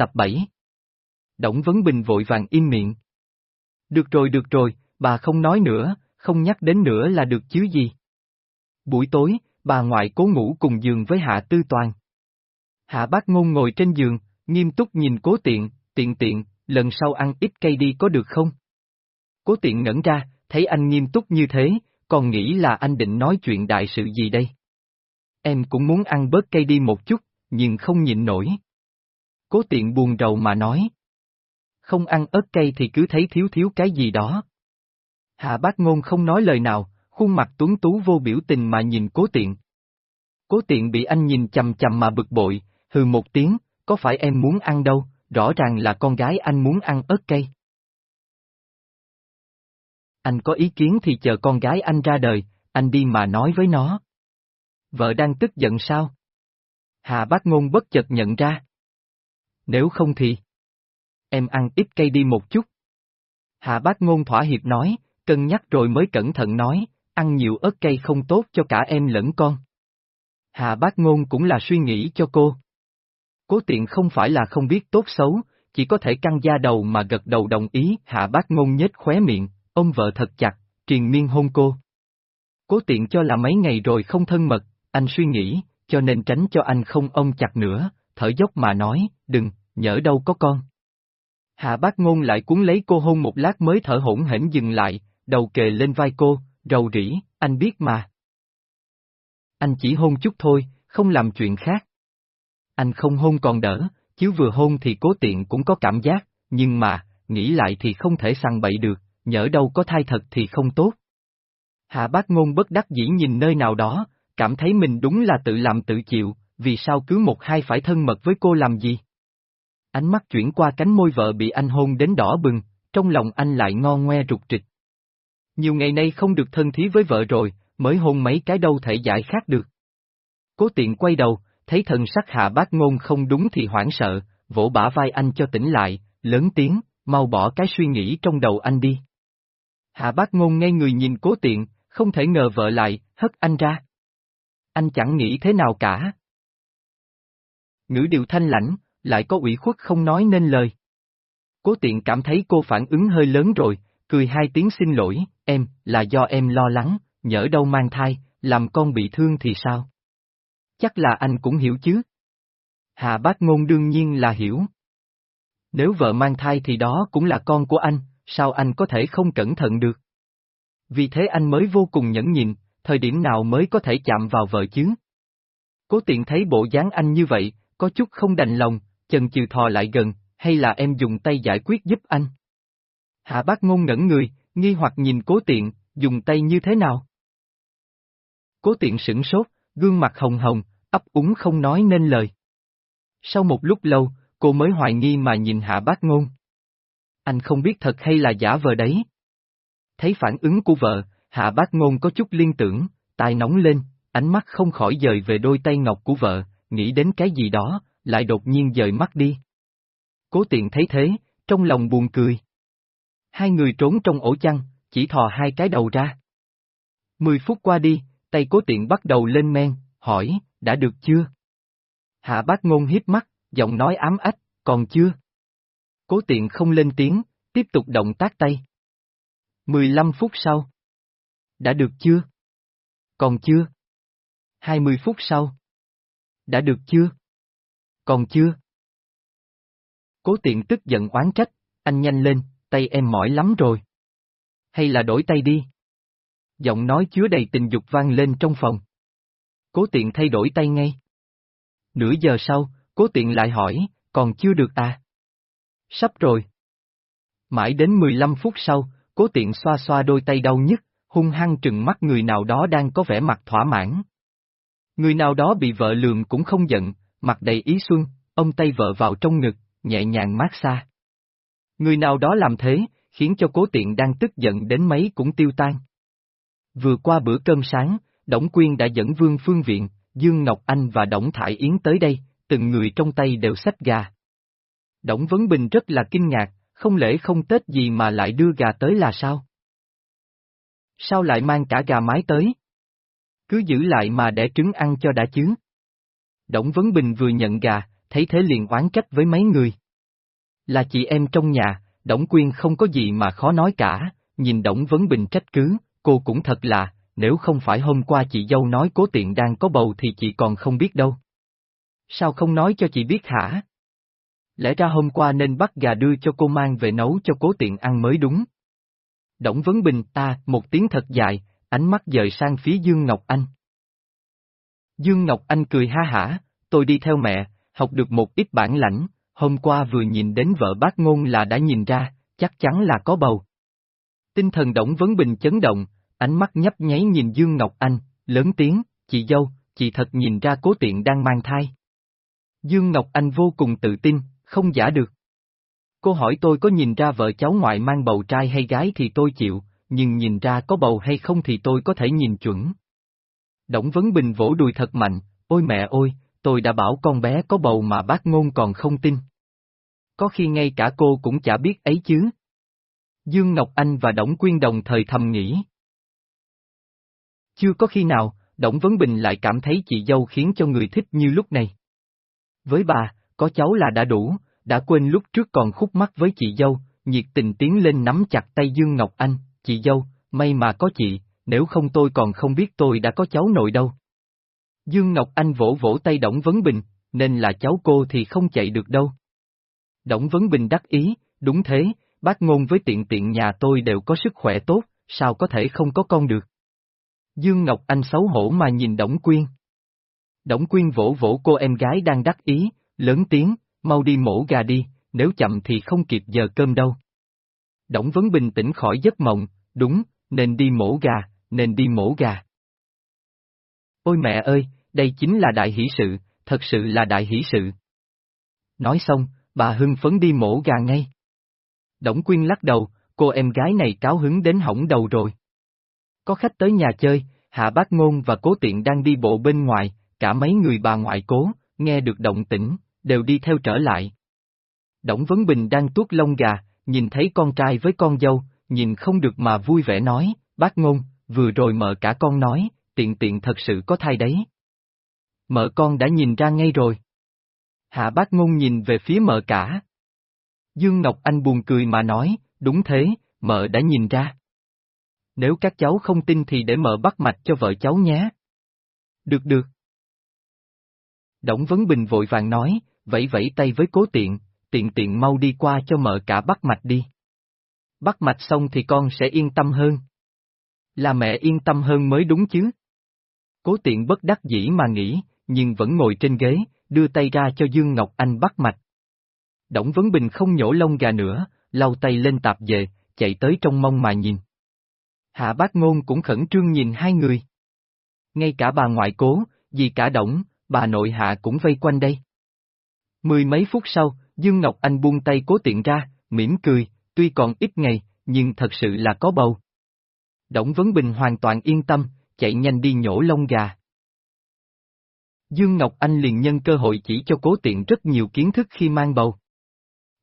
Tập 7 Đổng Vấn Bình vội vàng im miệng. Được rồi được rồi, bà không nói nữa, không nhắc đến nữa là được chứ gì. Buổi tối, bà ngoại cố ngủ cùng giường với Hạ Tư Toàn. Hạ Bác Ngôn ngồi trên giường, nghiêm túc nhìn cố tiện, tiện tiện, lần sau ăn ít cây đi có được không? Cố tiện ngẩn ra, thấy anh nghiêm túc như thế, còn nghĩ là anh định nói chuyện đại sự gì đây? Em cũng muốn ăn bớt cây đi một chút, nhưng không nhịn nổi. Cố tiện buồn rầu mà nói. Không ăn ớt cây thì cứ thấy thiếu thiếu cái gì đó. Hạ bác ngôn không nói lời nào, khuôn mặt tuấn tú vô biểu tình mà nhìn cố tiện. Cố tiện bị anh nhìn chầm chầm mà bực bội, hừ một tiếng, có phải em muốn ăn đâu, rõ ràng là con gái anh muốn ăn ớt cây. Anh có ý kiến thì chờ con gái anh ra đời, anh đi mà nói với nó. Vợ đang tức giận sao? Hà bác ngôn bất chợt nhận ra. Nếu không thì... Em ăn ít cây đi một chút. Hạ bác ngôn thỏa hiệp nói, cân nhắc rồi mới cẩn thận nói, ăn nhiều ớt cây không tốt cho cả em lẫn con. Hạ bác ngôn cũng là suy nghĩ cho cô. Cố tiện không phải là không biết tốt xấu, chỉ có thể căng da đầu mà gật đầu đồng ý. Hạ bác ngôn nhếch khóe miệng, ông vợ thật chặt, triền miên hôn cô. Cố tiện cho là mấy ngày rồi không thân mật, anh suy nghĩ, cho nên tránh cho anh không ôm chặt nữa, thở dốc mà nói, đừng, nhỡ đâu có con. Hạ bác ngôn lại cuốn lấy cô hôn một lát mới thở hỗn hển dừng lại, đầu kề lên vai cô, rầu rĩ, anh biết mà. Anh chỉ hôn chút thôi, không làm chuyện khác. Anh không hôn còn đỡ, chứ vừa hôn thì cố tiện cũng có cảm giác, nhưng mà, nghĩ lại thì không thể săn bậy được, nhỡ đâu có thai thật thì không tốt. Hạ bác ngôn bất đắc dĩ nhìn nơi nào đó, cảm thấy mình đúng là tự làm tự chịu, vì sao cứ một hai phải thân mật với cô làm gì? Ánh mắt chuyển qua cánh môi vợ bị anh hôn đến đỏ bừng, trong lòng anh lại ngon ngoe rụt trịch. Nhiều ngày nay không được thân thí với vợ rồi, mới hôn mấy cái đâu thể giải khác được. Cố tiện quay đầu, thấy thần sắc hạ bác ngôn không đúng thì hoảng sợ, vỗ bả vai anh cho tỉnh lại, lớn tiếng, mau bỏ cái suy nghĩ trong đầu anh đi. Hạ bác ngôn ngay người nhìn cố tiện, không thể ngờ vợ lại, hất anh ra. Anh chẳng nghĩ thế nào cả. Ngữ điệu thanh lãnh, lại có ủy khuất không nói nên lời. Cố tiện cảm thấy cô phản ứng hơi lớn rồi, cười hai tiếng xin lỗi, em, là do em lo lắng, nhỡ đâu mang thai, làm con bị thương thì sao? Chắc là anh cũng hiểu chứ. Hà bác ngôn đương nhiên là hiểu. Nếu vợ mang thai thì đó cũng là con của anh, sao anh có thể không cẩn thận được? Vì thế anh mới vô cùng nhẫn nhịn, thời điểm nào mới có thể chạm vào vợ chứ? Cố tiện thấy bộ dáng anh như vậy, có chút không đành lòng, chân chừ thò lại gần, hay là em dùng tay giải quyết giúp anh? Hạ bác ngôn ngẩn người, nghi hoặc nhìn cố tiện, dùng tay như thế nào? Cố tiện sửng sốt, gương mặt hồng hồng, ấp úng không nói nên lời. Sau một lúc lâu, cô mới hoài nghi mà nhìn hạ bác ngôn. Anh không biết thật hay là giả vờ đấy. Thấy phản ứng của vợ, hạ bác ngôn có chút liên tưởng, tai nóng lên, ánh mắt không khỏi dời về đôi tay ngọc của vợ, nghĩ đến cái gì đó, lại đột nhiên dời mắt đi. Cố tiện thấy thế, trong lòng buồn cười. Hai người trốn trong ổ chăn, chỉ thò hai cái đầu ra. Mười phút qua đi, tay cố tiện bắt đầu lên men, hỏi, đã được chưa? Hạ bác ngôn hiếp mắt, giọng nói ám ách, còn chưa? Cố tiện không lên tiếng, tiếp tục động tác tay. 15 phút sau. Đã được chưa? Còn chưa? 20 phút sau. Đã được chưa? Còn chưa? Cố tiện tức giận oán trách, anh nhanh lên, tay em mỏi lắm rồi. Hay là đổi tay đi? Giọng nói chứa đầy tình dục vang lên trong phòng. Cố tiện thay đổi tay ngay. Nửa giờ sau, cố tiện lại hỏi, còn chưa được à? Sắp rồi. Mãi đến 15 phút sau, cố tiện xoa xoa đôi tay đau nhất, hung hăng trừng mắt người nào đó đang có vẻ mặt thỏa mãn. Người nào đó bị vợ lường cũng không giận, mặt đầy ý xuân, ông tay vợ vào trong ngực, nhẹ nhàng mát xa. Người nào đó làm thế, khiến cho cố tiện đang tức giận đến mấy cũng tiêu tan. Vừa qua bữa cơm sáng, Đổng Quyên đã dẫn Vương Phương Viện, Dương Ngọc Anh và Đổng Thải Yến tới đây, từng người trong tay đều xách gà. Đổng Vấn Bình rất là kinh ngạc, không lẽ không Tết gì mà lại đưa gà tới là sao? Sao lại mang cả gà mái tới? Cứ giữ lại mà để trứng ăn cho đã chứ. Đổng Vấn Bình vừa nhận gà, thấy thế liền oán trách với mấy người. Là chị em trong nhà, Đổng Quyên không có gì mà khó nói cả, nhìn Đổng Vấn Bình trách cứ, cô cũng thật là, nếu không phải hôm qua chị dâu nói cố tiện đang có bầu thì chị còn không biết đâu. Sao không nói cho chị biết hả? Lẽ ra hôm qua nên bắt gà đưa cho cô mang về nấu cho cố tiện ăn mới đúng. Đổng Vấn Bình ta, một tiếng thật dài, ánh mắt dời sang phía Dương Ngọc Anh. Dương Ngọc Anh cười ha hả, tôi đi theo mẹ, học được một ít bản lãnh, hôm qua vừa nhìn đến vợ bác ngôn là đã nhìn ra, chắc chắn là có bầu. Tinh thần Đổng Vấn Bình chấn động, ánh mắt nhấp nháy nhìn Dương Ngọc Anh, lớn tiếng, chị dâu, chị thật nhìn ra cố tiện đang mang thai. Dương Ngọc Anh vô cùng tự tin, không giả được. Cô hỏi tôi có nhìn ra vợ cháu ngoại mang bầu trai hay gái thì tôi chịu, nhưng nhìn ra có bầu hay không thì tôi có thể nhìn chuẩn. Đổng Vấn Bình vỗ đùi thật mạnh, ôi mẹ ôi, tôi đã bảo con bé có bầu mà bác ngôn còn không tin. Có khi ngay cả cô cũng chả biết ấy chứ. Dương Ngọc Anh và Đổng Quyên đồng thời thầm nghĩ. Chưa có khi nào, Đổng Vấn Bình lại cảm thấy chị dâu khiến cho người thích như lúc này. Với bà, có cháu là đã đủ, đã quên lúc trước còn khúc mắc với chị dâu, nhiệt tình tiến lên nắm chặt tay Dương Ngọc Anh, chị dâu, may mà có chị, nếu không tôi còn không biết tôi đã có cháu nội đâu. Dương Ngọc Anh vỗ vỗ tay Đổng Vấn Bình, nên là cháu cô thì không chạy được đâu. Đổng Vấn Bình đắc ý, đúng thế, bác ngôn với tiện tiện nhà tôi đều có sức khỏe tốt, sao có thể không có con được. Dương Ngọc Anh xấu hổ mà nhìn Đổng Quyên. Đổng Quyên vỗ vỗ cô em gái đang đắc ý, lớn tiếng, mau đi mổ gà đi, nếu chậm thì không kịp giờ cơm đâu. Đổng Vấn bình tỉnh khỏi giấc mộng, đúng, nên đi mổ gà, nên đi mổ gà. Ôi mẹ ơi, đây chính là đại hỷ sự, thật sự là đại hỷ sự. Nói xong, bà hưng phấn đi mổ gà ngay. Đổng Quyên lắc đầu, cô em gái này cáo hứng đến hỏng đầu rồi. Có khách tới nhà chơi, Hạ Bác Ngôn và Cố Tiện đang đi bộ bên ngoài, cả mấy người bà ngoại cố, nghe được động tĩnh, đều đi theo trở lại. Đổng Vấn Bình đang tuốt lông gà, nhìn thấy con trai với con dâu, nhìn không được mà vui vẻ nói, bác ngôn, vừa rồi mợ cả con nói, tiện tiện thật sự có thai đấy. Mợ con đã nhìn ra ngay rồi. Hạ bác ngôn nhìn về phía mợ cả. Dương Ngọc Anh buồn cười mà nói, đúng thế, mợ đã nhìn ra. Nếu các cháu không tin thì để mợ bắt mạch cho vợ cháu nhé. Được được. Đổng Vấn Bình vội vàng nói, vẫy vẫy tay với cố tiện, tiện tiện mau đi qua cho mợ cả bắt mạch đi. Bắt mạch xong thì con sẽ yên tâm hơn. Là mẹ yên tâm hơn mới đúng chứ. Cố tiện bất đắc dĩ mà nghĩ, nhưng vẫn ngồi trên ghế, đưa tay ra cho Dương Ngọc Anh bắt mạch. Đổng Vấn Bình không nhổ lông gà nữa, lau tay lên tạp về, chạy tới trong mông mà nhìn. Hạ bác ngôn cũng khẩn trương nhìn hai người. Ngay cả bà ngoại cố, dì cả Đổng, bà nội hạ cũng vây quanh đây. Mười mấy phút sau, Dương Ngọc Anh buông tay cố tiện ra, mỉm cười, tuy còn ít ngày, nhưng thật sự là có bầu. Đổng Vấn Bình hoàn toàn yên tâm, chạy nhanh đi nhổ lông gà. Dương Ngọc Anh liền nhân cơ hội chỉ cho cố tiện rất nhiều kiến thức khi mang bầu.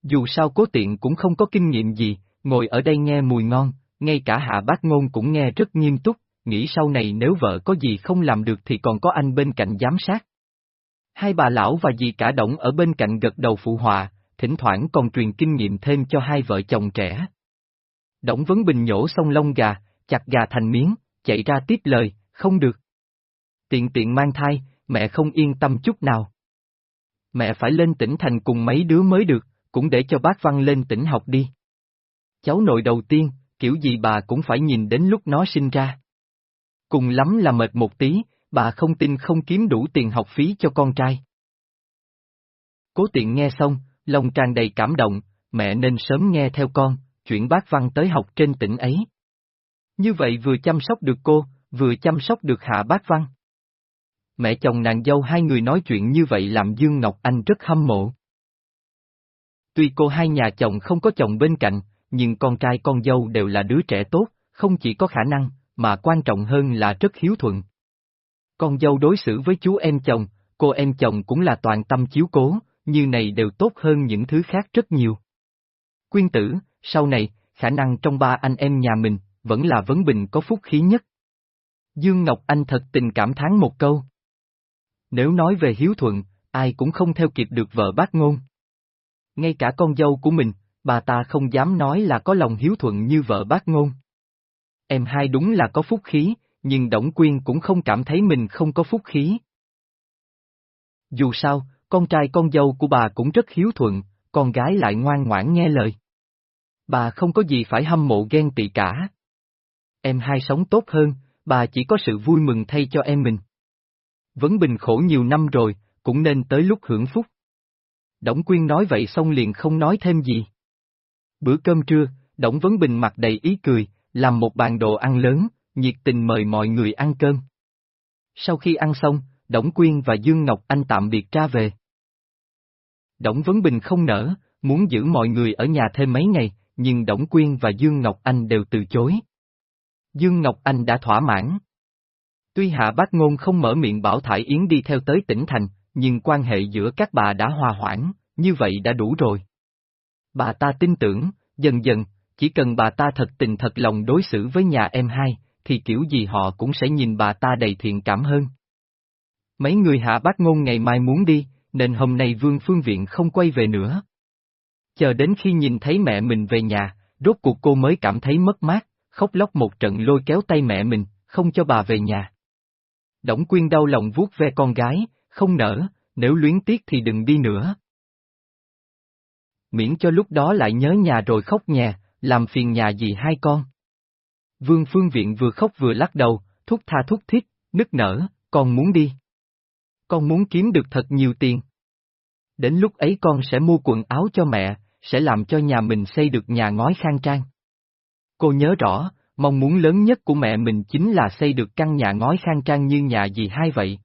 Dù sao cố tiện cũng không có kinh nghiệm gì, ngồi ở đây nghe mùi ngon, ngay cả hạ bác ngôn cũng nghe rất nghiêm túc, nghĩ sau này nếu vợ có gì không làm được thì còn có anh bên cạnh giám sát. Hai bà lão và dì cả động ở bên cạnh gật đầu phụ họa, thỉnh thoảng còn truyền kinh nghiệm thêm cho hai vợ chồng trẻ. Đổng Vấn Bình nhổ xong lông gà, chặt gà thành miếng, chạy ra tiếp lời, không được. Tiện tiện mang thai, mẹ không yên tâm chút nào. Mẹ phải lên tỉnh thành cùng mấy đứa mới được, cũng để cho bác Văn lên tỉnh học đi. Cháu nội đầu tiên, kiểu gì bà cũng phải nhìn đến lúc nó sinh ra. Cùng lắm là mệt một tí, bà không tin không kiếm đủ tiền học phí cho con trai. Cố tiện nghe xong, lòng tràn đầy cảm động, mẹ nên sớm nghe theo con, chuyển bác văn tới học trên tỉnh ấy. Như vậy vừa chăm sóc được cô, vừa chăm sóc được hạ bác văn. Mẹ chồng nàng dâu hai người nói chuyện như vậy làm Dương Ngọc Anh rất hâm mộ. Tuy cô hai nhà chồng không có chồng bên cạnh, nhưng con trai con dâu đều là đứa trẻ tốt, không chỉ có khả năng, mà quan trọng hơn là rất hiếu thuận. Con dâu đối xử với chú em chồng, cô em chồng cũng là toàn tâm chiếu cố, như này đều tốt hơn những thứ khác rất nhiều. Quyên tử, sau này, khả năng trong ba anh em nhà mình, vẫn là vấn bình có phúc khí nhất. Dương Ngọc Anh thật tình cảm thán một câu. Nếu nói về hiếu thuận, ai cũng không theo kịp được vợ bác ngôn. Ngay cả con dâu của mình, bà ta không dám nói là có lòng hiếu thuận như vợ bác ngôn. Em hai đúng là có phúc khí, nhưng Đổng Quyên cũng không cảm thấy mình không có phúc khí. Dù sao, con trai con dâu của bà cũng rất hiếu thuận, con gái lại ngoan ngoãn nghe lời. Bà không có gì phải hâm mộ ghen tị cả. Em hai sống tốt hơn, bà chỉ có sự vui mừng thay cho em mình. Vấn bình khổ nhiều năm rồi, cũng nên tới lúc hưởng phúc. Đổng Quyên nói vậy xong liền không nói thêm gì. Bữa cơm trưa, Đổng Vấn Bình mặt đầy ý cười, làm một bàn đồ ăn lớn, nhiệt tình mời mọi người ăn cơm. Sau khi ăn xong, Đổng Quyên và Dương Ngọc Anh tạm biệt ra về. Đổng Vấn Bình không nỡ, muốn giữ mọi người ở nhà thêm mấy ngày, nhưng Đổng Quyên và Dương Ngọc Anh đều từ chối. Dương Ngọc Anh đã thỏa mãn. Tuy Hạ Bác Ngôn không mở miệng bảo Thải Yến đi theo tới tỉnh thành, nhưng quan hệ giữa các bà đã hòa hoãn, như vậy đã đủ rồi. Bà ta tin tưởng, dần dần, chỉ cần bà ta thật tình thật lòng đối xử với nhà em hai, thì kiểu gì họ cũng sẽ nhìn bà ta đầy thiện cảm hơn. Mấy người hạ bác ngôn ngày mai muốn đi, nên hôm nay Vương Phương Viện không quay về nữa. Chờ đến khi nhìn thấy mẹ mình về nhà, rốt cuộc cô mới cảm thấy mất mát, khóc lóc một trận lôi kéo tay mẹ mình, không cho bà về nhà. Đổng Quyên đau lòng vuốt ve con gái, không nỡ, nếu luyến tiếc thì đừng đi nữa. Miễn cho lúc đó lại nhớ nhà rồi khóc nhà, làm phiền nhà gì hai con. Vương Phương Viện vừa khóc vừa lắc đầu, thúc tha thúc thiết, nức nở, con muốn đi. Con muốn kiếm được thật nhiều tiền. Đến lúc ấy con sẽ mua quần áo cho mẹ, sẽ làm cho nhà mình xây được nhà ngói khang trang. Cô nhớ rõ, mong muốn lớn nhất của mẹ mình chính là xây được căn nhà ngói khang trang như nhà gì hai vậy.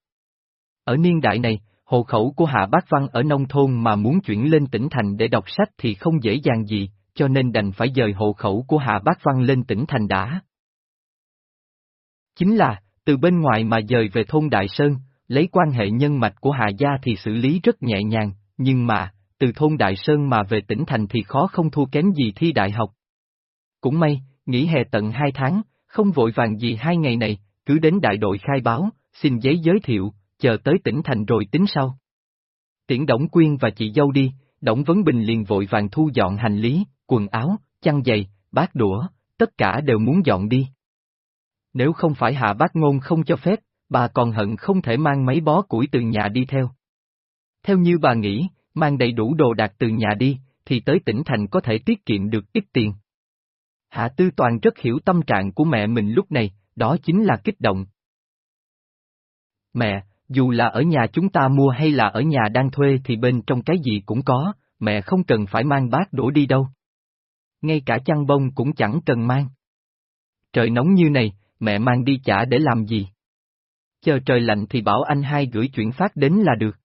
Ở niên đại này, hộ khẩu của Hạ Bác Văn ở nông thôn mà muốn chuyển lên tỉnh thành để đọc sách thì không dễ dàng gì, cho nên đành phải dời hộ khẩu của Hạ Bác Văn lên tỉnh thành đã. Chính là, từ bên ngoài mà dời về thôn Đại Sơn, lấy quan hệ nhân mạch của Hạ Gia thì xử lý rất nhẹ nhàng, nhưng mà, từ thôn Đại Sơn mà về tỉnh thành thì khó không thua kém gì thi đại học. Cũng may, nghỉ hè tận hai tháng, không vội vàng gì hai ngày này, cứ đến đại đội khai báo, xin giấy giới thiệu, chờ tới tỉnh thành rồi tính sau. Tiễn Đổng Quyên và chị dâu đi, Đổng Vấn Bình liền vội vàng thu dọn hành lý, quần áo, chăn giày, bát đũa, tất cả đều muốn dọn đi. Nếu không phải hạ bác ngôn không cho phép, bà còn hận không thể mang mấy bó củi từ nhà đi theo. Theo như bà nghĩ, mang đầy đủ đồ đạc từ nhà đi, thì tới tỉnh thành có thể tiết kiệm được ít tiền. Hạ Tư Toàn rất hiểu tâm trạng của mẹ mình lúc này, đó chính là kích động. Mẹ, dù là ở nhà chúng ta mua hay là ở nhà đang thuê thì bên trong cái gì cũng có, mẹ không cần phải mang bát đổ đi đâu. Ngay cả chăn bông cũng chẳng cần mang. Trời nóng như này, mẹ mang đi chả để làm gì. Chờ trời lạnh thì bảo anh hai gửi chuyển phát đến là được.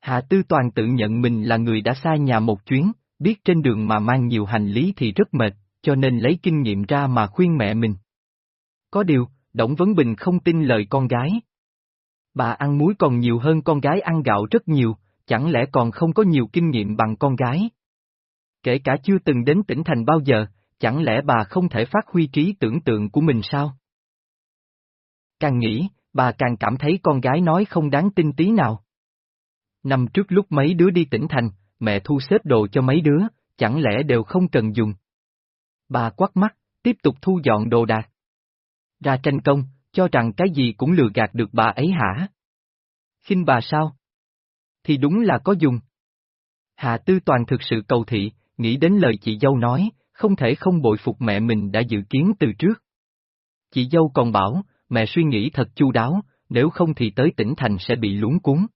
Hạ Tư Toàn tự nhận mình là người đã xa nhà một chuyến, biết trên đường mà mang nhiều hành lý thì rất mệt, cho nên lấy kinh nghiệm ra mà khuyên mẹ mình. Có điều, Đổng Vấn Bình không tin lời con gái. Bà ăn muối còn nhiều hơn con gái ăn gạo rất nhiều, chẳng lẽ còn không có nhiều kinh nghiệm bằng con gái? Kể cả chưa từng đến tỉnh thành bao giờ, chẳng lẽ bà không thể phát huy trí tưởng tượng của mình sao? Càng nghĩ, bà càng cảm thấy con gái nói không đáng tin tí nào. Năm trước lúc mấy đứa đi tỉnh thành, mẹ thu xếp đồ cho mấy đứa, chẳng lẽ đều không cần dùng. Bà quắt mắt, tiếp tục thu dọn đồ đạc. Ra tranh công, cho rằng cái gì cũng lừa gạt được bà ấy hả? khinh bà sao? Thì đúng là có dùng. Hạ Tư Toàn thực sự cầu thị, nghĩ đến lời chị dâu nói, không thể không bội phục mẹ mình đã dự kiến từ trước. Chị dâu còn bảo, mẹ suy nghĩ thật chu đáo, nếu không thì tới tỉnh thành sẽ bị lúng cuốn.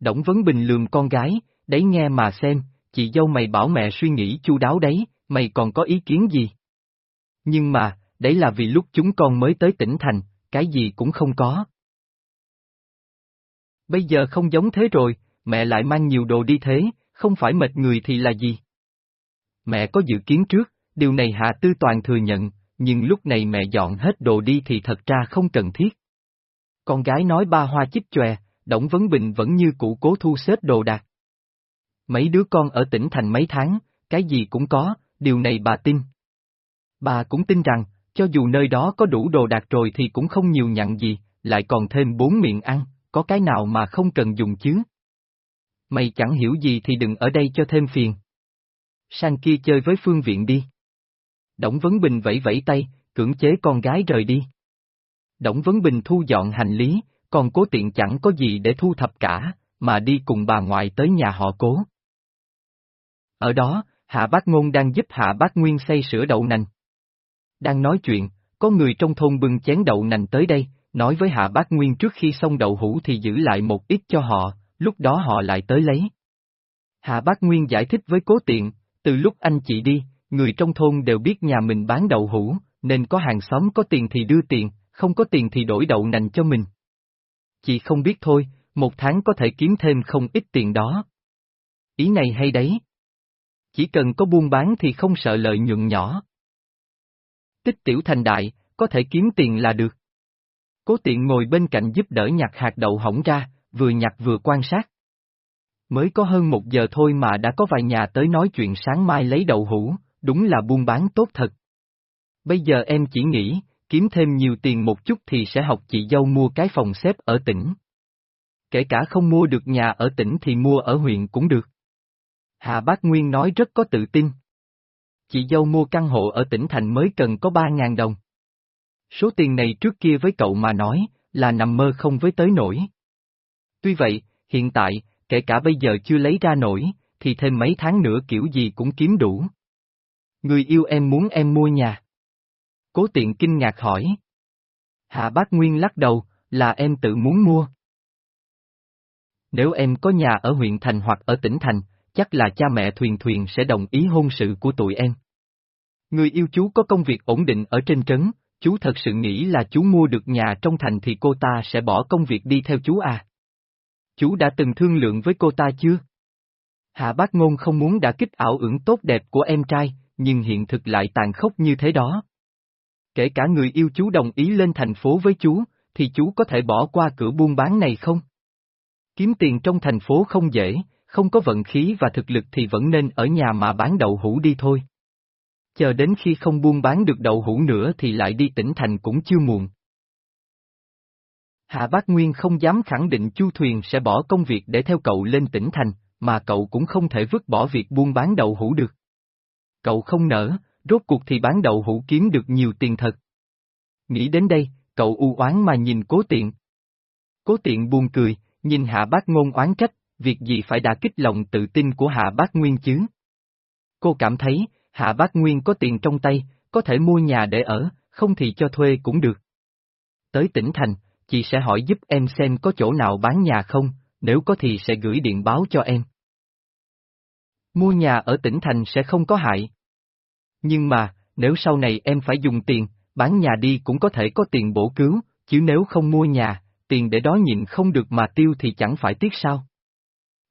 Đổng Vấn Bình lườm con gái, đấy nghe mà xem, chị dâu mày bảo mẹ suy nghĩ chu đáo đấy, mày còn có ý kiến gì? Nhưng mà, đấy là vì lúc chúng con mới tới tỉnh thành, cái gì cũng không có. Bây giờ không giống thế rồi, mẹ lại mang nhiều đồ đi thế, không phải mệt người thì là gì? Mẹ có dự kiến trước, điều này Hạ Tư Toàn thừa nhận, nhưng lúc này mẹ dọn hết đồ đi thì thật ra không cần thiết. Con gái nói ba hoa chích chòe, Đổng Vấn Bình vẫn như cũ cố thu xếp đồ đạc. Mấy đứa con ở tỉnh thành mấy tháng, cái gì cũng có, điều này bà tin. Bà cũng tin rằng, cho dù nơi đó có đủ đồ đạc rồi thì cũng không nhiều nhận gì, lại còn thêm bốn miệng ăn, có cái nào mà không cần dùng chứ. mày chẳng hiểu gì thì đừng ở đây cho thêm phiền. Sang kia chơi với phương viện đi. Đổng Vấn Bình vẫy vẫy tay, cưỡng chế con gái rời đi. Đổng Vấn Bình thu dọn hành lý, còn cố tiện chẳng có gì để thu thập cả, mà đi cùng bà ngoại tới nhà họ cố. Ở đó, Hạ Bác Ngôn đang giúp Hạ Bác Nguyên xây sữa đậu nành. Đang nói chuyện, có người trong thôn bưng chén đậu nành tới đây, nói với Hạ Bác Nguyên trước khi xong đậu hũ thì giữ lại một ít cho họ, lúc đó họ lại tới lấy. Hạ Bác Nguyên giải thích với cố tiện, từ lúc anh chị đi, người trong thôn đều biết nhà mình bán đậu hũ, nên có hàng xóm có tiền thì đưa tiền, không có tiền thì đổi đậu nành cho mình. Chị không biết thôi, một tháng có thể kiếm thêm không ít tiền đó. Ý này hay đấy. Chỉ cần có buôn bán thì không sợ lợi nhuận nhỏ. Tích tiểu thành đại, có thể kiếm tiền là được. Cố tiện ngồi bên cạnh giúp đỡ nhặt hạt đậu hỏng ra, vừa nhặt vừa quan sát. Mới có hơn một giờ thôi mà đã có vài nhà tới nói chuyện sáng mai lấy đậu hũ, đúng là buôn bán tốt thật. Bây giờ em chỉ nghĩ, kiếm thêm nhiều tiền một chút thì sẽ học chị dâu mua cái phòng xếp ở tỉnh. Kể cả không mua được nhà ở tỉnh thì mua ở huyện cũng được. Hà Bác Nguyên nói rất có tự tin. Chị dâu mua căn hộ ở tỉnh thành mới cần có 3.000 đồng. Số tiền này trước kia với cậu mà nói, là nằm mơ không với tới nổi. Tuy vậy, hiện tại, kể cả bây giờ chưa lấy ra nổi, thì thêm mấy tháng nữa kiểu gì cũng kiếm đủ. Người yêu em muốn em mua nhà. Cố tiện kinh ngạc hỏi. Hạ bác Nguyên lắc đầu, là em tự muốn mua. Nếu em có nhà ở huyện thành hoặc ở tỉnh thành, chắc là cha mẹ thuyền thuyền sẽ đồng ý hôn sự của tụi em. Người yêu chú có công việc ổn định ở trên trấn, chú thật sự nghĩ là chú mua được nhà trong thành thì cô ta sẽ bỏ công việc đi theo chú à? Chú đã từng thương lượng với cô ta chưa? Hạ bác ngôn không muốn đã kích ảo ưởng tốt đẹp của em trai, nhưng hiện thực lại tàn khốc như thế đó. Kể cả người yêu chú đồng ý lên thành phố với chú, thì chú có thể bỏ qua cửa buôn bán này không? Kiếm tiền trong thành phố không dễ, không có vận khí và thực lực thì vẫn nên ở nhà mà bán đậu hũ đi thôi. Chờ đến khi không buôn bán được đậu hũ nữa thì lại đi tỉnh thành cũng chưa muộn. Hạ Bác Nguyên không dám khẳng định Chu Thuyền sẽ bỏ công việc để theo cậu lên tỉnh thành, mà cậu cũng không thể vứt bỏ việc buôn bán đậu hũ được. Cậu không nỡ, rốt cuộc thì bán đậu hũ kiếm được nhiều tiền thật. Nghĩ đến đây, cậu u oán mà nhìn cố tiện. Cố tiện buồn cười, nhìn hạ bác ngôn oán trách, việc gì phải đả kích lòng tự tin của hạ bác nguyên chứ? Cô cảm thấy, hạ bác nguyên có tiền trong tay, có thể mua nhà để ở, không thì cho thuê cũng được. Tới tỉnh thành, chị sẽ hỏi giúp em xem có chỗ nào bán nhà không, nếu có thì sẽ gửi điện báo cho em. Mua nhà ở tỉnh thành sẽ không có hại. Nhưng mà, nếu sau này em phải dùng tiền, bán nhà đi cũng có thể có tiền bổ cứu, chứ nếu không mua nhà, tiền để đó nhịn không được mà tiêu thì chẳng phải tiếc sao.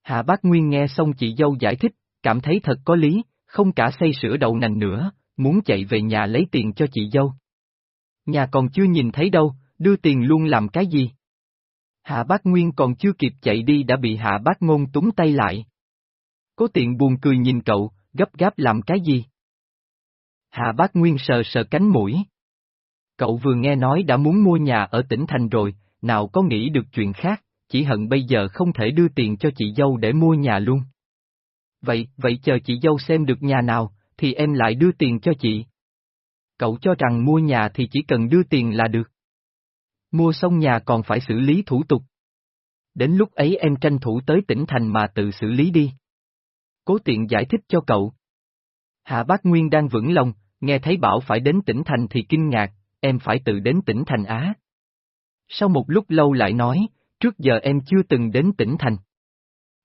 Hạ bác Nguyên nghe xong chị dâu giải thích, cảm thấy thật có lý, không cả xây sửa đậu nành nữa, muốn chạy về nhà lấy tiền cho chị dâu. Nhà còn chưa nhìn thấy đâu, đưa tiền luôn làm cái gì? Hạ bác Nguyên còn chưa kịp chạy đi đã bị hạ bác ngôn túng tay lại. Cố tiện buồn cười nhìn cậu, gấp gáp làm cái gì? Hạ bác Nguyên sờ sờ cánh mũi. Cậu vừa nghe nói đã muốn mua nhà ở tỉnh thành rồi, nào có nghĩ được chuyện khác, chỉ hận bây giờ không thể đưa tiền cho chị dâu để mua nhà luôn. Vậy, vậy chờ chị dâu xem được nhà nào, thì em lại đưa tiền cho chị. Cậu cho rằng mua nhà thì chỉ cần đưa tiền là được. Mua xong nhà còn phải xử lý thủ tục. Đến lúc ấy em tranh thủ tới tỉnh thành mà tự xử lý đi. Cố tiện giải thích cho cậu. Hạ Bác Nguyên đang vững lòng, nghe thấy bảo phải đến tỉnh thành thì kinh ngạc, em phải tự đến tỉnh thành Á. Sau một lúc lâu lại nói, trước giờ em chưa từng đến tỉnh thành.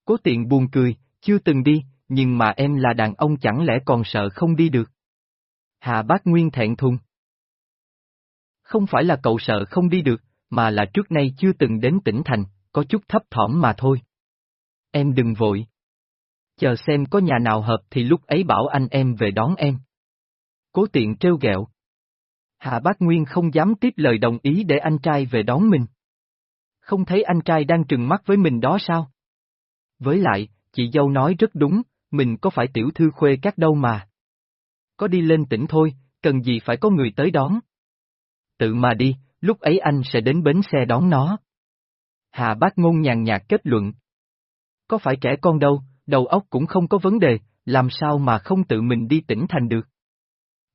Cố tiện buồn cười, chưa từng đi, nhưng mà em là đàn ông chẳng lẽ còn sợ không đi được. Hà bác Nguyên thẹn thùng. Không phải là cậu sợ không đi được, mà là trước nay chưa từng đến tỉnh thành, có chút thấp thỏm mà thôi. Em đừng vội. Chờ xem có nhà nào hợp thì lúc ấy bảo anh em về đón em. Cố tiện trêu ghẹo. Hạ bác Nguyên không dám tiếp lời đồng ý để anh trai về đón mình. Không thấy anh trai đang trừng mắt với mình đó sao? Với lại, chị dâu nói rất đúng, mình có phải tiểu thư khuê các đâu mà. Có đi lên tỉnh thôi, cần gì phải có người tới đón. Tự mà đi, lúc ấy anh sẽ đến bến xe đón nó. Hà bác ngôn nhàn nhạt kết luận. Có phải trẻ con đâu, đầu óc cũng không có vấn đề, làm sao mà không tự mình đi tỉnh thành được.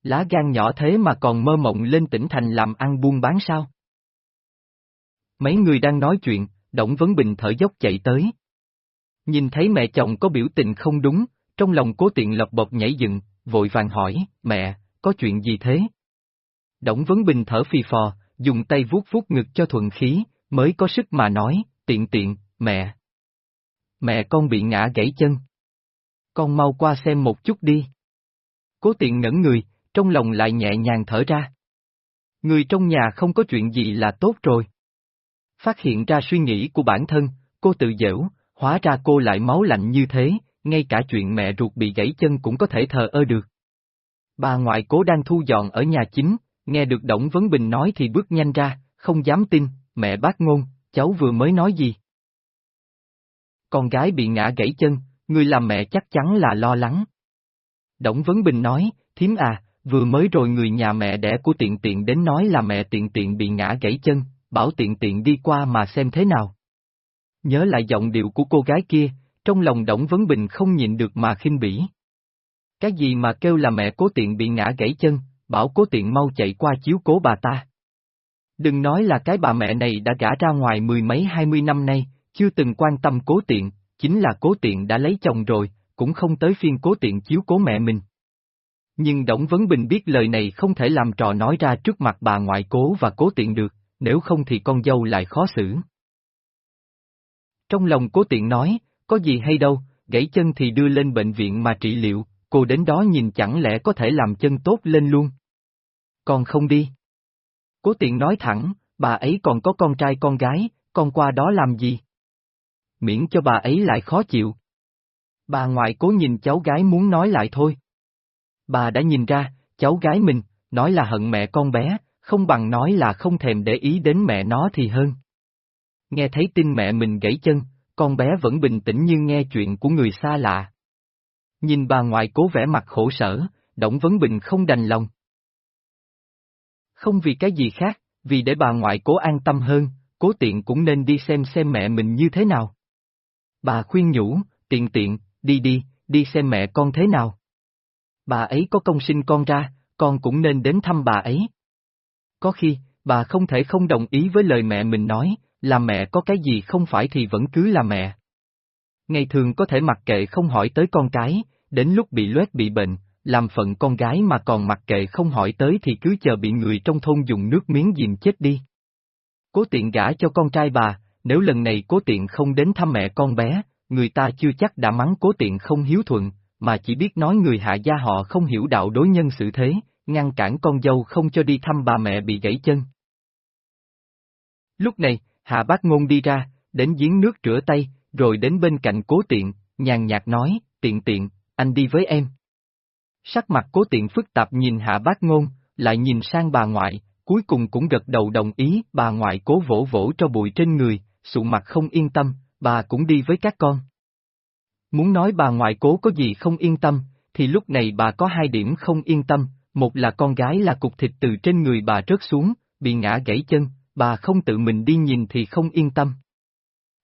Lá gan nhỏ thế mà còn mơ mộng lên tỉnh thành làm ăn buôn bán sao? Mấy người đang nói chuyện, Đổng Vấn Bình thở dốc chạy tới. Nhìn thấy mẹ chồng có biểu tình không đúng, trong lòng cố tiện lập bột nhảy dựng, vội vàng hỏi, mẹ, có chuyện gì thế? Đổng Vấn Bình thở phì phò, dùng tay vuốt vuốt ngực cho thuận khí, mới có sức mà nói, tiện tiện, mẹ. Mẹ con bị ngã gãy chân. Con mau qua xem một chút đi. Cố tiện ngẩn người, trong lòng lại nhẹ nhàng thở ra. Người trong nhà không có chuyện gì là tốt rồi. Phát hiện ra suy nghĩ của bản thân, cô tự dễu, hóa ra cô lại máu lạnh như thế, ngay cả chuyện mẹ ruột bị gãy chân cũng có thể thờ ơ được. Bà ngoại cố đang thu dọn ở nhà chính, nghe được Đổng Vấn Bình nói thì bước nhanh ra, không dám tin, mẹ bác ngôn, cháu vừa mới nói gì? Con gái bị ngã gãy chân, người làm mẹ chắc chắn là lo lắng. Đổng Vấn Bình nói, thím à, vừa mới rồi người nhà mẹ đẻ của tiện tiện đến nói là mẹ tiện tiện bị ngã gãy chân, bảo tiện tiện đi qua mà xem thế nào. Nhớ lại giọng điệu của cô gái kia, trong lòng Đổng Vấn Bình không nhịn được mà khinh bỉ. Cái gì mà kêu là mẹ cố tiện bị ngã gãy chân, bảo cố tiện mau chạy qua chiếu cố bà ta. Đừng nói là cái bà mẹ này đã gả ra ngoài mười mấy hai mươi năm nay, chưa từng quan tâm cố tiện, chính là cố tiện đã lấy chồng rồi, cũng không tới phiên cố tiện chiếu cố mẹ mình. Nhưng Đổng Vấn Bình biết lời này không thể làm trò nói ra trước mặt bà ngoại cố và cố tiện được, nếu không thì con dâu lại khó xử. Trong lòng cố tiện nói, có gì hay đâu, gãy chân thì đưa lên bệnh viện mà trị liệu, cô đến đó nhìn chẳng lẽ có thể làm chân tốt lên luôn. Còn không đi. Cố tiện nói thẳng, bà ấy còn có con trai con gái, con qua đó làm gì? Miễn cho bà ấy lại khó chịu. Bà ngoại cố nhìn cháu gái muốn nói lại thôi. Bà đã nhìn ra, cháu gái mình, nói là hận mẹ con bé, không bằng nói là không thèm để ý đến mẹ nó thì hơn. Nghe thấy tin mẹ mình gãy chân, con bé vẫn bình tĩnh như nghe chuyện của người xa lạ. Nhìn bà ngoại cố vẻ mặt khổ sở, Đổng Vấn Bình không đành lòng. Không vì cái gì khác, vì để bà ngoại cố an tâm hơn, cố tiện cũng nên đi xem xem mẹ mình như thế nào. Bà khuyên nhủ, tiện tiện, đi đi, đi xem mẹ con thế nào. Bà ấy có công sinh con ra, con cũng nên đến thăm bà ấy. Có khi, bà không thể không đồng ý với lời mẹ mình nói, là mẹ có cái gì không phải thì vẫn cứ là mẹ. Ngày thường có thể mặc kệ không hỏi tới con cái, đến lúc bị loét bị bệnh, làm phận con gái mà còn mặc kệ không hỏi tới thì cứ chờ bị người trong thôn dùng nước miếng dìm chết đi. Cố tiện gả cho con trai bà, nếu lần này cố tiện không đến thăm mẹ con bé, người ta chưa chắc đã mắng cố tiện không hiếu thuận, mà chỉ biết nói người hạ gia họ không hiểu đạo đối nhân xử thế, ngăn cản con dâu không cho đi thăm bà mẹ bị gãy chân. Lúc này, Hạ Bác Ngôn đi ra, đến giếng nước rửa tay, rồi đến bên cạnh cố tiện, nhàn nhạt nói, tiện tiện, anh đi với em. Sắc mặt cố tiện phức tạp nhìn Hạ Bác Ngôn, lại nhìn sang bà ngoại, cuối cùng cũng gật đầu đồng ý, bà ngoại cố vỗ vỗ cho bụi trên người, sụ mặt không yên tâm, bà cũng đi với các con. Muốn nói bà ngoại cố có gì không yên tâm, thì lúc này bà có hai điểm không yên tâm, một là con gái là cục thịt từ trên người bà rớt xuống, bị ngã gãy chân, bà không tự mình đi nhìn thì không yên tâm.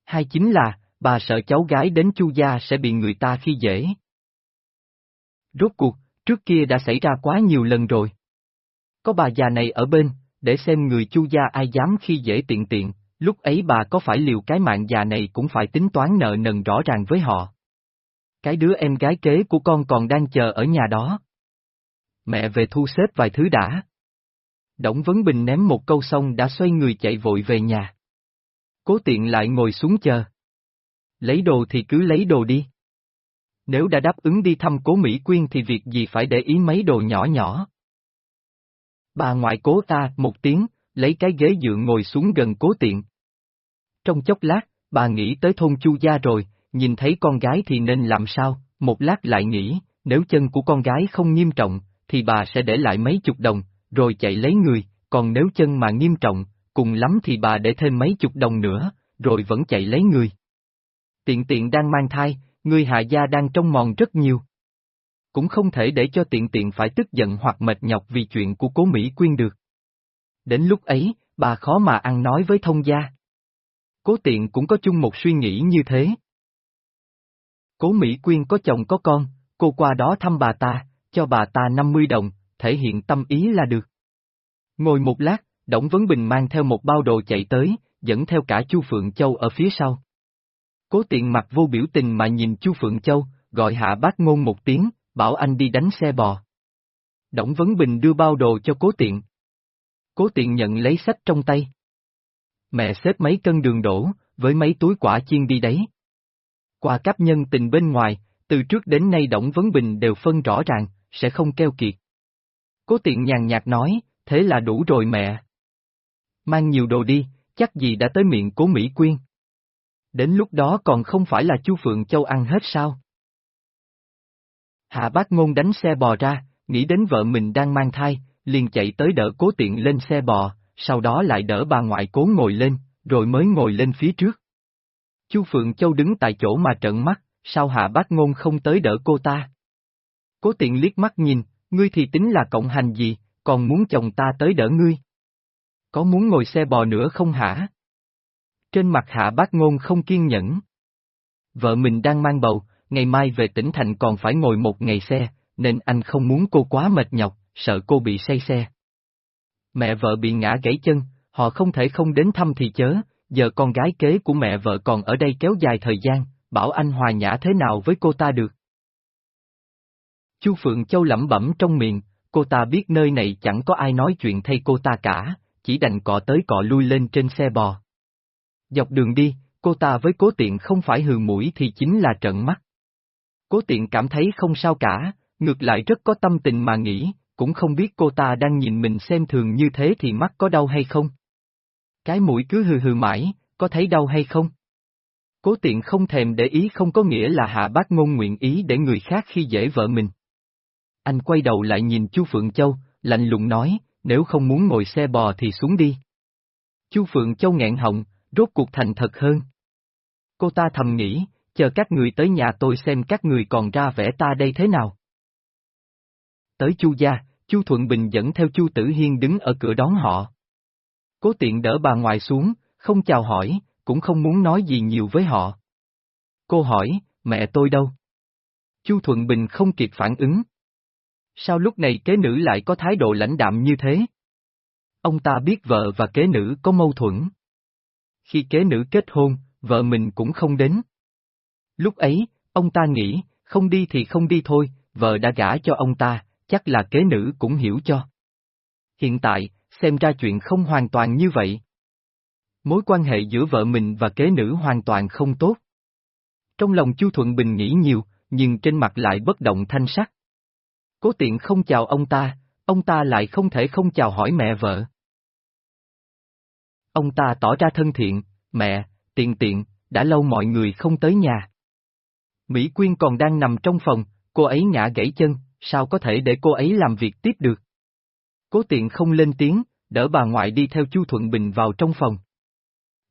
Hai chính là, bà sợ cháu gái đến chu gia sẽ bị người ta khi dễ. Rốt cuộc, trước kia đã xảy ra quá nhiều lần rồi. Có bà già này ở bên, để xem người chu gia ai dám khi dễ tiện tiện, lúc ấy bà có phải liều cái mạng già này cũng phải tính toán nợ nần rõ ràng với họ. Cái đứa em gái kế của con còn đang chờ ở nhà đó. Mẹ về thu xếp vài thứ đã. Đổng Vấn Bình ném một câu xong đã xoay người chạy vội về nhà. Cố tiện lại ngồi xuống chờ. Lấy đồ thì cứ lấy đồ đi. Nếu đã đáp ứng đi thăm cố Mỹ Quyên thì việc gì phải để ý mấy đồ nhỏ nhỏ. Bà ngoại cố ta một tiếng, lấy cái ghế dựa ngồi xuống gần cố tiện. Trong chốc lát, bà nghĩ tới thôn chu gia rồi, nhìn thấy con gái thì nên làm sao, một lát lại nghĩ, nếu chân của con gái không nghiêm trọng, thì bà sẽ để lại mấy chục đồng, rồi chạy lấy người, còn nếu chân mà nghiêm trọng, cùng lắm thì bà để thêm mấy chục đồng nữa, rồi vẫn chạy lấy người. Tiện tiện đang mang thai, người hạ gia đang trông mòn rất nhiều. Cũng không thể để cho tiện tiện phải tức giận hoặc mệt nhọc vì chuyện của cố Mỹ Quyên được. Đến lúc ấy, bà khó mà ăn nói với thông gia. Cố tiện cũng có chung một suy nghĩ như thế. Cố Mỹ Quyên có chồng có con, cô qua đó thăm bà ta, cho bà ta 50 đồng, thể hiện tâm ý là được. Ngồi một lát, Đổng Vấn Bình mang theo một bao đồ chạy tới, dẫn theo cả Chu Phượng Châu ở phía sau. Cố tiện mặt vô biểu tình mà nhìn Chu Phượng Châu, gọi hạ bác ngôn một tiếng, bảo anh đi đánh xe bò. Đổng Vấn Bình đưa bao đồ cho cố tiện. Cố tiện nhận lấy sách trong tay. Mẹ xếp mấy cân đường đổ, với mấy túi quả chiên đi đấy. Qua cấp nhân tình bên ngoài, từ trước đến nay Đổng Vấn Bình đều phân rõ ràng, sẽ không keo kiệt. Cố tiện nhàn nhạt nói, thế là đủ rồi mẹ. Mang nhiều đồ đi, chắc gì đã tới miệng cố Mỹ Quyên. Đến lúc đó còn không phải là Chu Phượng Châu ăn hết sao? Hạ bác ngôn đánh xe bò ra, nghĩ đến vợ mình đang mang thai, liền chạy tới đỡ cố tiện lên xe bò, sau đó lại đỡ bà ngoại cố ngồi lên, rồi mới ngồi lên phía trước. Chu Phượng Châu đứng tại chỗ mà trợn mắt, sao hạ bác ngôn không tới đỡ cô ta? Cố tiện liếc mắt nhìn, ngươi thì tính là cộng hành gì, còn muốn chồng ta tới đỡ ngươi? Có muốn ngồi xe bò nữa không hả? Trên mặt hạ bác ngôn không kiên nhẫn. Vợ mình đang mang bầu, ngày mai về tỉnh thành còn phải ngồi một ngày xe, nên anh không muốn cô quá mệt nhọc, sợ cô bị say xe. Mẹ vợ bị ngã gãy chân, họ không thể không đến thăm thì chớ, giờ con gái kế của mẹ vợ còn ở đây kéo dài thời gian, bảo anh hòa nhã thế nào với cô ta được. Chu Phượng Châu lẩm bẩm trong miệng, cô ta biết nơi này chẳng có ai nói chuyện thay cô ta cả, chỉ đành cọ tới cọ lui lên trên xe bò. Dọc đường đi, cô ta với cố tiện không phải hừ mũi thì chính là trận mắt. Cố tiện cảm thấy không sao cả, ngược lại rất có tâm tình mà nghĩ, cũng không biết cô ta đang nhìn mình xem thường như thế thì mắt có đau hay không. Cái mũi cứ hừ hừ mãi, có thấy đau hay không? Cố tiện không thèm để ý không có nghĩa là hạ bác ngôn nguyện ý để người khác khi dễ vợ mình. Anh quay đầu lại nhìn Chu Phượng Châu, lạnh lùng nói, nếu không muốn ngồi xe bò thì xuống đi. Chu Phượng Châu nghẹn họng, rốt cuộc thành thật hơn. Cô ta thầm nghĩ, chờ các người tới nhà tôi xem các người còn ra vẻ ta đây thế nào. Tới Chu gia, Chu Thuận Bình dẫn theo Chu Tử Hiên đứng ở cửa đón họ. Cố tiện đỡ bà ngoài xuống, không chào hỏi, cũng không muốn nói gì nhiều với họ. Cô hỏi, mẹ tôi đâu? Chu Thuận Bình không kịp phản ứng. Sao lúc này kế nữ lại có thái độ lãnh đạm như thế? Ông ta biết vợ và kế nữ có mâu thuẫn. Khi kế nữ kết hôn, vợ mình cũng không đến. Lúc ấy, ông ta nghĩ, không đi thì không đi thôi, vợ đã gả cho ông ta, chắc là kế nữ cũng hiểu cho. Hiện tại, xem ra chuyện không hoàn toàn như vậy. Mối quan hệ giữa vợ mình và kế nữ hoàn toàn không tốt. Trong lòng Chu Thuận Bình nghĩ nhiều, nhưng trên mặt lại bất động thanh sắc. Cố tiện không chào ông ta, ông ta lại không thể không chào hỏi mẹ vợ. Ông ta tỏ ra thân thiện, mẹ, tiện tiện, đã lâu mọi người không tới nhà. Mỹ Quyên còn đang nằm trong phòng, cô ấy ngã gãy chân, sao có thể để cô ấy làm việc tiếp được? Cố tiện không lên tiếng, đỡ bà ngoại đi theo Chu Thuận Bình vào trong phòng.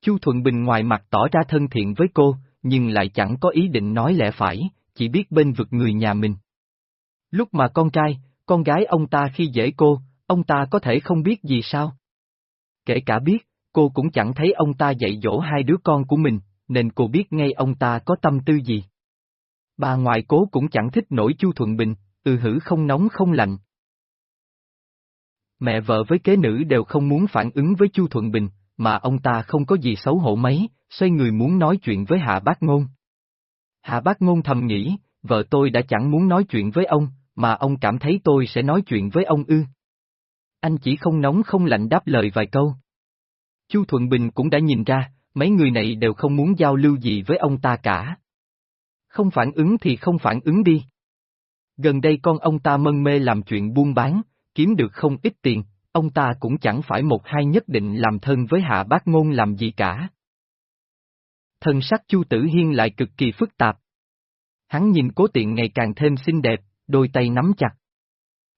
Chu Thuận Bình ngoài mặt tỏ ra thân thiện với cô, nhưng lại chẳng có ý định nói lẽ phải, chỉ biết bên vực người nhà mình. Lúc mà con trai, con gái ông ta khi dễ cô, ông ta có thể không biết gì sao? Kể cả biết, cô cũng chẳng thấy ông ta dạy dỗ hai đứa con của mình, nên cô biết ngay ông ta có tâm tư gì. Bà ngoại cố cũng chẳng thích nổi Chu Thuận Bình, ừ hử không nóng không lạnh. Mẹ vợ với kế nữ đều không muốn phản ứng với Chu Thuận Bình, mà ông ta không có gì xấu hổ mấy, xoay người muốn nói chuyện với Hạ Bác Ngôn. Hạ Bác Ngôn thầm nghĩ, vợ tôi đã chẳng muốn nói chuyện với ông, mà ông cảm thấy tôi sẽ nói chuyện với ông ư. Anh chỉ không nóng không lạnh đáp lời vài câu. Chu Thuận Bình cũng đã nhìn ra, mấy người này đều không muốn giao lưu gì với ông ta cả. Không phản ứng thì không phản ứng đi. Gần đây con ông ta mân mê làm chuyện buôn bán, kiếm được không ít tiền, ông ta cũng chẳng phải một hai nhất định làm thân với hạ bác ngôn làm gì cả. Thần sắc Chu Tử Hiên lại cực kỳ phức tạp. Hắn nhìn cố tiện ngày càng thêm xinh đẹp, đôi tay nắm chặt.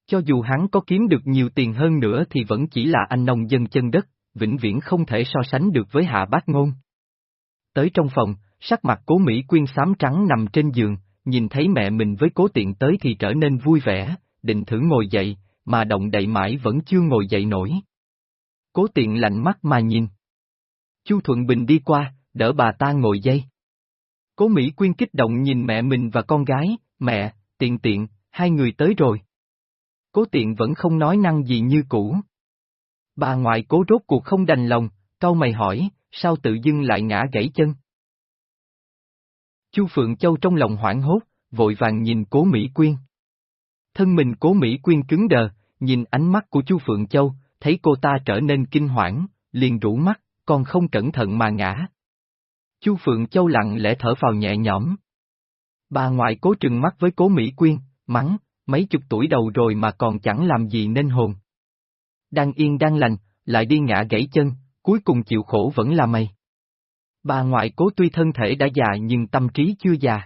Cho dù hắn có kiếm được nhiều tiền hơn nữa thì vẫn chỉ là anh nông dân chân đất, vĩnh viễn không thể so sánh được với hạ bác ngôn. Tới trong phòng, sắc mặt cố Mỹ Quyên xám trắng nằm trên giường, nhìn thấy mẹ mình với cố tiện tới thì trở nên vui vẻ, định thử ngồi dậy, mà động đậy mãi vẫn chưa ngồi dậy nổi. Cố tiện lạnh mắt mà nhìn. Chu Thuận Bình đi qua, đỡ bà ta ngồi dây. Cố Mỹ Quyên kích động nhìn mẹ mình và con gái, mẹ, tiện tiện, hai người tới rồi. Cố tiện vẫn không nói năng gì như cũ. Bà ngoại cố rốt cuộc không đành lòng, câu mày hỏi, sao tự dưng lại ngã gãy chân? Chu Phượng Châu trong lòng hoảng hốt, vội vàng nhìn cố Mỹ Quyên. Thân mình cố Mỹ Quyên cứng đờ, nhìn ánh mắt của Chu Phượng Châu, thấy cô ta trở nên kinh hoảng, liền rủ mắt, còn không cẩn thận mà ngã. Chu Phượng Châu lặng lẽ thở vào nhẹ nhõm. Bà ngoại cố trừng mắt với cố Mỹ Quyên, mắng, mấy chục tuổi đầu rồi mà còn chẳng làm gì nên hồn. Đang yên đang lành, lại đi ngã gãy chân, cuối cùng chịu khổ vẫn là mày. Bà ngoại cố tuy thân thể đã già nhưng tâm trí chưa già.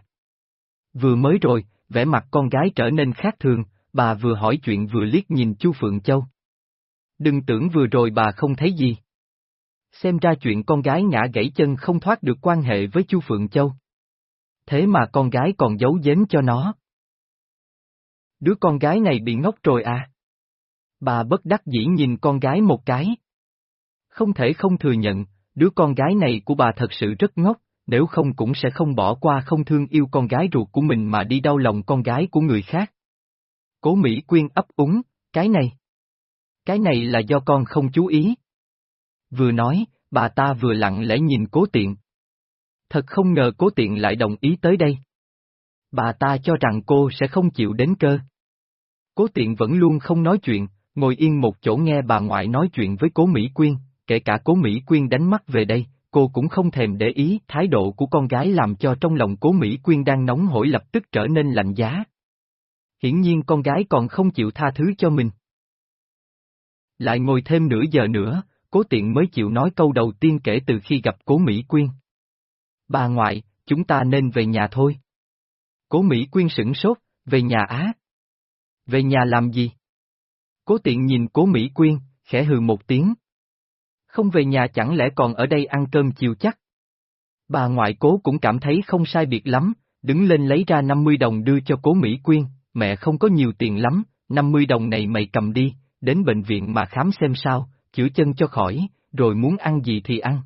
Vừa mới rồi, vẻ mặt con gái trở nên khác thường, bà vừa hỏi chuyện vừa liếc nhìn Chu Phượng Châu. Đừng tưởng vừa rồi bà không thấy gì. Xem ra chuyện con gái ngã gãy chân không thoát được quan hệ với Chu Phượng Châu. Thế mà con gái còn giấu giếm cho nó. Đứa con gái này bị ngốc rồi à? Bà bất đắc dĩ nhìn con gái một cái. Không thể không thừa nhận, đứa con gái này của bà thật sự rất ngốc, nếu không cũng sẽ không bỏ qua không thương yêu con gái ruột của mình mà đi đau lòng con gái của người khác. Cố Mỹ Quyên ấp úng, cái này. Cái này là do con không chú ý. Vừa nói, bà ta vừa lặng lẽ nhìn cố tiện. Thật không ngờ cố tiện lại đồng ý tới đây. Bà ta cho rằng cô sẽ không chịu đến cơ. Cố tiện vẫn luôn không nói chuyện, ngồi yên một chỗ nghe bà ngoại nói chuyện với cố Mỹ Quyên, kể cả cố Mỹ Quyên đánh mắt về đây, cô cũng không thèm để ý thái độ của con gái làm cho trong lòng cố Mỹ Quyên đang nóng hổi lập tức trở nên lạnh giá. Hiển nhiên con gái còn không chịu tha thứ cho mình. Lại ngồi thêm nửa giờ nữa, cố tiện mới chịu nói câu đầu tiên kể từ khi gặp cố Mỹ Quyên. Bà ngoại, chúng ta nên về nhà thôi. Cố Mỹ Quyên sửng sốt, về nhà á. Về nhà làm gì? Cố tiện nhìn cố Mỹ Quyên, khẽ hừ một tiếng. Không về nhà chẳng lẽ còn ở đây ăn cơm chiều chắc? Bà ngoại cố cũng cảm thấy không sai biệt lắm, đứng lên lấy ra 50 đồng đưa cho cố Mỹ Quyên, mẹ không có nhiều tiền lắm, 50 đồng này mày cầm đi, đến bệnh viện mà khám xem sao, chữa chân cho khỏi, rồi muốn ăn gì thì ăn.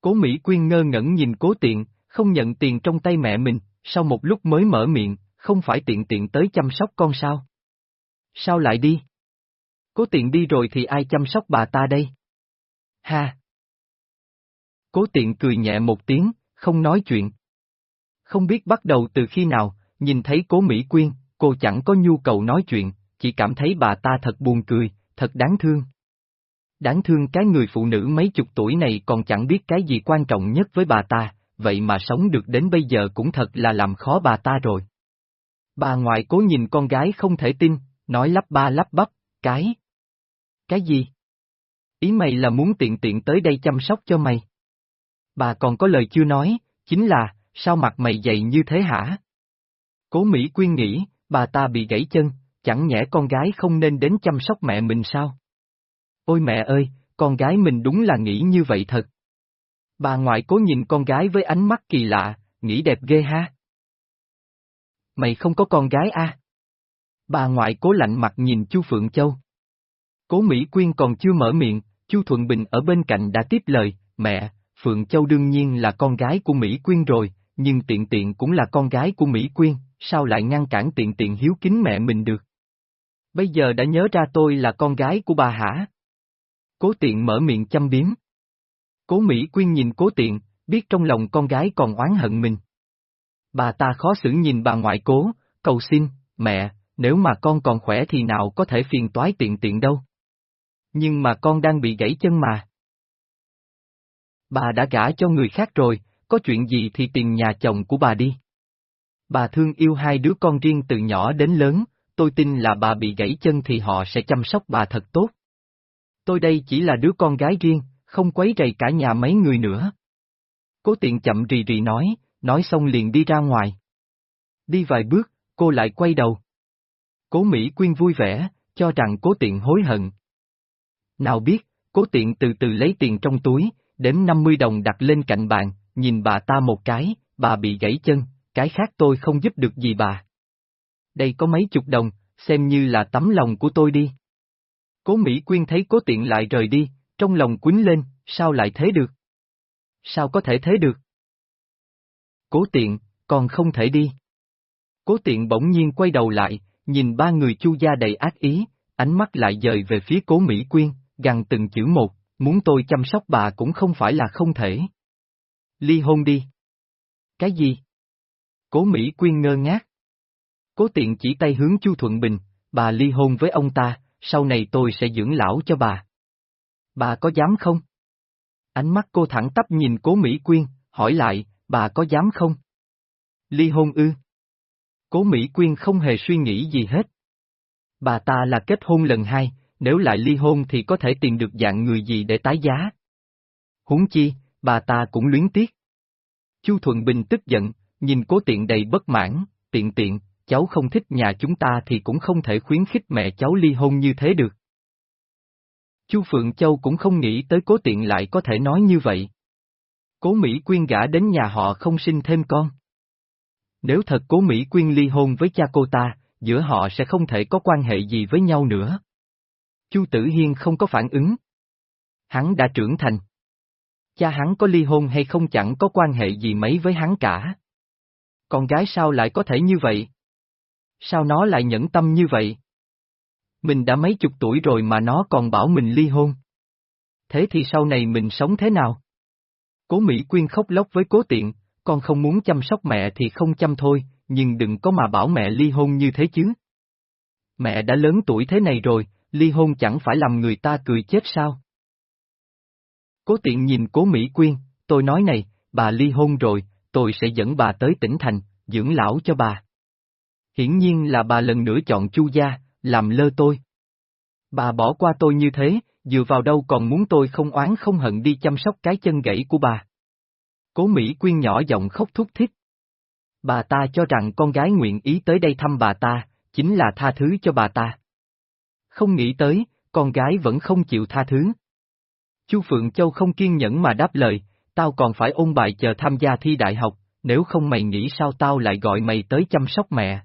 Cố Mỹ Quyên ngơ ngẩn nhìn cố tiện, không nhận tiền trong tay mẹ mình, sau một lúc mới mở miệng, không phải tiện tiện tới chăm sóc con sao? Sao lại đi? Cố tiện đi rồi thì ai chăm sóc bà ta đây? Ha! Cố tiện cười nhẹ một tiếng, không nói chuyện. Không biết bắt đầu từ khi nào, nhìn thấy cố Mỹ Quyên, cô chẳng có nhu cầu nói chuyện, chỉ cảm thấy bà ta thật buồn cười, thật đáng thương. Đáng thương cái người phụ nữ mấy chục tuổi này còn chẳng biết cái gì quan trọng nhất với bà ta, vậy mà sống được đến bây giờ cũng thật là làm khó bà ta rồi. Bà ngoại cố nhìn con gái không thể tin, nói lắp ba lắp bắp, cái. Cái gì? Ý mày là muốn tiện tiện tới đây chăm sóc cho mày. Bà còn có lời chưa nói, chính là, sao mặt mày dày như thế hả? Cố Mỹ Quyên nghĩ, bà ta bị gãy chân, chẳng nhẽ con gái không nên đến chăm sóc mẹ mình sao? Ôi mẹ ơi, con gái mình đúng là nghĩ như vậy thật. Bà ngoại cố nhìn con gái với ánh mắt kỳ lạ, nghĩ đẹp ghê ha. Mày không có con gái à? Bà ngoại cố lạnh mặt nhìn Chu Phượng Châu. Cố Mỹ Quyên còn chưa mở miệng, Chu Thuận Bình ở bên cạnh đã tiếp lời, mẹ, Phượng Châu đương nhiên là con gái của Mỹ Quyên rồi, nhưng tiện tiện cũng là con gái của Mỹ Quyên, sao lại ngăn cản tiện tiện hiếu kính mẹ mình được? Bây giờ đã nhớ ra tôi là con gái của bà hả? Cố tiện mở miệng chăm biếm. Cố Mỹ Quyên nhìn cố tiện, biết trong lòng con gái còn oán hận mình. Bà ta khó xử nhìn bà ngoại cố, cầu xin, mẹ, nếu mà con còn khỏe thì nào có thể phiền toái tiện tiện đâu. Nhưng mà con đang bị gãy chân mà. Bà đã gả cho người khác rồi, có chuyện gì thì tìm nhà chồng của bà đi. Bà thương yêu hai đứa con riêng từ nhỏ đến lớn, tôi tin là bà bị gãy chân thì họ sẽ chăm sóc bà thật tốt. Tôi đây chỉ là đứa con gái riêng, không quấy rầy cả nhà mấy người nữa. Cố tiện chậm rì rì nói, nói xong liền đi ra ngoài. Đi vài bước, cô lại quay đầu. Cố Mỹ Quyên vui vẻ, cho rằng cố tiện hối hận. Nào biết, cố tiện từ từ lấy tiền trong túi, đếm 50 đồng đặt lên cạnh bàn, nhìn bà ta một cái, bà bị gãy chân, cái khác tôi không giúp được gì bà. Đây có mấy chục đồng, xem như là tấm lòng của tôi đi. Cố Mỹ Quyên thấy cố tiện lại rời đi, trong lòng quýnh lên, sao lại thế được? Sao có thể thế được? Cố tiện, còn không thể đi. Cố tiện bỗng nhiên quay đầu lại, nhìn ba người chu gia đầy ác ý, ánh mắt lại dời về phía cố Mỹ Quyên, gằn từng chữ một, muốn tôi chăm sóc bà cũng không phải là không thể. Ly hôn đi. Cái gì? Cố Mỹ Quyên ngơ ngác. Cố tiện chỉ tay hướng Chu Thuận Bình, bà ly hôn với ông ta, sau này tôi sẽ dưỡng lão cho bà. Bà có dám không? Ánh mắt cô thẳng tắp nhìn cố Mỹ Quyên, hỏi lại, bà có dám không? Ly hôn ư? Cố Mỹ Quyên không hề suy nghĩ gì hết. Bà ta là kết hôn lần hai, nếu lại ly hôn thì có thể tìm được dạng người gì để tái giá. Huống chi, bà ta cũng luyến tiếc. Chu Thuận Bình tức giận, nhìn cố tiện đầy bất mãn, tiện tiện, cháu không thích nhà chúng ta thì cũng không thể khuyến khích mẹ cháu ly hôn như thế được. Chu Phượng Châu cũng không nghĩ tới cố tiện lại có thể nói như vậy. Cố Mỹ Quyên gả đến nhà họ không sinh thêm con. Nếu thật cố Mỹ Quyên ly hôn với cha cô ta, giữa họ sẽ không thể có quan hệ gì với nhau nữa. Chu Tử Hiên không có phản ứng. Hắn đã trưởng thành. Cha hắn có ly hôn hay không chẳng có quan hệ gì mấy với hắn cả. Con gái sao lại có thể như vậy? Sao nó lại nhẫn tâm như vậy? Mình đã mấy chục tuổi rồi mà nó còn bảo mình ly hôn. Thế thì sau này mình sống thế nào? Cố Mỹ Quyên khóc lóc với cố tiện, con không muốn chăm sóc mẹ thì không chăm thôi, nhưng đừng có mà bảo mẹ ly hôn như thế chứ. Mẹ đã lớn tuổi thế này rồi, ly hôn chẳng phải làm người ta cười chết sao? Cố tiện nhìn cố Mỹ Quyên, tôi nói này, bà ly hôn rồi, tôi sẽ dẫn bà tới tỉnh thành, dưỡng lão cho bà. Hiển nhiên là bà lần nữa chọn chu gia, làm lơ tôi. Bà bỏ qua tôi như thế, dựa vào đâu còn muốn tôi không oán không hận đi chăm sóc cái chân gãy của bà. Cố Mỹ Quyên nhỏ giọng khóc thúc thích. Bà ta cho rằng con gái nguyện ý tới đây thăm bà ta, chính là tha thứ cho bà ta. Không nghĩ tới, con gái vẫn không chịu tha thứ. Chu Phượng Châu không kiên nhẫn mà đáp lời, tao còn phải ôn bài chờ tham gia thi đại học, nếu không mày nghĩ sao tao lại gọi mày tới chăm sóc mẹ.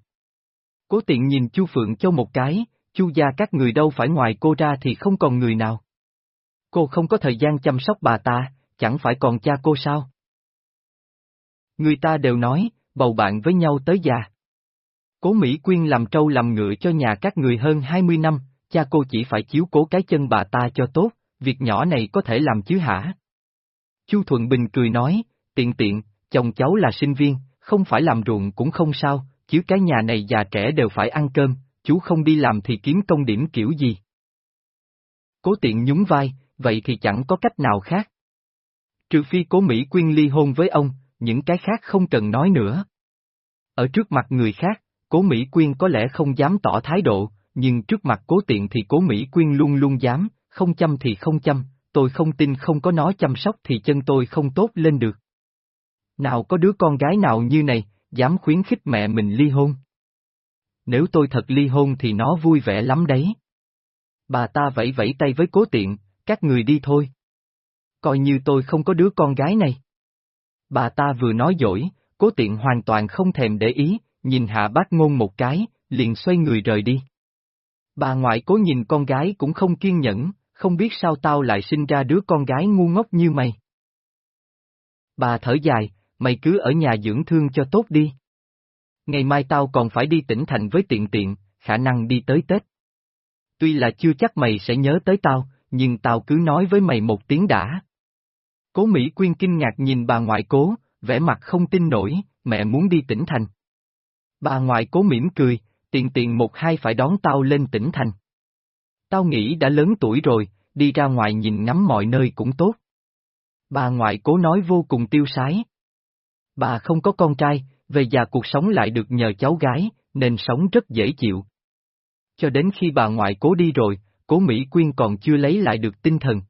Cố tiện nhìn Chu Phượng Châu một cái, Chu gia các người đâu phải ngoài cô ra thì không còn người nào. Cô không có thời gian chăm sóc bà ta, chẳng phải còn cha cô sao? Người ta đều nói, bầu bạn với nhau tới già. Cố Mỹ Quyên làm trâu làm ngựa cho nhà các người hơn 20 năm, cha cô chỉ phải chiếu cố cái chân bà ta cho tốt, việc nhỏ này có thể làm chứ hả? Chu Thuận Bình cười nói, tiện tiện, chồng cháu là sinh viên, không phải làm ruộng cũng không sao, chứ cái nhà này già trẻ đều phải ăn cơm, chú không đi làm thì kiếm công điểm kiểu gì. Cố tiện nhún vai, vậy thì chẳng có cách nào khác. Trừ phi cố Mỹ Quyên ly hôn với ông, những cái khác không cần nói nữa. Ở trước mặt người khác, cố Mỹ Quyên có lẽ không dám tỏ thái độ, nhưng trước mặt cố tiện thì cố Mỹ Quyên luôn luôn dám, không chăm thì không chăm, tôi không tin không có nó chăm sóc thì chân tôi không tốt lên được. Nào có đứa con gái nào như này, dám khuyến khích mẹ mình ly hôn. Nếu tôi thật ly hôn thì nó vui vẻ lắm đấy. Bà ta vẫy vẫy tay với cố tiện, các người đi thôi. Coi như tôi không có đứa con gái này. Bà ta vừa nói dỗi, cố tiện hoàn toàn không thèm để ý, nhìn hạ bác ngôn một cái, liền xoay người rời đi. Bà ngoại cố nhìn con gái cũng không kiên nhẫn, không biết sao tao lại sinh ra đứa con gái ngu ngốc như mày. Bà thở dài, mày cứ ở nhà dưỡng thương cho tốt đi. Ngày mai tao còn phải đi tỉnh thành với tiện tiện, khả năng đi tới Tết. Tuy là chưa chắc mày sẽ nhớ tới tao, nhưng tao cứ nói với mày một tiếng đã. Cố Mỹ Quyên kinh ngạc nhìn bà ngoại cố, vẻ mặt không tin nổi, mẹ muốn đi tỉnh thành. Bà ngoại cố mỉm cười, tiện tiện một hai phải đón tao lên tỉnh thành. Tao nghĩ đã lớn tuổi rồi, đi ra ngoài nhìn ngắm mọi nơi cũng tốt. Bà ngoại cố nói vô cùng tiêu sái. Bà không có con trai, về già cuộc sống lại được nhờ cháu gái, nên sống rất dễ chịu. Cho đến khi bà ngoại cố đi rồi, cố Mỹ Quyên còn chưa lấy lại được tinh thần.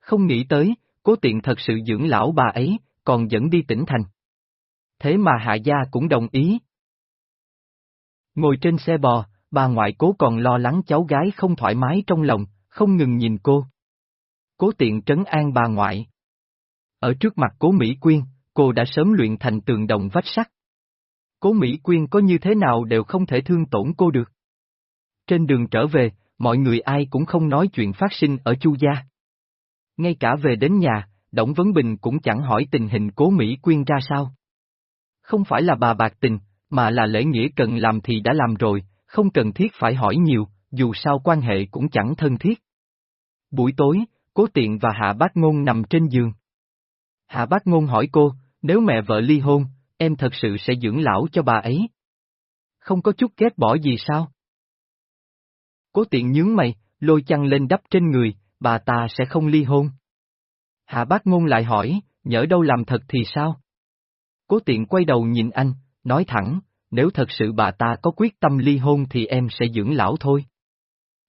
Không nghĩ tới, cố tiện thật sự dưỡng lão bà ấy, còn dẫn đi tỉnh thành. Thế mà hạ gia cũng đồng ý. Ngồi trên xe bò, bà ngoại cố còn lo lắng cháu gái không thoải mái trong lòng, không ngừng nhìn cô. Cố tiện trấn an bà ngoại. Ở trước mặt cố Mỹ Quyên, cô đã sớm luyện thành tường đồng vách sắt. Cố Mỹ Quyên có như thế nào đều không thể thương tổn cô được. Trên đường trở về, mọi người ai cũng không nói chuyện phát sinh ở Chu gia. Ngay cả về đến nhà, Đổng Vấn Bình cũng chẳng hỏi tình hình cố Mỹ Quyên ra sao. Không phải là bà bạc tình, mà là lễ nghĩa cần làm thì đã làm rồi, không cần thiết phải hỏi nhiều, dù sao quan hệ cũng chẳng thân thiết. Buổi tối, Cố Tiện và Hạ Bác Ngôn nằm trên giường. Hạ Bác Ngôn hỏi cô, nếu mẹ vợ ly hôn, em thật sự sẽ dưỡng lão cho bà ấy. Không có chút ghét bỏ gì sao? Cố Tiện nhướng mày, lôi chăn lên đắp trên người, bà ta sẽ không ly hôn. Hạ Bác Ngôn lại hỏi, nhỡ đâu làm thật thì sao? Cố Tiện quay đầu nhìn anh, nói thẳng, nếu thật sự bà ta có quyết tâm ly hôn thì em sẽ dưỡng lão thôi.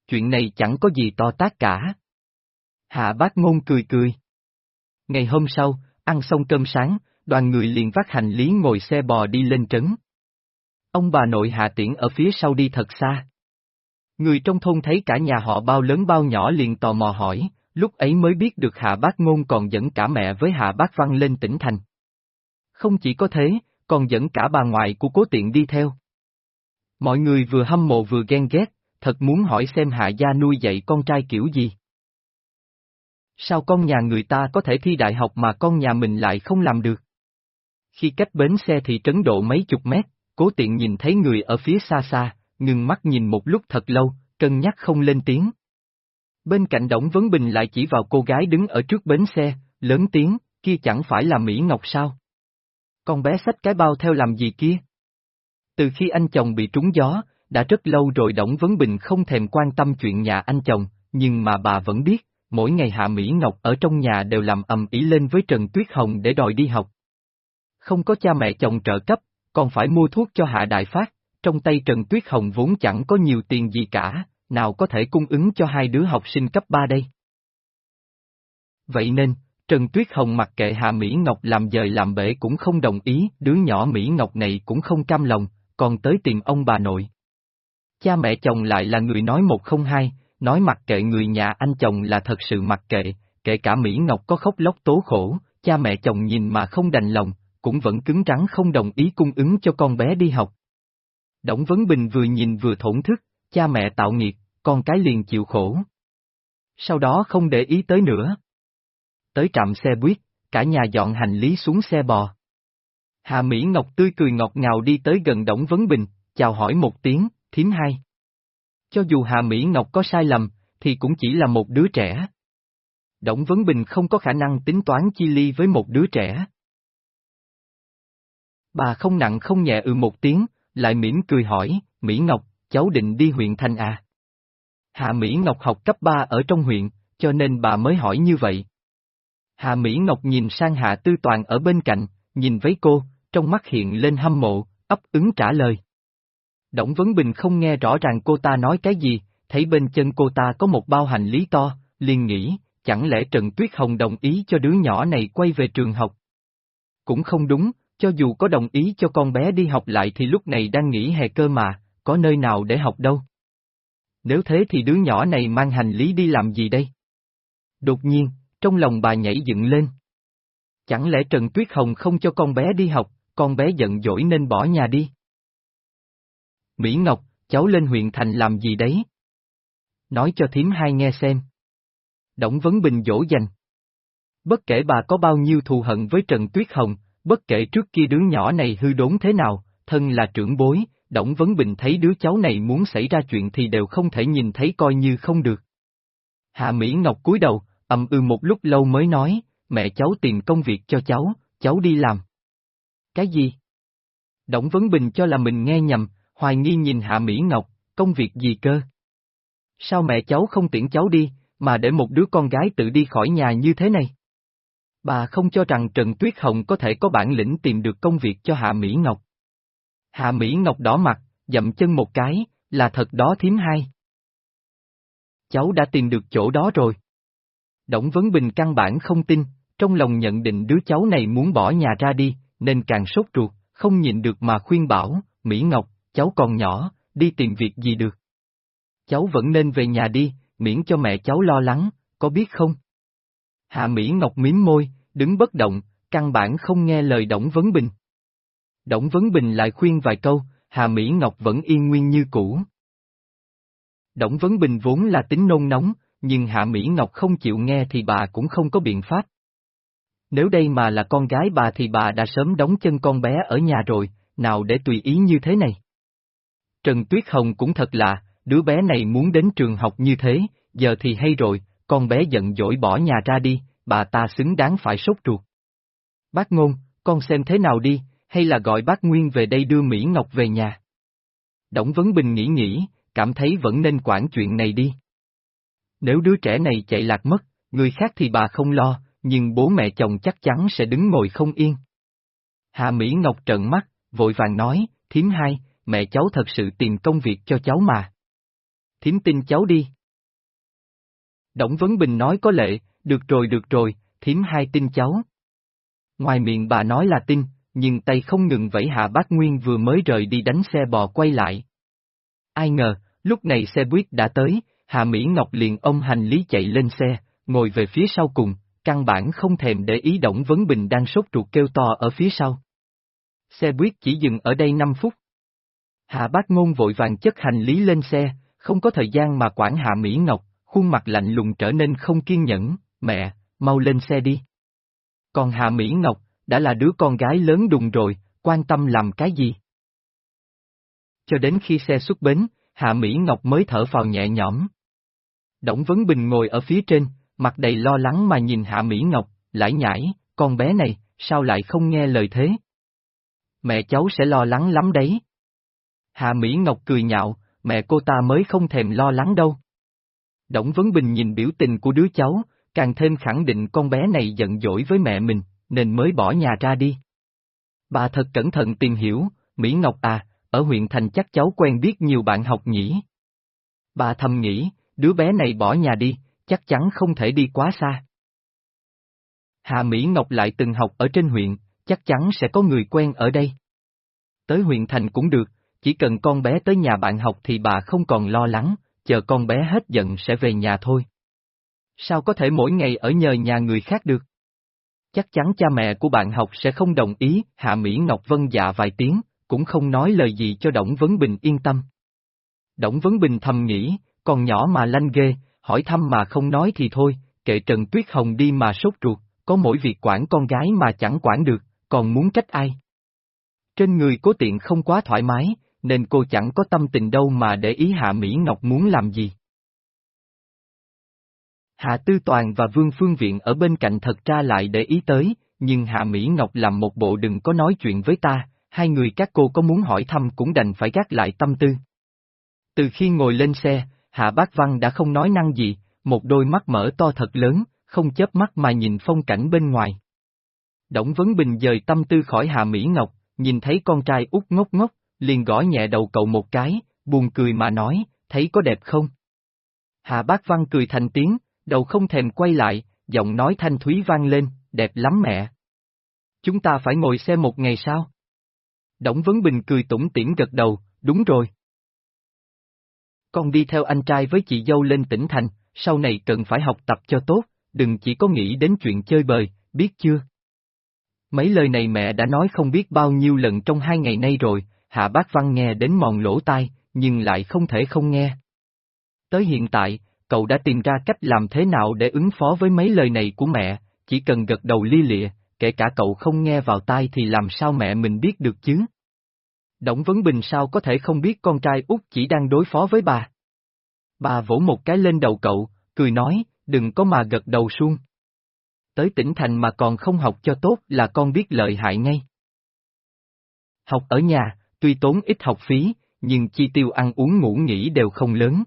Chuyện này chẳng có gì to tác cả. Hạ bác ngôn cười cười. Ngày hôm sau, ăn xong cơm sáng, đoàn người liền vác hành lý ngồi xe bò đi lên trấn. Ông bà nội hạ tiễn ở phía sau đi thật xa. Người trong thôn thấy cả nhà họ bao lớn bao nhỏ liền tò mò hỏi, lúc ấy mới biết được hạ bác ngôn còn dẫn cả mẹ với hạ bác văn lên tỉnh thành. Không chỉ có thế, còn dẫn cả bà ngoại của cố tiện đi theo. Mọi người vừa hâm mộ vừa ghen ghét, thật muốn hỏi xem hạ gia nuôi dạy con trai kiểu gì. Sao con nhà người ta có thể thi đại học mà con nhà mình lại không làm được? Khi cách bến xe thì trấn độ mấy chục mét, cố tiện nhìn thấy người ở phía xa xa, ngừng mắt nhìn một lúc thật lâu, cân nhắc không lên tiếng. Bên cạnh Đổng Vấn Bình lại chỉ vào cô gái đứng ở trước bến xe, lớn tiếng, kia chẳng phải là Mỹ Ngọc sao? Con bé xách cái bao theo làm gì kia? Từ khi anh chồng bị trúng gió, đã rất lâu rồi Đổng Vấn Bình không thèm quan tâm chuyện nhà anh chồng, nhưng mà bà vẫn biết, mỗi ngày Hạ Mỹ Ngọc ở trong nhà đều làm ầm ĩ lên với Trần Tuyết Hồng để đòi đi học. Không có cha mẹ chồng trợ cấp, còn phải mua thuốc cho Hạ Đại Phát, trong tay Trần Tuyết Hồng vốn chẳng có nhiều tiền gì cả, nào có thể cung ứng cho hai đứa học sinh cấp 3 đây. Vậy nên, Trần Tuyết Hồng mặc kệ Hạ Mỹ Ngọc làm dời làm bể cũng không đồng ý, đứa nhỏ Mỹ Ngọc này cũng không cam lòng, còn tới tiền ông bà nội. Cha mẹ chồng lại là người nói một không hai, nói mặc kệ người nhà anh chồng là thật sự mặc kệ, kể cả Mỹ Ngọc có khóc lóc tố khổ, cha mẹ chồng nhìn mà không đành lòng, cũng vẫn cứng rắn không đồng ý cung ứng cho con bé đi học. Đổng Vấn Bình vừa nhìn vừa thổn thức, cha mẹ tạo nghiệt, con cái liền chịu khổ. Sau đó không để ý tới nữa. Tới trạm xe buýt, cả nhà dọn hành lý xuống xe bò. Hà Mỹ Ngọc tươi cười ngọt ngào đi tới gần Đổng Vấn Bình, chào hỏi một tiếng, thím hai. Cho dù Hà Mỹ Ngọc có sai lầm, thì cũng chỉ là một đứa trẻ. Đổng Vấn Bình không có khả năng tính toán chi ly với một đứa trẻ. Bà không nặng không nhẹ ừ một tiếng, lại mỉm cười hỏi, Mỹ Ngọc, cháu định đi huyện Thành à? Hạ Mỹ Ngọc học cấp 3 ở trong huyện, cho nên bà mới hỏi như vậy. Hạ Mỹ Ngọc nhìn sang Hạ Tư Toàn ở bên cạnh, nhìn với cô, trong mắt hiện lên hâm mộ, ấp ứng trả lời. Đổng Vấn Bình không nghe rõ ràng cô ta nói cái gì, thấy bên chân cô ta có một bao hành lý to, liền nghĩ, chẳng lẽ Trần Tuyết Hồng đồng ý cho đứa nhỏ này quay về trường học? Cũng không đúng, cho dù có đồng ý cho con bé đi học lại thì lúc này đang nghỉ hè cơ mà, có nơi nào để học đâu. Nếu thế thì đứa nhỏ này mang hành lý đi làm gì đây? Đột nhiên, trong lòng bà nhảy dựng lên. Chẳng lẽ Trần Tuyết Hồng không cho con bé đi học, con bé giận dỗi nên bỏ nhà đi? Mỹ Ngọc, cháu lên huyện thành làm gì đấy? Nói cho thím hai nghe xem. Đổng Vấn Bình dỗ dành. Bất kể bà có bao nhiêu thù hận với Trần Tuyết Hồng, bất kể trước kia đứa nhỏ này hư đốn thế nào, thân là trưởng bối, Đổng Vấn Bình thấy đứa cháu này muốn xảy ra chuyện thì đều không thể nhìn thấy coi như không được. Hạ Mỹ Ngọc cúi đầu, ầm ư một lúc lâu mới nói, mẹ cháu tìm công việc cho cháu, cháu đi làm. Cái gì? Đổng Vấn Bình cho là mình nghe nhầm, hoài nghi nhìn Hạ Mỹ Ngọc, công việc gì cơ? Sao mẹ cháu không tiễn cháu đi, mà để một đứa con gái tự đi khỏi nhà như thế này? Bà không cho rằng Trần Tuyết Hồng có thể có bản lĩnh tìm được công việc cho Hạ Mỹ Ngọc. Hạ Mỹ Ngọc đỏ mặt, dậm chân một cái, là thật đó thím hai. Cháu đã tìm được chỗ đó rồi. Đổng Vấn Bình căn bản không tin, trong lòng nhận định đứa cháu này muốn bỏ nhà ra đi, nên càng sốt ruột, không nhìn được mà khuyên bảo, Mỹ Ngọc, cháu còn nhỏ, đi tìm việc gì được. Cháu vẫn nên về nhà đi, miễn cho mẹ cháu lo lắng, có biết không? Hạ Mỹ Ngọc miếm môi, đứng bất động, căn bản không nghe lời Đổng Vấn Bình. Đổng Vấn Bình lại khuyên vài câu, Hà Mỹ Ngọc vẫn yên nguyên như cũ. Đổng Vấn Bình vốn là tính nôn nóng, nhưng Hạ Mỹ Ngọc không chịu nghe thì bà cũng không có biện pháp. Nếu đây mà là con gái bà thì bà đã sớm đóng chân con bé ở nhà rồi, nào để tùy ý như thế này. Trần Tuyết Hồng cũng thật lạ, đứa bé này muốn đến trường học như thế, giờ thì hay rồi, con bé giận dỗi bỏ nhà ra đi, bà ta xứng đáng phải sốt ruột. Bác Ngôn, con xem thế nào đi, hay là gọi bác Nguyên về đây đưa Mỹ Ngọc về nhà. Đổng Vấn Bình nghĩ nghĩ, cảm thấy vẫn nên quản chuyện này đi. Nếu đứa trẻ này chạy lạc mất, người khác thì bà không lo, nhưng bố mẹ chồng chắc chắn sẽ đứng ngồi không yên. Hà Mỹ Ngọc trợn mắt, vội vàng nói, thím hai, mẹ cháu thật sự tìm công việc cho cháu mà. Thím tin cháu đi. Đổng Vấn Bình nói có lệ, được rồi được rồi, thím hai tin cháu. Ngoài miệng bà nói là tin, nhưng tay không ngừng vẫy hạ bác Nguyên vừa mới rời đi đánh xe bò quay lại. Ai ngờ, lúc này xe buýt đã tới, Hạ Mỹ Ngọc liền ông hành lý chạy lên xe, ngồi về phía sau cùng, căn bản không thèm để ý đổng Vấn Bình đang sốt ruột kêu to ở phía sau. Xe buýt chỉ dừng ở đây 5 phút. Hạ bác ngôn vội vàng chất hành lý lên xe, không có thời gian mà quản Hạ Mỹ Ngọc, khuôn mặt lạnh lùng trở nên không kiên nhẫn, mẹ, mau lên xe đi. Còn Hạ Mỹ Ngọc, đã là đứa con gái lớn đùng rồi, quan tâm làm cái gì? Cho đến khi xe xuất bến, Hạ Mỹ Ngọc mới thở vào nhẹ nhõm. Đổng Vấn Bình ngồi ở phía trên, mặt đầy lo lắng mà nhìn Hạ Mỹ Ngọc, lải nhải, con bé này, sao lại không nghe lời thế? Mẹ cháu sẽ lo lắng lắm đấy. Hạ Mỹ Ngọc cười nhạo, mẹ cô ta mới không thèm lo lắng đâu. Đổng Vấn Bình nhìn biểu tình của đứa cháu, càng thêm khẳng định con bé này giận dỗi với mẹ mình, nên mới bỏ nhà ra đi. Bà thật cẩn thận tìm hiểu, Mỹ Ngọc à, ở huyện thành chắc cháu quen biết nhiều bạn học nhỉ. Bà thầm nghĩ, đứa bé này bỏ nhà đi, chắc chắn không thể đi quá xa. Hà Mỹ Ngọc lại từng học ở trên huyện, chắc chắn sẽ có người quen ở đây. Tới huyện thành cũng được, chỉ cần con bé tới nhà bạn học thì bà không còn lo lắng, chờ con bé hết giận sẽ về nhà thôi. Sao có thể mỗi ngày ở nhờ nhà người khác được? Chắc chắn cha mẹ của bạn học sẽ không đồng ý, Hạ Mỹ Ngọc vân dạ vài tiếng, cũng không nói lời gì cho Đổng Vấn Bình yên tâm. Đổng Vấn Bình thầm nghĩ, còn nhỏ mà lanh ghê, hỏi thăm mà không nói thì thôi, kệ Trần Tuyết Hồng đi mà sốt ruột, có mỗi việc quản con gái mà chẳng quản được, còn muốn trách ai. Trên người cố tiện không quá thoải mái, nên cô chẳng có tâm tình đâu mà để ý Hạ Mỹ Ngọc muốn làm gì. Hạ Tư Toàn và Vương Phương Viện ở bên cạnh thật ra lại để ý tới, nhưng Hạ Mỹ Ngọc làm một bộ đừng có nói chuyện với ta, hai người các cô có muốn hỏi thăm cũng đành phải gác lại tâm tư. Từ khi ngồi lên xe, Hạ Bác Văn đã không nói năng gì, một đôi mắt mở to thật lớn, không chớp mắt mà nhìn phong cảnh bên ngoài. Đổng Vấn Bình dời tâm tư khỏi Hạ Mỹ Ngọc, nhìn thấy con trai út ngốc ngốc, liền gõ nhẹ đầu cậu một cái, buồn cười mà nói, thấy có đẹp không? Hạ Bác Văn cười thành tiếng, đầu không thèm quay lại, giọng nói thanh thúy vang lên, đẹp lắm mẹ. Chúng ta phải ngồi xe một ngày sao? Đổng Vấn Bình cười tủm tỉm gật đầu, đúng rồi. Con đi theo anh trai với chị dâu lên tỉnh thành, sau này cần phải học tập cho tốt, đừng chỉ có nghĩ đến chuyện chơi bời, biết chưa? Mấy lời này mẹ đã nói không biết bao nhiêu lần trong hai ngày nay rồi, Hạ Bác Văn nghe đến mòn lỗ tai, nhưng lại không thể không nghe. Tới hiện tại, cậu đã tìm ra cách làm thế nào để ứng phó với mấy lời này của mẹ, chỉ cần gật đầu lia lịa, kể cả cậu không nghe vào tai thì làm sao mẹ mình biết được chứ? Đổng Vấn Bình sao có thể không biết con trai út chỉ đang đối phó với bà? Bà vỗ một cái lên đầu cậu, cười nói, đừng có mà gật đầu suông. Tới tỉnh thành mà còn không học cho tốt là con biết lợi hại ngay. Học ở nhà, tuy tốn ít học phí, nhưng chi tiêu ăn uống ngủ nghỉ đều không lớn.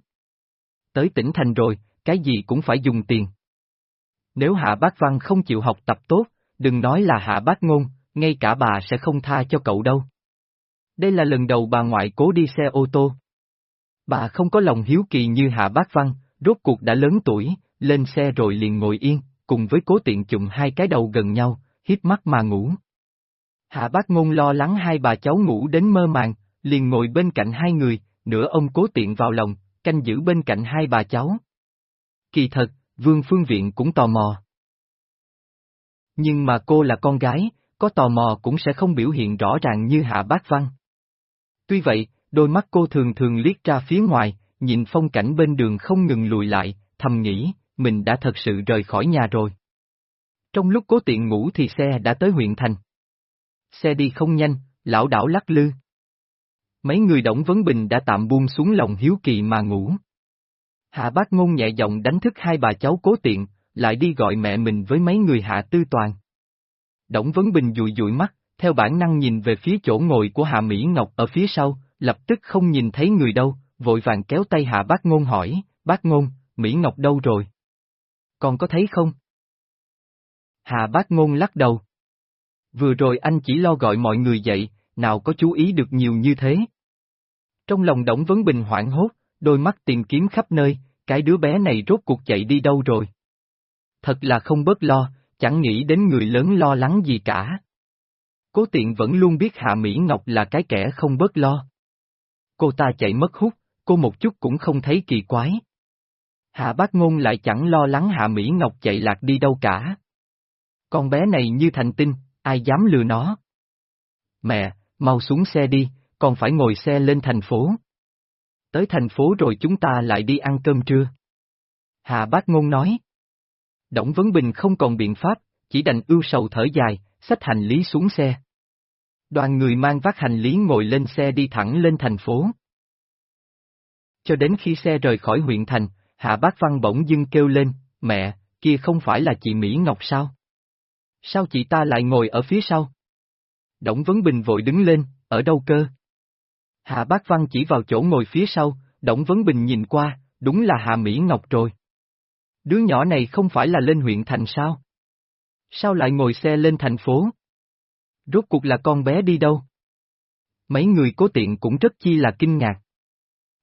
Tới tỉnh thành rồi, cái gì cũng phải dùng tiền. Nếu Hạ Bác Văn không chịu học tập tốt, đừng nói là Hạ Bác Ngôn, ngay cả bà sẽ không tha cho cậu đâu. Đây là lần đầu bà ngoại cố đi xe ô tô. Bà không có lòng hiếu kỳ như Hạ Bác Văn, rốt cuộc đã lớn tuổi, lên xe rồi liền ngồi yên, cùng với cố tiện chụm hai cái đầu gần nhau, hiếp mắt mà ngủ. Hạ Bác Ngôn lo lắng hai bà cháu ngủ đến mơ màng, liền ngồi bên cạnh hai người, nửa ông cố tiện vào lòng, canh giữ bên cạnh hai bà cháu. Kỳ thật, Vương Phương Viện cũng tò mò. Nhưng mà cô là con gái, có tò mò cũng sẽ không biểu hiện rõ ràng như Hạ Bác Văn. Tuy vậy, đôi mắt cô thường thường liếc ra phía ngoài, nhìn phong cảnh bên đường không ngừng lùi lại, thầm nghĩ, mình đã thật sự rời khỏi nhà rồi. Trong lúc cố tiện ngủ thì xe đã tới huyện thành. Xe đi không nhanh, lão đảo lắc lư. Mấy người Đổng Vấn Bình đã tạm buông xuống lòng hiếu kỳ mà ngủ. Hạ bác ngôn nhẹ giọng đánh thức hai bà cháu cố tiện, lại đi gọi mẹ mình với mấy người hạ tư toàn. Đổng Vấn Bình dụi dụi mắt, theo bản năng nhìn về phía chỗ ngồi của Hạ Mỹ Ngọc ở phía sau, lập tức không nhìn thấy người đâu, vội vàng kéo tay Hạ bác ngôn hỏi, bác ngôn, Mỹ Ngọc đâu rồi? Còn có thấy không? Hạ bác ngôn lắc đầu. Vừa rồi anh chỉ lo gọi mọi người dậy, nào có chú ý được nhiều như thế. Trong lòng Đổng Vấn Bình hoảng hốt, đôi mắt tìm kiếm khắp nơi, cái đứa bé này rốt cuộc chạy đi đâu rồi? Thật là không bớt lo, chẳng nghĩ đến người lớn lo lắng gì cả. Cố tiện vẫn luôn biết Hạ Mỹ Ngọc là cái kẻ không bớt lo. Cô ta chạy mất hút, cô một chút cũng không thấy kỳ quái. Hạ bác ngôn lại chẳng lo lắng Hạ Mỹ Ngọc chạy lạc đi đâu cả. Con bé này như thành tinh, ai dám lừa nó. Mẹ, mau xuống xe đi, còn phải ngồi xe lên thành phố. Tới thành phố rồi chúng ta lại đi ăn cơm trưa. Hà bác ngôn nói. Đổng Vấn Bình không còn biện pháp, chỉ đành ưu sầu thở dài, xách hành lý xuống xe. Đoàn người mang vác hành lý ngồi lên xe đi thẳng lên thành phố. Cho đến khi xe rời khỏi huyện thành, Hạ Bác Văn bỗng dưng kêu lên, mẹ, kia không phải là chị Mỹ Ngọc sao? Sao chị ta lại ngồi ở phía sau? Đổng Vấn Bình vội đứng lên, ở đâu cơ? Hạ Bác Văn chỉ vào chỗ ngồi phía sau, Đổng Vấn Bình nhìn qua, đúng là Hạ Mỹ Ngọc rồi. Đứa nhỏ này không phải là lên huyện thành sao? Sao lại ngồi xe lên thành phố? Rốt cuộc là con bé đi đâu? Mấy người cố tiện cũng rất chi là kinh ngạc.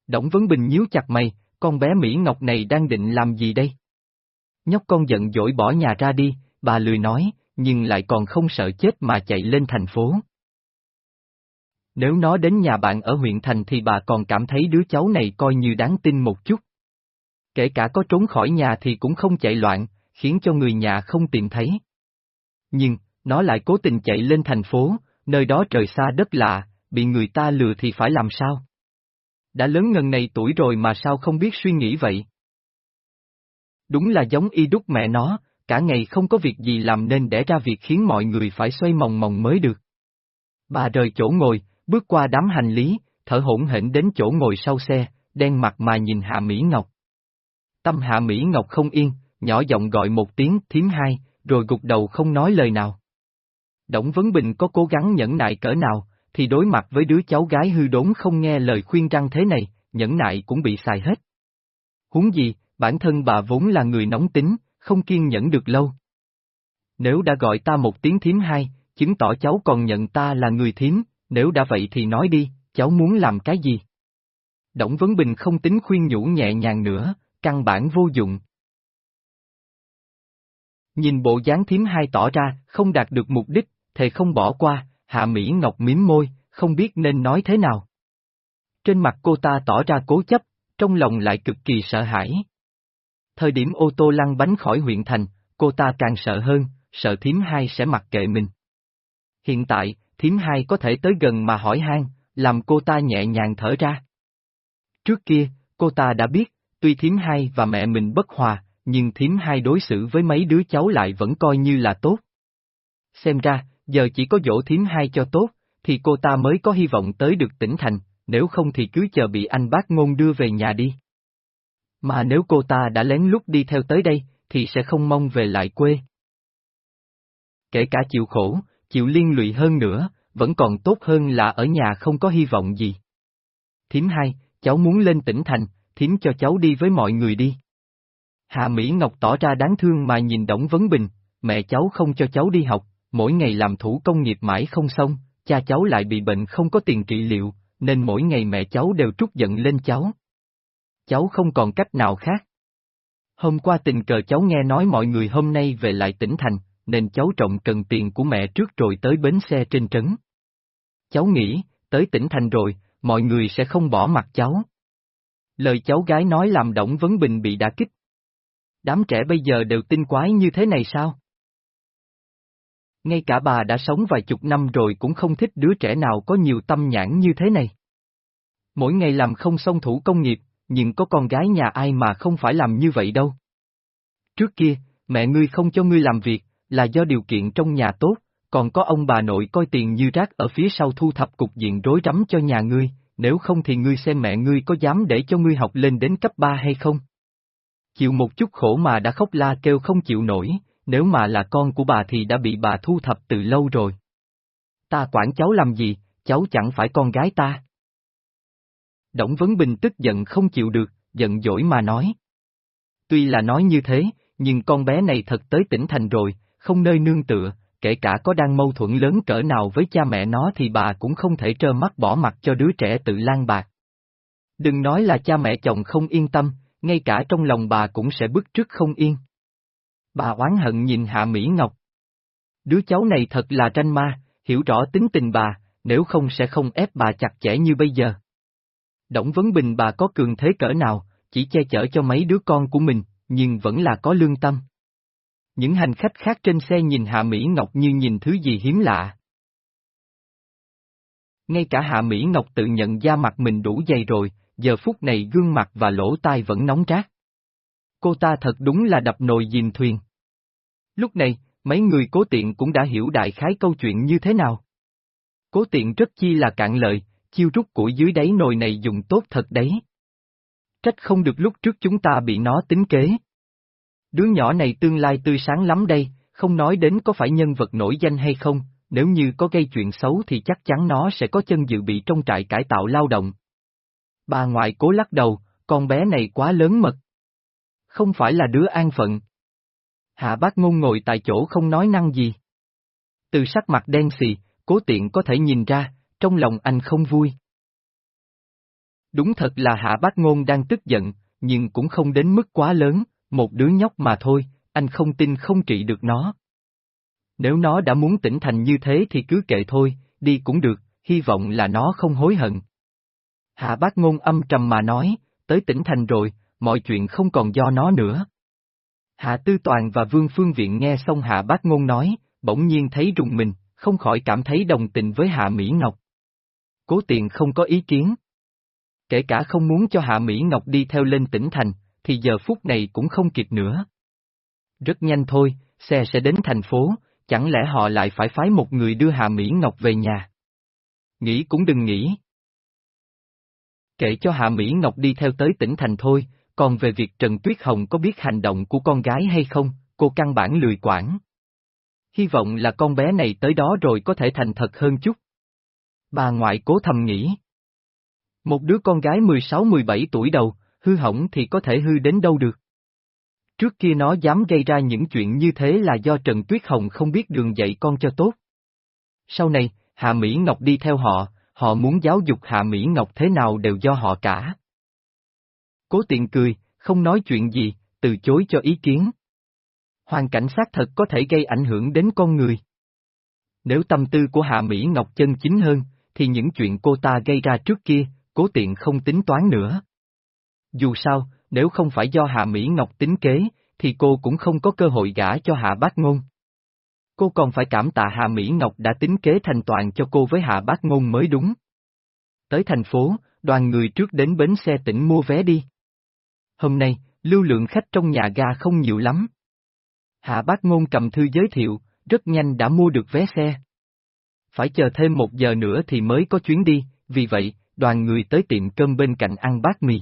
Đổng Vấn Bình nhíu chặt mày, con bé Mỹ Ngọc này đang định làm gì đây? Nhóc con giận dỗi bỏ nhà ra đi, bà lười nói, nhưng lại còn không sợ chết mà chạy lên thành phố. Nếu nó đến nhà bạn ở huyện thành thì bà còn cảm thấy đứa cháu này coi như đáng tin một chút. Kể cả có trốn khỏi nhà thì cũng không chạy loạn, khiến cho người nhà không tìm thấy. Nhưng, nó lại cố tình chạy lên thành phố, nơi đó trời xa đất lạ, bị người ta lừa thì phải làm sao? Đã lớn ngần này tuổi rồi mà sao không biết suy nghĩ vậy? Đúng là giống y đúc mẹ nó, cả ngày không có việc gì làm nên để ra việc khiến mọi người phải xoay mòng mòng mới được. Bà rời chỗ ngồi, bước qua đám hành lý, thở hổn hển đến chỗ ngồi sau xe, đen mặt mà nhìn Hạ Mỹ Ngọc. Tâm Hạ Mỹ Ngọc không yên, nhỏ giọng gọi một tiếng thím hai, rồi gục đầu không nói lời nào. Đổng Vấn Bình có cố gắng nhẫn nại cỡ nào, thì đối mặt với đứa cháu gái hư đốn không nghe lời khuyên răng thế này, nhẫn nại cũng bị xài hết. Huống gì, bản thân bà vốn là người nóng tính, không kiên nhẫn được lâu. Nếu đã gọi ta một tiếng thím hai, chứng tỏ cháu còn nhận ta là người thím, nếu đã vậy thì nói đi, cháu muốn làm cái gì? Đổng Vấn Bình không tính khuyên nhủ nhẹ nhàng nữa, căn bản vô dụng. Nhìn bộ dáng thím hai tỏ ra, không đạt được mục đích, thề không bỏ qua, Hạ Mỹ Ngọc miếm môi, không biết nên nói thế nào. Trên mặt cô ta tỏ ra cố chấp, trong lòng lại cực kỳ sợ hãi. Thời điểm ô tô lăn bánh khỏi huyện thành, cô ta càng sợ hơn, sợ thím hai sẽ mặc kệ mình. Hiện tại, thím hai có thể tới gần mà hỏi han, làm cô ta nhẹ nhàng thở ra. Trước kia, cô ta đã biết, tuy thím hai và mẹ mình bất hòa, nhưng thím hai đối xử với mấy đứa cháu lại vẫn coi như là tốt. Xem ra, giờ chỉ có dỗ thím hai cho tốt, thì cô ta mới có hy vọng tới được tỉnh thành, nếu không thì cứ chờ bị anh bác ngôn đưa về nhà đi. Mà nếu cô ta đã lén lút đi theo tới đây, thì sẽ không mong về lại quê. Kể cả chịu khổ, chịu liên lụy hơn nữa, vẫn còn tốt hơn là ở nhà không có hy vọng gì. Thím hai, cháu muốn lên tỉnh thành, thím cho cháu đi với mọi người đi. Hạ Mỹ Ngọc tỏ ra đáng thương mà nhìn Đổng Vấn Bình, mẹ cháu không cho cháu đi học, mỗi ngày làm thủ công nghiệp mãi không xong, cha cháu lại bị bệnh không có tiền trị liệu, nên mỗi ngày mẹ cháu đều trút giận lên cháu. Cháu không còn cách nào khác. Hôm qua tình cờ cháu nghe nói mọi người hôm nay về lại tỉnh thành, nên cháu trọng cần tiền của mẹ trước rồi tới bến xe trên trấn. Cháu nghĩ, tới tỉnh thành rồi, mọi người sẽ không bỏ mặt cháu. Lời cháu gái nói làm Đổng Vấn Bình bị đả kích. Đám trẻ bây giờ đều tin quái như thế này sao? Ngay cả bà đã sống vài chục năm rồi cũng không thích đứa trẻ nào có nhiều tâm nhãn như thế này. Mỗi ngày làm không xong thủ công nghiệp, nhưng có con gái nhà ai mà không phải làm như vậy đâu. Trước kia, mẹ ngươi không cho ngươi làm việc, là do điều kiện trong nhà tốt, còn có ông bà nội coi tiền như rác ở phía sau thu thập cục diện rối rắm cho nhà ngươi, nếu không thì ngươi xem mẹ ngươi có dám để cho ngươi học lên đến cấp 3 hay không? Chịu một chút khổ mà đã khóc la kêu không chịu nổi, nếu mà là con của bà thì đã bị bà thu thập từ lâu rồi. Ta quản cháu làm gì, cháu chẳng phải con gái ta. Đổng Vấn Bình tức giận không chịu được, giận dỗi mà nói. Tuy là nói như thế, nhưng con bé này thật tới tỉnh thành rồi, không nơi nương tựa, kể cả có đang mâu thuẫn lớn cỡ nào với cha mẹ nó thì bà cũng không thể trơ mắt bỏ mặt cho đứa trẻ tự lan bạc. Đừng nói là cha mẹ chồng không yên tâm, ngay cả trong lòng bà cũng sẽ bức trước không yên. Bà oán hận nhìn Hạ Mỹ Ngọc. Đứa cháu này thật là tranh ma, hiểu rõ tính tình bà, nếu không sẽ không ép bà chặt chẽ như bây giờ. Đổng Vấn Bình bà có cường thế cỡ nào, chỉ che chở cho mấy đứa con của mình, nhưng vẫn là có lương tâm. Những hành khách khác trên xe nhìn Hạ Mỹ Ngọc như nhìn thứ gì hiếm lạ. Ngay cả Hạ Mỹ Ngọc tự nhận da mặt mình đủ dày rồi, giờ phút này gương mặt và lỗ tai vẫn nóng rát. Cô ta thật đúng là đập nồi dìm thuyền. Lúc này, mấy người cố tiện cũng đã hiểu đại khái câu chuyện như thế nào. Cố tiện rất chi là cạn lợi, chiêu rút của dưới đáy nồi này dùng tốt thật đấy. Trách không được lúc trước chúng ta bị nó tính kế. Đứa nhỏ này tương lai tươi sáng lắm đây, không nói đến có phải nhân vật nổi danh hay không, nếu như có gây chuyện xấu thì chắc chắn nó sẽ có chân dự bị trong trại cải tạo lao động. Bà ngoại cố lắc đầu, con bé này quá lớn mật. Không phải là đứa an phận. Hạ bác ngôn ngồi tại chỗ không nói năng gì. Từ sắc mặt đen xì, cố tiện có thể nhìn ra, trong lòng anh không vui. Đúng thật là hạ bác ngôn đang tức giận, nhưng cũng không đến mức quá lớn, một đứa nhóc mà thôi, anh không tin không trị được nó. Nếu nó đã muốn tỉnh thành như thế thì cứ kệ thôi, đi cũng được, hy vọng là nó không hối hận. Hạ bác ngôn âm trầm mà nói, tới tỉnh thành rồi, mọi chuyện không còn do nó nữa. Hạ Tư Toàn và Vương Phương Viện nghe xong Hạ bác ngôn nói, bỗng nhiên thấy rùng mình, không khỏi cảm thấy đồng tình với Hạ Mỹ Ngọc. Cố tiền không có ý kiến. Kể cả không muốn cho Hạ Mỹ Ngọc đi theo lên tỉnh thành, thì giờ phút này cũng không kịp nữa. Rất nhanh thôi, xe sẽ đến thành phố, chẳng lẽ họ lại phải phái một người đưa Hạ Mỹ Ngọc về nhà? Nghĩ cũng đừng nghĩ. Kệ cho Hạ Mỹ Ngọc đi theo tới tỉnh thành thôi, còn về việc Trần Tuyết Hồng có biết hành động của con gái hay không, cô căn bản lười quản. Hy vọng là con bé này tới đó rồi có thể thành thật hơn chút. Bà ngoại cố thầm nghĩ. Một đứa con gái 16-17 tuổi đầu, hư hỏng thì có thể hư đến đâu được. Trước kia nó dám gây ra những chuyện như thế là do Trần Tuyết Hồng không biết đường dạy con cho tốt. Sau này, Hạ Mỹ Ngọc đi theo họ, họ muốn giáo dục Hạ Mỹ Ngọc thế nào đều do họ cả. Cố tiện cười, không nói chuyện gì, từ chối cho ý kiến. Hoàn cảnh xác thật có thể gây ảnh hưởng đến con người. Nếu tâm tư của Hạ Mỹ Ngọc chân chính hơn, thì những chuyện cô ta gây ra trước kia, cố tiện không tính toán nữa. Dù sao, nếu không phải do Hạ Mỹ Ngọc tính kế, thì cô cũng không có cơ hội gả cho Hạ Bác Ngôn. Cô còn phải cảm tạ Hạ Mỹ Ngọc đã tính kế thành toàn cho cô với Hạ Bác Ngôn mới đúng. Tới thành phố, đoàn người trước đến bến xe tỉnh mua vé đi. Hôm nay, lưu lượng khách trong nhà ga không nhiều lắm. Hạ Bác Ngôn cầm thư giới thiệu, rất nhanh đã mua được vé xe. Phải chờ thêm một giờ nữa thì mới có chuyến đi, vì vậy, đoàn người tới tiệm cơm bên cạnh ăn bát mì.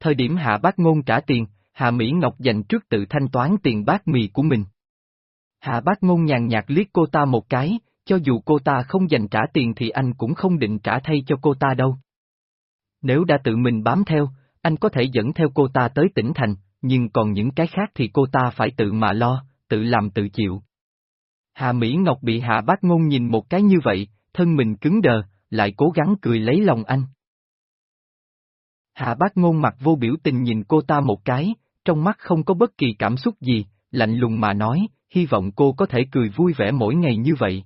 Thời điểm Hạ Bác Ngôn trả tiền, Hạ Mỹ Ngọc dành trước tự thanh toán tiền bát mì của mình. Hạ Bác Ngôn nhàn nhạt liếc cô ta một cái, cho dù cô ta không dành trả tiền thì anh cũng không định trả thay cho cô ta đâu. Nếu đã tự mình bám theo, anh có thể dẫn theo cô ta tới tỉnh thành, nhưng còn những cái khác thì cô ta phải tự mà lo, tự làm tự chịu. Hà Mỹ Ngọc bị Hạ Bác Ngôn nhìn một cái như vậy, thân mình cứng đờ, lại cố gắng cười lấy lòng anh. Hạ bác ngôn mặt vô biểu tình nhìn cô ta một cái, trong mắt không có bất kỳ cảm xúc gì, lạnh lùng mà nói, hy vọng cô có thể cười vui vẻ mỗi ngày như vậy.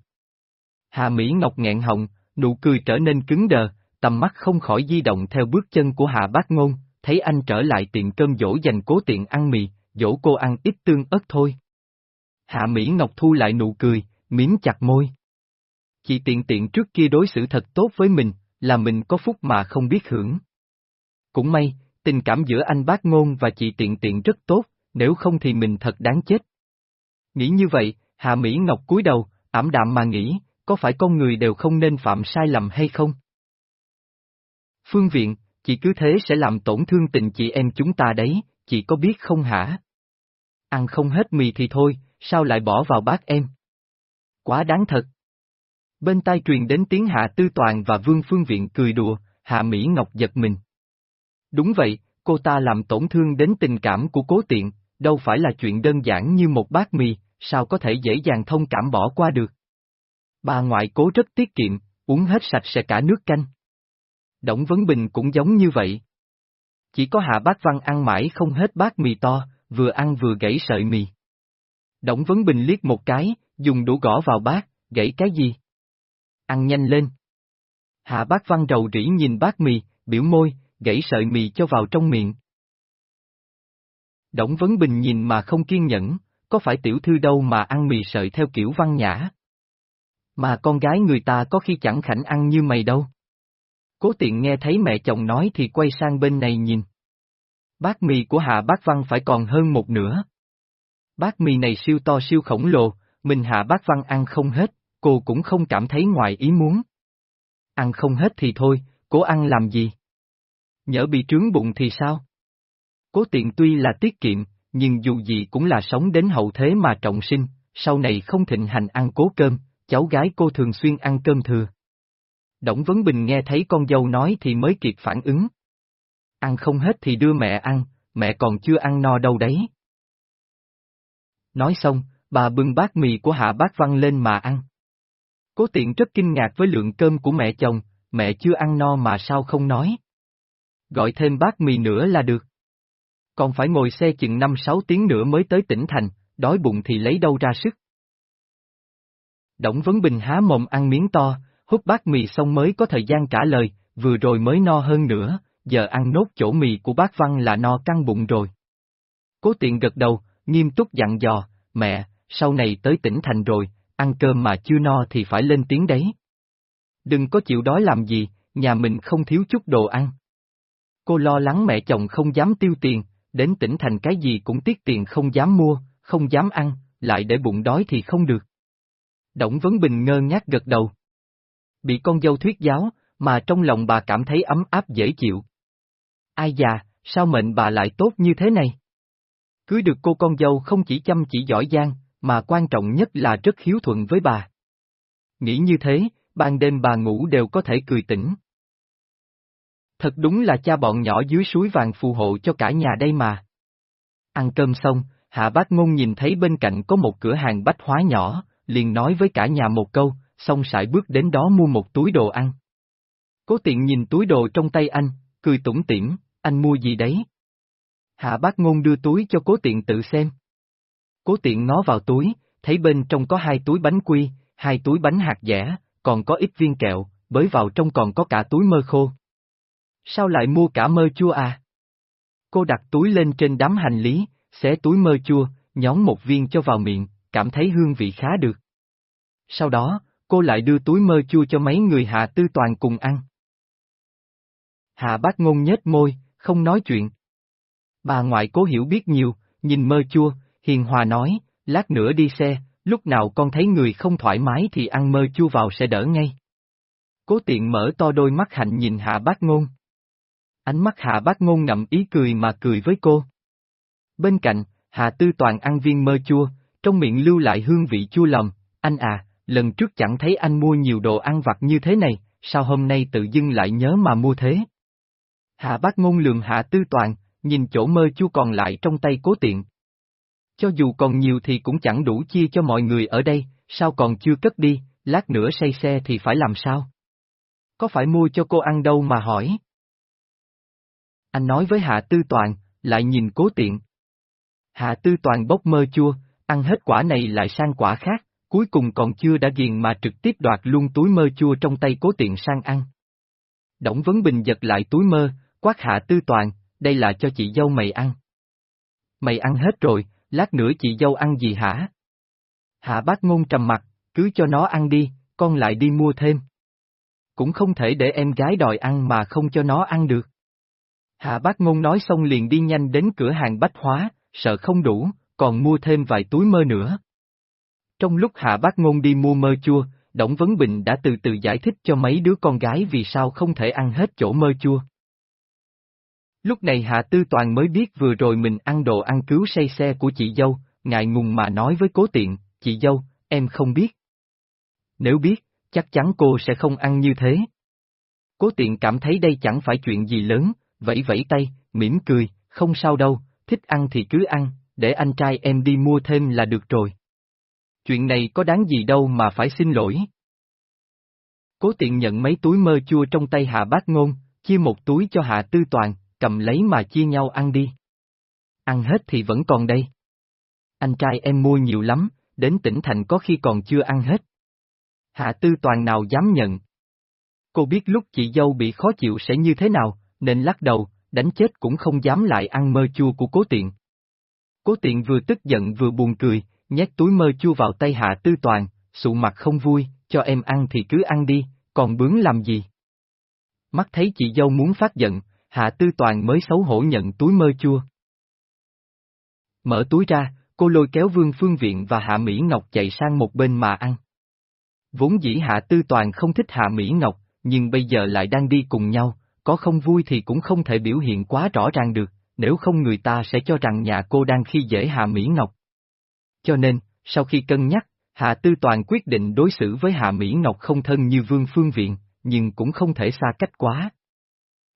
Hà Mỹ Ngọc nghẹn họng, nụ cười trở nên cứng đờ, tầm mắt không khỏi di động theo bước chân của Hạ Bác Ngôn, thấy anh trở lại tiệm cơm dỗ dành cố tiện ăn mì, dỗ cô ăn ít tương ớt thôi. Hạ Mỹ Ngọc thu lại nụ cười, miếm chặt môi. Chị tiện tiện trước kia đối xử thật tốt với mình, là mình có phúc mà không biết hưởng. Cũng may, tình cảm giữa anh bác ngôn và chị tiện tiện rất tốt, nếu không thì mình thật đáng chết. Nghĩ như vậy, Hạ Mỹ Ngọc cúi đầu, ảm đạm mà nghĩ, có phải con người đều không nên phạm sai lầm hay không? Phương viện, chị cứ thế sẽ làm tổn thương tình chị em chúng ta đấy, chị có biết không hả? Ăn không hết mì thì thôi, sao lại bỏ vào bác em? Quá đáng thật. Bên tai truyền đến tiếng Hạ Tư Toàn và Vương Phương Viện cười đùa, Hạ Mỹ Ngọc giật mình. Đúng vậy, cô ta làm tổn thương đến tình cảm của cố tiện, đâu phải là chuyện đơn giản như một bát mì, sao có thể dễ dàng thông cảm bỏ qua được. Bà ngoại cố rất tiết kiệm, uống hết sạch sẽ cả nước canh. Đổng Vấn Bình cũng giống như vậy. Chỉ có Hạ Bác Văn ăn mãi không hết bát mì to, vừa ăn vừa gãy sợi mì. Đổng Vấn Bình liếc một cái, dùng đũa gõ vào bát, gãy cái gì? Ăn nhanh lên. Hạ Bác Văn rầu rĩ nhìn bát mì, biểu môi, gãy sợi mì cho vào trong miệng. Đổng Vấn Bình nhìn mà không kiên nhẫn, có phải tiểu thư đâu mà ăn mì sợi theo kiểu văn nhã. Mà con gái người ta có khi chẳng khảnh ăn như mày đâu. Cố tiện nghe thấy mẹ chồng nói thì quay sang bên này nhìn. Bát mì của Hạ Bác Văn phải còn hơn một nửa. Bát mì này siêu to siêu khổng lồ, mình Hạ Bác Văn ăn không hết, cô cũng không cảm thấy ngoài ý muốn. Ăn không hết thì thôi, cố ăn làm gì? Nhỡ bị trướng bụng thì sao? Cố tiện tuy là tiết kiệm, nhưng dù gì cũng là sống đến hậu thế mà trọng sinh, sau này không thịnh hành ăn cố cơm, cháu gái cô thường xuyên ăn cơm thừa. Đổng Vấn Bình nghe thấy con dâu nói thì mới kịp phản ứng. Ăn không hết thì đưa mẹ ăn, mẹ còn chưa ăn no đâu đấy. Nói xong, bà bưng bát mì của Hạ Bác Văn lên mà ăn. Cố tiện rất kinh ngạc với lượng cơm của mẹ chồng, mẹ chưa ăn no mà sao không nói. Gọi thêm bát mì nữa là được. Còn phải ngồi xe chừng 5-6 tiếng nữa mới tới tỉnh thành, đói bụng thì lấy đâu ra sức. Đổng Vấn Bình há mồm ăn miếng to, hút bát mì xong mới có thời gian trả lời, vừa rồi mới no hơn nữa, giờ ăn nốt chỗ mì của bác Văn là no căng bụng rồi. Cố tiện gật đầu, nghiêm túc dặn dò, mẹ, sau này tới tỉnh thành rồi, ăn cơm mà chưa no thì phải lên tiếng đấy. Đừng có chịu đói làm gì, nhà mình không thiếu chút đồ ăn. Cô lo lắng mẹ chồng không dám tiêu tiền, đến tỉnh thành cái gì cũng tiếc tiền không dám mua, không dám ăn, lại để bụng đói thì không được. Đổng Vấn Bình ngơ ngác gật đầu. Bị con dâu thuyết giáo, mà trong lòng bà cảm thấy ấm áp dễ chịu. Ai già, sao mệnh bà lại tốt như thế này? Cưới được cô con dâu không chỉ chăm chỉ giỏi giang, mà quan trọng nhất là rất hiếu thuận với bà. Nghĩ như thế, ban đêm bà ngủ đều có thể cười tỉnh. Thật đúng là cha bọn nhỏ dưới suối vàng phù hộ cho cả nhà đây mà. Ăn cơm xong, Hạ Bác Ngôn nhìn thấy bên cạnh có một cửa hàng bách hóa nhỏ, liền nói với cả nhà một câu, xong sải bước đến đó mua một túi đồ ăn. Cố tiện nhìn túi đồ trong tay anh, cười tủm tỉm, anh mua gì đấy? Hạ bác ngôn đưa túi cho cố tiện tự xem. Cố tiện ngó vào túi, thấy bên trong có hai túi bánh quy, hai túi bánh hạt dẻ, còn có ít viên kẹo, bới vào trong còn có cả túi mơ khô. Sao lại mua cả mơ chua à? Cô đặt túi lên trên đám hành lý, xé túi mơ chua, nhón một viên cho vào miệng, cảm thấy hương vị khá được. Sau đó, cô lại đưa túi mơ chua cho mấy người Hạ Tư Toàn cùng ăn. Hạ bác ngôn nhếch môi, không nói chuyện. Bà ngoại cố hiểu biết nhiều, nhìn mơ chua, hiền hòa nói, lát nữa đi xe, lúc nào con thấy người không thoải mái thì ăn mơ chua vào sẽ đỡ ngay. Cố tiện mở to đôi mắt hạnh nhìn hạ bác ngôn. Ánh mắt hạ bác ngôn ngậm ý cười mà cười với cô. Bên cạnh, hạ tư toàn ăn viên mơ chua, trong miệng lưu lại hương vị chua lòng, anh à, lần trước chẳng thấy anh mua nhiều đồ ăn vặt như thế này, sao hôm nay tự dưng lại nhớ mà mua thế? Hạ bác ngôn lường hạ tư toàn, nhìn chỗ mơ chua còn lại trong tay cố tiện. Cho dù còn nhiều thì cũng chẳng đủ chia cho mọi người ở đây, sao còn chưa cất đi, lát nữa say xe thì phải làm sao? Có phải mua cho cô ăn đâu mà hỏi? Anh nói với Hạ Tư Toàn, lại nhìn cố tiện. Hạ Tư Toàn bốc mơ chua, ăn hết quả này lại sang quả khác, cuối cùng còn chưa đã ghiền mà trực tiếp đoạt luôn túi mơ chua trong tay cố tiện sang ăn. Đổng Vấn Bình giật lại túi mơ, quát Hạ Tư Toàn, đây là cho chị dâu mày ăn. Mày ăn hết rồi, lát nữa chị dâu ăn gì hả? Hạ bác ngôn trầm mặt, cứ cho nó ăn đi, con lại đi mua thêm. Cũng không thể để em gái đòi ăn mà không cho nó ăn được. Hạ bác ngôn nói xong liền đi nhanh đến cửa hàng bách hóa, sợ không đủ, còn mua thêm vài túi mơ nữa. Trong lúc Hạ Bác Ngôn đi mua mơ chua, Đổng Vấn Bình đã từ từ giải thích cho mấy đứa con gái vì sao không thể ăn hết chỗ mơ chua. Lúc này Hạ Tư Toàn mới biết vừa rồi mình ăn đồ ăn cứu say xe của chị dâu, ngại ngùng mà nói với cố tiện, chị dâu, em không biết. Nếu biết, chắc chắn cô sẽ không ăn như thế. Cố tiện cảm thấy đây chẳng phải chuyện gì lớn, vẫy vẫy tay, mỉm cười, không sao đâu, thích ăn thì cứ ăn, để anh trai em đi mua thêm là được rồi. Chuyện này có đáng gì đâu mà phải xin lỗi. Cố tiện nhận mấy túi mơ chua trong tay Hạ Bác Ngôn, chia một túi cho Hạ Tư Toàn, cầm lấy mà chia nhau ăn đi. Ăn hết thì vẫn còn đây. Anh trai em mua nhiều lắm, đến tỉnh thành có khi còn chưa ăn hết. Hạ Tư Toàn nào dám nhận. Cô biết lúc chị dâu bị khó chịu sẽ như thế nào, nên lắc đầu, đánh chết cũng không dám lại ăn mơ chua của cố tiện. Cố tiện vừa tức giận vừa buồn cười, nhét túi mơ chua vào tay Hạ Tư Toàn, sụ mặt không vui, cho em ăn thì cứ ăn đi, còn bướng làm gì? Mắt thấy chị dâu muốn phát giận, Hạ Tư Toàn mới xấu hổ nhận túi mơ chua. Mở túi ra, cô lôi kéo Vương Phương Viện và Hạ Mỹ Ngọc chạy sang một bên mà ăn. Vốn dĩ Hạ Tư Toàn không thích Hạ Mỹ Ngọc, nhưng bây giờ lại đang đi cùng nhau, có không vui thì cũng không thể biểu hiện quá rõ ràng được, nếu không người ta sẽ cho rằng nhà cô đang khi dễ Hạ Mỹ Ngọc. Cho nên, sau khi cân nhắc, Hạ Tư Toàn quyết định đối xử với Hạ Mỹ Ngọc không thân như Vương Phương Viện, nhưng cũng không thể xa cách quá.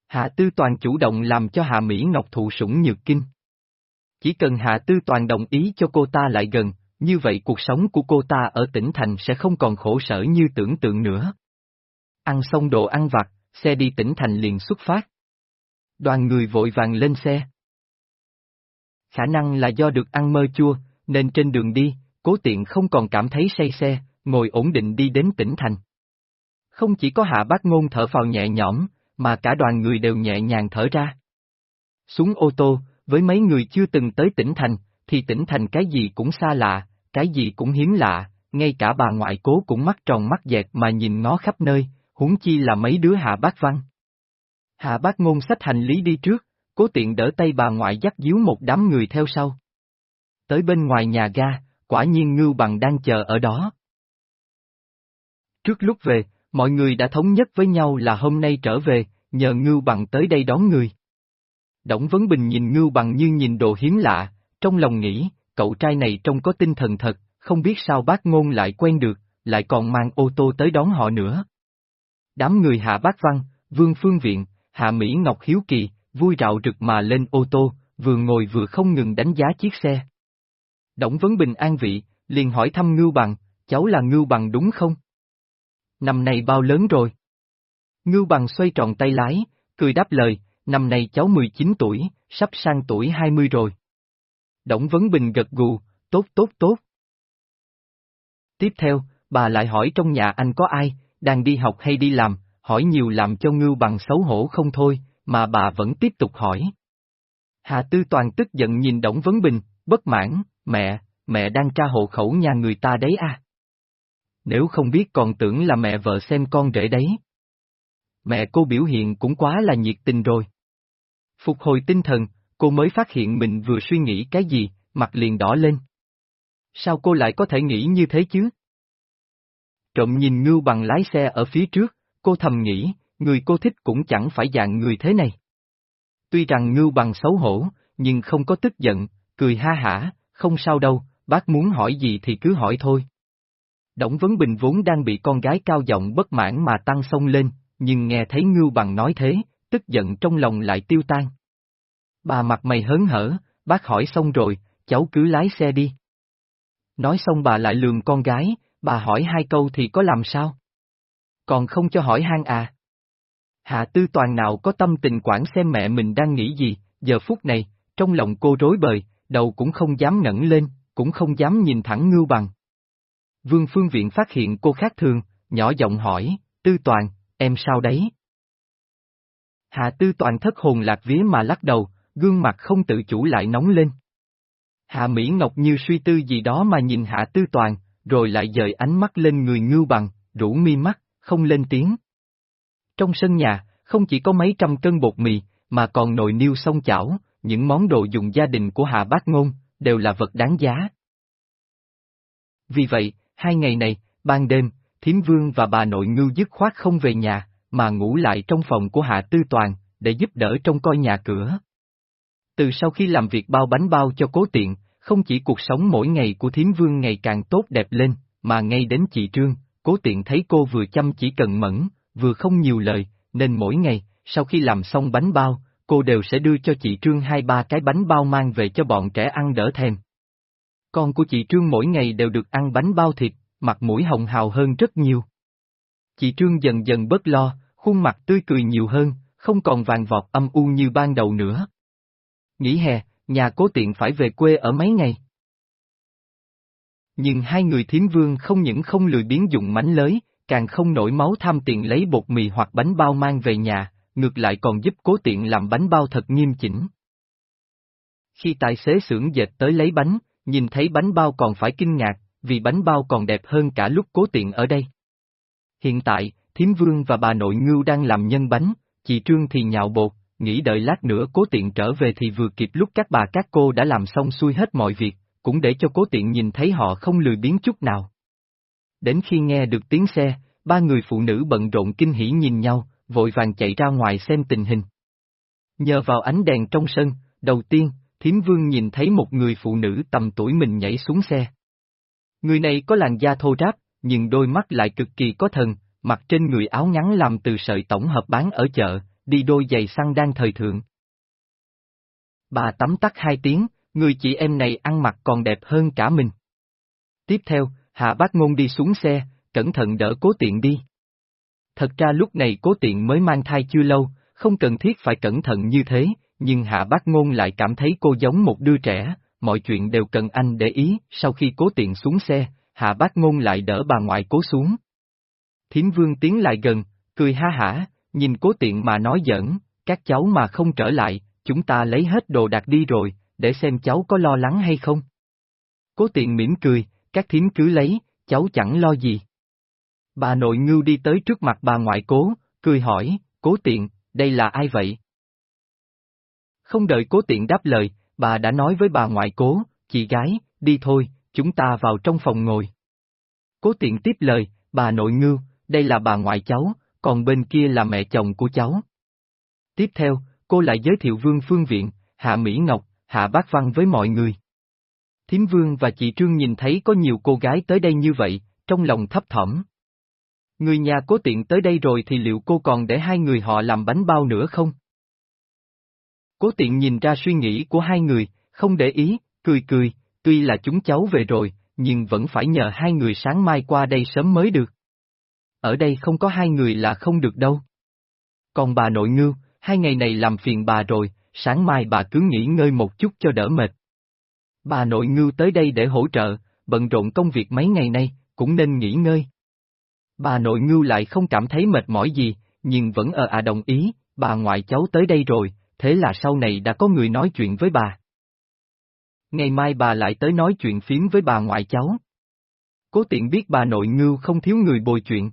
Hạ Tư Toàn chủ động làm cho Hạ Mỹ Ngọc thụ sủng nhược kinh. Chỉ cần Hạ Tư Toàn đồng ý cho cô ta lại gần, như vậy cuộc sống của cô ta ở tỉnh thành sẽ không còn khổ sở như tưởng tượng nữa. Ăn xong đồ ăn vặt, xe đi tỉnh thành liền xuất phát. Đoàn người vội vàng lên xe. Khả năng là do được ăn mơ chua, nên trên đường đi, cố tiện không còn cảm thấy say xe, ngồi ổn định đi đến tỉnh thành. Không chỉ có hạ bác ngôn thở phào nhẹ nhõm, mà cả đoàn người đều nhẹ nhàng thở ra. Xuống ô tô, với mấy người chưa từng tới tỉnh thành, thì tỉnh thành cái gì cũng xa lạ, cái gì cũng hiếm lạ, ngay cả bà ngoại cố cũng mắt tròn mắt dẹt mà nhìn ngó khắp nơi, huống chi là mấy đứa hạ bác văn. Hạ bác ngôn sách hành lý đi trước, cố tiện đỡ tay bà ngoại dắt díu một đám người theo sau. Tới bên ngoài nhà ga, quả nhiên Ngưu Bằng đang chờ ở đó. Trước lúc về, mọi người đã thống nhất với nhau là hôm nay trở về, nhờ Ngưu Bằng tới đây đón người. Đổng Vấn Bình nhìn Ngưu Bằng như nhìn đồ hiếm lạ, trong lòng nghĩ, cậu trai này trông có tinh thần thật, không biết sao bác ngôn lại quen được, lại còn mang ô tô tới đón họ nữa. Đám người hạ bác văn, vương phương viện, hạ Mỹ Ngọc Hiếu Kỳ, vui rạo rực mà lên ô tô, vừa ngồi vừa không ngừng đánh giá chiếc xe. Đổng Vấn Bình an vị, liền hỏi thăm Ngưu Bằng, cháu là Ngưu Bằng đúng không? Năm nay bao lớn rồi? Ngưu Bằng xoay tròn tay lái, cười đáp lời, năm nay cháu 19 tuổi, sắp sang tuổi 20 rồi. Đổng Vấn Bình gật gù, tốt tốt tốt. Tiếp theo, bà lại hỏi trong nhà anh có ai, đang đi học hay đi làm, hỏi nhiều làm cho Ngưu Bằng xấu hổ không thôi, mà bà vẫn tiếp tục hỏi. Hà Tư Toàn tức giận nhìn Đổng Vấn Bình, bất mãn, mẹ, mẹ đang tra hộ khẩu nhà người ta đấy à? Nếu không biết còn tưởng là mẹ vợ xem con rể đấy. Mẹ cô biểu hiện cũng quá là nhiệt tình rồi. Phục hồi tinh thần, cô mới phát hiện mình vừa suy nghĩ cái gì, mặt liền đỏ lên. Sao cô lại có thể nghĩ như thế chứ? Trộm nhìn ngưu bằng lái xe ở phía trước, cô thầm nghĩ, người cô thích cũng chẳng phải dạng người thế này. Tuy rằng ngưu bằng xấu hổ, nhưng không có tức giận, cười ha hả, không sao đâu, bác muốn hỏi gì thì cứ hỏi thôi. Đổng Vấn Bình vốn đang bị con gái cao giọng bất mãn mà tăng sông lên, nhưng nghe thấy Ngưu Bằng nói thế, tức giận trong lòng lại tiêu tan. Bà mặt mày hớn hở, bác hỏi xong rồi, cháu cứ lái xe đi. Nói xong bà lại lường con gái, bà hỏi hai câu thì có làm sao? Còn không cho hỏi hang à? Hạ tư toàn nào có tâm tình quản xem mẹ mình đang nghĩ gì, giờ phút này, trong lòng cô rối bời, đầu cũng không dám ngẩng lên, cũng không dám nhìn thẳng ngưu bằng. Vương Phương Viện phát hiện cô khác thường, nhỏ giọng hỏi, Tư Toàn, em sao đấy? Hạ Tư Toàn thất hồn lạc vía mà lắc đầu, gương mặt không tự chủ lại nóng lên. Hạ Mỹ Ngọc như suy tư gì đó mà nhìn Hạ Tư Toàn, rồi lại dời ánh mắt lên người ngưu bằng, rủ mi mắt, không lên tiếng. Trong sân nhà, không chỉ có mấy trăm cân bột mì, mà còn nồi niêu sông chảo, những món đồ dùng gia đình của Hạ Bác Ngôn, đều là vật đáng giá. Vì vậy, hai ngày này, ban đêm, Thiếm Vương và bà nội ngưu dứt khoát không về nhà, mà ngủ lại trong phòng của Hạ Tư Toàn, để giúp đỡ trong coi nhà cửa. Từ sau khi làm việc bao bánh bao cho cố tiện, không chỉ cuộc sống mỗi ngày của Thiếm Vương ngày càng tốt đẹp lên, mà ngay đến chị Trương, cố tiện thấy cô vừa chăm chỉ cần mẫn, vừa không nhiều lời, nên mỗi ngày, sau khi làm xong bánh bao, cô đều sẽ đưa cho chị Trương hai ba cái bánh bao mang về cho bọn trẻ ăn đỡ thèm. Con của chị Trương mỗi ngày đều được ăn bánh bao thịt, mặt mũi hồng hào hơn rất nhiều. Chị Trương dần dần bớt lo, khuôn mặt tươi cười nhiều hơn, không còn vàng vọt âm u như ban đầu nữa. Nghỉ hè, nhà cố tiện phải về quê ở mấy ngày. Nhưng hai người thiếm vương không những không lười biến dụng mánh lới, càng không nổi máu tham tiền lấy bột mì hoặc bánh bao mang về nhà, ngược lại còn giúp cố tiện làm bánh bao thật nghiêm chỉnh. Khi tài xế xưởng dệt tới lấy bánh, nhìn thấy bánh bao còn phải kinh ngạc, vì bánh bao còn đẹp hơn cả lúc cố tiện ở đây. Hiện tại, Thiếm Vương và bà nội ngưu đang làm nhân bánh, chị Trương thì nhạo bột, nghĩ đợi lát nữa cố tiện trở về thì vừa kịp lúc các bà các cô đã làm xong xuôi hết mọi việc, cũng để cho cố tiện nhìn thấy họ không lười biến chút nào. Đến khi nghe được tiếng xe, ba người phụ nữ bận rộn kinh hỉ nhìn nhau, vội vàng chạy ra ngoài xem tình hình. Nhờ vào ánh đèn trong sân, đầu tiên, Thiếm Vương nhìn thấy một người phụ nữ tầm tuổi mình nhảy xuống xe. Người này có làn da thô ráp, nhưng đôi mắt lại cực kỳ có thần, mặc trên người áo ngắn làm từ sợi tổng hợp bán ở chợ, đi đôi giày săn đang thời thượng. Bà tắm tắt hai tiếng, người chị em này ăn mặc còn đẹp hơn cả mình. Tiếp theo, Hạ Bác Ngôn đi xuống xe, cẩn thận đỡ cố tiện đi. Thật ra lúc này cố tiện mới mang thai chưa lâu, không cần thiết phải cẩn thận như thế, nhưng Hạ Bác Ngôn lại cảm thấy cô giống một đứa trẻ, mọi chuyện đều cần anh để ý, sau khi cố tiện xuống xe, Hạ Bác Ngôn lại đỡ bà ngoại cố xuống. Thiến Vương tiến lại gần, cười ha hả, nhìn cố tiện mà nói giỡn, các cháu mà không trở lại, chúng ta lấy hết đồ đạc đi rồi, để xem cháu có lo lắng hay không. Cố tiện mỉm cười, các thiến cứ lấy, cháu chẳng lo gì. Bà nội ngưu đi tới trước mặt bà ngoại cố, cười hỏi, cố tiện, đây là ai vậy? Không đợi cố tiện đáp lời, bà đã nói với bà ngoại cố, chị gái, đi thôi, chúng ta vào trong phòng ngồi. Cố tiện tiếp lời, bà nội ngưu, đây là bà ngoại cháu, còn bên kia là mẹ chồng của cháu. Tiếp theo, cô lại giới thiệu Vương Phương Viện, Hạ Mỹ Ngọc, Hạ Bác Văn với mọi người. Thiếm Vương và chị Trương nhìn thấy có nhiều cô gái tới đây như vậy, trong lòng thấp thỏm. Người nhà cố tiện tới đây rồi thì liệu cô còn để hai người họ làm bánh bao nữa không? Cố tiện nhìn ra suy nghĩ của hai người, không để ý, cười cười, tuy là chúng cháu về rồi, nhưng vẫn phải nhờ hai người sáng mai qua đây sớm mới được. Ở đây không có hai người là không được đâu. Còn bà nội ngưu, hai ngày này làm phiền bà rồi, sáng mai bà cứ nghỉ ngơi một chút cho đỡ mệt. Bà nội ngưu tới đây để hỗ trợ, bận rộn công việc mấy ngày nay, cũng nên nghỉ ngơi. Bà nội ngưu lại không cảm thấy mệt mỏi gì, nhưng vẫn ở à đồng ý, bà ngoại cháu tới đây rồi, thế là sau này đã có người nói chuyện với bà. Ngày mai bà lại tới nói chuyện phiếm với bà ngoại cháu. Cố tiện biết bà nội ngưu không thiếu người bồi chuyện.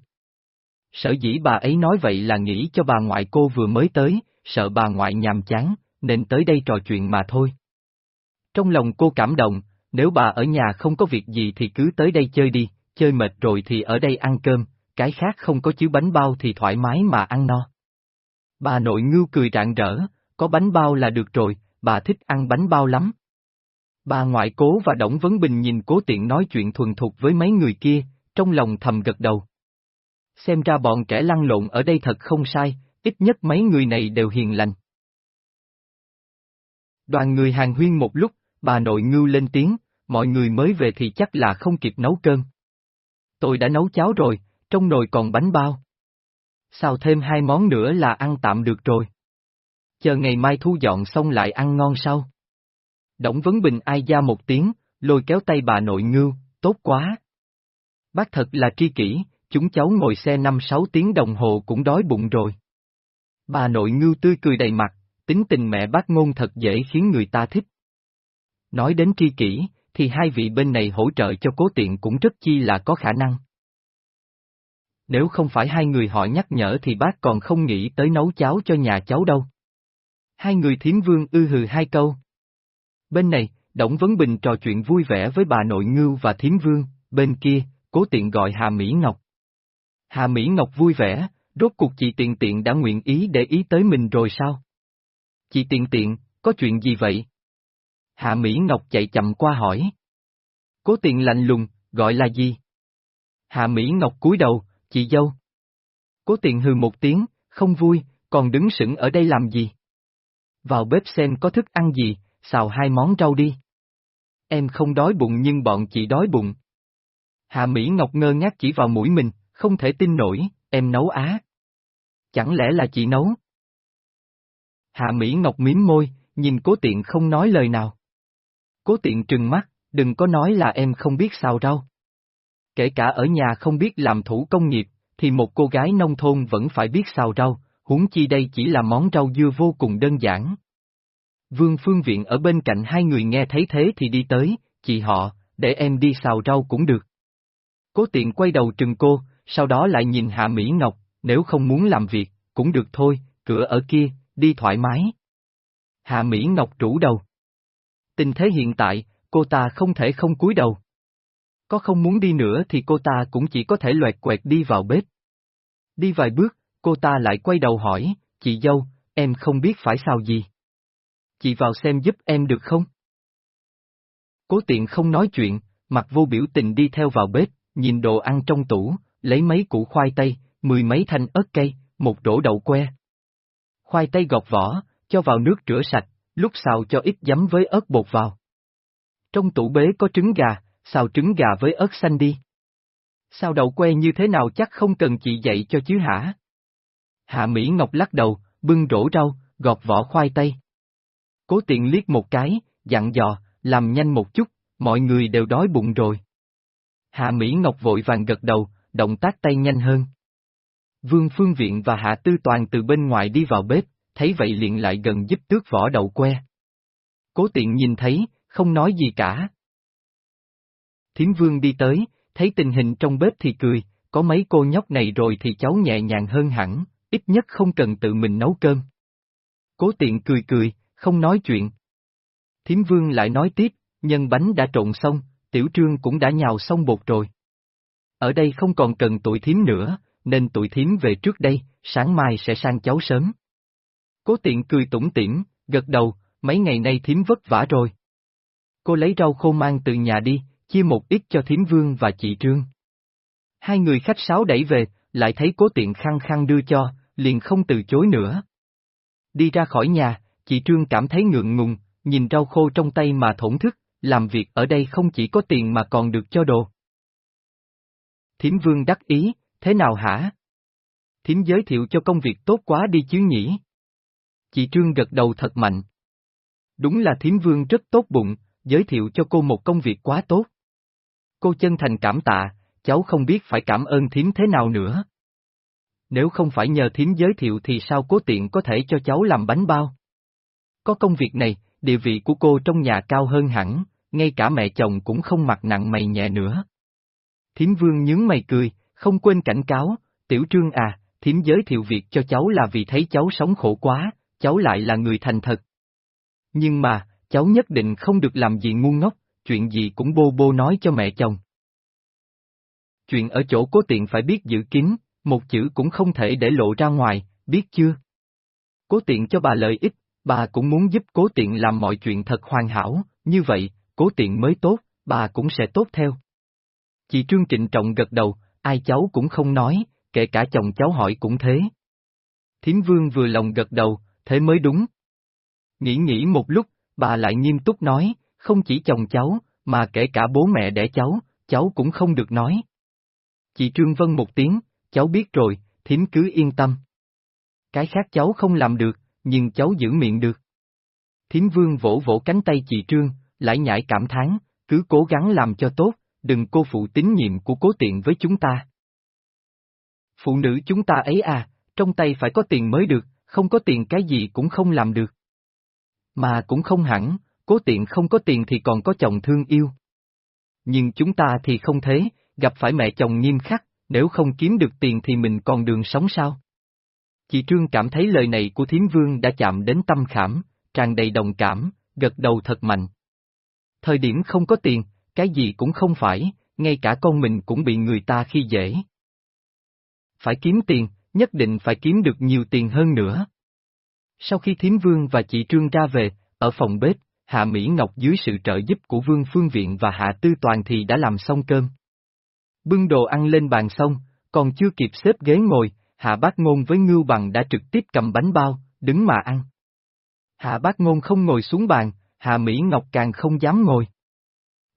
Sở dĩ bà ấy nói vậy là nghĩ cho bà ngoại cô vừa mới tới, sợ bà ngoại nhàm chán, nên tới đây trò chuyện mà thôi. Trong lòng cô cảm động, nếu bà ở nhà không có việc gì thì cứ tới đây chơi đi, chơi mệt rồi thì ở đây ăn cơm, cái khác không có chứ bánh bao thì thoải mái mà ăn no. Bà nội ngưu cười rạng rỡ, có bánh bao là được rồi, bà thích ăn bánh bao lắm. Bà ngoại cố và Đổng Vấn Bình nhìn cố tiện nói chuyện thuần thục với mấy người kia, trong lòng thầm gật đầu. Xem ra bọn trẻ lăn lộn ở đây thật không sai, ít nhất mấy người này đều hiền lành. Đoàn người hàng huyên một lúc, bà nội ngưu lên tiếng, mọi người mới về thì chắc là không kịp nấu cơm. Tôi đã nấu cháo rồi, trong nồi còn bánh bao. Sao thêm hai món nữa là ăn tạm được rồi. Chờ ngày mai thu dọn xong lại ăn ngon sau. Đổng Vấn Bình ai ra một tiếng, lôi kéo tay bà nội ngưu, tốt quá. Bác thật là tri kỷ, chúng cháu ngồi xe 5-6 tiếng đồng hồ cũng đói bụng rồi. Bà nội ngưu tươi cười đầy mặt, tính tình mẹ bác ngôn thật dễ khiến người ta thích. Nói đến tri kỷ, thì hai vị bên này hỗ trợ cho cố tiện cũng rất chi là có khả năng. Nếu không phải hai người họ nhắc nhở thì bác còn không nghĩ tới nấu cháo cho nhà cháu đâu. Hai người thiếm vương ư hừ hai câu. Bên này, Đổng Vấn Bình trò chuyện vui vẻ với bà nội ngưu và thiếm vương, bên kia, cố tiện gọi Hà Mỹ Ngọc. Hà Mỹ Ngọc vui vẻ, rốt cuộc chị tiện tiện đã nguyện ý để ý tới mình rồi sao? Chị tiện tiện, có chuyện gì vậy? Hạ Mỹ Ngọc chạy chậm qua hỏi. Cố tiện lạnh lùng, gọi là gì? Hạ Mỹ Ngọc cúi đầu, chị dâu. Cố tiện hừ một tiếng, không vui, còn đứng sững ở đây làm gì? Vào bếp xem có thức ăn gì, xào hai món rau đi. Em không đói bụng nhưng bọn chị đói bụng. Hạ Mỹ Ngọc ngơ ngác chỉ vào mũi mình, không thể tin nổi, em nấu á. Chẳng lẽ là chị nấu? Hạ Mỹ Ngọc miếm môi, nhìn cố tiện không nói lời nào. Cố tiện trừng mắt, đừng có nói là em không biết xào rau. Kể cả ở nhà không biết làm thủ công nghiệp, thì một cô gái nông thôn vẫn phải biết xào rau, huống chi đây chỉ là món rau dưa vô cùng đơn giản. Vương Phương Viện ở bên cạnh hai người nghe thấy thế thì đi tới, chị họ, để em đi xào rau cũng được. Cố tiện quay đầu trừng cô, sau đó lại nhìn Hạ Mỹ Ngọc, nếu không muốn làm việc, cũng được thôi, cửa ở kia, đi thoải mái. Hạ Mỹ Ngọc rủ đầu. Tình thế hiện tại, cô ta không thể không cúi đầu. Có không muốn đi nữa thì cô ta cũng chỉ có thể loẹt quẹt đi vào bếp. Đi vài bước, cô ta lại quay đầu hỏi, chị dâu, em không biết phải sao gì. Chị vào xem giúp em được không? Cố tiện không nói chuyện, mặt vô biểu tình đi theo vào bếp, nhìn đồ ăn trong tủ, lấy mấy củ khoai tây, mười mấy thanh ớt cây, một rổ đậu que. Khoai tây gọt vỏ, cho vào nước rửa sạch, lúc xào cho ít giấm với ớt bột vào. Trong tủ bế có trứng gà, xào trứng gà với ớt xanh đi. Xào đậu que như thế nào chắc không cần chị dạy cho chứ hả? Hạ Mỹ Ngọc lắc đầu, bưng rổ rau, gọt vỏ khoai tây. Cố tiện liếc một cái, dặn dò, làm nhanh một chút, mọi người đều đói bụng rồi. Hạ Mỹ Ngọc vội vàng gật đầu, động tác tay nhanh hơn. Vương Phương Viện và Hạ Tư Toàn từ bên ngoài đi vào bếp, thấy vậy liền lại gần giúp tước vỏ đậu que. Cố tiện nhìn thấy, không nói gì cả. Thiếm Vương đi tới, thấy tình hình trong bếp thì cười, có mấy cô nhóc này rồi thì cháu nhẹ nhàng hơn hẳn, ít nhất không cần tự mình nấu cơm. Cố tiện cười cười, không nói chuyện. Thiếm Vương lại nói tiếp, nhân bánh đã trộn xong, tiểu trương cũng đã nhào xong bột rồi. Ở đây không còn cần tụi thím nữa, nên tụi thím về trước đây, sáng mai sẽ sang cháu sớm. Cố tiện cười tủm tỉm, gật đầu, mấy ngày nay thím vất vả rồi. Cô lấy rau khô mang từ nhà đi, chia một ít cho Thiếm vương và chị Trương. Hai người khách sáo đẩy về, lại thấy cố tiện khăng khăng đưa cho, liền không từ chối nữa. Đi ra khỏi nhà, chị Trương cảm thấy ngượng ngùng, nhìn rau khô trong tay mà thổn thức, làm việc ở đây không chỉ có tiền mà còn được cho đồ. Thiểm vương đắc ý, thế nào hả? Thiểm giới thiệu cho công việc tốt quá đi chứ nhỉ? Chị Trương gật đầu thật mạnh. Đúng là thiểm vương rất tốt bụng, giới thiệu cho cô một công việc quá tốt. Cô chân thành cảm tạ, cháu không biết phải cảm ơn thiếm thế nào nữa. Nếu không phải nhờ thiếm giới thiệu thì sao cố tiện có thể cho cháu làm bánh bao? Có công việc này, địa vị của cô trong nhà cao hơn hẳn, ngay cả mẹ chồng cũng không mặc nặng mày nhẹ nữa. Thiếm vương nhướng mày cười, không quên cảnh cáo, tiểu trương à, thiếm giới thiệu việc cho cháu là vì thấy cháu sống khổ quá, cháu lại là người thành thật. Nhưng mà, cháu nhất định không được làm gì ngu ngốc, chuyện gì cũng bô bô nói cho mẹ chồng. Chuyện ở chỗ cố tiện phải biết giữ kín, một chữ cũng không thể để lộ ra ngoài, biết chưa? Cố tiện cho bà lợi ích, bà cũng muốn giúp cố tiện làm mọi chuyện thật hoàn hảo, như vậy, cố tiện mới tốt, bà cũng sẽ tốt theo. Chị Trương Trịnh Trọng gật đầu, ai cháu cũng không nói, kể cả chồng cháu hỏi cũng thế. Thiếm vương vừa lòng gật đầu, thế mới đúng. Nghĩ nghĩ một lúc, bà lại nghiêm túc nói, không chỉ chồng cháu, mà kể cả bố mẹ đẻ cháu, cháu cũng không được nói. Chị Trương Vân một tiếng, cháu biết rồi, thím cứ yên tâm. Cái khác cháu không làm được, nhưng cháu giữ miệng được. thím vương vỗ vỗ cánh tay chị Trương, lại nhảy cảm thán, cứ cố gắng làm cho tốt, đừng cô phụ tín nhiệm của cố tiện với chúng ta. Phụ nữ chúng ta ấy à, trong tay phải có tiền mới được, không có tiền cái gì cũng không làm được. Mà cũng không hẳn, cố tiện không có tiền thì còn có chồng thương yêu. Nhưng chúng ta thì không thế, gặp phải mẹ chồng nghiêm khắc, nếu không kiếm được tiền thì mình còn đường sống sao? Chị Trương cảm thấy lời này của thiếm vương đã chạm đến tâm khảm, tràn đầy đồng cảm, gật đầu thật mạnh. Thời điểm không có tiền, cái gì cũng không phải, ngay cả con mình cũng bị người ta khi dễ. Phải kiếm tiền, nhất định phải kiếm được nhiều tiền hơn nữa. Sau khi thiếm vương và chị Trương ra về, ở phòng bếp, Hạ Mỹ Ngọc dưới sự trợ giúp của Vương Phương Viện và Hạ Tư Toàn thì đã làm xong cơm. Bưng đồ ăn lên bàn xong, còn chưa kịp xếp ghế ngồi, Hạ Bác Ngôn với Ngưu Bằng đã trực tiếp cầm bánh bao, đứng mà ăn. Hạ Bác Ngôn không ngồi xuống bàn, Hạ Mỹ Ngọc càng không dám ngồi.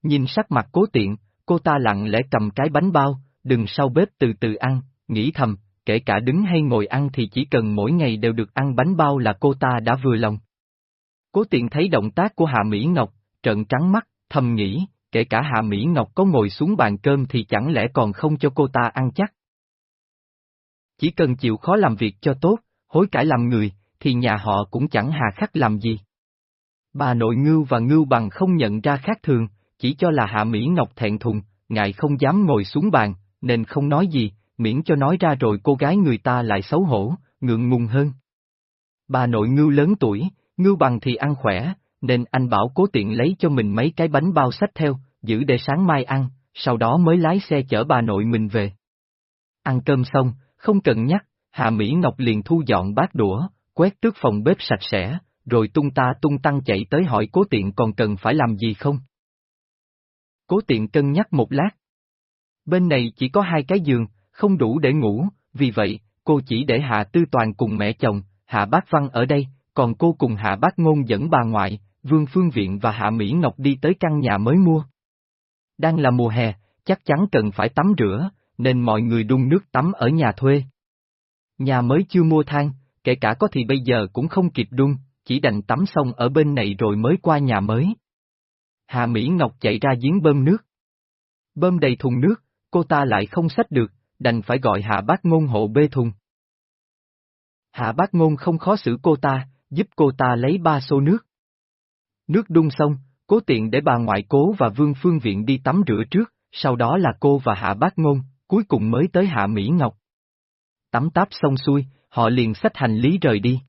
Nhìn sắc mặt cố tiện, cô ta lặng lẽ cầm cái bánh bao, đừng sau bếp từ từ ăn, nghĩ thầm, kể cả đứng hay ngồi ăn thì chỉ cần mỗi ngày đều được ăn bánh bao là cô ta đã vừa lòng. Cố tiện thấy động tác của Hạ Mỹ Ngọc, trợn trắng mắt, thầm nghĩ, kể cả Hạ Mỹ Ngọc có ngồi xuống bàn cơm thì chẳng lẽ còn không cho cô ta ăn chắc. Chỉ cần chịu khó làm việc cho tốt, hối cải làm người, thì nhà họ cũng chẳng hà khắc làm gì. Bà nội ngưu và ngưu bằng không nhận ra khác thường, chỉ cho là Hạ Mỹ Ngọc thẹn thùng, ngại không dám ngồi xuống bàn, nên không nói gì, miễn cho nói ra rồi cô gái người ta lại xấu hổ, ngượng ngùng hơn. Bà nội ngưu lớn tuổi, ngưu bằng thì ăn khỏe, nên anh bảo cố tiện lấy cho mình mấy cái bánh bao sách theo, giữ để sáng mai ăn, sau đó mới lái xe chở bà nội mình về. Ăn cơm xong, không cần nhắc, Hạ Mỹ Ngọc liền thu dọn bát đũa, quét tước phòng bếp sạch sẽ, rồi tung ta tung tăng chạy tới hỏi cố tiện còn cần phải làm gì không. Cố tiện cân nhắc một lát. Bên này chỉ có hai cái giường, không đủ để ngủ, vì vậy, cô chỉ để Hạ Tư Toàn cùng mẹ chồng, Hạ Bác Văn ở đây, còn cô cùng Hạ Bác Ngôn dẫn bà ngoại, Vương Phương Viện và Hạ Mỹ Ngọc đi tới căn nhà mới mua. Đang là mùa hè, chắc chắn cần phải tắm rửa, nên mọi người đun nước tắm ở nhà thuê. Nhà mới chưa mua thang, kể cả có thì bây giờ cũng không kịp đun, chỉ đành tắm xong ở bên này rồi mới qua nhà mới. Hà Mỹ Ngọc chạy ra giếng bơm nước. Bơm đầy thùng nước, cô ta lại không xách được, đành phải gọi Hạ Bác Ngôn hộ bê thùng. Hạ Bác Ngôn không khó xử cô ta, giúp cô ta lấy ba xô nước. Nước đun xong, cố tiện để bà ngoại cố và Vương Phương Viện đi tắm rửa trước, sau đó là cô và Hạ Bác Ngôn, cuối cùng mới tới Hạ Mỹ Ngọc. Tắm táp xong xuôi, họ liền xách hành lý rời đi.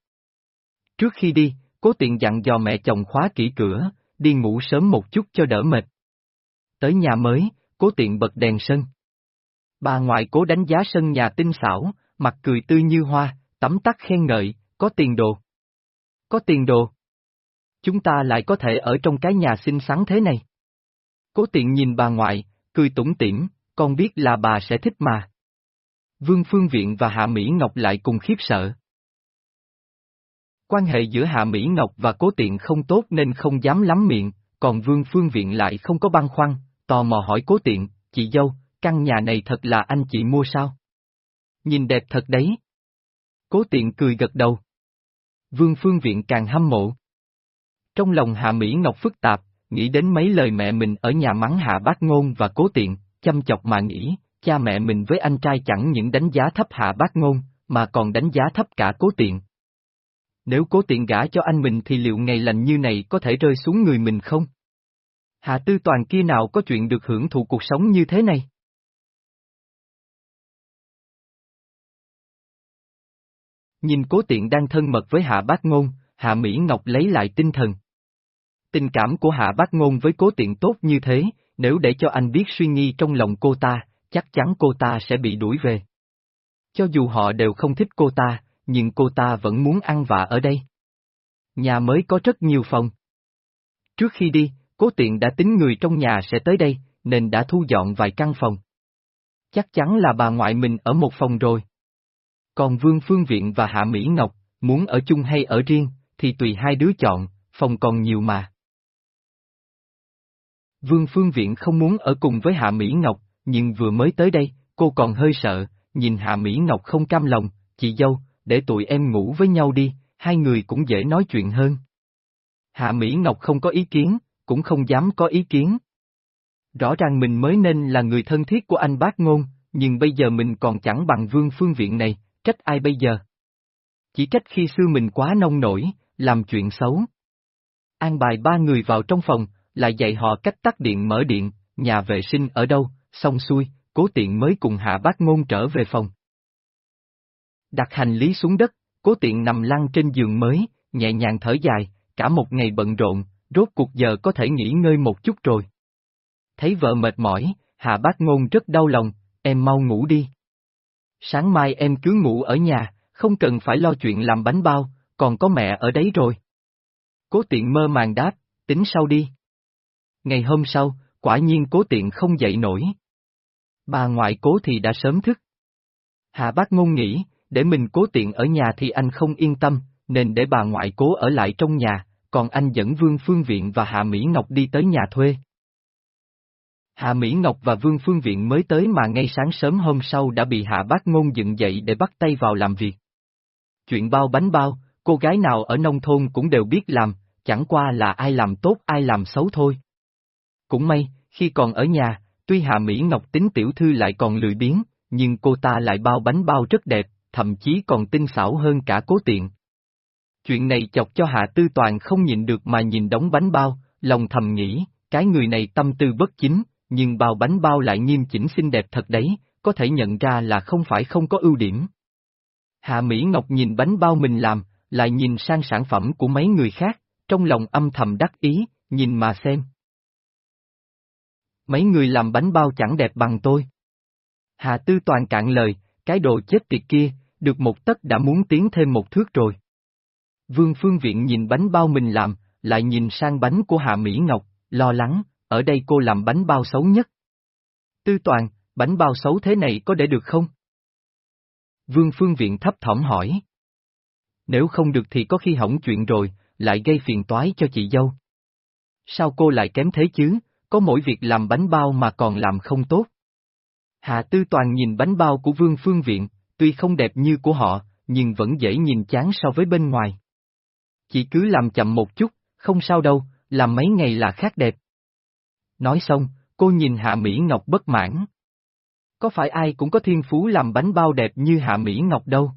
Trước khi đi, cố tiện dặn dò mẹ chồng khóa kỹ cửa, đi ngủ sớm một chút cho đỡ mệt. Tới nhà mới, cố tiện bật đèn sân. Bà ngoại cố đánh giá sân nhà tinh xảo, mặt cười tươi như hoa, tắm tắt khen ngợi, có tiền đồ. Có tiền đồ. Chúng ta lại có thể ở trong cái nhà xinh xắn thế này. Cố tiện nhìn bà ngoại, cười tủm tỉm, con biết là bà sẽ thích mà. Vương Phương Viện và Hạ Mỹ Ngọc lại cùng khiếp sợ. Quan hệ giữa Hạ Mỹ Ngọc và Cố Tiện không tốt nên không dám lắm miệng, còn Vương Phương Viện lại không có băn khoăn, tò mò hỏi Cố Tiện, chị dâu, căn nhà này thật là anh chị mua sao? Nhìn đẹp thật đấy. Cố Tiện cười gật đầu. Vương Phương Viện càng hâm mộ. Trong lòng Hạ Mỹ Ngọc phức tạp, nghĩ đến mấy lời mẹ mình ở nhà mắng Hạ Bác Ngôn và Cố Tiện, chăm chọc mà nghĩ, cha mẹ mình với anh trai chẳng những đánh giá thấp Hạ Bác Ngôn, mà còn đánh giá thấp cả Cố Tiện. Nếu Cố Tiện gả cho anh mình thì liệu ngày lành như này có thể rơi xuống người mình không? Hạ Tư Toàn kia nào có chuyện được hưởng thụ cuộc sống như thế này? Nhìn cố tiện đang thân mật với Hạ Bác Ngôn, Hạ Mỹ Ngọc lấy lại tinh thần. Tình cảm của Hạ Bác Ngôn với cố tiện tốt như thế, nếu để cho anh biết suy nghĩ trong lòng cô ta, chắc chắn cô ta sẽ bị đuổi về. Cho dù họ đều không thích cô ta, nhưng cô ta vẫn muốn ăn vạ ở đây. Nhà mới có rất nhiều phòng. Trước khi đi, cố tiện đã tính người trong nhà sẽ tới đây, nên đã thu dọn vài căn phòng. Chắc chắn là bà ngoại mình ở một phòng rồi. Còn Vương Phương Viện và Hạ Mỹ Ngọc, muốn ở chung hay ở riêng, thì tùy hai đứa chọn, phòng còn nhiều mà. Vương Phương Viện không muốn ở cùng với Hạ Mỹ Ngọc, nhưng vừa mới tới đây, cô còn hơi sợ, nhìn Hạ Mỹ Ngọc không cam lòng, chị dâu, để tụi em ngủ với nhau đi, hai người cũng dễ nói chuyện hơn. Hạ Mỹ Ngọc không có ý kiến, cũng không dám có ý kiến. Rõ ràng mình mới nên là người thân thiết của anh bác ngôn, nhưng bây giờ mình còn chẳng bằng vương phương viện này, trách ai bây giờ? Chỉ trách khi xưa mình quá nông nổi, làm chuyện xấu. An bài ba người vào trong phòng, lại dạy họ cách tắt điện mở điện, nhà vệ sinh ở đâu, xong xuôi, cố tiện mới cùng hạ bác ngôn trở về phòng. Đặt hành lý xuống đất, cố tiện nằm lăn trên giường mới, nhẹ nhàng thở dài, cả một ngày bận rộn, rốt cuộc giờ có thể nghỉ ngơi một chút rồi. Thấy vợ mệt mỏi, Hạ Bác Ngôn rất đau lòng, em mau ngủ đi. Sáng mai em cứ ngủ ở nhà, không cần phải lo chuyện làm bánh bao, còn có mẹ ở đấy rồi. Cố tiện mơ màng đáp, tính sau đi. Ngày hôm sau, quả nhiên cố tiện không dậy nổi. Bà ngoại cố thì đã sớm thức. Hạ bác ngôn nghĩ, để mình cố tiện ở nhà thì anh không yên tâm, nên để bà ngoại cố ở lại trong nhà, còn anh dẫn Vương Phương Viện và Hạ Mỹ Ngọc đi tới nhà thuê. Hạ Mỹ Ngọc và Vương Phương Viện mới tới mà ngay sáng sớm hôm sau đã bị Hạ Bác Ngôn dựng dậy để bắt tay vào làm việc. Chuyện bao bánh bao, cô gái nào ở nông thôn cũng đều biết làm, chẳng qua là ai làm tốt ai làm xấu thôi. Cũng may, khi còn ở nhà, tuy Hạ Mỹ Ngọc tính tiểu thư lại còn lười biếng, nhưng cô ta lại bao bánh bao rất đẹp, thậm chí còn tinh xảo hơn cả cố tiện. Chuyện này chọc cho Hạ Tư Toàn không nhịn được mà nhìn đóng bánh bao, lòng thầm nghĩ, cái người này tâm tư bất chính, nhưng bao bánh bao lại nghiêm chỉnh xinh đẹp thật đấy, có thể nhận ra là không phải không có ưu điểm. Hạ Mỹ Ngọc nhìn bánh bao mình làm, lại nhìn sang sản phẩm của mấy người khác, trong lòng âm thầm đắc ý, nhìn mà xem. Mấy người làm bánh bao chẳng đẹp bằng tôi. Hạ Tư Toàn cạn lời, cái đồ chết tiệt kia, được một tấc đã muốn tiến thêm một thước rồi. Vương Phương Viện nhìn bánh bao mình làm, lại nhìn sang bánh của Hạ Mỹ Ngọc, lo lắng, ở đây cô làm bánh bao xấu nhất. Tư Toàn, bánh bao xấu thế này có để được không? Vương Phương Viện thấp thỏm hỏi. Nếu không được thì có khi hỏng chuyện rồi, lại gây phiền toái cho chị dâu. Sao cô lại kém thế chứ, có mỗi việc làm bánh bao mà còn làm không tốt. Hạ Tư Toàn nhìn bánh bao của Vương Phương Viện, tuy không đẹp như của họ, nhưng vẫn dễ nhìn chán so với bên ngoài. Chỉ cứ làm chậm một chút, không sao đâu, làm mấy ngày là khác đẹp. Nói xong, cô nhìn Hạ Mỹ Ngọc bất mãn. Có phải ai cũng có thiên phú làm bánh bao đẹp như Hạ Mỹ Ngọc đâu?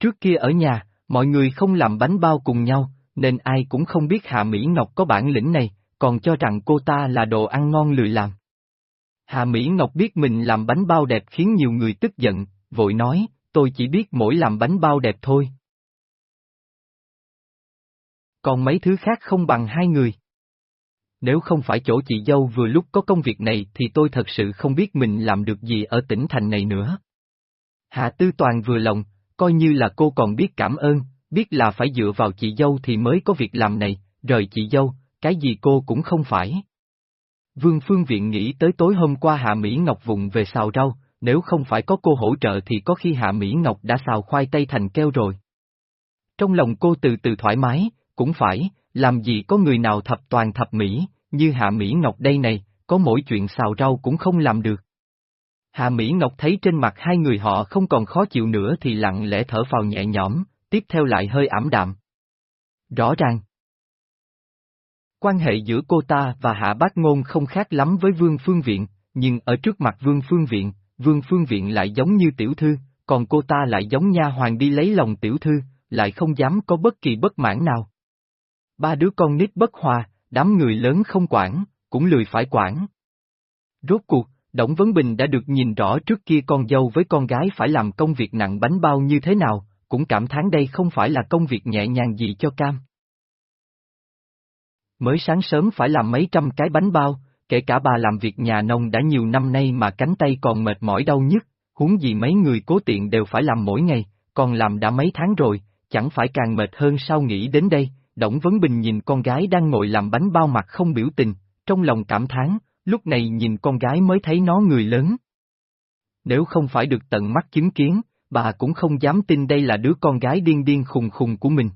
Trước kia ở nhà, mọi người không làm bánh bao cùng nhau, nên ai cũng không biết Hạ Mỹ Ngọc có bản lĩnh này, còn cho rằng cô ta là đồ ăn ngon lười làm. Hà Mỹ Ngọc biết mình làm bánh bao đẹp khiến nhiều người tức giận, vội nói, tôi chỉ biết mỗi làm bánh bao đẹp thôi. Còn mấy thứ khác không bằng hai người. Nếu không phải chỗ chị dâu vừa lúc có công việc này thì tôi thật sự không biết mình làm được gì ở tỉnh thành này nữa. Hạ Tư Toàn vừa lòng, coi như là cô còn biết cảm ơn, biết là phải dựa vào chị dâu thì mới có việc làm này, rời chị dâu, cái gì cô cũng không phải. Vương Phương Viện nghĩ tới tối hôm qua Hạ Mỹ Ngọc vùng về xào rau, nếu không phải có cô hỗ trợ thì có khi Hạ Mỹ Ngọc đã xào khoai tây thành keo rồi. Trong lòng cô từ từ thoải mái, cũng phải, làm gì có người nào thập toàn thập Mỹ, như Hạ Mỹ Ngọc đây này, có mỗi chuyện xào rau cũng không làm được. Hạ Mỹ Ngọc thấy trên mặt hai người họ không còn khó chịu nữa thì lặng lẽ thở vào nhẹ nhõm, tiếp theo lại hơi ảm đạm. Rõ ràng. Quan hệ giữa cô ta và Hạ Bác Ngôn không khác lắm với Vương Phương Viện, nhưng ở trước mặt Vương Phương Viện, Vương Phương Viện lại giống như tiểu thư, còn cô ta lại giống nha hoàng đi lấy lòng tiểu thư, lại không dám có bất kỳ bất mãn nào. Ba đứa con nít bất hòa, đám người lớn không quản, cũng lười phải quản. Rốt cuộc, Đổng Vấn Bình đã được nhìn rõ trước kia con dâu với con gái phải làm công việc nặng bánh bao như thế nào, cũng cảm thán đây không phải là công việc nhẹ nhàng gì cho cam. Mới sáng sớm phải làm mấy trăm cái bánh bao, kể cả bà làm việc nhà nông đã nhiều năm nay mà cánh tay còn mệt mỏi đau nhức, huống gì mấy người cố tiện đều phải làm mỗi ngày, còn làm đã mấy tháng rồi, chẳng phải càng mệt hơn sao nghĩ đến đây, Đổng Vấn Bình nhìn con gái đang ngồi làm bánh bao mặt không biểu tình, trong lòng cảm thán, lúc này nhìn con gái mới thấy nó người lớn. Nếu không phải được tận mắt chứng kiến, bà cũng không dám tin đây là đứa con gái điên điên khùng khùng của mình.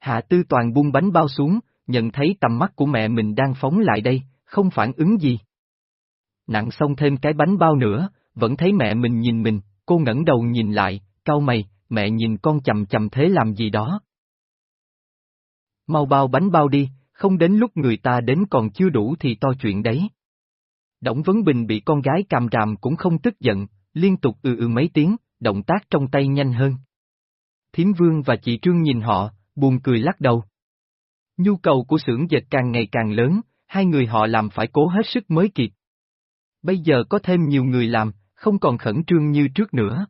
Hạ Tư Toàn buông bánh bao xuống, nhận thấy tầm mắt của mẹ mình đang phóng lại đây, không phản ứng gì. Nặng xong thêm cái bánh bao nữa, vẫn thấy mẹ mình nhìn mình, cô ngẩng đầu nhìn lại, cau mày, mẹ nhìn con chầm chầm thế làm gì đó. Mau bao bánh bao đi, không đến lúc người ta đến còn chưa đủ thì to chuyện đấy. Đổng Vấn Bình bị con gái càm ràm cũng không tức giận, liên tục ừ ừ mấy tiếng, động tác trong tay nhanh hơn. Thiếm Vương và chị Trương nhìn họ, buồn cười lắc đầu. Nhu cầu của xưởng dệt càng ngày càng lớn, hai người họ làm phải cố hết sức mới kịp. Bây giờ có thêm nhiều người làm, không còn khẩn trương như trước nữa.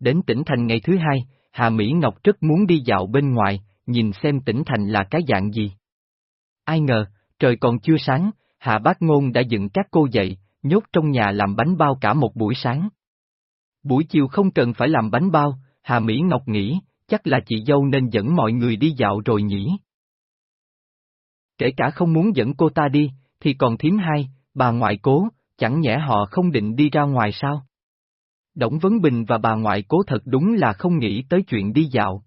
Đến tỉnh thành ngày thứ hai, Hà Mỹ Ngọc rất muốn đi dạo bên ngoài, nhìn xem tỉnh thành là cái dạng gì. Ai ngờ, trời còn chưa sáng, Hà Bác Ngôn đã dựng các cô dậy, nhốt trong nhà làm bánh bao cả một buổi sáng. Buổi chiều không cần phải làm bánh bao, Hà Mỹ Ngọc nghĩ, chắc là chị dâu nên dẫn mọi người đi dạo rồi nhỉ. Kể cả không muốn dẫn cô ta đi, thì còn thím hai, bà ngoại cố, chẳng nhẽ họ không định đi ra ngoài sao? Đổng Vấn Bình và bà ngoại cố thật đúng là không nghĩ tới chuyện đi dạo.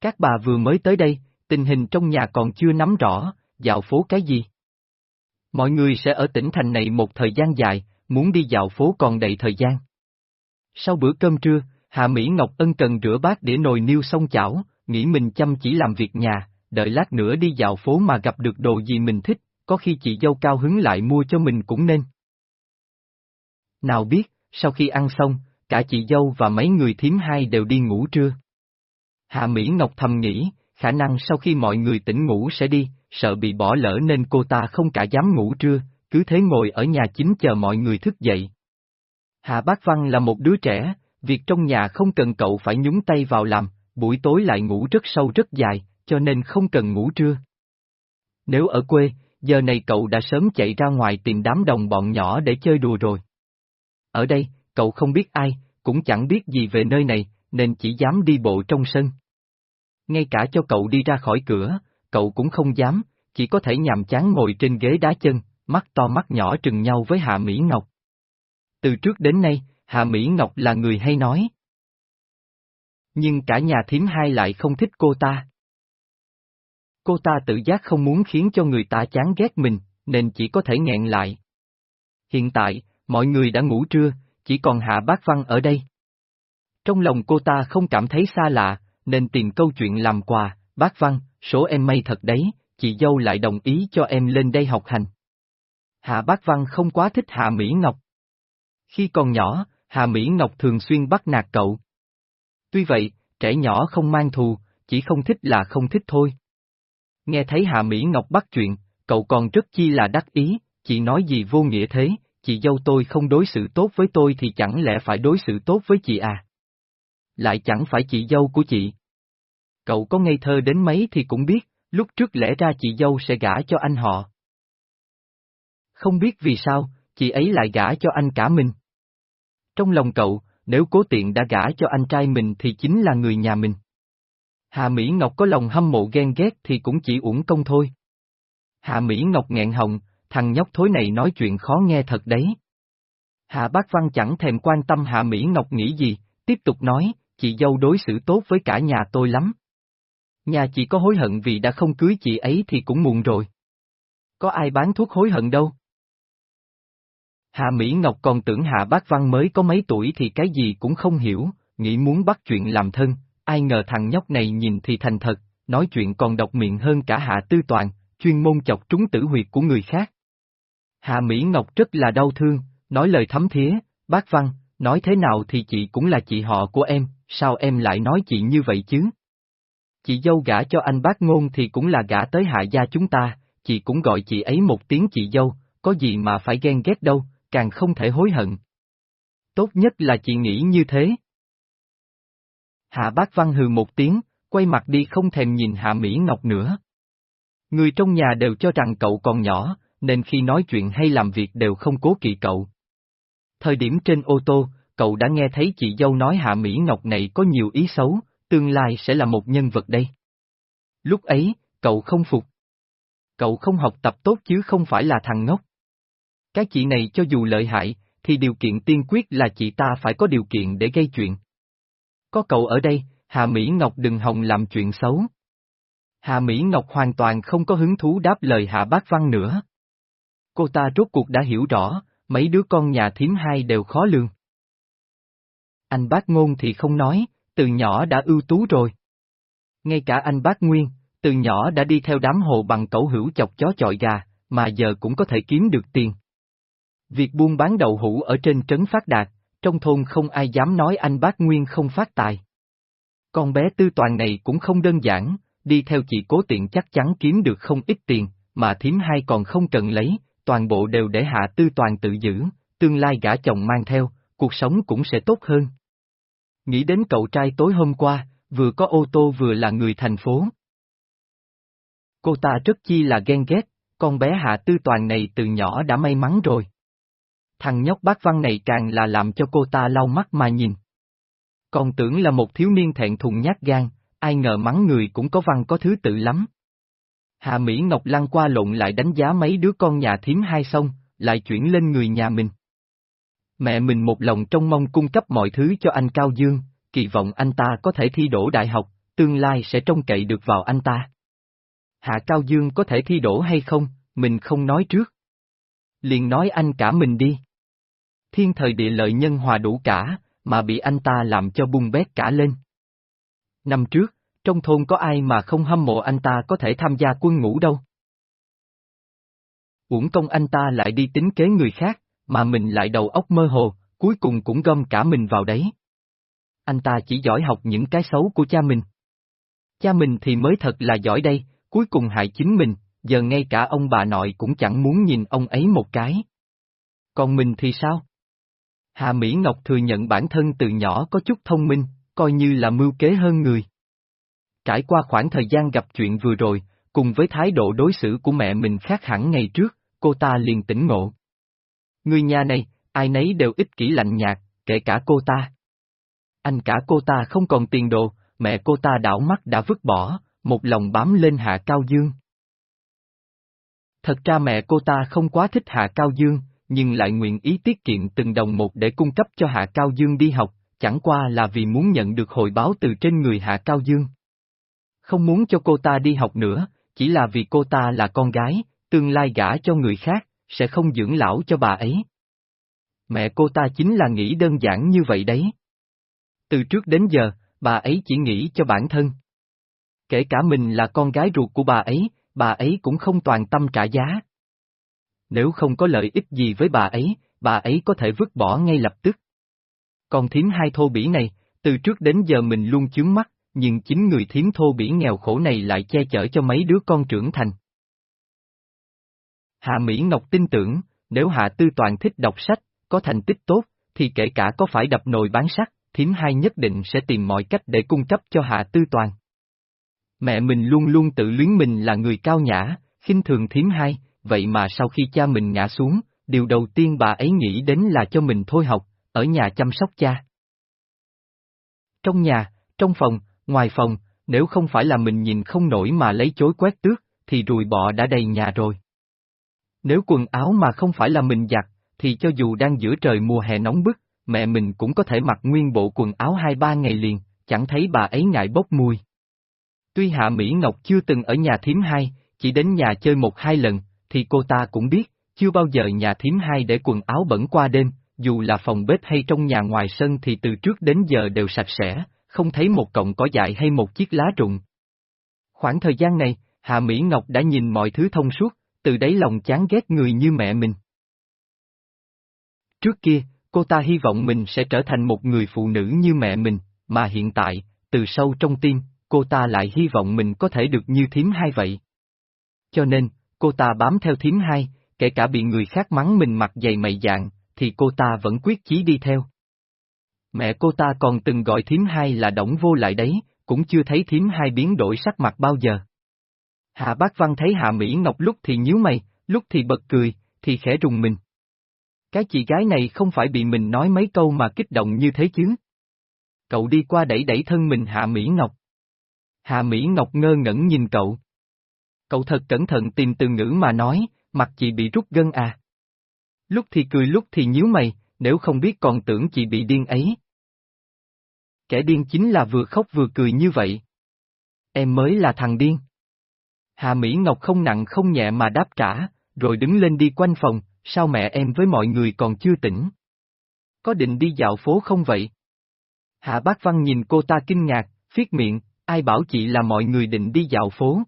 Các bà vừa mới tới đây, tình hình trong nhà còn chưa nắm rõ, dạo phố cái gì? Mọi người sẽ ở tỉnh thành này một thời gian dài, muốn đi dạo phố còn đầy thời gian. Sau bữa cơm trưa, Hà Mỹ Ngọc ân cần rửa bát để nồi niêu xong chảo, nghĩ mình chăm chỉ làm việc nhà, đợi lát nữa đi dạo phố mà gặp được đồ gì mình thích, có khi chị dâu cao hứng lại mua cho mình cũng nên. Nào biết, sau khi ăn xong, cả chị dâu và mấy người thím hai đều đi ngủ trưa. Hạ Mỹ Ngọc thầm nghĩ, khả năng sau khi mọi người tỉnh ngủ sẽ đi, sợ bị bỏ lỡ nên cô ta không cả dám ngủ trưa, cứ thế ngồi ở nhà chính chờ mọi người thức dậy. Hạ Bác Văn là một đứa trẻ, việc trong nhà không cần cậu phải nhúng tay vào làm, buổi tối lại ngủ rất sâu rất dài, cho nên không cần ngủ trưa. Nếu ở quê, giờ này cậu đã sớm chạy ra ngoài tìm đám đồng bọn nhỏ để chơi đùa rồi. Ở đây, cậu không biết ai, cũng chẳng biết gì về nơi này, nên chỉ dám đi bộ trong sân. Ngay cả cho cậu đi ra khỏi cửa, cậu cũng không dám, chỉ có thể nhàm chán ngồi trên ghế đá chân, mắt to mắt nhỏ trừng nhau với Hạ Mỹ Ngọc. Từ trước đến nay, Hạ Mỹ Ngọc là người hay nói. Nhưng cả nhà thím hai lại không thích cô ta. Cô ta tự giác không muốn khiến cho người ta chán ghét mình, nên chỉ có thể nghẹn lại. Hiện tại, mọi người đã ngủ trưa, chỉ còn Hạ Bác Văn ở đây. Trong lòng cô ta không cảm thấy xa lạ, nên tìm câu chuyện làm quà, Bác Văn, số em may thật đấy, chị dâu lại đồng ý cho em lên đây học hành. Hạ Bác Văn không quá thích Hạ Mỹ Ngọc. Khi còn nhỏ, Hạ Mỹ Ngọc thường xuyên bắt nạt cậu. Tuy vậy, trẻ nhỏ không mang thù, chỉ không thích là không thích thôi. Nghe thấy Hạ Mỹ Ngọc bắt chuyện, cậu còn rất chi là đắc ý, chị nói gì vô nghĩa thế, chị dâu tôi không đối xử tốt với tôi thì chẳng lẽ phải đối xử tốt với chị à? Lại chẳng phải chị dâu của chị. Cậu có ngây thơ đến mấy thì cũng biết, lúc trước lẽ ra chị dâu sẽ gả cho anh họ. Không biết vì sao, chị ấy lại gả cho anh cả mình. Trong lòng cậu, nếu cố tiện đã gả cho anh trai mình thì chính là người nhà mình. Hà Mỹ Ngọc có lòng hâm mộ ghen ghét thì cũng chỉ uổng công thôi. Hạ Mỹ Ngọc nghẹn hồng, thằng nhóc thối này nói chuyện khó nghe thật đấy. Hạ Bác Văn chẳng thèm quan tâm Hạ Mỹ Ngọc nghĩ gì, tiếp tục nói, chị dâu đối xử tốt với cả nhà tôi lắm. Nhà chị có hối hận vì đã không cưới chị ấy thì cũng muộn rồi. Có ai bán thuốc hối hận đâu. Hạ Mỹ Ngọc còn tưởng Hạ Bác Văn mới có mấy tuổi thì cái gì cũng không hiểu, nghĩ muốn bắt chuyện làm thân, ai ngờ thằng nhóc này nhìn thì thành thật, nói chuyện còn độc miệng hơn cả Hạ Tư Toàn, chuyên môn chọc trúng tử huyệt của người khác. Hạ Mỹ Ngọc rất là đau thương, nói lời thấm thía, bác Văn, nói thế nào thì chị cũng là chị họ của em, sao em lại nói chị như vậy chứ? Chị dâu gả cho anh bác ngôn thì cũng là gả tới hạ gia chúng ta, chị cũng gọi chị ấy một tiếng chị dâu, có gì mà phải ghen ghét đâu, càng không thể hối hận. Tốt nhất là chị nghĩ như thế. Hạ bác văn hừ một tiếng, quay mặt đi không thèm nhìn Hạ Mỹ Ngọc nữa. Người trong nhà đều cho rằng cậu còn nhỏ, nên khi nói chuyện hay làm việc đều không cố kỵ cậu. Thời điểm trên ô tô, cậu đã nghe thấy chị dâu nói Hạ Mỹ Ngọc này có nhiều ý xấu, tương lai sẽ là một nhân vật đây. Lúc ấy, cậu không phục. Cậu không học tập tốt chứ không phải là thằng ngốc. Cái chị này cho dù lợi hại, thì điều kiện tiên quyết là chị ta phải có điều kiện để gây chuyện. Có cậu ở đây, Hà Mỹ Ngọc đừng hòng làm chuyện xấu. Hà Mỹ Ngọc hoàn toàn không có hứng thú đáp lời Hạ Bác Văn nữa. Cô ta rốt cuộc đã hiểu rõ, mấy đứa con nhà thím hai đều khó lường. Anh bác ngôn thì không nói, từ nhỏ đã ưu tú rồi. Ngay cả anh bác Nguyên, từ nhỏ đã đi theo đám hồ bằng cẩu hữu chọc chó chọi gà, mà giờ cũng có thể kiếm được tiền. Việc buôn bán đậu hũ ở trên trấn phát đạt, trong thôn không ai dám nói anh bác Nguyên không phát tài. Con bé tư toàn này cũng không đơn giản, đi theo chị cố tiện chắc chắn kiếm được không ít tiền, mà thím hai còn không cần lấy, toàn bộ đều để hạ tư toàn tự giữ, tương lai gả chồng mang theo, cuộc sống cũng sẽ tốt hơn. Nghĩ đến cậu trai tối hôm qua, vừa có ô tô vừa là người thành phố. Cô ta rất chi là ghen ghét, con bé Hạ Tư Toàn này từ nhỏ đã may mắn rồi. Thằng nhóc bác văn này càng là làm cho cô ta lau mắt mà nhìn. Còn tưởng là một thiếu niên thẹn thùng nhát gan, ai ngờ mắng người cũng có văn có thứ tự lắm. Hạ Mỹ Ngọc lăn qua lộn lại đánh giá mấy đứa con nhà thím hai xong, lại chuyển lên người nhà mình. Mẹ mình một lòng trong mong cung cấp mọi thứ cho anh Cao Dương, kỳ vọng anh ta có thể thi đỗ đại học, tương lai sẽ trông cậy được vào anh ta. Hạ Cao Dương có thể thi đỗ hay không, mình không nói trước. Liền nói anh cả mình đi. Thiên thời địa lợi nhân hòa đủ cả, mà bị anh ta làm cho bung bét cả lên. Năm trước, trong thôn có ai mà không hâm mộ anh ta có thể tham gia quân ngũ đâu. Uổng công anh ta lại đi tính kế người khác, mà mình lại đầu óc mơ hồ, cuối cùng cũng gom cả mình vào đấy. Anh ta chỉ giỏi học những cái xấu của cha mình. Cha mình thì mới thật là giỏi đây, cuối cùng hại chính mình, giờ ngay cả ông bà nội cũng chẳng muốn nhìn ông ấy một cái. Còn mình thì sao? Hà Mỹ Ngọc thừa nhận bản thân từ nhỏ có chút thông minh, coi như là mưu kế hơn người. Trải qua khoảng thời gian gặp chuyện vừa rồi, cùng với thái độ đối xử của mẹ mình khác hẳn ngày trước, cô ta liền tỉnh ngộ. Người nhà này, ai nấy đều ích kỷ lạnh nhạt, kể cả cô ta. Anh cả cô ta không còn tiền đồ, mẹ cô ta đảo mắt đã vứt bỏ, một lòng bám lên Hạ Cao Dương. Thật ra mẹ cô ta không quá thích Hạ Cao Dương, nhưng lại nguyện ý tiết kiệm từng đồng một để cung cấp cho Hạ Cao Dương đi học, chẳng qua là vì muốn nhận được hồi báo từ trên người Hạ Cao Dương. Không muốn cho cô ta đi học nữa, chỉ là vì cô ta là con gái, tương lai gả cho người khác, sẽ không dưỡng lão cho bà ấy. Mẹ cô ta chính là nghĩ đơn giản như vậy đấy. Từ trước đến giờ, bà ấy chỉ nghĩ cho bản thân. Kể cả mình là con gái ruột của bà ấy, bà ấy cũng không toàn tâm trả giá. Nếu không có lợi ích gì với bà ấy, bà ấy có thể vứt bỏ ngay lập tức. Còn thím hai thô bỉ này, từ trước đến giờ mình luôn chướng mắt, nhưng chính người thím thô bỉ nghèo khổ này lại che chở cho mấy đứa con trưởng thành. Hạ Mỹ Ngọc tin tưởng, nếu Hạ Tư Toàn thích đọc sách, có thành tích tốt, thì kể cả có phải đập nồi bán sắt, thím hai nhất định sẽ tìm mọi cách để cung cấp cho Hạ Tư Toàn. Mẹ mình luôn luôn tự luyến mình là người cao nhã, khinh thường thím hai, vậy mà sau khi cha mình ngã xuống, điều đầu tiên bà ấy nghĩ đến là cho mình thôi học, ở nhà chăm sóc cha. Trong nhà, trong phòng, ngoài phòng, nếu không phải là mình nhìn không nổi mà lấy chối quét tước, thì rùi bọ đã đầy nhà rồi. Nếu quần áo mà không phải là mình giặt, thì cho dù đang giữa trời mùa hè nóng bức, mẹ mình cũng có thể mặc nguyên bộ quần áo hai ba ngày liền, chẳng thấy bà ấy ngại bốc mùi. Tuy Hạ Mỹ Ngọc chưa từng ở nhà thím hai, chỉ đến nhà chơi một hai lần, thì cô ta cũng biết, chưa bao giờ nhà thím hai để quần áo bẩn qua đêm, dù là phòng bếp hay trong nhà ngoài sân thì từ trước đến giờ đều sạch sẽ, không thấy một cọng cỏ dại hay một chiếc lá rụng. Khoảng thời gian này, Hạ Mỹ Ngọc đã nhìn mọi thứ thông suốt, từ đấy lòng chán ghét người như mẹ mình. Trước kia, cô ta hy vọng mình sẽ trở thành một người phụ nữ như mẹ mình, mà hiện tại, từ sâu trong tim, cô ta lại hy vọng mình có thể được như thím hai vậy. Cho nên, cô ta bám theo thím hai, kể cả bị người khác mắng mình mặt dày mày dạng, thì cô ta vẫn quyết chí đi theo. Mẹ cô ta còn từng gọi thím hai là đổng vô lại đấy, cũng chưa thấy thím hai biến đổi sắc mặt bao giờ. Hạ bác văn thấy Hạ Mỹ Ngọc lúc thì nhíu mày, lúc thì bật cười, thì khẽ rùng mình. Cái chị gái này không phải bị mình nói mấy câu mà kích động như thế chứ. Cậu đi qua đẩy đẩy thân mình Hạ Mỹ Ngọc. Hạ Mỹ Ngọc ngơ ngẩn nhìn cậu. Cậu thật cẩn thận tìm từ ngữ mà nói, mặt chị bị rút gân à. Lúc thì cười lúc thì nhíu mày, nếu không biết còn tưởng chị bị điên ấy. Kẻ điên chính là vừa khóc vừa cười như vậy. Em mới là thằng điên. Hà Mỹ Ngọc không nặng không nhẹ mà đáp trả, rồi đứng lên đi quanh phòng, sao mẹ em với mọi người còn chưa tỉnh? Có định đi dạo phố không vậy? Hạ Bác Văn nhìn cô ta kinh ngạc, phiết miệng, ai bảo chị là mọi người định đi dạo phố?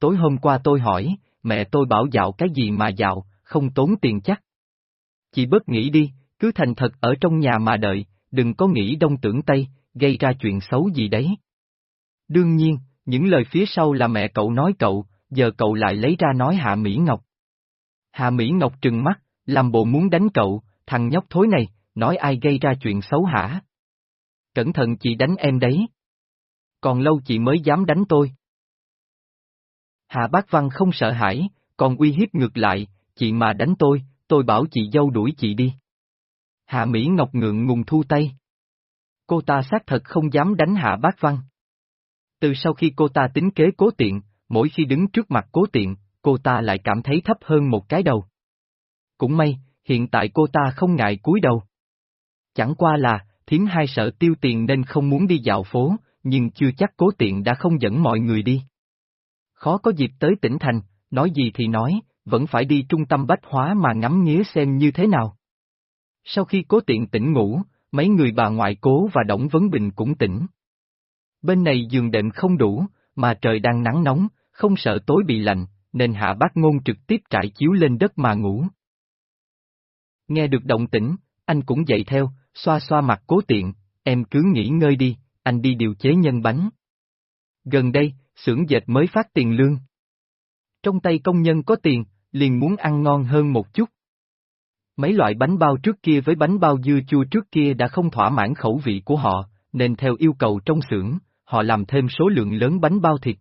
Tối hôm qua tôi hỏi, mẹ tôi bảo dạo cái gì mà dạo, không tốn tiền chắc. Chị bớt nghĩ đi, cứ thành thật ở trong nhà mà đợi, đừng có nghĩ đông tưởng tây, gây ra chuyện xấu gì đấy. Đương nhiên, những lời phía sau là mẹ cậu nói cậu, giờ cậu lại lấy ra nói Hạ Mỹ Ngọc. Hạ Mỹ Ngọc trừng mắt, làm bộ muốn đánh cậu, thằng nhóc thối này, nói ai gây ra chuyện xấu hả? cẩn thận chị đánh em đấy. Còn lâu chị mới dám đánh tôi. Hạ Bác Văn không sợ hãi, còn uy hiếp ngược lại, chị mà đánh tôi, tôi bảo chị dâu đuổi chị đi. Hạ Mỹ Ngọc ngượng ngùng thu tay. Cô ta xác thật không dám đánh Hạ Bác Văn. Từ sau khi cô ta tính kế cố tiện, mỗi khi đứng trước mặt cố tiện, cô ta lại cảm thấy thấp hơn một cái đầu. Cũng may, hiện tại cô ta không ngại cúi đầu. Chẳng qua là, thiếm hai sợ tiêu tiền nên không muốn đi dạo phố, nhưng chưa chắc cố tiện đã không dẫn mọi người đi. Khó có dịp tới tỉnh thành, nói gì thì nói, vẫn phải đi trung tâm bách hóa mà ngắm nghía xem như thế nào. Sau khi cố tiện tỉnh ngủ, mấy người bà ngoại cố và Đổng Vấn Bình cũng tỉnh. Bên này giường đệm không đủ, mà trời đang nắng nóng, không sợ tối bị lạnh, nên hạ bác ngôn trực tiếp trải chiếu lên đất mà ngủ. Nghe được động tĩnh, anh cũng dậy theo, xoa xoa mặt cố tiện, em cứ nghỉ ngơi đi, anh đi điều chế nhân bánh. Gần đây, xưởng dệt mới phát tiền lương. Trong tay công nhân có tiền, liền muốn ăn ngon hơn một chút. Mấy loại bánh bao trước kia với bánh bao dưa chua trước kia đã không thỏa mãn khẩu vị của họ, nên theo yêu cầu trong xưởng, họ làm thêm số lượng lớn bánh bao thịt.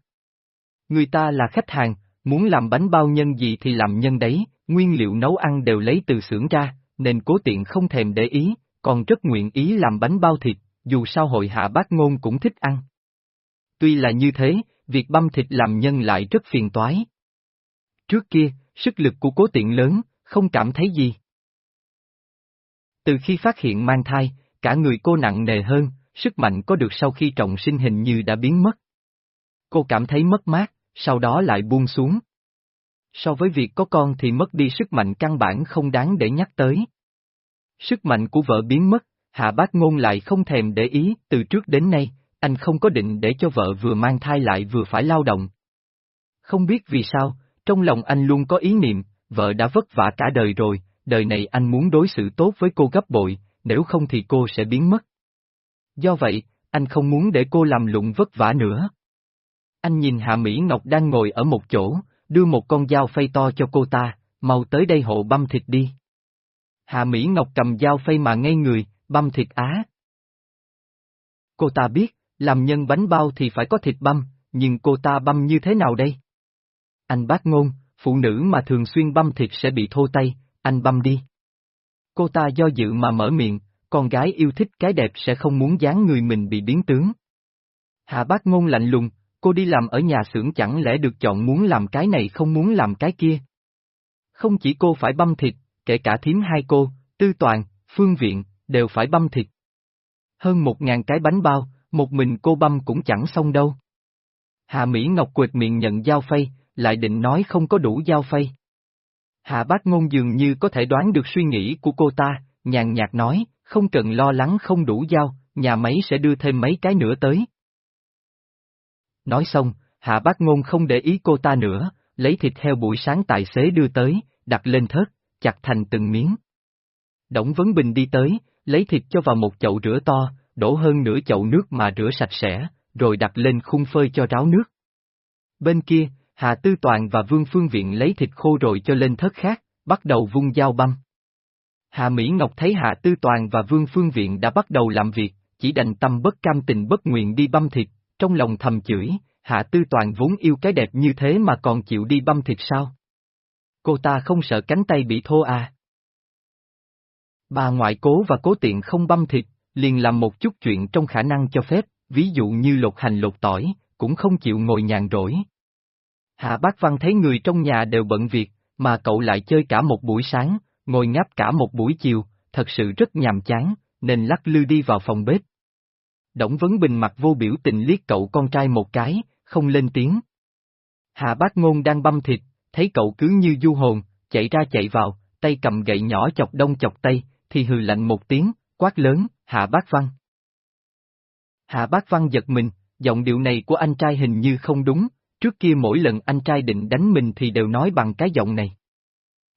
Người ta là khách hàng, muốn làm bánh bao nhân gì thì làm nhân đấy, nguyên liệu nấu ăn đều lấy từ xưởng ra, nên cố tiện không thèm để ý, còn rất nguyện ý làm bánh bao thịt, dù sao hội hạ bác ngôn cũng thích ăn. Tuy là như thế, việc băm thịt làm nhân lại rất phiền toái. Trước kia, sức lực của cố tiện lớn, không cảm thấy gì. Từ khi phát hiện mang thai, cả người cô nặng nề hơn, sức mạnh có được sau khi trọng sinh hình như đã biến mất. Cô cảm thấy mất mát, sau đó lại buông xuống. So với việc có con thì mất đi sức mạnh căn bản không đáng để nhắc tới. Sức mạnh của vợ biến mất, Hạ Bác Ngôn lại không thèm để ý, từ trước đến nay, anh không có định để cho vợ vừa mang thai lại vừa phải lao động. Không biết vì sao, trong lòng anh luôn có ý niệm, vợ đã vất vả cả đời rồi, đời này anh muốn đối xử tốt với cô gấp bội, nếu không thì cô sẽ biến mất. Do vậy, anh không muốn để cô làm lụng vất vả nữa. Anh nhìn Hạ Mỹ Ngọc đang ngồi ở một chỗ, đưa một con dao phay to cho cô ta, mau tới đây hộ băm thịt đi. Hạ Mỹ Ngọc cầm dao phay mà ngay người, băm thịt á. Cô ta biết, làm nhân bánh bao thì phải có thịt băm, nhưng cô ta băm như thế nào đây? Anh bác ngôn, phụ nữ mà thường xuyên băm thịt sẽ bị thô tay, anh băm đi. Cô ta do dự mà mở miệng, con gái yêu thích cái đẹp sẽ không muốn dáng người mình bị biến tướng. Hạ bác ngôn lạnh lùng, cô đi làm ở nhà xưởng chẳng lẽ được chọn muốn làm cái này không muốn làm cái kia. Không chỉ cô phải băm thịt, kể cả thím hai cô, tư toàn, phương viện, đều phải băm thịt. Hơn một ngàn cái bánh bao, một mình cô băm cũng chẳng xong đâu. Hạ Mỹ Ngọc quệt miệng nhận dao phay, lại định nói không có đủ dao phay. Hạ bác ngôn dường như có thể đoán được suy nghĩ của cô ta, nhàn nhạt nói, không cần lo lắng không đủ dao, nhà máy sẽ đưa thêm mấy cái nữa tới. Nói xong, hạ bác ngôn không để ý cô ta nữa, lấy thịt heo buổi sáng tài xế đưa tới, đặt lên thớt, chặt thành từng miếng. Đổng Vấn Bình đi tới, lấy thịt cho vào một chậu rửa to, đổ hơn nửa chậu nước mà rửa sạch sẽ, rồi đặt lên khung phơi cho ráo nước. Bên kia, Hà Tư Toàn và Vương Phương Viện lấy thịt khô rồi cho lên thớt khác, bắt đầu vung dao băm. Hà Mỹ Ngọc thấy Hạ Tư Toàn và Vương Phương Viện đã bắt đầu làm việc, chỉ đành tâm bất cam tình bất nguyện đi băm thịt, trong lòng thầm chửi, Hạ Tư Toàn vốn yêu cái đẹp như thế mà còn chịu đi băm thịt sao? Cô ta không sợ cánh tay bị thô à? Bà ngoại cố và cố tiện không băm thịt, liền làm một chút chuyện trong khả năng cho phép, ví dụ như lột hành lột tỏi, cũng không chịu ngồi nhàn rỗi. Hạ Bác Văn thấy người trong nhà đều bận việc, mà cậu lại chơi cả một buổi sáng, ngồi ngáp cả một buổi chiều, thật sự rất nhàm chán, nên lắc lư đi vào phòng bếp. Đổng Vấn Bình mặt vô biểu tình liếc cậu con trai một cái, không lên tiếng. Hạ Bác Ngôn đang băm thịt, thấy cậu cứ như du hồn, chạy ra chạy vào, tay cầm gậy nhỏ chọc đông chọc tây, thì hừ lạnh một tiếng, quát lớn, Hạ Bác Văn. Hạ Bác Văn giật mình, giọng điệu này của anh trai hình như không đúng, trước kia mỗi lần anh trai định đánh mình thì đều nói bằng cái giọng này.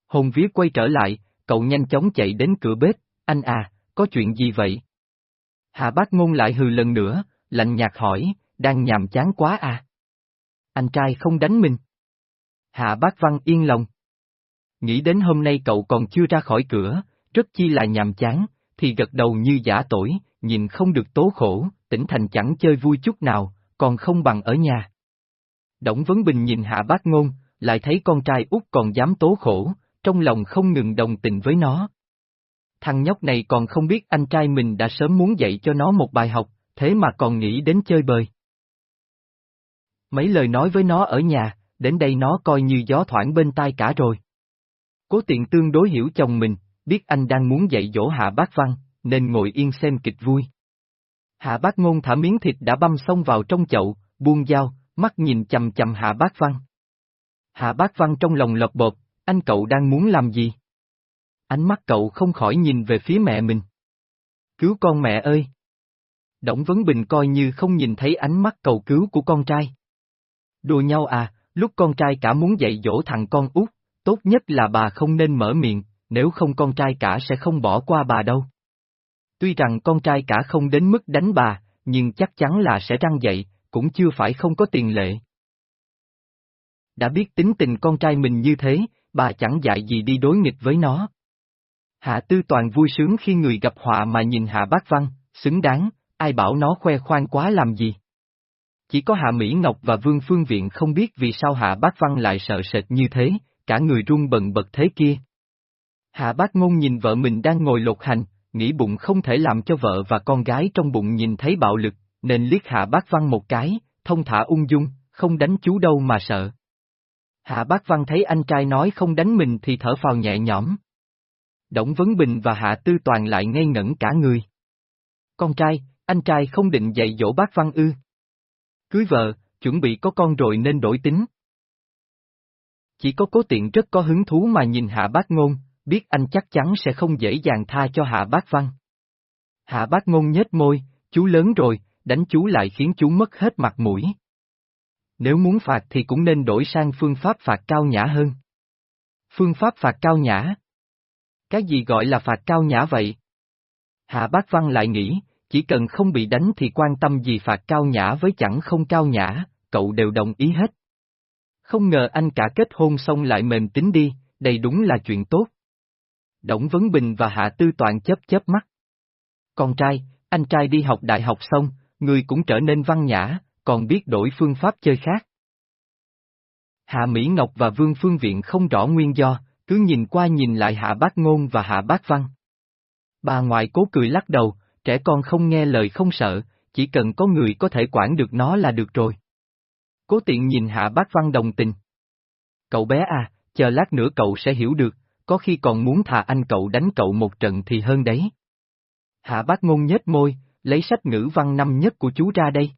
Hồn vía quay trở lại, cậu nhanh chóng chạy đến cửa bếp, anh à, có chuyện gì vậy? Hạ bác ngôn lại hừ lần nữa, lạnh nhạt hỏi, đang nhàm chán quá à? Anh trai không đánh mình. Hạ bác văn yên lòng. Nghĩ đến hôm nay cậu còn chưa ra khỏi cửa, rất chi là nhàm chán, thì gật đầu như giả tội, nhìn không được tố khổ, tỉnh thành chẳng chơi vui chút nào, còn không bằng ở nhà. Đổng Vấn Bình nhìn Hạ Bác Ngôn, lại thấy con trai út còn dám tố khổ, trong lòng không ngừng đồng tình với nó. Thằng nhóc này còn không biết anh trai mình đã sớm muốn dạy cho nó một bài học, thế mà còn nghĩ đến chơi bời. Mấy lời nói với nó ở nhà, đến đây nó coi như gió thoảng bên tai cả rồi. Cố tiện tương đối hiểu chồng mình, biết anh đang muốn dạy dỗ hạ bác văn, nên ngồi yên xem kịch vui. Hạ bác ngôn thả miếng thịt đã băm xong vào trong chậu, buông dao, mắt nhìn chầm chầm hạ bác văn. Hạ bác văn trong lòng lợp bột, anh cậu đang muốn làm gì? Ánh mắt cậu không khỏi nhìn về phía mẹ mình. Cứu con mẹ ơi! Đổng Vấn Bình coi như không nhìn thấy ánh mắt cầu cứu của con trai. Đùa nhau à, lúc con trai cả muốn dạy dỗ thằng con út, tốt nhất là bà không nên mở miệng, nếu không con trai cả sẽ không bỏ qua bà đâu. Tuy rằng con trai cả không đến mức đánh bà, nhưng chắc chắn là sẽ răng dậy, cũng chưa phải không có tiền lệ. Đã biết tính tình con trai mình như thế, bà chẳng dạy gì đi đối nghịch với nó. Hạ Tư Toàn vui sướng khi người gặp họa mà nhìn Hạ Bác Văn, xứng đáng, ai bảo nó khoe khoang quá làm gì. Chỉ có Hạ Mỹ Ngọc và Vương Phương Viện không biết vì sao Hạ Bác Văn lại sợ sệt như thế, cả người run bần bật thế kia. Hạ Bác Ngôn nhìn vợ mình đang ngồi lột hành, nghĩ bụng không thể làm cho vợ và con gái trong bụng nhìn thấy bạo lực, nên liếc Hạ Bác Văn một cái, thông thả ung dung, không đánh chú đâu mà sợ. Hạ Bác Văn thấy anh trai nói không đánh mình thì thở phào nhẹ nhõm. Đổng Vấn Bình và Hạ Tư Toàn lại ngây ngẩn cả người. Con trai, anh trai không định dạy dỗ bác Văn ư. Cưới vợ, chuẩn bị có con rồi nên đổi tính. Chỉ có cố tiện rất có hứng thú mà nhìn Hạ Bác Ngôn, biết anh chắc chắn sẽ không dễ dàng tha cho Hạ Bác Văn. Hạ Bác Ngôn nhếch môi, chú lớn rồi, đánh chú lại khiến chú mất hết mặt mũi. Nếu muốn phạt thì cũng nên đổi sang phương pháp phạt cao nhã hơn. Phương pháp phạt cao nhã? Cái gì gọi là phạt cao nhã vậy? Hạ Bác Văn lại nghĩ, chỉ cần không bị đánh thì quan tâm gì phạt cao nhã với chẳng không cao nhã, cậu đều đồng ý hết. Không ngờ anh cả kết hôn xong lại mềm tính đi, đây đúng là chuyện tốt. Đổng Vấn Bình và Hạ Tư Toàn chớp chớp mắt. Con trai, anh trai đi học đại học xong, người cũng trở nên văn nhã, còn biết đổi phương pháp chơi khác. Hạ Mỹ Ngọc và Vương Phương Viện không rõ nguyên do, cứ nhìn qua nhìn lại Hạ Bác Ngôn và Hạ Bác Văn. Bà ngoại cố cười lắc đầu, trẻ con không nghe lời không sợ, chỉ cần có người có thể quản được nó là được rồi. Cố tiện nhìn Hạ Bác Văn đồng tình. Cậu bé à, chờ lát nữa cậu sẽ hiểu được, có khi còn muốn thà anh cậu đánh cậu một trận thì hơn đấy. Hạ Bác Ngôn nhếch môi, lấy sách ngữ văn năm nhất của chú ra đây.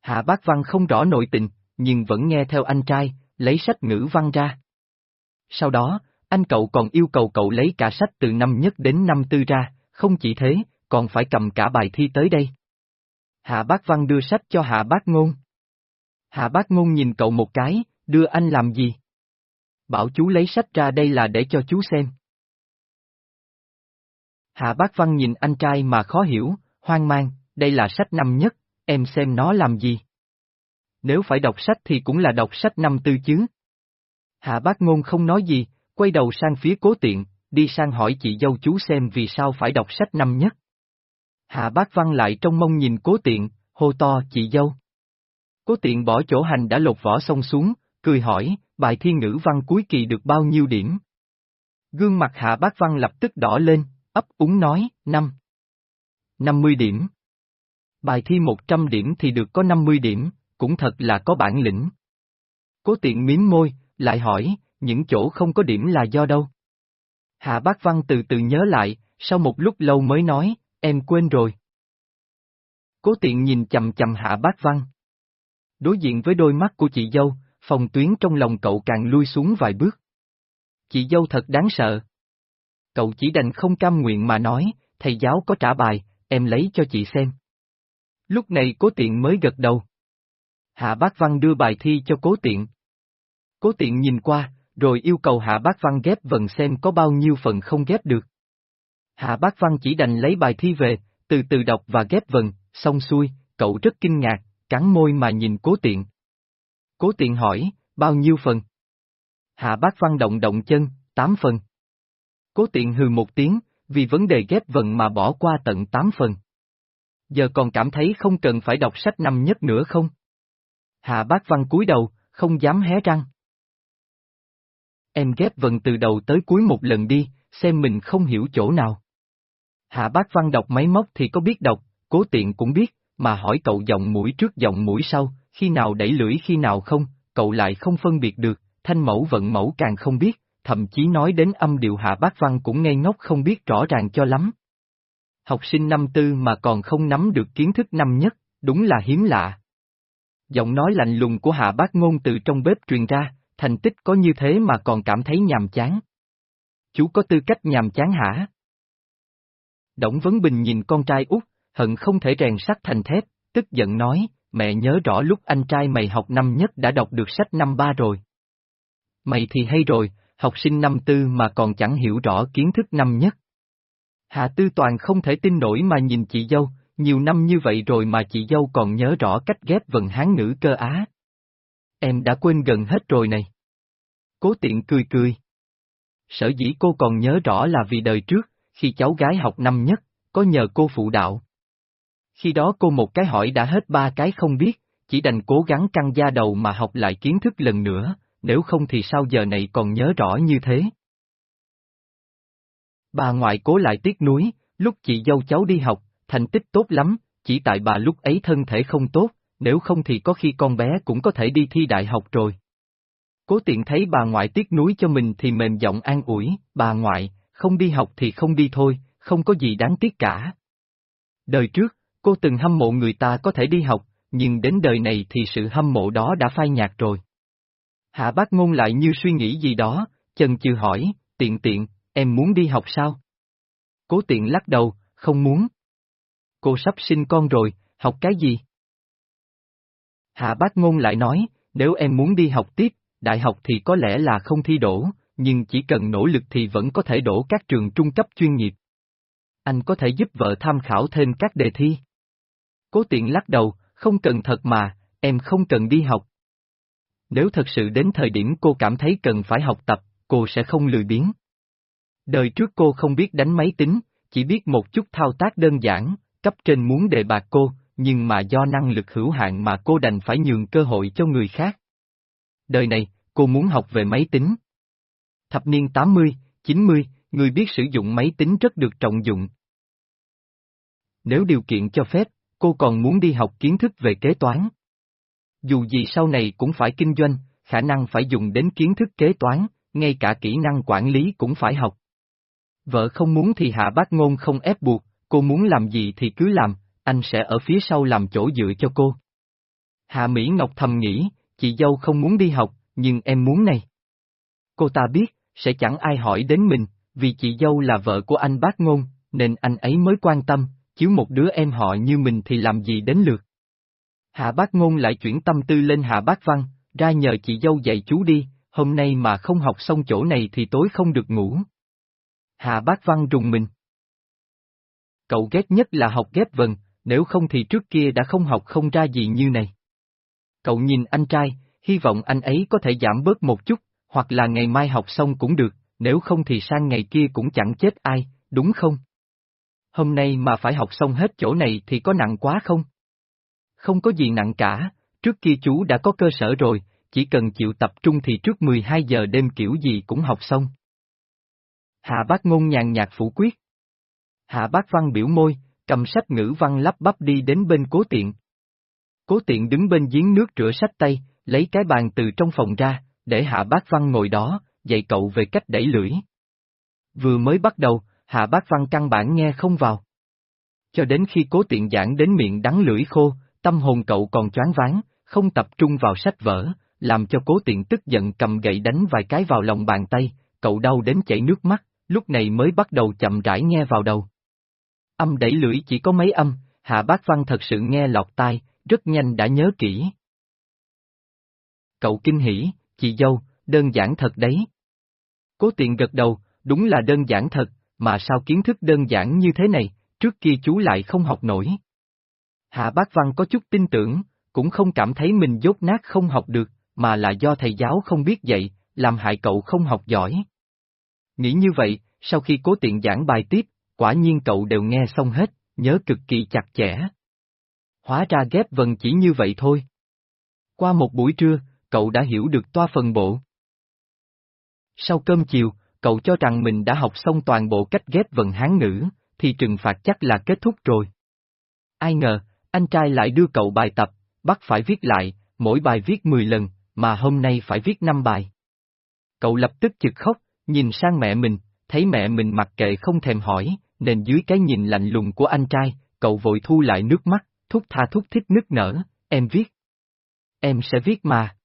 Hạ Bác Văn không rõ nội tình, nhưng vẫn nghe theo anh trai, lấy sách ngữ văn ra. Sau đó, anh cậu còn yêu cầu cậu lấy cả sách từ năm nhất đến năm tư ra, không chỉ thế, còn phải cầm cả bài thi tới đây. Hạ Bác Văn đưa sách cho Hạ Bác Ngôn. Hạ Bác Ngôn nhìn cậu một cái, đưa anh làm gì? Bảo chú lấy sách ra đây là để cho chú xem. Hạ Bác Văn nhìn anh trai mà khó hiểu, hoang mang, đây là sách năm nhất, em xem nó làm gì? Nếu phải đọc sách thì cũng là đọc sách năm tư chứ. Hạ Bác Ngôn không nói gì, quay đầu sang phía cố tiện, đi sang hỏi chị dâu chú xem vì sao phải đọc sách năm nhất. Hạ Bác Văn lại trong mông nhìn cố tiện, hô to chị dâu. Cố tiện bỏ chỗ hành đã lột vỏ xong xuống, cười hỏi, bài thi ngữ văn cuối kỳ được bao nhiêu điểm? Gương mặt Hạ Bác Văn lập tức đỏ lên, ấp úng nói, năm. 50 điểm. Bài thi 100 điểm thì được có 50 điểm, cũng thật là có bản lĩnh. Cố tiện miếm môi, lại hỏi, những chỗ không có điểm là do đâu? Hạ Bác Văn từ từ nhớ lại, sau một lúc lâu mới nói, em quên rồi. Cố tiện nhìn chầm chầm Hạ Bác Văn. Đối diện với đôi mắt của chị dâu, phòng tuyến trong lòng cậu càng lui xuống vài bước. Chị dâu thật đáng sợ. Cậu chỉ đành không cam nguyện mà nói, thầy giáo có trả bài, em lấy cho chị xem. Lúc này cố tiện mới gật đầu. Hạ Bác Văn đưa bài thi cho cố tiện. Cố tiện nhìn qua, rồi yêu cầu Hạ Bác Văn ghép vần xem có bao nhiêu phần không ghép được. Hạ Bác Văn chỉ đành lấy bài thi về, từ từ đọc và ghép vần, xong xuôi, cậu rất kinh ngạc, cắn môi mà nhìn cố tiện. Cố tiện hỏi, bao nhiêu phần? Hạ Bác Văn động động chân, tám phần. Cố tiện hừ một tiếng, vì vấn đề ghép vần mà bỏ qua tận tám phần. Giờ còn cảm thấy không cần phải đọc sách năm nhất nữa không? Hạ bác văn cúi đầu, không dám hé răng. Em ghép vần từ đầu tới cuối một lần đi, xem mình không hiểu chỗ nào. Hạ bác văn đọc máy móc thì có biết đọc, cố tiện cũng biết, mà hỏi cậu giọng mũi trước giọng mũi sau, khi nào đẩy lưỡi khi nào không, cậu lại không phân biệt được, thanh mẫu vận mẫu càng không biết, thậm chí nói đến âm điệu hạ bác văn cũng ngây ngốc không biết rõ ràng cho lắm. Học sinh năm tư mà còn không nắm được kiến thức năm nhất, đúng là hiếm lạ. Giọng nói lạnh lùng của hạ bác ngôn từ trong bếp truyền ra, thành tích có như thế mà còn cảm thấy nhàm chán. Chú có tư cách nhàm chán hả? Đổng Vấn Bình nhìn con trai út, hận không thể rèn sắt thành thép, tức giận nói, mẹ nhớ rõ lúc anh trai mày học năm nhất đã đọc được sách năm ba rồi. Mày thì hay rồi, học sinh năm tư mà còn chẳng hiểu rõ kiến thức năm nhất. Hạ Tư Toàn không thể tin nổi mà nhìn chị dâu, nhiều năm như vậy rồi mà chị dâu còn nhớ rõ cách ghép vần hán ngữ cơ á. Em đã quên gần hết rồi này. Cố tiện cười cười. Sở dĩ cô còn nhớ rõ là vì đời trước, khi cháu gái học năm nhất, có nhờ cô phụ đạo. Khi đó cô một cái hỏi đã hết ba cái không biết, chỉ đành cố gắng căng da đầu mà học lại kiến thức lần nữa, nếu không thì sao giờ này còn nhớ rõ như thế. Bà ngoại cố lại tiếc nuối, lúc chị dâu cháu đi học, thành tích tốt lắm, chỉ tại bà lúc ấy thân thể không tốt, nếu không thì có khi con bé cũng có thể đi thi đại học rồi. Cố tiện thấy bà ngoại tiếc nuối cho mình thì mềm giọng an ủi, bà ngoại, không đi học thì không đi thôi, không có gì đáng tiếc cả. Đời trước, cô từng hâm mộ người ta có thể đi học, nhưng đến đời này thì sự hâm mộ đó đã phai nhạt rồi. Hạ bác ngôn lại như suy nghĩ gì đó, chần chừ hỏi, tiện tiện, em muốn đi học sao? Cố tiện lắc đầu, không muốn. Cô sắp sinh con rồi, học cái gì? Hạ bác ngôn lại nói, nếu em muốn đi học tiếp, đại học thì có lẽ là không thi đổ, nhưng chỉ cần nỗ lực thì vẫn có thể đổ các trường trung cấp chuyên nghiệp. Anh có thể giúp vợ tham khảo thêm các đề thi. Cố tiện lắc đầu, không cần thật mà, em không cần đi học. Nếu thật sự đến thời điểm cô cảm thấy cần phải học tập, cô sẽ không lười biếng. Đời trước cô không biết đánh máy tính, chỉ biết một chút thao tác đơn giản, cấp trên muốn đề bạc cô, nhưng mà do năng lực hữu hạn mà cô đành phải nhường cơ hội cho người khác. Đời này, cô muốn học về máy tính. Thập niên 80, 90, người biết sử dụng máy tính rất được trọng dụng. Nếu điều kiện cho phép, cô còn muốn đi học kiến thức về kế toán. Dù gì sau này cũng phải kinh doanh, khả năng phải dùng đến kiến thức kế toán, ngay cả kỹ năng quản lý cũng phải học. Vợ không muốn thì hạ bác ngôn không ép buộc, cô muốn làm gì thì cứ làm, anh sẽ ở phía sau làm chỗ dựa cho cô. Hạ Mỹ Ngọc thầm nghĩ, chị dâu không muốn đi học, nhưng em muốn này. Cô ta biết, sẽ chẳng ai hỏi đến mình, vì chị dâu là vợ của anh bác ngôn, nên anh ấy mới quan tâm, chiếu một đứa em họ như mình thì làm gì đến lượt. Hạ bác ngôn lại chuyển tâm tư lên hạ bác văn, ra nhờ chị dâu dạy chú đi, hôm nay mà không học xong chỗ này thì tối không được ngủ. Hạ bác văn rùng mình. Cậu ghét nhất là học ghép vần, nếu không thì trước kia đã không học không ra gì như này. Cậu nhìn anh trai, hy vọng anh ấy có thể giảm bớt một chút, hoặc là ngày mai học xong cũng được, nếu không thì sang ngày kia cũng chẳng chết ai, đúng không? Hôm nay mà phải học xong hết chỗ này thì có nặng quá không? Không có gì nặng cả, trước kia chú đã có cơ sở rồi, chỉ cần chịu tập trung thì trước 12 giờ đêm kiểu gì cũng học xong. Hạ bác ngôn nhàn nhạt phủ quyết. Hạ bác văn biểu môi, cầm sách ngữ văn lắp bắp đi đến bên cố tiện. Cố tiện đứng bên giếng nước rửa sách tay, lấy cái bàn từ trong phòng ra, để hạ bác văn ngồi đó, dạy cậu về cách đẩy lưỡi. Vừa mới bắt đầu, hạ bác văn căn bản nghe không vào. Cho đến khi cố tiện giảng đến miệng đắng lưỡi khô, tâm hồn cậu còn choáng váng, không tập trung vào sách vở, làm cho cố tiện tức giận cầm gậy đánh vài cái vào lòng bàn tay, cậu đau đến chảy nước mắt, lúc này mới bắt đầu chậm rãi nghe vào đầu. Âm đẩy lưỡi chỉ có mấy âm, Hạ Bác Văn thật sự nghe lọt tai, rất nhanh đã nhớ kỹ. Cậu kinh hỉ, chị dâu, đơn giản thật đấy. Cố tiện gật đầu, đúng là đơn giản thật, mà sao kiến thức đơn giản như thế này, trước kia chú lại không học nổi. Hạ Bác Văn có chút tin tưởng, cũng không cảm thấy mình dốt nát không học được, mà là do thầy giáo không biết dạy, làm hại cậu không học giỏi. Nghĩ như vậy, sau khi cố tiện giảng bài tiếp, quả nhiên cậu đều nghe xong hết, nhớ cực kỳ chặt chẽ. hóa ra ghép vần chỉ như vậy thôi. Qua một buổi trưa, cậu đã hiểu được toa phần bộ. Sau cơm chiều, cậu cho rằng mình đã học xong toàn bộ cách ghép vần Hán ngữ, thì trừng phạt chắc là kết thúc rồi. Ai ngờ, anh trai lại đưa cậu bài tập, bắt phải viết lại, mỗi bài viết 10 lần, mà hôm nay phải viết 5 bài. Cậu lập tức chực khóc, nhìn sang mẹ mình, thấy mẹ mình mặc kệ không thèm hỏi, nên dưới cái nhìn lạnh lùng của anh trai, cậu vội thu lại nước mắt, thúc tha thúc thích nức nở, em viết. Em sẽ viết mà.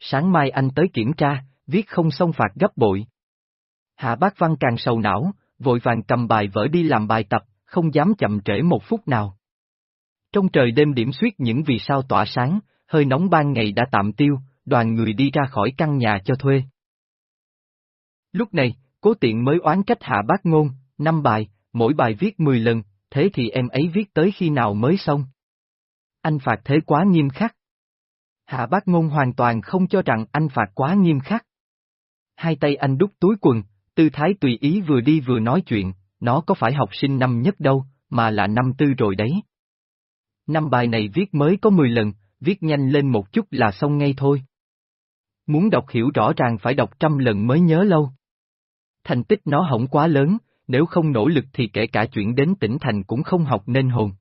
Sáng mai anh tới kiểm tra, viết không xong phạt gấp bội. Hạ bác văn càng sầu não, vội vàng cầm bài vở đi làm bài tập, không dám chậm trễ một phút nào. Trong trời đêm điểm suyết những vì sao tỏa sáng, hơi nóng ban ngày đã tạm tiêu, đoàn người đi ra khỏi căn nhà cho thuê. Lúc này, cố tiện mới oán trách hạ bác ngôn, năm bài, mỗi bài viết 10 lần, thế thì em ấy viết tới khi nào mới xong? Anh phạt thế quá nghiêm khắc. Hạ bác ngôn hoàn toàn không cho rằng anh phạt quá nghiêm khắc. Hai tay anh đút túi quần, tư thái tùy ý vừa đi vừa nói chuyện, nó có phải học sinh năm nhất đâu, mà là năm tư rồi đấy. Năm bài này viết mới có 10 lần, viết nhanh lên một chút là xong ngay thôi. Muốn đọc hiểu rõ ràng phải đọc trăm lần mới nhớ lâu. Thành tích nó hỏng quá lớn, nếu không nỗ lực thì kể cả chuyện đến tỉnh thành cũng không học nên hồn.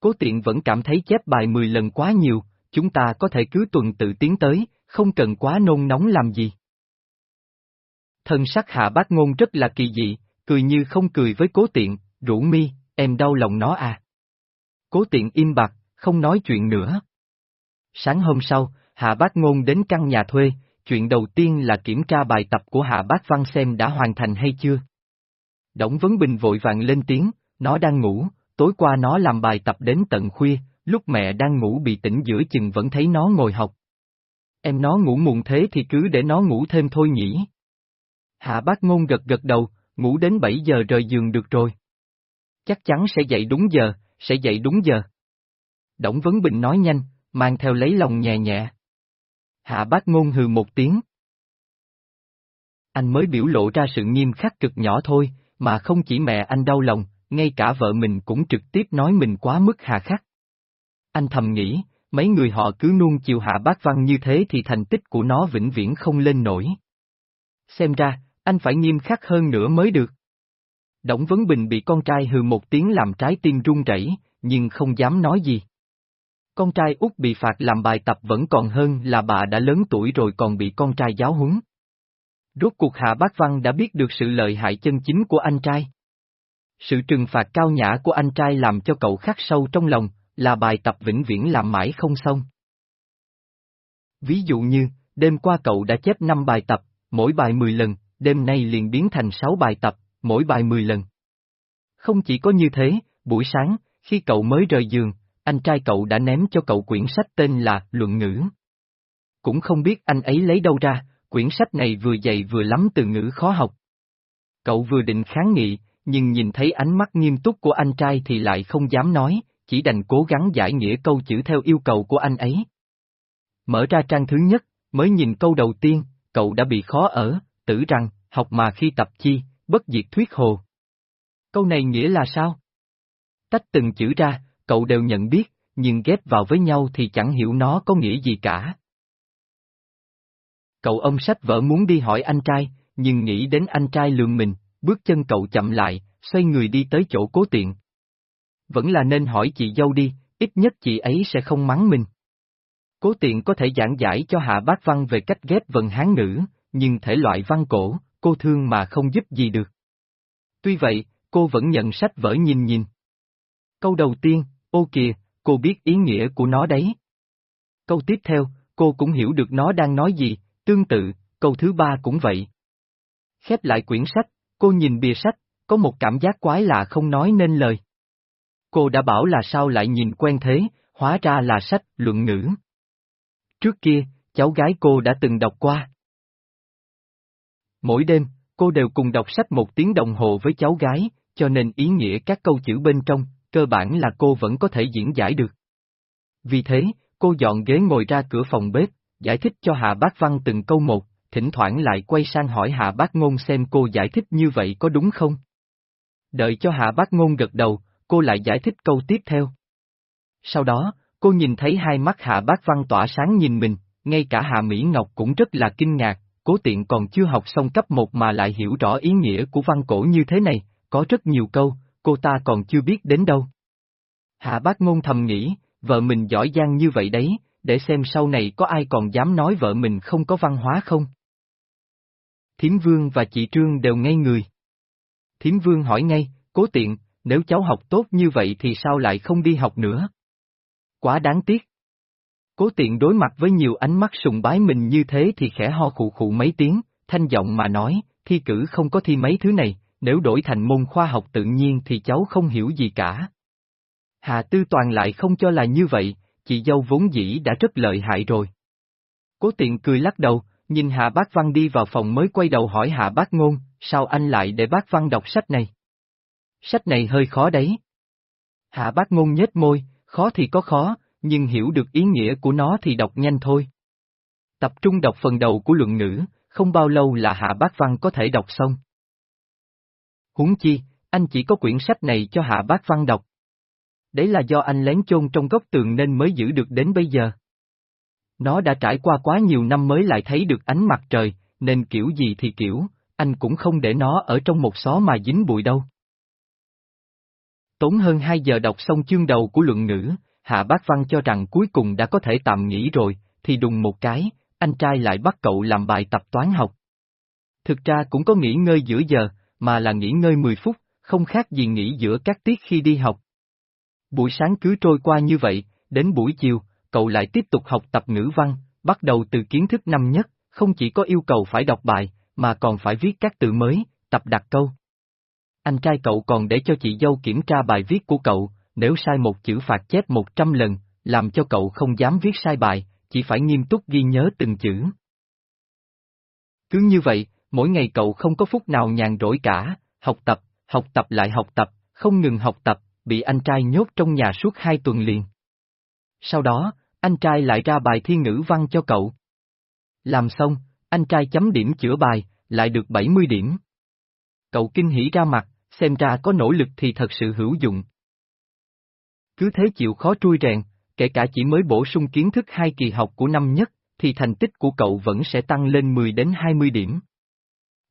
Cố tiện vẫn cảm thấy chép bài 10 lần quá nhiều, chúng ta có thể cứ tuần tự tiến tới, không cần quá nôn nóng làm gì. Thân sắc hạ bác ngôn rất là kỳ dị, cười như không cười với cố tiện, rủ mi, em đau lòng nó à. Cố tiện im bặt, không nói chuyện nữa. Sáng hôm sau, Hạ Bác Ngôn đến căn nhà thuê, chuyện đầu tiên là kiểm tra bài tập của Hạ Bác Văn xem đã hoàn thành hay chưa. Đổng Vấn Bình vội vàng lên tiếng, nó đang ngủ, tối qua nó làm bài tập đến tận khuya, lúc mẹ đang ngủ bị tỉnh giữa chừng vẫn thấy nó ngồi học. Em nó ngủ muộn thế thì cứ để nó ngủ thêm thôi nhỉ. Hạ Bác Ngôn gật gật đầu, ngủ đến 7 giờ rời giường được rồi. Chắc chắn sẽ dậy đúng giờ, sẽ dậy đúng giờ. Đổng Vấn Bình nói nhanh, mang theo lấy lòng nhẹ nhẹ. Hạ bác ngôn hừ một tiếng. Anh mới biểu lộ ra sự nghiêm khắc cực nhỏ thôi, mà không chỉ mẹ anh đau lòng, ngay cả vợ mình cũng trực tiếp nói mình quá mức hà khắc. Anh thầm nghĩ, mấy người họ cứ nuông chiều hạ bác văn như thế thì thành tích của nó vĩnh viễn không lên nổi. Xem ra, anh phải nghiêm khắc hơn nữa mới được. Đổng Vấn Bình bị con trai hừ một tiếng làm trái tim run rẩy, nhưng không dám nói gì. Con trai út bị phạt làm bài tập vẫn còn hơn là bà đã lớn tuổi rồi còn bị con trai giáo huấn. Rốt cuộc Hạ Bác Văn đã biết được sự lợi hại chân chính của anh trai. Sự trừng phạt cao nhã của anh trai làm cho cậu khắc sâu trong lòng, là bài tập vĩnh viễn làm mãi không xong. Ví dụ như, đêm qua cậu đã chép 5 bài tập, mỗi bài 10 lần, đêm nay liền biến thành 6 bài tập, mỗi bài 10 lần. Không chỉ có như thế, buổi sáng, khi cậu mới rời giường, anh trai cậu đã ném cho cậu quyển sách tên là Luận Ngữ. Cũng không biết anh ấy lấy đâu ra, quyển sách này vừa dày vừa lắm từ ngữ khó học. Cậu vừa định kháng nghị, nhưng nhìn thấy ánh mắt nghiêm túc của anh trai thì lại không dám nói, chỉ đành cố gắng giải nghĩa câu chữ theo yêu cầu của anh ấy. Mở ra trang thứ nhất, mới nhìn câu đầu tiên, cậu đã bị khó ở, tử rằng, học mà khi tập chi, bất diệt thuyết hồ. Câu này nghĩa là sao? Tách từng chữ ra, cậu đều nhận biết, nhưng ghép vào với nhau thì chẳng hiểu nó có nghĩa gì cả. Cậu ôm sách vợ muốn đi hỏi anh trai, nhưng nghĩ đến anh trai lường mình, bước chân cậu chậm lại, xoay người đi tới chỗ cố tiện. Vẫn là nên hỏi chị dâu đi, ít nhất chị ấy sẽ không mắng mình. Cố tiện có thể giảng giải cho Hạ Bác Văn về cách ghép vần Hán ngữ, nhưng thể loại văn cổ, cô thương mà không giúp gì được. Tuy vậy, cô vẫn nhận sách vở nhìn nhìn. Câu đầu tiên, ô kìa, cô biết ý nghĩa của nó đấy. Câu tiếp theo, cô cũng hiểu được nó đang nói gì, tương tự, câu thứ ba cũng vậy. Khép lại quyển sách, cô nhìn bìa sách, có một cảm giác quái lạ không nói nên lời. Cô đã bảo là sao lại nhìn quen thế, hóa ra là sách luận ngữ. Trước kia, cháu gái cô đã từng đọc qua. Mỗi đêm, cô đều cùng đọc sách một tiếng đồng hồ với cháu gái, cho nên ý nghĩa các câu chữ bên trong, cơ bản là cô vẫn có thể diễn giải được. Vì thế, cô dọn ghế ngồi ra cửa phòng bếp, giải thích cho Hạ Bác Văn từng câu một, thỉnh thoảng lại quay sang hỏi Hạ Bác Ngôn xem cô giải thích như vậy có đúng không? Đợi cho Hạ Bác Ngôn gật đầu, cô lại giải thích câu tiếp theo. Sau đó, cô nhìn thấy hai mắt Hạ Bác Văn tỏa sáng nhìn mình, ngay cả Hạ Mỹ Ngọc cũng rất là kinh ngạc, cố tiện còn chưa học xong cấp 1 mà lại hiểu rõ ý nghĩa của văn cổ như thế này, có rất nhiều câu, cô ta còn chưa biết đến đâu. Hạ bác ngôn thầm nghĩ, vợ mình giỏi giang như vậy đấy, để xem sau này có ai còn dám nói vợ mình không có văn hóa không. Thiếm Vương và chị Trương đều ngây người. Thiếm Vương hỏi ngay, cố tiện, nếu cháu học tốt như vậy thì sao lại không đi học nữa? Quá đáng tiếc. Cố tiện đối mặt với nhiều ánh mắt sùng bái mình như thế thì khẽ ho khụ khụ mấy tiếng, thanh giọng mà nói, thi cử không có thi mấy thứ này, nếu đổi thành môn khoa học tự nhiên thì cháu không hiểu gì cả. Hà Tư Toàn lại không cho là như vậy, chị dâu vốn dĩ đã rất lợi hại rồi. Cố tiện cười lắc đầu, nhìn Hạ Bác Văn đi vào phòng mới quay đầu hỏi Hạ Bác Ngôn, sao anh lại để Bác Văn đọc sách này? Sách này hơi khó đấy. Hạ Bác Ngôn nhếch môi, khó thì có khó, nhưng hiểu được ý nghĩa của nó thì đọc nhanh thôi. Tập trung đọc phần đầu của luận ngữ, không bao lâu là Hạ Bác Văn có thể đọc xong. Huống chi, anh chỉ có quyển sách này cho Hạ Bác Văn đọc. Đấy là do anh lén chôn trong góc tường nên mới giữ được đến bây giờ. Nó đã trải qua quá nhiều năm mới lại thấy được ánh mặt trời, nên kiểu gì thì kiểu, anh cũng không để nó ở trong một xó mà dính bụi đâu. Tốn hơn 2 giờ đọc xong chương đầu của luận ngữ, Hạ Bác Văn cho rằng cuối cùng đã có thể tạm nghỉ rồi, thì đùng một cái, anh trai lại bắt cậu làm bài tập toán học. Thực ra cũng có nghỉ ngơi giữa giờ, mà là nghỉ ngơi 10 phút, không khác gì nghỉ giữa các tiết khi đi học. Buổi sáng cứ trôi qua như vậy, đến buổi chiều, cậu lại tiếp tục học tập ngữ văn, bắt đầu từ kiến thức năm nhất, không chỉ có yêu cầu phải đọc bài, mà còn phải viết các từ mới, tập đặt câu. Anh trai cậu còn để cho chị dâu kiểm tra bài viết của cậu, nếu sai một chữ phạt chép 100 lần, làm cho cậu không dám viết sai bài, chỉ phải nghiêm túc ghi nhớ từng chữ. Cứ như vậy, mỗi ngày cậu không có phút nào nhàn rỗi cả, học tập, học tập lại học tập, không ngừng học tập, bị anh trai nhốt trong nhà suốt hai tuần liền. Sau đó, anh trai lại ra bài thi ngữ văn cho cậu. Làm xong, anh trai chấm điểm chữa bài, lại được 70 điểm. Cậu kinh hỉ ra mặt, xem ra có nỗ lực thì thật sự hữu dụng. Cứ thế chịu khó trui rèn, kể cả chỉ mới bổ sung kiến thức hai kỳ học của năm nhất, thì thành tích của cậu vẫn sẽ tăng lên 10 đến 20 điểm.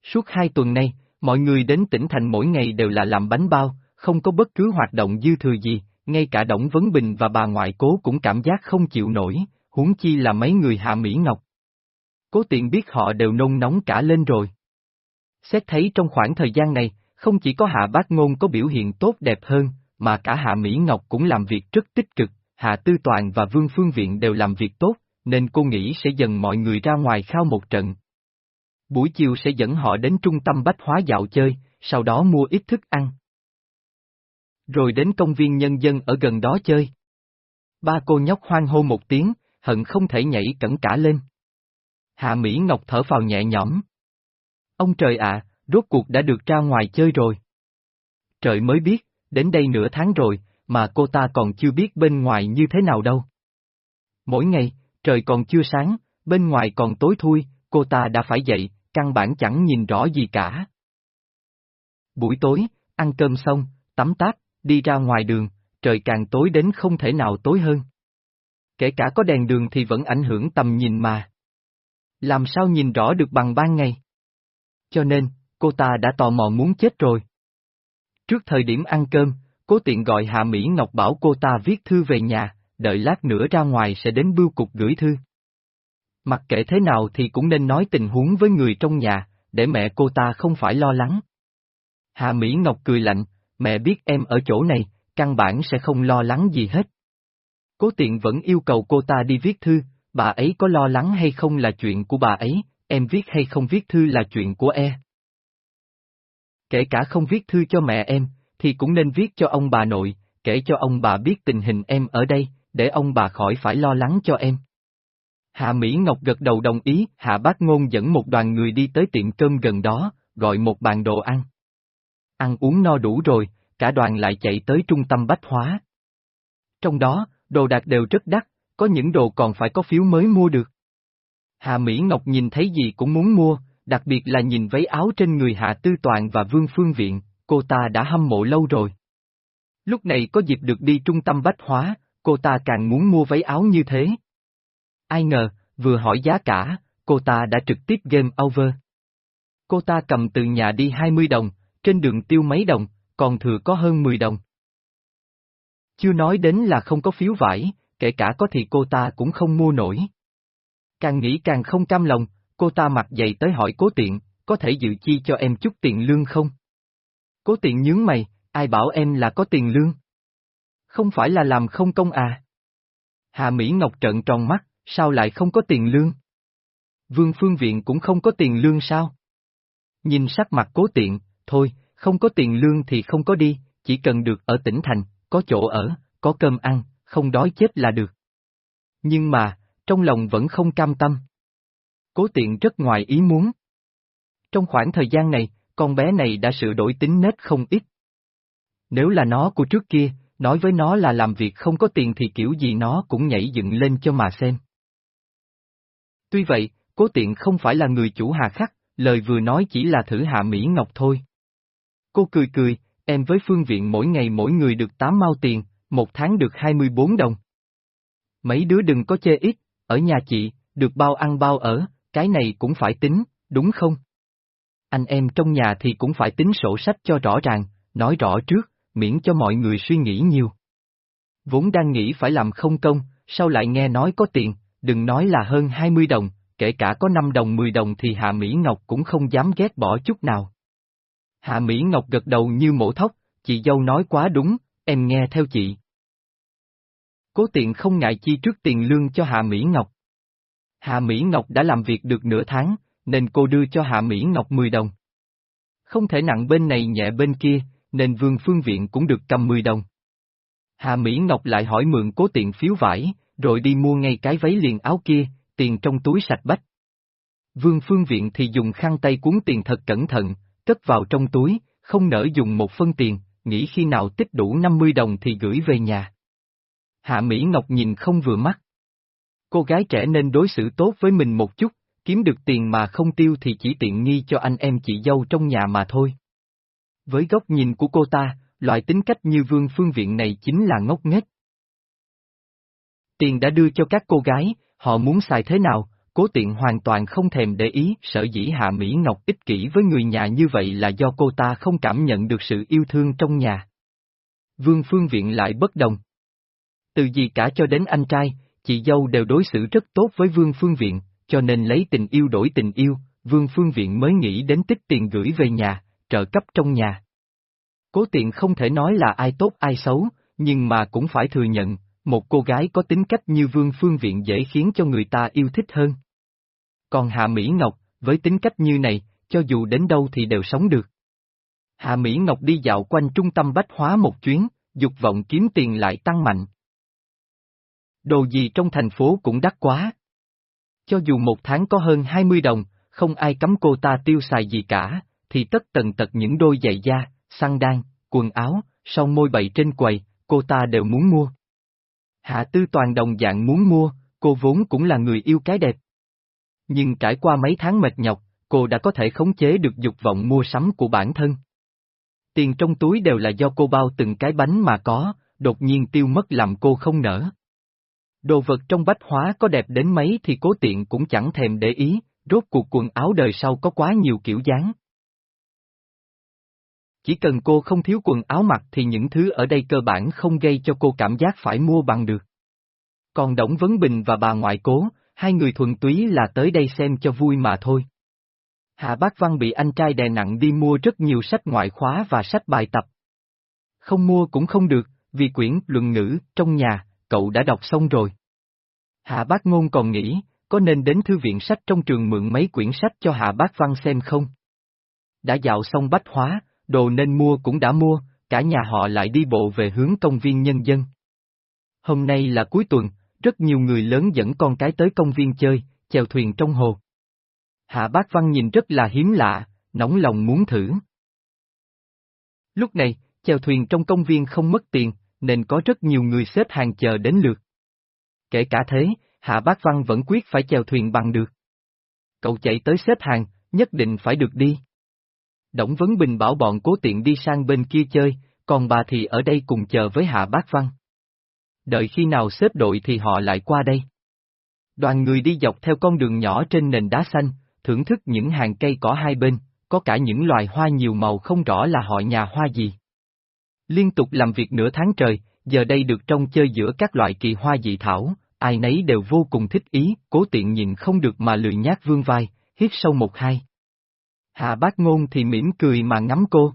Suốt hai tuần nay, mọi người đến tỉnh thành mỗi ngày đều là làm bánh bao, không có bất cứ hoạt động dư thừa gì, ngay cả Đổng Vấn Bình và bà ngoại cố cũng cảm giác không chịu nổi, huống chi là mấy người hạ Mỹ Ngọc. Cố tiện biết họ đều nôn nóng cả lên rồi. Xét thấy trong khoảng thời gian này, không chỉ có hạ bác ngôn có biểu hiện tốt đẹp hơn, mà cả hạ Mỹ Ngọc cũng làm việc rất tích cực, hạ Tư Toàn và Vương Phương Viện đều làm việc tốt, nên cô nghĩ sẽ dần mọi người ra ngoài khao một trận. Buổi chiều sẽ dẫn họ đến trung tâm bách hóa dạo chơi, sau đó mua ít thức ăn. Rồi đến công viên nhân dân ở gần đó chơi. Ba cô nhóc hoang hô một tiếng, hận không thể nhảy cẩn cả lên. Hạ Mỹ Ngọc thở vào nhẹ nhõm. Ông trời ạ, rốt cuộc đã được ra ngoài chơi rồi. Trời mới biết, đến đây nửa tháng rồi, mà cô ta còn chưa biết bên ngoài như thế nào đâu. Mỗi ngày, trời còn chưa sáng, bên ngoài còn tối thui, cô ta đã phải dậy, căn bản chẳng nhìn rõ gì cả. Buổi tối, ăn cơm xong, tắm táp, đi ra ngoài đường, trời càng tối đến không thể nào tối hơn. Kể cả có đèn đường thì vẫn ảnh hưởng tầm nhìn mà. Làm sao nhìn rõ được bằng ban ngày? Cho nên, cô ta đã tò mò muốn chết rồi. Trước thời điểm ăn cơm, cố tiện gọi Hạ Mỹ Ngọc bảo cô ta viết thư về nhà, đợi lát nữa ra ngoài sẽ đến bưu cục gửi thư. Mặc kệ thế nào thì cũng nên nói tình huống với người trong nhà, để mẹ cô ta không phải lo lắng. Hạ Mỹ Ngọc cười lạnh, mẹ biết em ở chỗ này, căn bản sẽ không lo lắng gì hết. Cố tiện vẫn yêu cầu cô ta đi viết thư, bà ấy có lo lắng hay không là chuyện của bà ấy, em viết hay không viết thư là chuyện của e. Kể cả không viết thư cho mẹ em, thì cũng nên viết cho ông bà nội, kể cho ông bà biết tình hình em ở đây, để ông bà khỏi phải lo lắng cho em. Hạ Mỹ Ngọc gật đầu đồng ý, Hạ Bác Ngôn dẫn một đoàn người đi tới tiệm cơm gần đó, gọi một bàn đồ ăn. Ăn uống no đủ rồi, cả đoàn lại chạy tới trung tâm bách hóa. Trong đó, đồ đạc đều rất đắt, có những đồ còn phải có phiếu mới mua được. Hạ Mỹ Ngọc nhìn thấy gì cũng muốn mua, đặc biệt là nhìn váy áo trên người Hạ Tư Toàn và Vương Phương Viện, cô ta đã hâm mộ lâu rồi. Lúc này có dịp được đi trung tâm bách hóa, cô ta càng muốn mua váy áo như thế. Ai ngờ, vừa hỏi giá cả, cô ta đã trực tiếp game over. Cô ta cầm từ nhà đi 20 đồng, trên đường tiêu mấy đồng, còn thừa có hơn 10 đồng. Chưa nói đến là không có phiếu vải, kể cả có thì cô ta cũng không mua nổi. Càng nghĩ càng không cam lòng, cô ta mặt dày tới hỏi cố tiện, có thể dự chi cho em chút tiền lương không? Cố tiện nhướng mày, ai bảo em là có tiền lương? Không phải là làm không công à? Hà Mỹ Ngọc trợn tròn mắt, sao lại không có tiền lương? Vương Phương Viện cũng không có tiền lương sao? Nhìn sắc mặt cố tiện, thôi, không có tiền lương thì không có đi, chỉ cần được ở tỉnh thành, có chỗ ở, có cơm ăn, không đói chết là được. Nhưng mà, trong lòng vẫn không cam tâm. Cố tiện rất ngoài ý muốn. Trong khoảng thời gian này, con bé này đã sửa đổi tính nết không ít. Nếu là nó của trước kia, nói với nó là làm việc không có tiền thì kiểu gì nó cũng nhảy dựng lên cho mà xem. Tuy vậy, cố tiện không phải là người chủ hà khắc, lời vừa nói chỉ là thử hạ Mỹ Ngọc thôi. Cô cười cười, em với phương viện mỗi ngày mỗi người được 8 mao tiền, một tháng được 24 đồng. Mấy đứa đừng có chê ít, ở nhà chị, được bao ăn bao ở, cái này cũng phải tính, đúng không? Anh em trong nhà thì cũng phải tính sổ sách cho rõ ràng, nói rõ trước, miễn cho mọi người suy nghĩ nhiều. Vốn đang nghĩ phải làm không công, sao lại nghe nói có tiền, đừng nói là hơn 20 đồng, kể cả có 5 đồng 10 đồng thì Hạ Mỹ Ngọc cũng không dám ghét bỏ chút nào. Hạ Mỹ Ngọc gật đầu như mổ thóc, chị dâu nói quá đúng, em nghe theo chị. Cố tiện không ngại chi trước tiền lương cho Hạ Mỹ Ngọc. Hạ Mỹ Ngọc đã làm việc được nửa tháng, nên cô đưa cho Hạ Mỹ Ngọc 10 đồng. Không thể nặng bên này nhẹ bên kia, nên Vương Phương Viện cũng được cầm 10 đồng. Hạ Mỹ Ngọc lại hỏi mượn cố tiện phiếu vải, rồi đi mua ngay cái váy liền áo kia, tiền trong túi sạch bách. Vương Phương Viện thì dùng khăn tay cuốn tiền thật cẩn thận, cất vào trong túi, không nỡ dùng một phân tiền, nghĩ khi nào tích đủ 50 đồng thì gửi về nhà. Hạ Mỹ Ngọc nhìn không vừa mắt. Cô gái trẻ nên đối xử tốt với mình một chút, kiếm được tiền mà không tiêu thì chỉ tiện nghi cho anh em chị dâu trong nhà mà thôi. Với góc nhìn của cô ta, loại tính cách như Vương Phương Viện này chính là ngốc nghếch. Tiền đã đưa cho các cô gái, họ muốn xài thế nào, cố tiện hoàn toàn không thèm để ý, sở dĩ Hạ Mỹ Ngọc ích kỷ với người nhà như vậy là do cô ta không cảm nhận được sự yêu thương trong nhà. Vương Phương Viện lại bất đồng. Từ gì cả cho đến anh trai, chị dâu đều đối xử rất tốt với Vương Phương Viện, cho nên lấy tình yêu đổi tình yêu, Vương Phương Viện mới nghĩ đến tích tiền gửi về nhà, trợ cấp trong nhà. Cố tiện không thể nói là ai tốt ai xấu, nhưng mà cũng phải thừa nhận, một cô gái có tính cách như Vương Phương Viện dễ khiến cho người ta yêu thích hơn. Còn Hạ Mỹ Ngọc, với tính cách như này, cho dù đến đâu thì đều sống được. Hạ Mỹ Ngọc đi dạo quanh trung tâm bách hóa một chuyến, dục vọng kiếm tiền lại tăng mạnh. Đồ gì trong thành phố cũng đắt quá. Cho dù một tháng có hơn 20 đồng, không ai cấm cô ta tiêu xài gì cả, thì tất tần tật những đôi giày da, xăng đan, quần áo, son môi bày trên quầy, cô ta đều muốn mua. Hạ Tư Toàn đồng dạng muốn mua, cô vốn cũng là người yêu cái đẹp. Nhưng trải qua mấy tháng mệt nhọc, cô đã có thể khống chế được dục vọng mua sắm của bản thân. Tiền trong túi đều là do cô bao từng cái bánh mà có, đột nhiên tiêu mất làm cô không nở. Đồ vật trong bách hóa có đẹp đến mấy thì cố tiện cũng chẳng thèm để ý, rốt cuộc quần áo đời sau có quá nhiều kiểu dáng. Chỉ cần cô không thiếu quần áo mặc thì những thứ ở đây cơ bản không gây cho cô cảm giác phải mua bằng được. Còn Đổng Vấn Bình và bà ngoại cố, hai người thuần túy là tới đây xem cho vui mà thôi. Hạ Bác Văn bị anh trai đè nặng đi mua rất nhiều sách ngoại khóa và sách bài tập. Không mua cũng không được, vì quyển luận ngữ trong nhà, cậu đã đọc xong rồi. Hạ Bác Ngôn còn nghĩ, có nên đến thư viện sách trong trường mượn mấy quyển sách cho Hạ Bác Văn xem không? Đã dạo xong bách hóa, đồ nên mua cũng đã mua, cả nhà họ lại đi bộ về hướng công viên nhân dân. Hôm nay là cuối tuần, rất nhiều người lớn dẫn con cái tới công viên chơi, chèo thuyền trong hồ. Hạ Bác Văn nhìn rất là hiếm lạ, nóng lòng muốn thử. Lúc này, chèo thuyền trong công viên không mất tiền, nên có rất nhiều người xếp hàng chờ đến lượt. Kể cả thế, Hạ Bác Văn vẫn quyết phải chèo thuyền bằng được. Cậu chạy tới xếp hàng, nhất định phải được đi. Đổng Vấn Bình bảo bọn cố tiện đi sang bên kia chơi, còn bà thì ở đây cùng chờ với Hạ Bác Văn. đợi khi nào xếp đội thì họ lại qua đây. Đoàn người đi dọc theo con đường nhỏ trên nền đá xanh, thưởng thức những hàng cây cỏ hai bên, có cả những loài hoa nhiều màu không rõ là họ nhà hoa gì. Liên tục làm việc nửa tháng trời, giờ đây được trông chơi giữa các loại kỳ hoa dị thảo, ai nấy đều vô cùng thích ý, cố tiện nhìn không được mà lười nhát vương vai, hít sâu một hai. Hạ bác ngôn thì mỉm cười mà ngắm cô.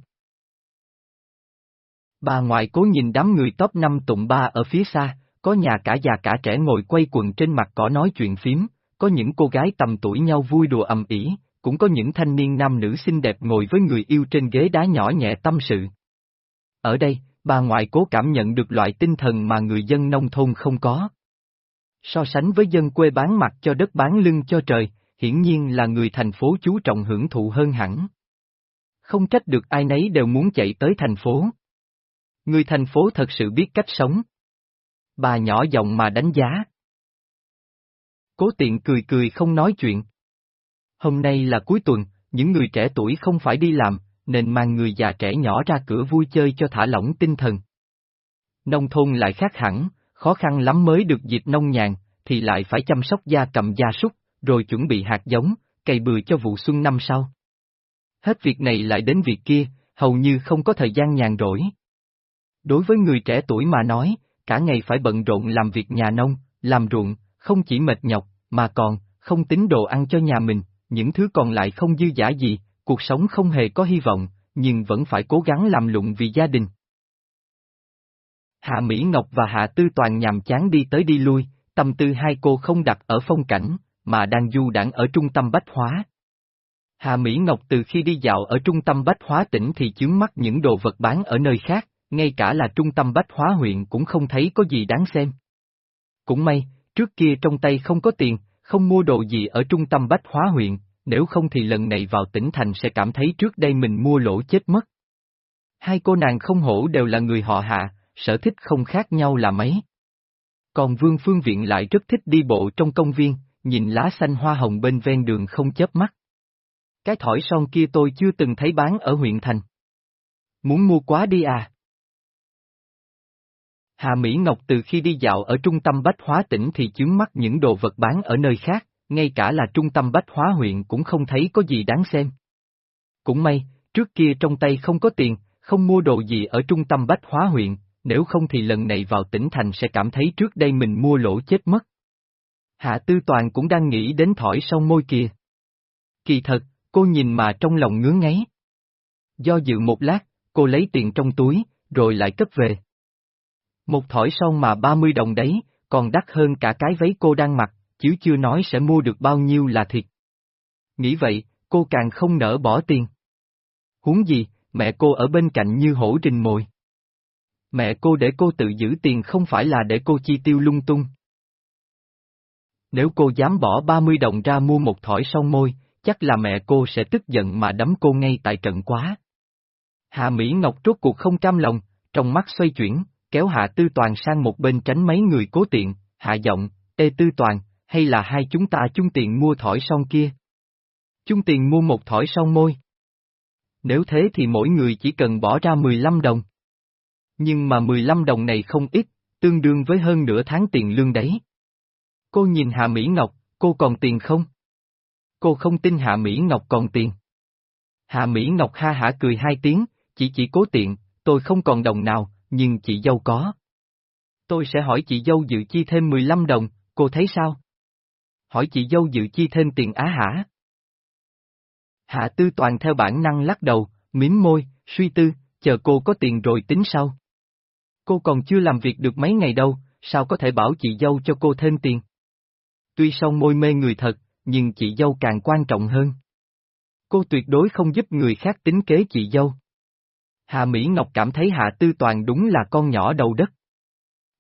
Bà ngoại cố nhìn đám người top 5 tụng ba ở phía xa, có nhà cả già cả trẻ ngồi quay quần trên mặt cỏ nói chuyện phím, có những cô gái tầm tuổi nhau vui đùa ầm ĩ, cũng có những thanh niên nam nữ xinh đẹp ngồi với người yêu trên ghế đá nhỏ nhẹ tâm sự. Ở đây, bà ngoại cố cảm nhận được loại tinh thần mà người dân nông thôn không có. So sánh với dân quê bán mặt cho đất bán lưng cho trời, hiển nhiên là người thành phố chú trọng hưởng thụ hơn hẳn. Không trách được ai nấy đều muốn chạy tới thành phố. Người thành phố thật sự biết cách sống. Bà nhỏ giọng mà đánh giá. Cố tiện cười cười không nói chuyện. Hôm nay là cuối tuần, những người trẻ tuổi không phải đi làm, nên mang người già trẻ nhỏ ra cửa vui chơi cho thả lỏng tinh thần. Nông thôn lại khác hẳn, khó khăn lắm mới được dịp nông nhàn, thì lại phải chăm sóc gia cầm gia súc, rồi chuẩn bị hạt giống, cày bừa cho vụ xuân năm sau. Hết việc này lại đến việc kia, hầu như không có thời gian nhàn rỗi. Đối với người trẻ tuổi mà nói, cả ngày phải bận rộn làm việc nhà nông, làm ruộng, không chỉ mệt nhọc, mà còn, không tính đồ ăn cho nhà mình, những thứ còn lại không dư giả gì, cuộc sống không hề có hy vọng, nhưng vẫn phải cố gắng làm lụng vì gia đình. Hạ Mỹ Ngọc và Hạ Tư Toàn nhàm chán đi tới đi lui, tâm tư hai cô không đặt ở phong cảnh, mà đang du đảng ở trung tâm bách hóa. Hạ Mỹ Ngọc từ khi đi dạo ở trung tâm bách hóa tỉnh thì chướng mắt những đồ vật bán ở nơi khác, ngay cả là trung tâm bách hóa huyện cũng không thấy có gì đáng xem. Cũng may, trước kia trong tay không có tiền, không mua đồ gì ở trung tâm bách hóa huyện, nếu không thì lần này vào tỉnh thành sẽ cảm thấy trước đây mình mua lỗ chết mất. Hai cô nàng không hổ đều là người họ hạ, sở thích không khác nhau là mấy. Còn Vương Phương Viện lại rất thích đi bộ trong công viên, nhìn lá xanh hoa hồng bên ven đường không chớp mắt. Cái thỏi son kia tôi chưa từng thấy bán ở huyện thành. Muốn mua quá đi à? Hà Mỹ Ngọc từ khi đi dạo ở trung tâm bách hóa tỉnh thì chướng mắt những đồ vật bán ở nơi khác, ngay cả là trung tâm bách hóa huyện cũng không thấy có gì đáng xem. Cũng may, trước kia trong tay không có tiền, không mua đồ gì ở trung tâm bách hóa huyện, nếu không thì lần này vào tỉnh thành sẽ cảm thấy trước đây mình mua lỗ chết mất. Hạ Tư Toàn cũng đang nghĩ đến thỏi sông môi kia. Kỳ thật, cô nhìn mà trong lòng ngứa ngáy. Do dự một lát, cô lấy tiền trong túi, rồi lại cất về. Một thỏi son mà 30 đồng đấy, còn đắt hơn cả cái váy cô đang mặc, chứ chưa nói sẽ mua được bao nhiêu là thiệt. Nghĩ vậy, cô càng không nỡ bỏ tiền. Huống gì, mẹ cô ở bên cạnh như hổ rình mồi. Mẹ cô để cô tự giữ tiền không phải là để cô chi tiêu lung tung. Nếu cô dám bỏ 30 đồng ra mua một thỏi son môi, chắc là mẹ cô sẽ tức giận mà đấm cô ngay tại trận quá. Hạ Mỹ Ngọc rốt cuộc không cam lòng, trong mắt xoay chuyển, kéo Hạ Tư Toàn sang một bên tránh mấy người cố tiện, hạ giọng, ê Tư Toàn, hay là hai chúng ta chung tiền mua thỏi son kia? Chung tiền mua một thỏi son môi. Nếu thế thì mỗi người chỉ cần bỏ ra 15 đồng. Nhưng mà 15 đồng này không ít, tương đương với hơn nửa tháng tiền lương đấy. Cô nhìn Hạ Mỹ Ngọc, cô còn tiền không? Cô không tin Hạ Mỹ Ngọc còn tiền. Hạ Mỹ Ngọc ha hả cười hai tiếng, chỉ chỉ cố tiện, tôi không còn đồng nào, nhưng chị dâu có. Tôi sẽ hỏi chị dâu dự chi thêm 15 đồng, cô thấy sao? Hỏi chị dâu dự chi thêm tiền á hả? Hạ tư toàn theo bản năng lắc đầu, mím môi, suy tư, chờ cô có tiền rồi tính sau. Cô còn chưa làm việc được mấy ngày đâu, sao có thể bảo chị dâu cho cô thêm tiền? Tuy song môi mê người thật, nhưng chị dâu càng quan trọng hơn. Cô tuyệt đối không giúp người khác tính kế chị dâu. Hà Mỹ Ngọc cảm thấy Hạ Tư Toàn đúng là con nhỏ đầu đất.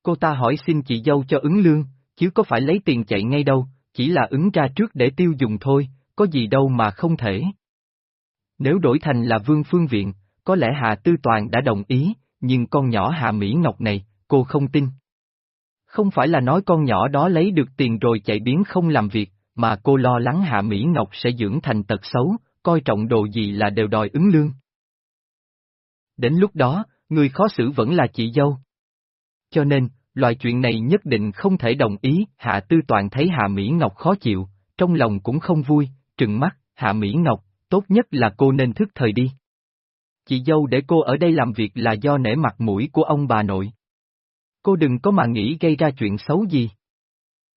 Cô ta hỏi xin chị dâu cho ứng lương, chứ có phải lấy tiền chạy ngay đâu, chỉ là ứng ra trước để tiêu dùng thôi, có gì đâu mà không thể. Nếu đổi thành là Vương Phương Viện, có lẽ hà Tư Toàn đã đồng ý, nhưng con nhỏ hà Mỹ Ngọc này, cô không tin. Không phải là nói con nhỏ đó lấy được tiền rồi chạy biến không làm việc, mà cô lo lắng Hạ Mỹ Ngọc sẽ dưỡng thành tật xấu, coi trọng đồ gì là đều đòi ứng lương. Đến lúc đó, người khó xử vẫn là chị dâu. Cho nên, loại chuyện này nhất định không thể đồng ý, Hạ Tư Toàn thấy Hạ Mỹ Ngọc khó chịu, trong lòng cũng không vui, trừng mắt, Hạ Mỹ Ngọc, tốt nhất là cô nên thức thời đi. Chị dâu để cô ở đây làm việc là do nể mặt mũi của ông bà nội. Cô đừng có mà nghĩ gây ra chuyện xấu gì.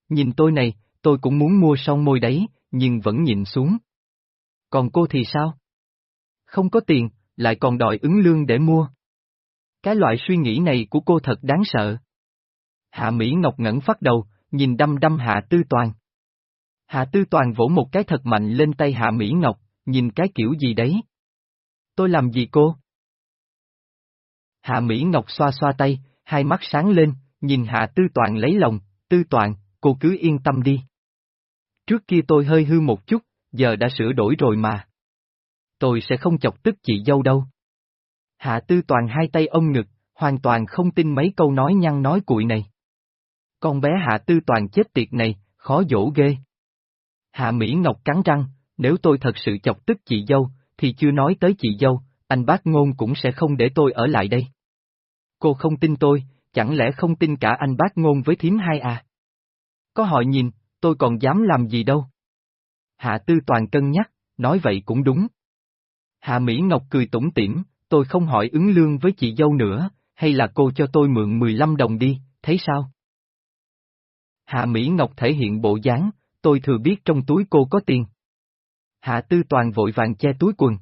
Nhìn tôi này, tôi cũng muốn mua son môi đấy, nhưng vẫn nhìn xuống. Còn cô thì sao? Không có tiền, lại còn đòi ứng lương để mua. Cái loại suy nghĩ này của cô thật đáng sợ. Hạ Mỹ Ngọc ngẩn phát đầu, nhìn đăm đăm Hạ Tư Toàn. Hạ Tư Toàn vỗ một cái thật mạnh lên tay Hạ Mỹ Ngọc, nhìn cái kiểu gì đấy? Tôi làm gì cô? Hạ Mỹ Ngọc xoa xoa tay, hai mắt sáng lên, nhìn Hạ Tư Toàn lấy lòng, Tư Toàn, cô cứ yên tâm đi. Trước kia tôi hơi hư một chút, giờ đã sửa đổi rồi mà. Tôi sẽ không chọc tức chị dâu đâu. Hạ Tư Toàn hai tay ôm ngực, hoàn toàn không tin mấy câu nói nhăn nói cuội này. Con bé Hạ Tư Toàn chết tiệt này, khó dỗ ghê. Hạ Mỹ Ngọc cắn răng, nếu tôi thật sự chọc tức chị dâu, thì chưa nói tới chị dâu, anh bác ngôn cũng sẽ không để tôi ở lại đây. Cô không tin tôi, chẳng lẽ không tin cả anh bác ngôn với thím hai à? Có họ nhìn, tôi còn dám làm gì đâu. Hạ Tư Toàn cân nhắc, nói vậy cũng đúng. Hạ Mỹ Ngọc cười tủm tỉm, tôi không hỏi ứng lương với chị dâu nữa, hay là cô cho tôi mượn 15 đồng đi, thấy sao? Hạ Mỹ Ngọc thể hiện bộ dáng, tôi thừa biết trong túi cô có tiền. Hạ Tư Toàn vội vàng che túi quần.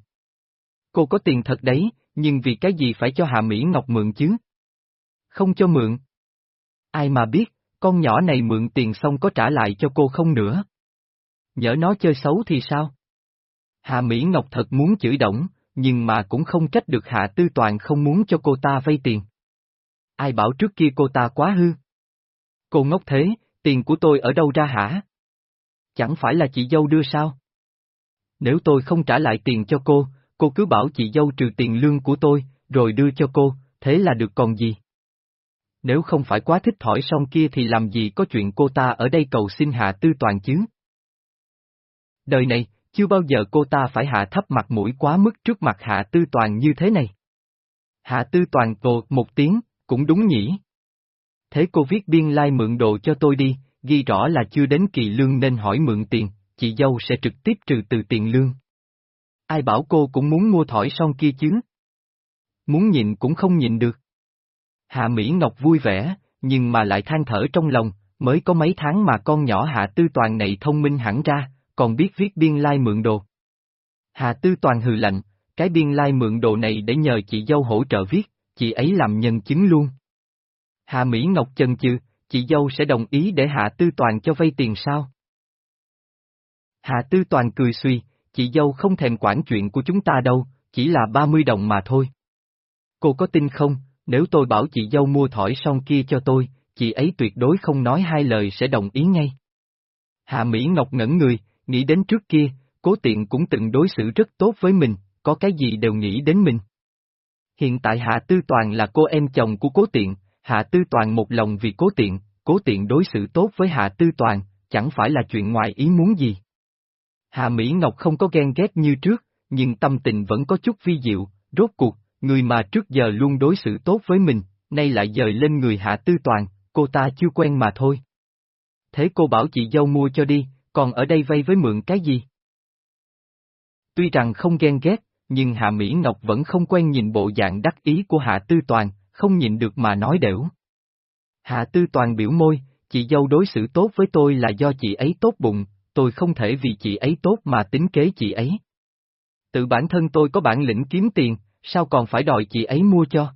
Cô có tiền thật đấy, nhưng vì cái gì phải cho Hạ Mỹ Ngọc mượn chứ? Không cho mượn. Ai mà biết, con nhỏ này mượn tiền xong có trả lại cho cô không nữa. Nhỡ nó chơi xấu thì sao? Hạ Mỹ Ngọc thật muốn chửi động, nhưng mà cũng không trách được Hạ Tư Toàn không muốn cho cô ta vay tiền. Ai bảo trước kia cô ta quá hư? Cô ngốc thế, tiền của tôi ở đâu ra hả? Chẳng phải là chị dâu đưa sao? Nếu tôi không trả lại tiền cho cô, cô cứ bảo chị dâu trừ tiền lương của tôi, rồi đưa cho cô, thế là được còn gì? Nếu không phải quá thích thỏi xong kia thì làm gì có chuyện cô ta ở đây cầu xin hạ tư toàn chứ? Đời này, chưa bao giờ cô ta phải hạ thấp mặt mũi quá mức trước mặt hạ tư toàn như thế này. Hạ tư toàn ồ một tiếng, cũng đúng nhỉ. Thế cô viết biên lai like mượn đồ cho tôi đi, ghi rõ là chưa đến kỳ lương nên hỏi mượn tiền, chị dâu sẽ trực tiếp trừ từ tiền lương. Ai bảo cô cũng muốn mua thỏi son kia chứ? Muốn nhịn cũng không nhịn được. Hạ Mỹ Ngọc vui vẻ, nhưng mà lại than thở trong lòng, mới có mấy tháng mà con nhỏ Hạ Tư Toàn này thông minh hẳn ra, còn biết viết biên lai like mượn đồ. Hạ Tư Toàn hừ lạnh, cái biên lai like mượn đồ này để nhờ chị dâu hỗ trợ viết, chị ấy làm nhân chứng luôn. Hạ Mỹ Ngọc chần chừ, chị dâu sẽ đồng ý để Hạ Tư Toàn cho vay tiền sao? Hạ Tư Toàn cười suy, chị dâu không thèm quản chuyện của chúng ta đâu, chỉ là 30 đồng mà thôi. Cô có tin không, nếu tôi bảo chị dâu mua thỏi son kia cho tôi, chị ấy tuyệt đối không nói hai lời sẽ đồng ý ngay. Hạ Mỹ Ngọc ngẩn người, nghĩ đến trước kia, cố tiện cũng từng đối xử rất tốt với mình, có cái gì đều nghĩ đến mình. Hiện tại Hạ Tư Toàn là cô em chồng của cố tiện, Hạ Tư Toàn một lòng vì cố tiện, cố tiện đối xử tốt với Hạ Tư Toàn, chẳng phải là chuyện ngoài ý muốn gì. Hạ Mỹ Ngọc không có ghen ghét như trước, nhưng tâm tình vẫn có chút vi diệu, rốt cuộc, người mà trước giờ luôn đối xử tốt với mình, nay lại dời lên người Hạ Tư Toàn, cô ta chưa quen mà thôi. Thế cô bảo chị dâu mua cho đi, còn ở đây vay với mượn cái gì? Tuy rằng không ghen ghét, nhưng Hạ Mỹ Ngọc vẫn không quen nhìn bộ dạng đắc ý của Hạ Tư Toàn, không nhịn được mà nói đểu. Hạ Tư Toàn biểu môi, chị dâu đối xử tốt với tôi là do chị ấy tốt bụng, tôi không thể vì chị ấy tốt mà tính kế chị ấy. Tự bản thân tôi có bản lĩnh kiếm tiền, sao còn phải đòi chị ấy mua cho?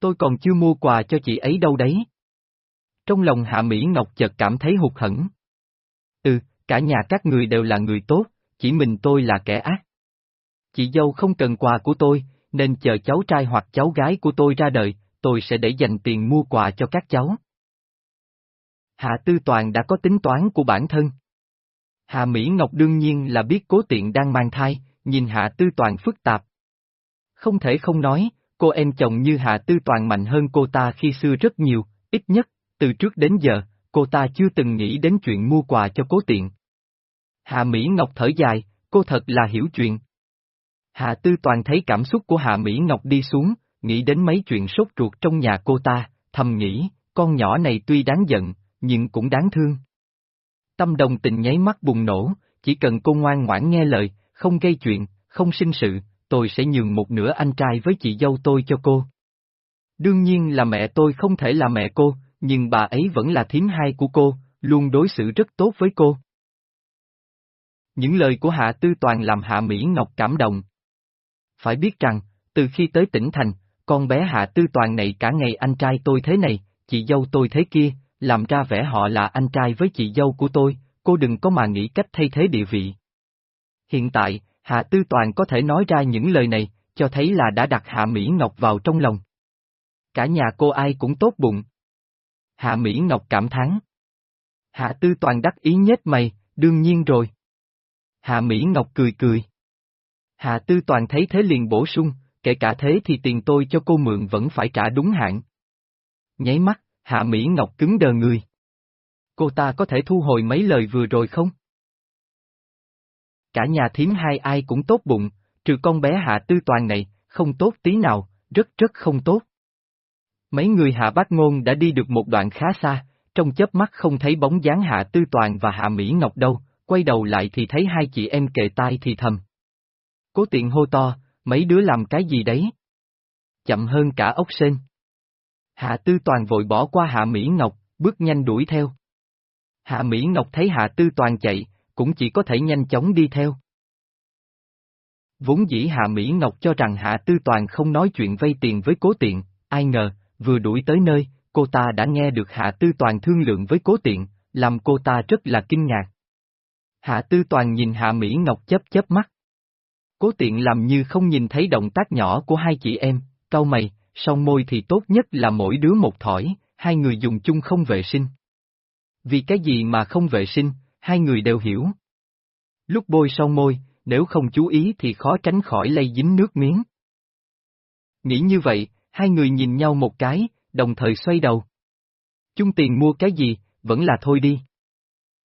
Tôi còn chưa mua quà cho chị ấy đâu đấy. Trong lòng Hạ Mỹ Ngọc chợt cảm thấy hụt hẫng. Ừ, cả nhà các người đều là người tốt, chỉ mình tôi là kẻ ác. Chị dâu không cần quà của tôi, nên chờ cháu trai hoặc cháu gái của tôi ra đời, tôi sẽ để dành tiền mua quà cho các cháu. Hạ Tư Toàn đã có tính toán của bản thân. Hạ Mỹ Ngọc đương nhiên là biết cố tiện đang mang thai, nhìn Hạ Tư Toàn phức tạp. Không thể không nói, cô em chồng như Hạ Tư Toàn mạnh hơn cô ta khi xưa rất nhiều, ít nhất, từ trước đến giờ, cô ta chưa từng nghĩ đến chuyện mua quà cho cố tiện. Hạ Mỹ Ngọc thở dài, cô thật là hiểu chuyện. Hạ Tư Toàn thấy cảm xúc của Hạ Mỹ Ngọc đi xuống, nghĩ đến mấy chuyện sốt ruột trong nhà cô ta, thầm nghĩ, con nhỏ này tuy đáng giận, nhưng cũng đáng thương. Tâm đồng tình nháy mắt bùng nổ, chỉ cần cô ngoan ngoãn nghe lời, không gây chuyện, không sinh sự, tôi sẽ nhường một nửa anh trai với chị dâu tôi cho cô. Đương nhiên là mẹ tôi không thể là mẹ cô, nhưng bà ấy vẫn là thím hai của cô, luôn đối xử rất tốt với cô. Những lời của Hạ Tư Toàn làm Hạ Mỹ Ngọc cảm động. Phải biết rằng, từ khi tới tỉnh thành, con bé Hạ Tư Toàn này cả ngày anh trai tôi thế này, chị dâu tôi thế kia, làm ra vẻ họ là anh trai với chị dâu của tôi, cô đừng có mà nghĩ cách thay thế địa vị. Hiện tại, Hạ Tư Toàn có thể nói ra những lời này, cho thấy là đã đặt Hạ Mỹ Ngọc vào trong lòng. Cả nhà cô ai cũng tốt bụng. Hạ Mỹ Ngọc cảm thán. Hạ Tư Toàn đắc ý nhất mày, đương nhiên rồi. Hạ Mỹ Ngọc cười cười. Hạ Tư Toàn thấy thế liền bổ sung, kể cả thế thì tiền tôi cho cô mượn vẫn phải trả đúng hạn. Nháy mắt, Hạ Mỹ Ngọc cứng đờ người. Cô ta có thể thu hồi mấy lời vừa rồi không? Cả nhà thím hai ai cũng tốt bụng, trừ con bé Hạ Tư Toàn này, không tốt tí nào, rất rất không tốt. Mấy người Hạ Bác Ngôn đã đi được một đoạn khá xa, trong chớp mắt không thấy bóng dáng Hạ Tư Toàn và Hạ Mỹ Ngọc đâu, quay đầu lại thì thấy hai chị em kề tai thì thầm. Cố tiện hô to, mấy đứa làm cái gì đấy? Chậm hơn cả ốc sên. Hạ Tư Toàn vội bỏ qua Hạ Mỹ Ngọc, bước nhanh đuổi theo. Hạ Mỹ Ngọc thấy Hạ Tư Toàn chạy, cũng chỉ có thể nhanh chóng đi theo. Vốn dĩ Hạ Mỹ Ngọc cho rằng Hạ Tư Toàn không nói chuyện vay tiền với cố tiện, ai ngờ, vừa đuổi tới nơi, cô ta đã nghe được Hạ Tư Toàn thương lượng với cố tiện, làm cô ta rất là kinh ngạc. Hạ Tư Toàn nhìn Hạ Mỹ Ngọc chấp chớp mắt. Cố tiện làm như không nhìn thấy động tác nhỏ của hai chị em, cau mày, song môi thì tốt nhất là mỗi đứa một thỏi, hai người dùng chung không vệ sinh. Vì cái gì mà không vệ sinh, hai người đều hiểu. Lúc bôi son môi, nếu không chú ý thì khó tránh khỏi lây dính nước miếng. Nghĩ như vậy, hai người nhìn nhau một cái, đồng thời xoay đầu. Chung tiền mua cái gì, vẫn là thôi đi.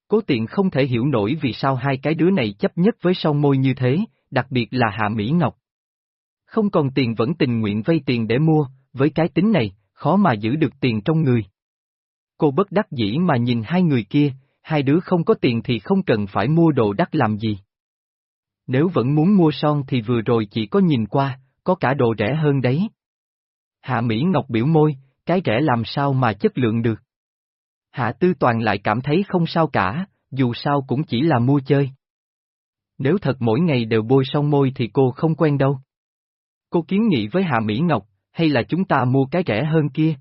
Cố tiện không thể hiểu nổi vì sao hai cái đứa này chấp nhất với song môi như thế, đặc biệt là Hạ Mỹ Ngọc. Không còn tiền vẫn tình nguyện vay tiền để mua, với cái tính này, khó mà giữ được tiền trong người. Cô bất đắc dĩ mà nhìn hai người kia, hai đứa không có tiền thì không cần phải mua đồ đắt làm gì. Nếu vẫn muốn mua son thì vừa rồi chỉ có nhìn qua, có cả đồ rẻ hơn đấy. Hạ Mỹ Ngọc biểu môi, cái rẻ làm sao mà chất lượng được. Hạ Tư Toàn lại cảm thấy không sao cả, dù sao cũng chỉ là mua chơi. Nếu thật mỗi ngày đều bôi son môi thì cô không quen đâu. Cô kiến nghị với Hạ Mỹ Ngọc, hay là chúng ta mua cái rẻ hơn kia?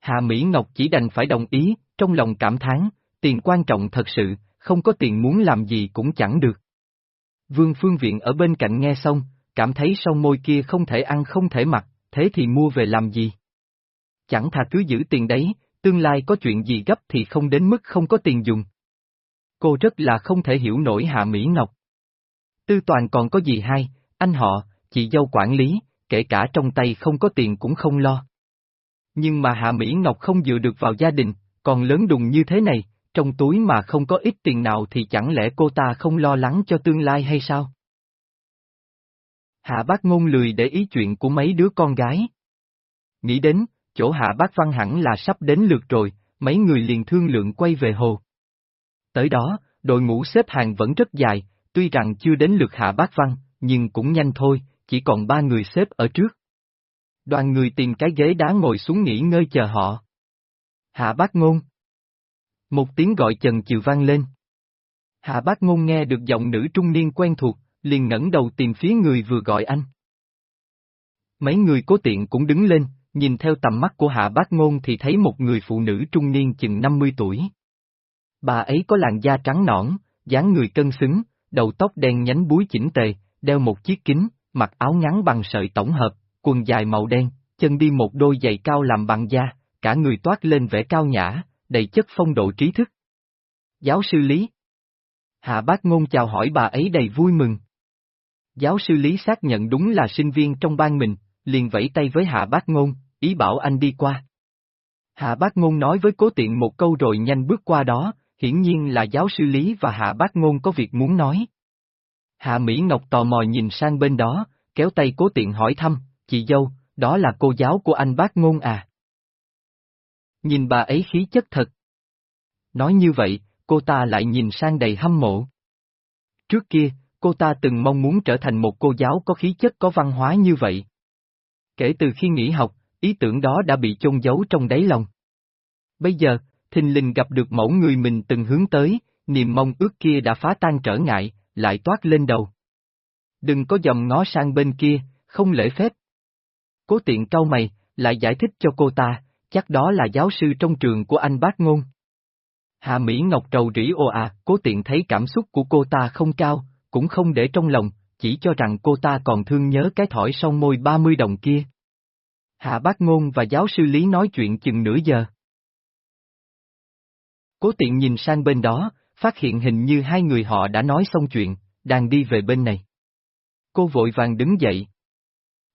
Hạ Mỹ Ngọc chỉ đành phải đồng ý, trong lòng cảm thán, tiền quan trọng thật sự, không có tiền muốn làm gì cũng chẳng được. Vương Phương Viện ở bên cạnh nghe xong, cảm thấy son môi kia không thể ăn không thể mặc, thế thì mua về làm gì? Chẳng thà cứ giữ tiền đấy, tương lai có chuyện gì gấp thì không đến mức không có tiền dùng. Cô rất là không thể hiểu nổi Hạ Mỹ Ngọc. Tư toàn còn có gì hay, anh họ, chị dâu quản lý, kể cả trong tay không có tiền cũng không lo. Nhưng mà Hạ Mỹ Ngọc không dựa được vào gia đình, còn lớn đùng như thế này, trong túi mà không có ít tiền nào thì chẳng lẽ cô ta không lo lắng cho tương lai hay sao? Hạ bác ngôn lười để ý chuyện của mấy đứa con gái. Nghĩ đến, chỗ hạ bác văn hẳn là sắp đến lượt rồi, mấy người liền thương lượng quay về hồ. Tới đó, đội ngũ xếp hàng vẫn rất dài, tuy rằng chưa đến lượt hạ bác văn, nhưng cũng nhanh thôi, chỉ còn ba người xếp ở trước. Đoàn người tìm cái ghế đá ngồi xuống nghỉ ngơi chờ họ. Hạ bác ngôn. Một tiếng gọi trần chiều vang lên. Hạ bác ngôn nghe được giọng nữ trung niên quen thuộc, liền ngẩng đầu tìm phía người vừa gọi anh. Mấy người cố tiện cũng đứng lên, nhìn theo tầm mắt của hạ bác ngôn thì thấy một người phụ nữ trung niên chừng 50 tuổi. Bà ấy có làn da trắng nõn, dáng người cân xứng, đầu tóc đen nhánh búi chỉnh tề, đeo một chiếc kính, mặc áo ngắn bằng sợi tổng hợp, quần dài màu đen, chân đi một đôi giày cao làm bằng da, cả người toát lên vẻ cao nhã, đầy chất phong độ trí thức. Giáo sư Lý Hạ bác ngôn chào hỏi bà ấy đầy vui mừng. Giáo sư Lý xác nhận đúng là sinh viên trong ban mình, liền vẫy tay với Hạ bác ngôn, ý bảo anh đi qua. Hạ bác ngôn nói với cố tiện một câu rồi nhanh bước qua đó, hiển nhiên là giáo sư Lý và Hạ bác ngôn có việc muốn nói. Hạ Mỹ Ngọc tò mò nhìn sang bên đó, kéo tay cố tiện hỏi thăm, chị dâu, đó là cô giáo của anh bác ngôn à? Nhìn bà ấy khí chất thật. Nói như vậy, cô ta lại nhìn sang đầy hâm mộ. Trước kia, cô ta từng mong muốn trở thành một cô giáo có khí chất có văn hóa như vậy. Kể từ khi nghỉ học, ý tưởng đó đã bị chôn giấu trong đáy lòng. Bây giờ, thình lình gặp được mẫu người mình từng hướng tới, niềm mong ước kia đã phá tan trở ngại, lại toát lên đầu. Đừng có dòng ngó sang bên kia, không lễ phép. Cố tiện cau mày, lại giải thích cho cô ta, chắc đó là giáo sư trong trường của anh bác ngôn. Hạ Mỹ Ngọc trầu rỉ ồ à, cố tiện thấy cảm xúc của cô ta không cao, cũng không để trong lòng, chỉ cho rằng cô ta còn thương nhớ cái thỏi son môi 30 đồng kia. Hạ bác ngôn và giáo sư Lý nói chuyện chừng nửa giờ. Cố tiện nhìn sang bên đó, phát hiện hình như hai người họ đã nói xong chuyện, đang đi về bên này. Cô vội vàng đứng dậy.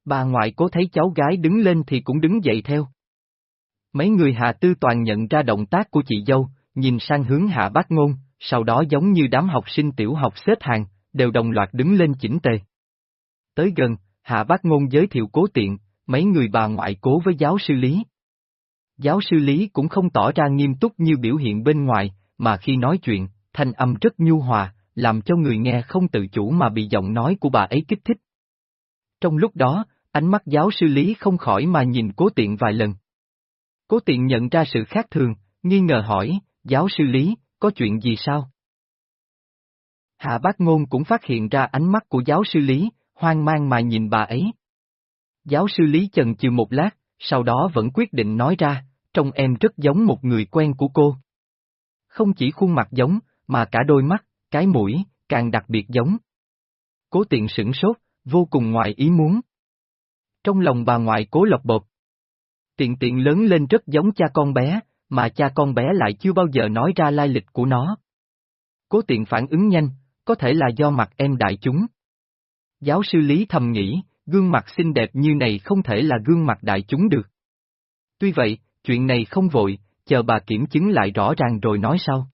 Bà ngoại cố thấy cháu gái đứng lên thì cũng đứng dậy theo. Mấy người hạ tư toàn nhận ra động tác của chị dâu, nhìn sang hướng hạ bác ngôn, sau đó giống như đám học sinh tiểu học xếp hàng, đều đồng loạt đứng lên chỉnh tề. Tới gần, hạ bác ngôn giới thiệu cố tiện, mấy người bà ngoại cố với giáo sư Lý. Giáo sư Lý cũng không tỏ ra nghiêm túc như biểu hiện bên ngoài, mà khi nói chuyện, thanh âm rất nhu hòa, làm cho người nghe không tự chủ mà bị giọng nói của bà ấy kích thích. Trong lúc đó, ánh mắt giáo sư Lý không khỏi mà nhìn cố tiện vài lần. Cố tiện nhận ra sự khác thường, nghi ngờ hỏi, giáo sư Lý, có chuyện gì sao? Hạ bác ngôn cũng phát hiện ra ánh mắt của giáo sư Lý, hoang mang mà nhìn bà ấy. Giáo sư Lý chần chừ một lát, sau đó vẫn quyết định nói ra, trông em rất giống một người quen của cô. Không chỉ khuôn mặt giống, mà cả đôi mắt, cái mũi, càng đặc biệt giống. Cố tiện sửng sốt, vô cùng ngoài ý muốn. Trong lòng bà ngoại cố lọc bột. Tiện tiện lớn lên rất giống cha con bé, mà cha con bé lại chưa bao giờ nói ra lai lịch của nó. Cố tiện phản ứng nhanh, có thể là do mặt em đại chúng. Giáo sư Lý thầm nghĩ, gương mặt xinh đẹp như này không thể là gương mặt đại chúng được. Tuy vậy, chuyện này không vội, chờ bà kiểm chứng lại rõ ràng rồi nói sau.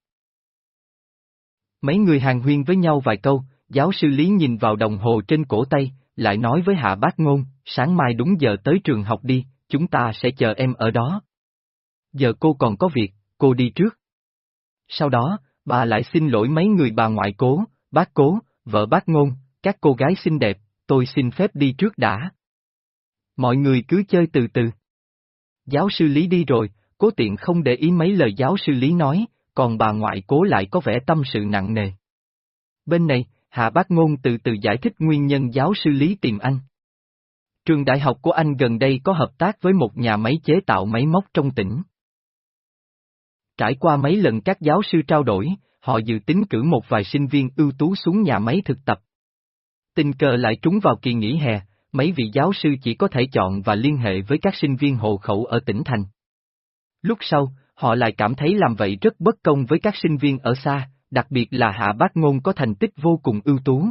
Mấy người hàng huyên với nhau vài câu, giáo sư Lý nhìn vào đồng hồ trên cổ tay, lại nói với Hạ Bác Ngôn, sáng mai đúng giờ tới trường học đi, chúng ta sẽ chờ em ở đó. Giờ cô còn có việc, cô đi trước. Sau đó, bà lại xin lỗi mấy người bà ngoại cố, bác cố, vợ bác ngôn, các cô gái xinh đẹp, tôi xin phép đi trước đã. Mọi người cứ chơi từ từ. Giáo sư Lý đi rồi, cố tiện không để ý mấy lời giáo sư Lý nói, còn bà ngoại cố lại có vẻ tâm sự nặng nề. Bên này, Hạ Bác Ngôn từ từ giải thích nguyên nhân giáo sư Lý tìm anh. Trường đại học của anh gần đây có hợp tác với một nhà máy chế tạo máy móc trong tỉnh. Trải qua mấy lần các giáo sư trao đổi, họ dự tính cử một vài sinh viên ưu tú xuống nhà máy thực tập. Tình cờ lại trúng vào kỳ nghỉ hè, mấy vị giáo sư chỉ có thể chọn và liên hệ với các sinh viên hộ khẩu ở tỉnh thành. Lúc sau, họ lại cảm thấy làm vậy rất bất công với các sinh viên ở xa, đặc biệt là Hạ Bác Ngôn có thành tích vô cùng ưu tú.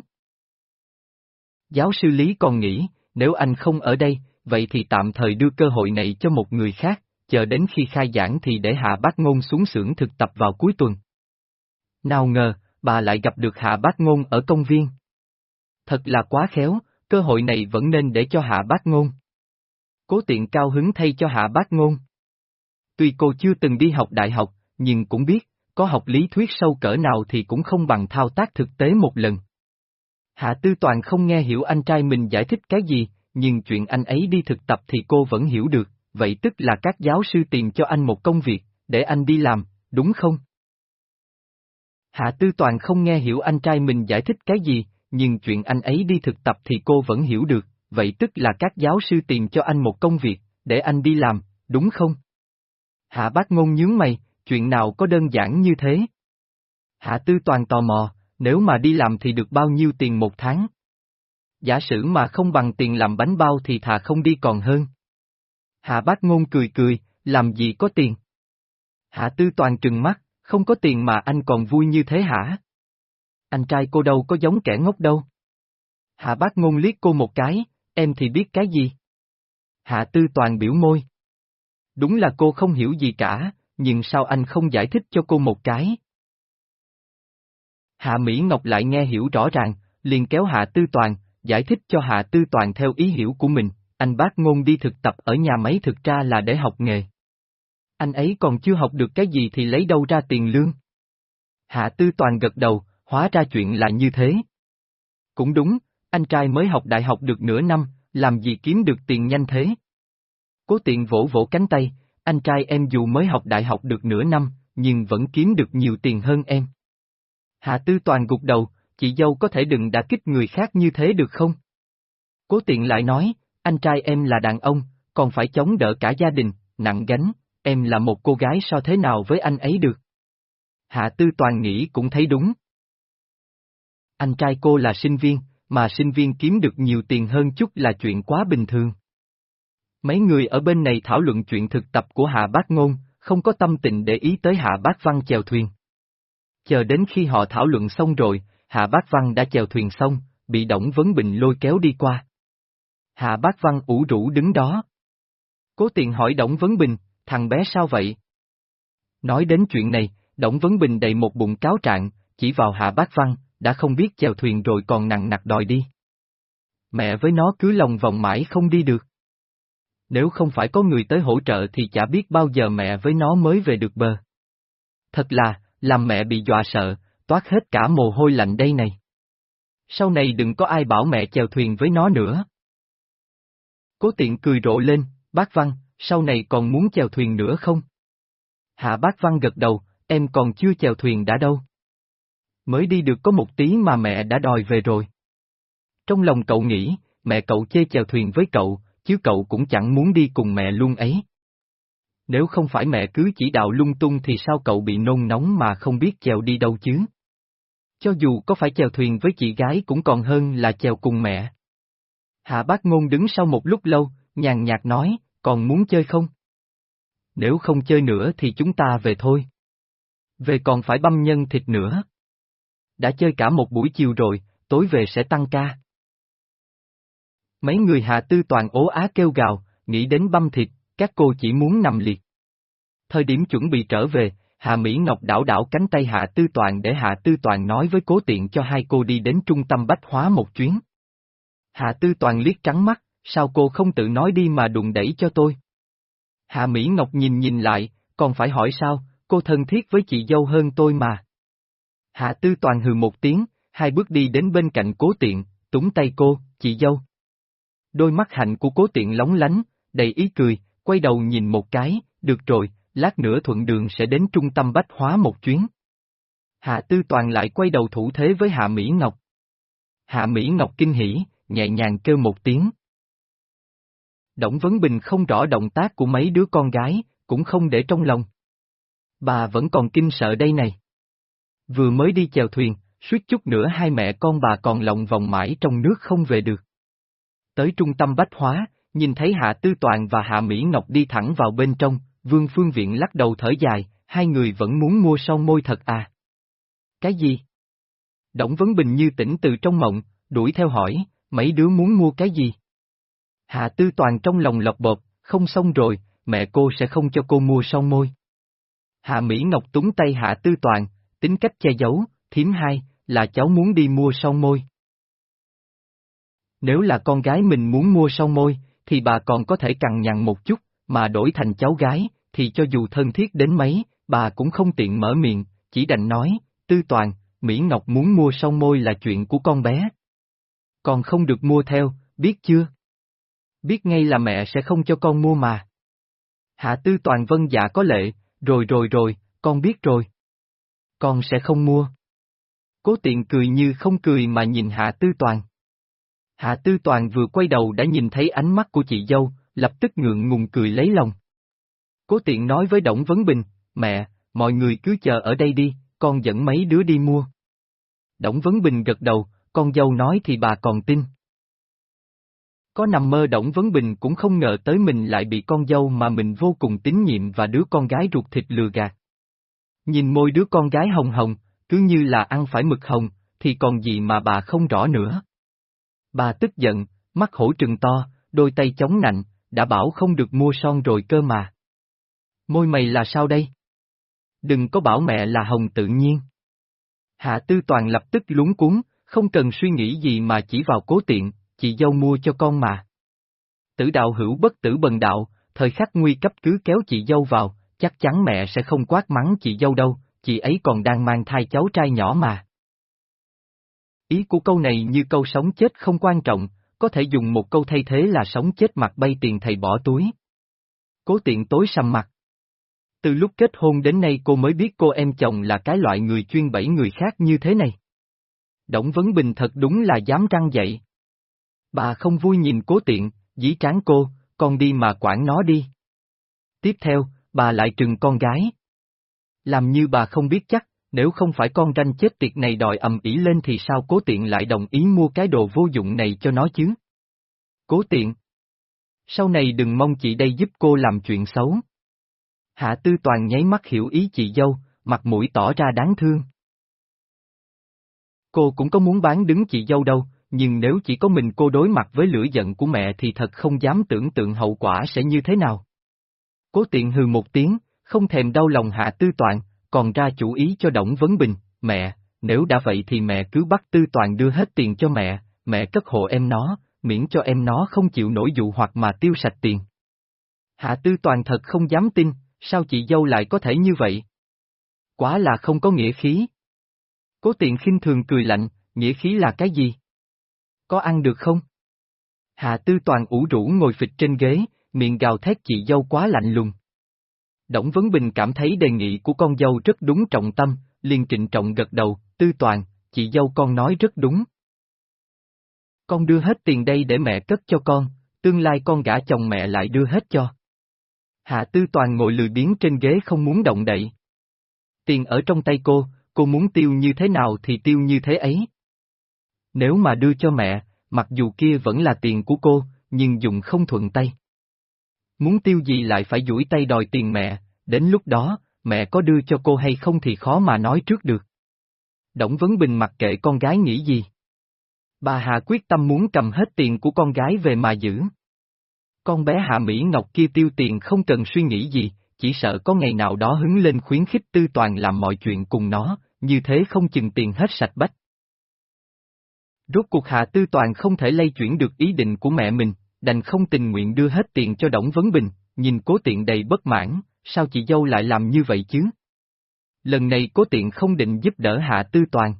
Giáo sư Lý còn nghĩ, nếu anh không ở đây, vậy thì tạm thời đưa cơ hội này cho một người khác, chờ đến khi khai giảng thì để Hạ Bác Ngôn xuống xưởng thực tập vào cuối tuần. Nào ngờ, bà lại gặp được Hạ Bác Ngôn ở công viên. Thật là quá khéo, cơ hội này vẫn nên để cho Hạ Bác Ngôn. Cố tiện cao hứng thay cho Hạ Bác Ngôn. Tuy cô chưa từng đi học đại học, nhưng cũng biết, có học lý thuyết sâu cỡ nào thì cũng không bằng thao tác thực tế một lần. Hạ Tư Toàn không nghe hiểu anh trai mình giải thích cái gì, nhưng chuyện anh ấy đi thực tập thì cô vẫn hiểu được, vậy tức là các giáo sư tìm cho anh một công việc, để anh đi làm, đúng không? Hạ Tư Toàn không nghe hiểu anh trai mình giải thích cái gì, nhưng chuyện anh ấy đi thực tập thì cô vẫn hiểu được, vậy tức là các giáo sư tìm cho anh một công việc, để anh đi làm, đúng không? Hạ bác ngôn nhướng mày, chuyện nào có đơn giản như thế? Hạ Tư Toàn tò mò, nếu mà đi làm thì được bao nhiêu tiền một tháng? Giả sử mà không bằng tiền làm bánh bao thì thà không đi còn hơn. Hạ bác ngôn cười cười, làm gì có tiền? Hạ Tư Toàn trừng mắt, không có tiền mà anh còn vui như thế hả? Anh trai cô đâu có giống kẻ ngốc đâu. Hạ bác ngôn liếc cô một cái, em thì biết cái gì? Hạ Tư Toàn biểu môi. Đúng là cô không hiểu gì cả, nhưng sao anh không giải thích cho cô một cái? Hạ Mỹ Ngọc lại nghe hiểu rõ ràng, liền kéo Hạ Tư Toàn, giải thích cho Hạ Tư Toàn theo ý hiểu của mình, anh bác ngôn đi thực tập ở nhà máy thực ra là để học nghề. Anh ấy còn chưa học được cái gì thì lấy đâu ra tiền lương? Hạ Tư Toàn gật đầu, hóa ra chuyện là như thế. Cũng đúng, anh trai mới học đại học được nửa năm, làm gì kiếm được tiền nhanh thế? Cố tiện vỗ vỗ cánh tay, anh trai em dù mới học đại học được nửa năm, nhưng vẫn kiếm được nhiều tiền hơn em. Hạ Tư Toàn gục đầu, chị dâu có thể đừng đả kích người khác như thế được không? Cố tiện lại nói, anh trai em là đàn ông, còn phải chống đỡ cả gia đình, nặng gánh, em là một cô gái so thế nào với anh ấy được? Hạ Tư Toàn nghĩ cũng thấy đúng. Anh trai cô là sinh viên, mà sinh viên kiếm được nhiều tiền hơn chút là chuyện quá bình thường. Mấy người ở bên này thảo luận chuyện thực tập của Hạ Bác Ngôn, không có tâm tình để ý tới Hạ Bác Văn chèo thuyền. Chờ đến khi họ thảo luận xong rồi, Hạ Bác Văn đã chèo thuyền xong, bị Đổng Vấn Bình lôi kéo đi qua. Hạ Bác Văn ủ rũ đứng đó. Cố tiện hỏi Đổng Vấn Bình, thằng bé sao vậy? Nói đến chuyện này, Đổng Vấn Bình đầy một bụng cáo trạng, chỉ vào Hạ Bác Văn, đã không biết chèo thuyền rồi còn nặng nặc đòi đi. Mẹ với nó cứ lòng vòng mãi không đi được. Nếu không phải có người tới hỗ trợ thì chả biết bao giờ mẹ với nó mới về được bờ. Thật là, làm mẹ bị dọa sợ, toát hết cả mồ hôi lạnh đây này. Sau này đừng có ai bảo mẹ chèo thuyền với nó nữa. Cố tiện cười rộ lên, bác Văn, sau này còn muốn chèo thuyền nữa không? Hạ bác Văn gật đầu, em còn chưa chèo thuyền đã đâu. Mới đi được có một tí mà mẹ đã đòi về rồi. Trong lòng cậu nghĩ, mẹ cậu chê chèo thuyền với cậu, chứ cậu cũng chẳng muốn đi cùng mẹ luôn ấy. Nếu không phải mẹ cứ chỉ đạo lung tung thì sao cậu bị nôn nóng mà không biết chèo đi đâu chứ? Cho dù có phải chèo thuyền với chị gái cũng còn hơn là chèo cùng mẹ. Hạ bác ngôn đứng sau một lúc lâu, nhàn nhạt nói, còn muốn chơi không? Nếu không chơi nữa thì chúng ta về thôi. Về còn phải băm nhân thịt nữa. Đã chơi cả một buổi chiều rồi, tối về sẽ tăng ca. Mấy người hạ tư toàn ố á kêu gào, nghĩ đến băm thịt, các cô chỉ muốn nằm liệt. Thời điểm chuẩn bị trở về, Hạ Mỹ Ngọc đảo đảo cánh tay Hạ Tư Toàn để Hạ Tư Toàn nói với cố tiện cho hai cô đi đến trung tâm bách hóa một chuyến. Hạ Tư Toàn liếc trắng mắt, sao cô không tự nói đi mà đụng đẩy cho tôi? Hạ Mỹ Ngọc nhìn nhìn lại, còn phải hỏi sao, cô thân thiết với chị dâu hơn tôi mà. Hạ Tư Toàn hừ một tiếng, hai bước đi đến bên cạnh cố tiện, túng tay cô, chị dâu. Đôi mắt hạnh của cố tiện lóng lánh, đầy ý cười, quay đầu nhìn một cái, được rồi, lát nữa thuận đường sẽ đến trung tâm bách hóa một chuyến. Hạ Tư Toàn lại quay đầu thủ thế với Hạ Mỹ Ngọc. Hạ Mỹ Ngọc kinh hỉ, nhẹ nhàng kêu một tiếng. Đổng Vấn Bình không rõ động tác của mấy đứa con gái, cũng không để trong lòng. Bà vẫn còn kinh sợ đây này. Vừa mới đi chèo thuyền, suýt chút nữa hai mẹ con bà còn lộng vòng mãi trong nước không về được. Tới trung tâm bách hóa, nhìn thấy Hạ Tư Toàn và Hạ Mỹ Ngọc đi thẳng vào bên trong, Vương Phương Viện lắc đầu thở dài, hai người vẫn muốn mua son môi thật à? Cái gì? Đổng Vấn Bình như tỉnh từ trong mộng, đuổi theo hỏi, mấy đứa muốn mua cái gì? Hạ Tư Toàn trong lòng lọc bột, không xong rồi, mẹ cô sẽ không cho cô mua son môi. Hạ Mỹ Ngọc túng tay Hạ Tư Toàn, tính cách che giấu, thiếm hai, là cháu muốn đi mua son môi. Nếu là con gái mình muốn mua son môi, thì bà còn có thể cằn nhằn một chút, mà đổi thành cháu gái, thì cho dù thân thiết đến mấy, bà cũng không tiện mở miệng, chỉ đành nói, tư toàn, Mỹ Ngọc muốn mua son môi là chuyện của con bé. Còn không được mua theo, biết chưa? Biết ngay là mẹ sẽ không cho con mua mà. Hạ tư toàn vân dạ có lệ, rồi rồi rồi, con biết rồi. Con sẽ không mua. Cố tiện cười như không cười mà nhìn hạ tư toàn. Hạ Tư Toàn vừa quay đầu đã nhìn thấy ánh mắt của chị dâu, lập tức ngượng ngùng cười lấy lòng. Cố tiện nói với Đổng Vấn Bình, mẹ, mọi người cứ chờ ở đây đi, con dẫn mấy đứa đi mua. Đổng Vấn Bình gật đầu, con dâu nói thì bà còn tin. Có nằm mơ Đổng Vấn Bình cũng không ngờ tới mình lại bị con dâu mà mình vô cùng tín nhiệm và đứa con gái ruột thịt lừa gạt. Nhìn môi đứa con gái hồng hồng, cứ như là ăn phải mực hồng, thì còn gì mà bà không rõ nữa. Bà tức giận, mắt hổ trừng to, đôi tay chống nạnh, đã bảo không được mua son rồi cơ mà. Môi mày là sao đây? Đừng có bảo mẹ là hồng tự nhiên. Hạ Tư Toàn lập tức lúng cuốn, không cần suy nghĩ gì mà chỉ vào cố tiện, chị dâu mua cho con mà. Tử đạo hữu bất tử bần đạo, thời khắc nguy cấp cứ kéo chị dâu vào, chắc chắn mẹ sẽ không quát mắng chị dâu đâu, chị ấy còn đang mang thai cháu trai nhỏ mà. Ý của câu này như câu sống chết không quan trọng, có thể dùng một câu thay thế là sống chết mặt bay tiền thầy bỏ túi. Cố tiện tối sầm mặt. Từ lúc kết hôn đến nay cô mới biết cô em chồng là cái loại người chuyên bẫy người khác như thế này. Đổng Vấn Bình thật đúng là dám răng dậy. Bà không vui nhìn cố tiện, dĩ tráng cô, con đi mà quản nó đi. Tiếp theo, bà lại trừng con gái. Làm như bà không biết chắc, nếu không phải con ranh chết tiệt này đòi ầm ĩ lên thì sao cố tiện lại đồng ý mua cái đồ vô dụng này cho nó chứ? Cố tiện. Sau này đừng mong chị đây giúp cô làm chuyện xấu. Hạ Tư Toàn nháy mắt hiểu ý chị dâu, mặt mũi tỏ ra đáng thương. Cô cũng có muốn bán đứng chị dâu đâu, nhưng nếu chỉ có mình cô đối mặt với lửa giận của mẹ thì thật không dám tưởng tượng hậu quả sẽ như thế nào. Cố tiện hừ một tiếng, không thèm đau lòng Hạ Tư Toàn, còn ra chủ ý cho Đổng Vấn Bình, mẹ, nếu đã vậy thì mẹ cứ bắt Tư Toàn đưa hết tiền cho mẹ, mẹ cất hộ em nó, miễn cho em nó không chịu nổi dụ hoặc mà tiêu sạch tiền. Hạ Tư Toàn thật không dám tin, sao chị dâu lại có thể như vậy? Quá là không có nghĩa khí. Cố tiện khinh thường cười lạnh, nghĩa khí là cái gì? Có ăn được không? Hạ Tư Toàn ủ rũ ngồi phịch trên ghế, miệng gào thét chị dâu quá lạnh lùng. Đổng Vấn Bình cảm thấy đề nghị của con dâu rất đúng trọng tâm, liền trịnh trọng gật đầu, Tư Toàn, chị dâu con nói rất đúng. Con đưa hết tiền đây để mẹ cất cho con, tương lai con gả chồng mẹ lại đưa hết cho. Hạ Tư Toàn ngồi lười biếng trên ghế không muốn động đậy. Tiền ở trong tay cô, cô muốn tiêu như thế nào thì tiêu như thế ấy. Nếu mà đưa cho mẹ, mặc dù kia vẫn là tiền của cô, nhưng dùng không thuận tay. Muốn tiêu gì lại phải duỗi tay đòi tiền mẹ, đến lúc đó, mẹ có đưa cho cô hay không thì khó mà nói trước được. Đổng Vấn Bình mặc kệ con gái nghĩ gì. Bà Hà quyết tâm muốn cầm hết tiền của con gái về mà giữ. Con bé Hạ Mỹ Ngọc kia tiêu tiền không cần suy nghĩ gì, chỉ sợ có ngày nào đó hứng lên khuyến khích tư toàn làm mọi chuyện cùng nó, như thế không chừng tiền hết sạch bách. Rốt cuộc Hạ Tư Toàn không thể lay chuyển được ý định của mẹ mình, đành không tình nguyện đưa hết tiền cho Đổng Vấn Bình, nhìn cố tiện đầy bất mãn, sao chị dâu lại làm như vậy chứ? Lần này cố tiện không định giúp đỡ Hạ Tư Toàn.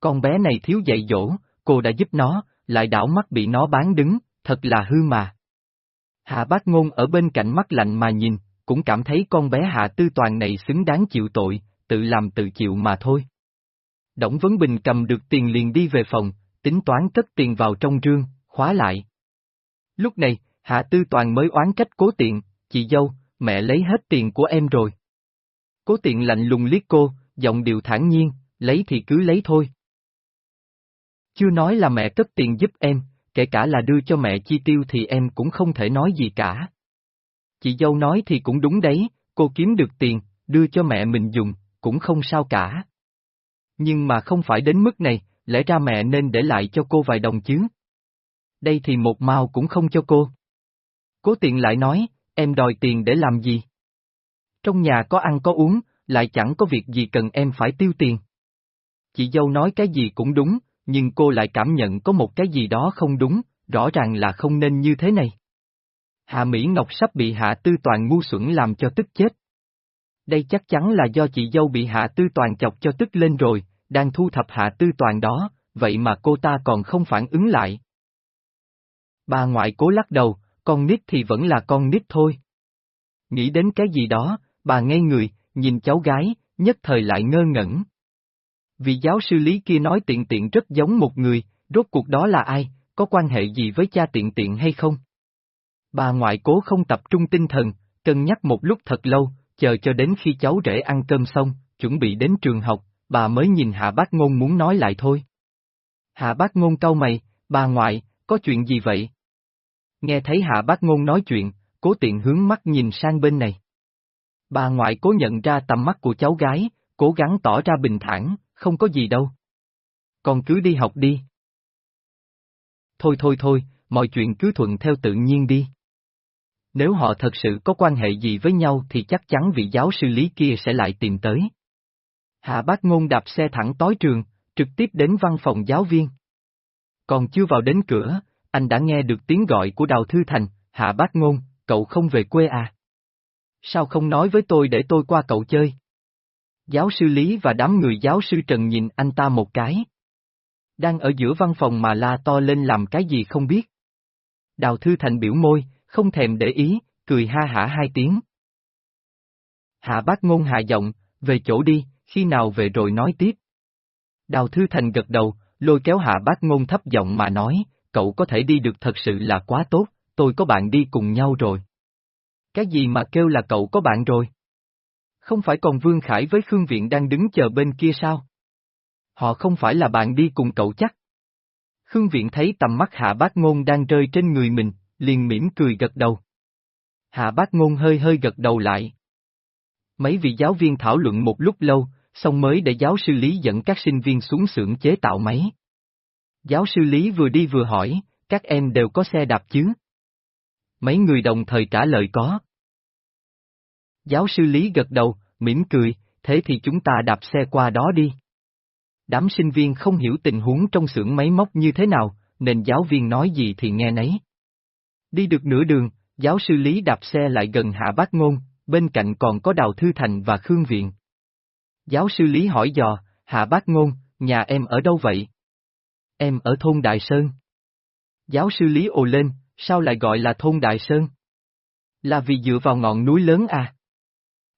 Con bé này thiếu dạy dỗ, cô đã giúp nó, lại đảo mắt bị nó bán đứng, thật là hư mà. Hạ bác ngôn ở bên cạnh mắt lạnh mà nhìn, cũng cảm thấy con bé Hạ Tư Toàn này xứng đáng chịu tội, tự làm tự chịu mà thôi. Đổng Vấn Bình cầm được tiền liền đi về phòng, tính toán cất tiền vào trong rương, khóa lại. Lúc này, Hạ Tư Toàn mới oán trách cố tiện, chị dâu, mẹ lấy hết tiền của em rồi. Cố tiện lạnh lùng liếc cô, giọng điệu thản nhiên, lấy thì cứ lấy thôi. Chưa nói là mẹ cất tiền giúp em, kể cả là đưa cho mẹ chi tiêu thì em cũng không thể nói gì cả. Chị dâu nói thì cũng đúng đấy, cô kiếm được tiền, đưa cho mẹ mình dùng, cũng không sao cả. Nhưng mà không phải đến mức này, lẽ ra mẹ nên để lại cho cô vài đồng chứ. Đây thì một mao cũng không cho cô. Cố tiện lại nói, em đòi tiền để làm gì? Trong nhà có ăn có uống, lại chẳng có việc gì cần em phải tiêu tiền. Chị dâu nói cái gì cũng đúng, nhưng cô lại cảm nhận có một cái gì đó không đúng, rõ ràng là không nên như thế này. Hạ Mỹ Ngọc sắp bị Hạ Tư Toàn ngu xuẩn làm cho tức chết. Đây chắc chắn là do chị dâu bị Hạ Tư Toàn chọc cho tức lên rồi, đang thu thập Hạ Tư Toàn đó, vậy mà cô ta còn không phản ứng lại. Bà ngoại cố lắc đầu, con nít thì vẫn là con nít thôi. Nghĩ đến cái gì đó, bà ngây người, nhìn cháu gái, nhất thời lại ngơ ngẩn. Vị giáo sư lý kia nói tiện tiện rất giống một người, rốt cuộc đó là ai, có quan hệ gì với cha tiện tiện hay không? Bà ngoại cố không tập trung tinh thần, cân nhắc một lúc thật lâu, chờ cho đến khi cháu rể ăn cơm xong, chuẩn bị đến trường học, bà mới nhìn Hạ Bác Ngôn muốn nói lại thôi. Hạ Bác Ngôn cau mày, bà ngoại, có chuyện gì vậy? Nghe thấy Hạ Bác Ngôn nói chuyện, cố tiện hướng mắt nhìn sang bên này. Bà ngoại cố nhận ra tầm mắt của cháu gái, cố gắng tỏ ra bình thản, không có gì đâu. Con cứ đi học đi. Thôi thôi thôi, mọi chuyện cứ thuận theo tự nhiên đi. Nếu họ thật sự có quan hệ gì với nhau thì chắc chắn vị giáo sư lý kia sẽ lại tìm tới. Hạ bác ngôn đạp xe thẳng tối trường, trực tiếp đến văn phòng giáo viên. Còn chưa vào đến cửa, anh đã nghe được tiếng gọi của Đào Thư Thành, Hạ bác ngôn, cậu không về quê à? Sao không nói với tôi để tôi qua cậu chơi? Giáo sư Lý và đám người giáo sư Trần nhìn anh ta một cái. Đang ở giữa văn phòng mà la to lên làm cái gì không biết. Đào Thư Thành biểu môi, không thèm để ý, cười ha hả hai tiếng. Hạ bác ngôn hạ giọng, về chỗ đi, khi nào về rồi nói tiếp. Đào Thư Thành gật đầu, lôi kéo hạ bác ngôn thấp giọng mà nói, cậu có thể đi được thật sự là quá tốt, tôi có bạn đi cùng nhau rồi. Cái gì mà kêu là cậu có bạn rồi? Không phải còn Vương Khải với Khương Viện đang đứng chờ bên kia sao? Họ không phải là bạn đi cùng cậu chắc. Khương Viện thấy tầm mắt Hạ Bác Ngôn đang rơi trên người mình, liền mỉm cười gật đầu. Hạ Bác Ngôn hơi hơi gật đầu lại. Mấy vị giáo viên thảo luận một lúc lâu, xong mới để giáo sư Lý dẫn các sinh viên xuống xưởng chế tạo máy. Giáo sư Lý vừa đi vừa hỏi, các em đều có xe đạp chứ? Mấy người đồng thời trả lời có. Giáo sư Lý gật đầu, mỉm cười, thế thì chúng ta đạp xe qua đó đi. Đám sinh viên không hiểu tình huống trong xưởng máy móc như thế nào, nên giáo viên nói gì thì nghe nấy. Đi được nửa đường, giáo sư Lý đạp xe lại gần Hạ Bác Ngôn, bên cạnh còn có Đào Thư Thành và Khương Viện. Giáo sư Lý hỏi dò, Hạ Bác Ngôn, nhà em ở đâu vậy? Em ở thôn Đại Sơn. Giáo sư Lý ồ lên, sao lại gọi là thôn Đại Sơn? Là vì dựa vào ngọn núi lớn à?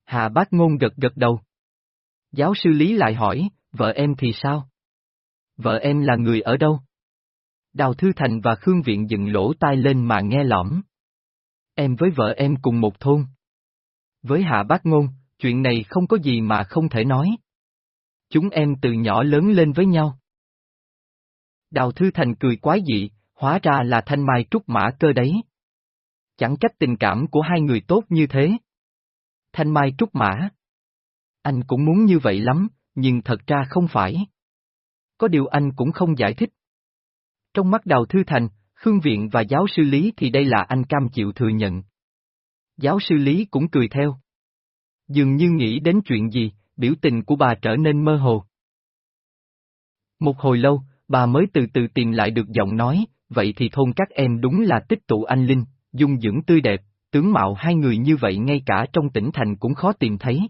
Hà Bác Ngôn gật gật đầu. Giáo sư Lý lại hỏi, vợ em thì sao? Vợ em là người ở đâu? Đào Thư Thành và Khương Viện dựng lỗ tai lên mà nghe lõm. Em với vợ em cùng một thôn. Với Hạ Bác Ngôn, chuyện này không có gì mà không thể nói. Chúng em từ nhỏ lớn lên với nhau. Đào Thư Thành cười quái dị, hóa ra là thanh mai trúc mã cơ đấy. Chẳng cách tình cảm của hai người tốt như thế. Thanh mai trúc mã. Anh cũng muốn như vậy lắm, nhưng thật ra không phải. Có điều anh cũng không giải thích. Trong mắt Đào Thư Thành, Khương Viện và giáo sư Lý thì đây là anh cam chịu thừa nhận. Giáo sư Lý cũng cười theo. Dường như nghĩ đến chuyện gì, biểu tình của bà trở nên mơ hồ. Một hồi lâu, bà mới từ từ tìm lại được giọng nói, vậy thì thôn các em đúng là tích tụ anh Linh, dung dưỡng tươi đẹp, tướng mạo hai người như vậy ngay cả trong tỉnh thành cũng khó tìm thấy.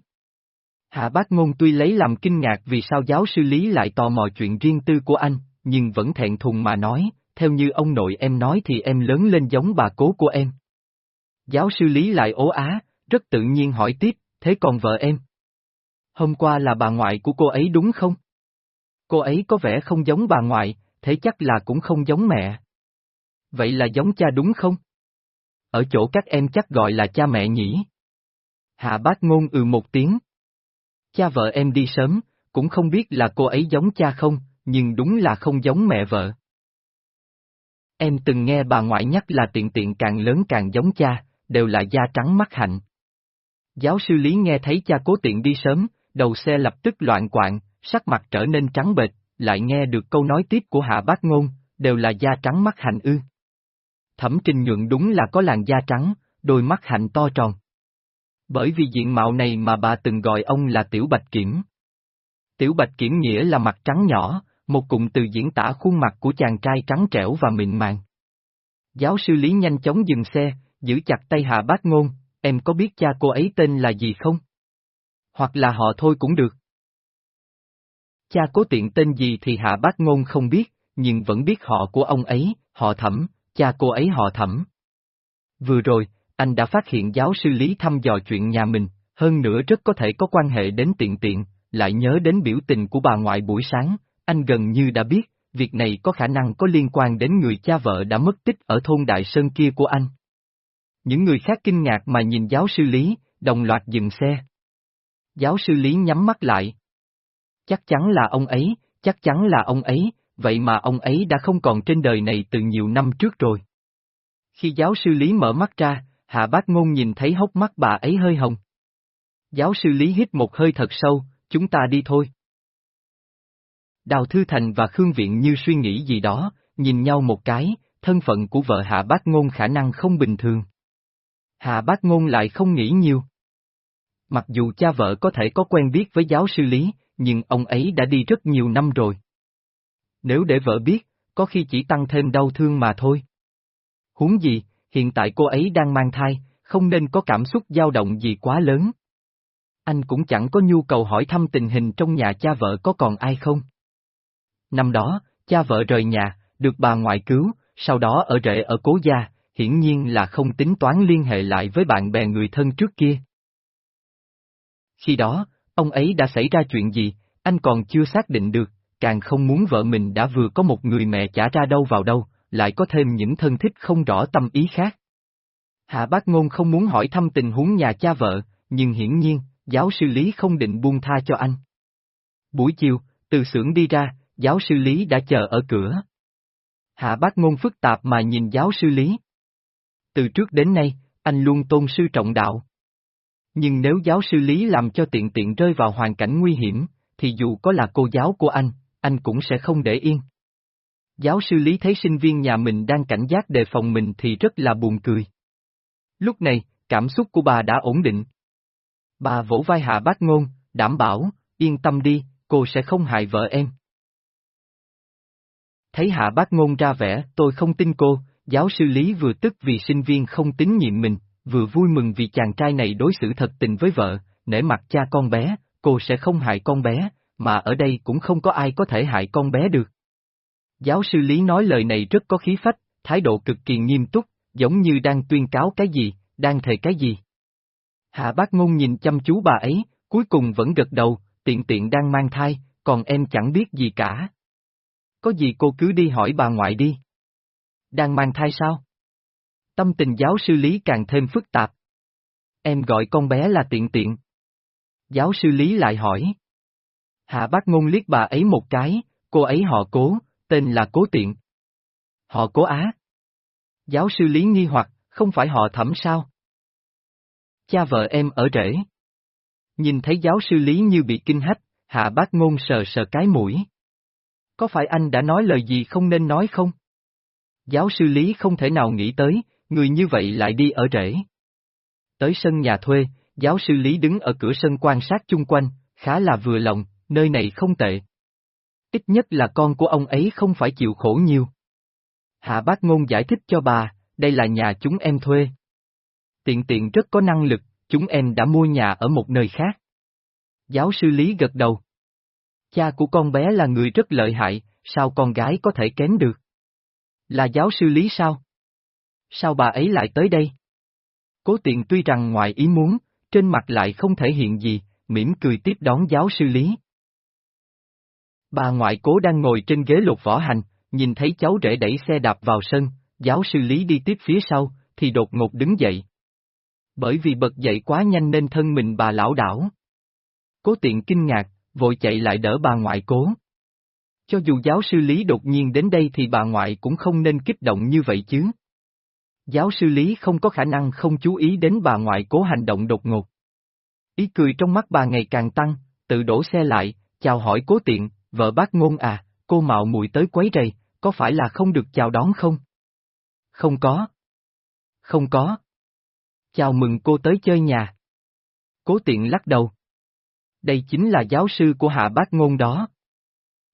Hạ bác ngôn tuy lấy làm kinh ngạc vì sao giáo sư Lý lại tò mò chuyện riêng tư của anh, nhưng vẫn thẹn thùng mà nói, theo như ông nội em nói thì em lớn lên giống bà cố của em. Giáo sư Lý lại ố á, rất tự nhiên hỏi tiếp, thế còn vợ em? Hôm qua là bà ngoại của cô ấy đúng không? Cô ấy có vẻ không giống bà ngoại, thế chắc là cũng không giống mẹ. Vậy là giống cha đúng không? Ở chỗ các em chắc gọi là cha mẹ nhỉ? Hạ bác ngôn ừ một tiếng. Cha vợ em đi sớm, cũng không biết là cô ấy giống cha không, nhưng đúng là không giống mẹ vợ. Em từng nghe bà ngoại nhắc là tiện tiện càng lớn càng giống cha, đều là da trắng mắt hạnh. Giáo sư Lý nghe thấy cha cố tiện đi sớm, đầu xe lập tức loạn quạng, sắc mặt trở nên trắng bệch, lại nghe được câu nói tiếp của hạ bác ngôn, đều là da trắng mắt hạnh ư. Thẩm trình Nhượng đúng là có làn da trắng, đôi mắt hạnh to tròn. Bởi vì diện mạo này mà bà từng gọi ông là Tiểu Bạch Kiểm. Tiểu Bạch Kiểm nghĩa là mặt trắng nhỏ, một cụm từ diễn tả khuôn mặt của chàng trai trắng trẻo và mịn màng. Giáo sư Lý nhanh chóng dừng xe, giữ chặt tay Hạ Bác Ngôn, em có biết cha cô ấy tên là gì không? Hoặc là họ thôi cũng được. Cha cố tiện tên gì thì Hạ Bác Ngôn không biết, nhưng vẫn biết họ của ông ấy, họ thẩm, cha cô ấy họ thẩm. Vừa rồi, anh đã phát hiện giáo sư Lý thăm dò chuyện nhà mình, hơn nữa rất có thể có quan hệ đến tiện tiện, lại nhớ đến biểu tình của bà ngoại buổi sáng, anh gần như đã biết, việc này có khả năng có liên quan đến người cha vợ đã mất tích ở thôn Đại Sơn kia của anh. Những người khác kinh ngạc mà nhìn giáo sư Lý, đồng loạt dừng xe. Giáo sư Lý nhắm mắt lại. Chắc chắn là ông ấy, chắc chắn là ông ấy, vậy mà ông ấy đã không còn trên đời này từ nhiều năm trước rồi. Khi giáo sư Lý mở mắt ra, Hạ Bác Ngôn nhìn thấy hốc mắt bà ấy hơi hồng. Giáo sư Lý hít một hơi thật sâu, chúng ta đi thôi. Đào Thư Thành và Khương Viện như suy nghĩ gì đó, nhìn nhau một cái, thân phận của vợ Hạ Bác Ngôn khả năng không bình thường. Hạ Bác Ngôn lại không nghĩ nhiều. Mặc dù cha vợ có thể có quen biết với giáo sư Lý, nhưng ông ấy đã đi rất nhiều năm rồi. Nếu để vợ biết, có khi chỉ tăng thêm đau thương mà thôi. Huống gì, hiện tại cô ấy đang mang thai, không nên có cảm xúc dao động gì quá lớn. Anh cũng chẳng có nhu cầu hỏi thăm tình hình trong nhà cha vợ có còn ai không. Năm đó, cha vợ rời nhà, được bà ngoại cứu, sau đó ở rễ ở cố gia, hiển nhiên là không tính toán liên hệ lại với bạn bè người thân trước kia. Khi đó, ông ấy đã xảy ra chuyện gì, anh còn chưa xác định được, càng không muốn vợ mình đã vừa có một người mẹ trả ra đâu vào đâu, lại có thêm những thân thích không rõ tâm ý khác. Hạ bác ngôn không muốn hỏi thăm tình huống nhà cha vợ, nhưng hiển nhiên, giáo sư Lý không định buông tha cho anh. Buổi chiều, từ xưởng đi ra, giáo sư Lý đã chờ ở cửa. Hạ bác ngôn phức tạp mà nhìn giáo sư Lý. Từ trước đến nay, anh luôn tôn sư trọng đạo. Nhưng nếu giáo sư Lý làm cho tiện tiện rơi vào hoàn cảnh nguy hiểm, thì dù có là cô giáo của anh, anh cũng sẽ không để yên. Giáo sư Lý thấy sinh viên nhà mình đang cảnh giác đề phòng mình thì rất là buồn cười. Lúc này, cảm xúc của bà đã ổn định. Bà vỗ vai hạ bác ngôn, đảm bảo, yên tâm đi, cô sẽ không hại vợ em. Thấy hạ bác ngôn ra vẻ, tôi không tin cô, giáo sư Lý vừa tức vì sinh viên không tín nhiệm mình, vừa vui mừng vì chàng trai này đối xử thật tình với vợ, nể mặt cha con bé, cô sẽ không hại con bé, mà ở đây cũng không có ai có thể hại con bé được. Giáo sư Lý nói lời này rất có khí phách, thái độ cực kỳ nghiêm túc, giống như đang tuyên cáo cái gì, đang thề cái gì. Hạ bác ngôn nhìn chăm chú bà ấy, cuối cùng vẫn gật đầu, tiện tiện đang mang thai, còn em chẳng biết gì cả. Có gì cô cứ đi hỏi bà ngoại đi. Đang mang thai sao? Tâm tình giáo sư Lý càng thêm phức tạp. Em gọi con bé là tiện tiện. Giáo sư Lý lại hỏi. Hạ bác ngôn liếc bà ấy một cái, cô ấy họ cố, tên là cố tiện. Họ cố á. Giáo sư Lý nghi hoặc, không phải họ thẩm sao? Cha vợ em ở rễ. Nhìn thấy giáo sư Lý như bị kinh hách, hạ bác ngôn sờ sờ cái mũi. Có phải anh đã nói lời gì không nên nói không? Giáo sư Lý không thể nào nghĩ tới, người như vậy lại đi ở rễ. Tới sân nhà thuê, giáo sư Lý đứng ở cửa sân quan sát chung quanh, khá là vừa lòng, nơi này không tệ. Ít nhất là con của ông ấy không phải chịu khổ nhiều. Hạ bác ngôn giải thích cho bà, đây là nhà chúng em thuê. Tiện tiện rất có năng lực, chúng em đã mua nhà ở một nơi khác. Giáo sư Lý gật đầu. Cha của con bé là người rất lợi hại, sao con gái có thể kém được? Là giáo sư Lý sao? Sao bà ấy lại tới đây? Cố tiện tuy rằng ngoài ý muốn, trên mặt lại không thể hiện gì, mỉm cười tiếp đón giáo sư Lý. Bà ngoại cố đang ngồi trên ghế lục võ hành, nhìn thấy cháu rể đẩy xe đạp vào sân, giáo sư Lý đi tiếp phía sau, thì đột ngột đứng dậy. Bởi vì bật dậy quá nhanh nên thân mình bà lão đảo. Cố tiện kinh ngạc, vội chạy lại đỡ bà ngoại cố. Cho dù giáo sư Lý đột nhiên đến đây thì bà ngoại cũng không nên kích động như vậy chứ. Giáo sư Lý không có khả năng không chú ý đến bà ngoại cố hành động đột ngột. Ý cười trong mắt bà ngày càng tăng, tự đổ xe lại, chào hỏi cố tiện, vợ bác ngôn à, cô mạo muội tới quấy rầy, có phải là không được chào đón không? Không có. Không có. Chào mừng cô tới chơi nhà. Cố tiện lắc đầu. Đây chính là giáo sư của hạ bác ngôn đó.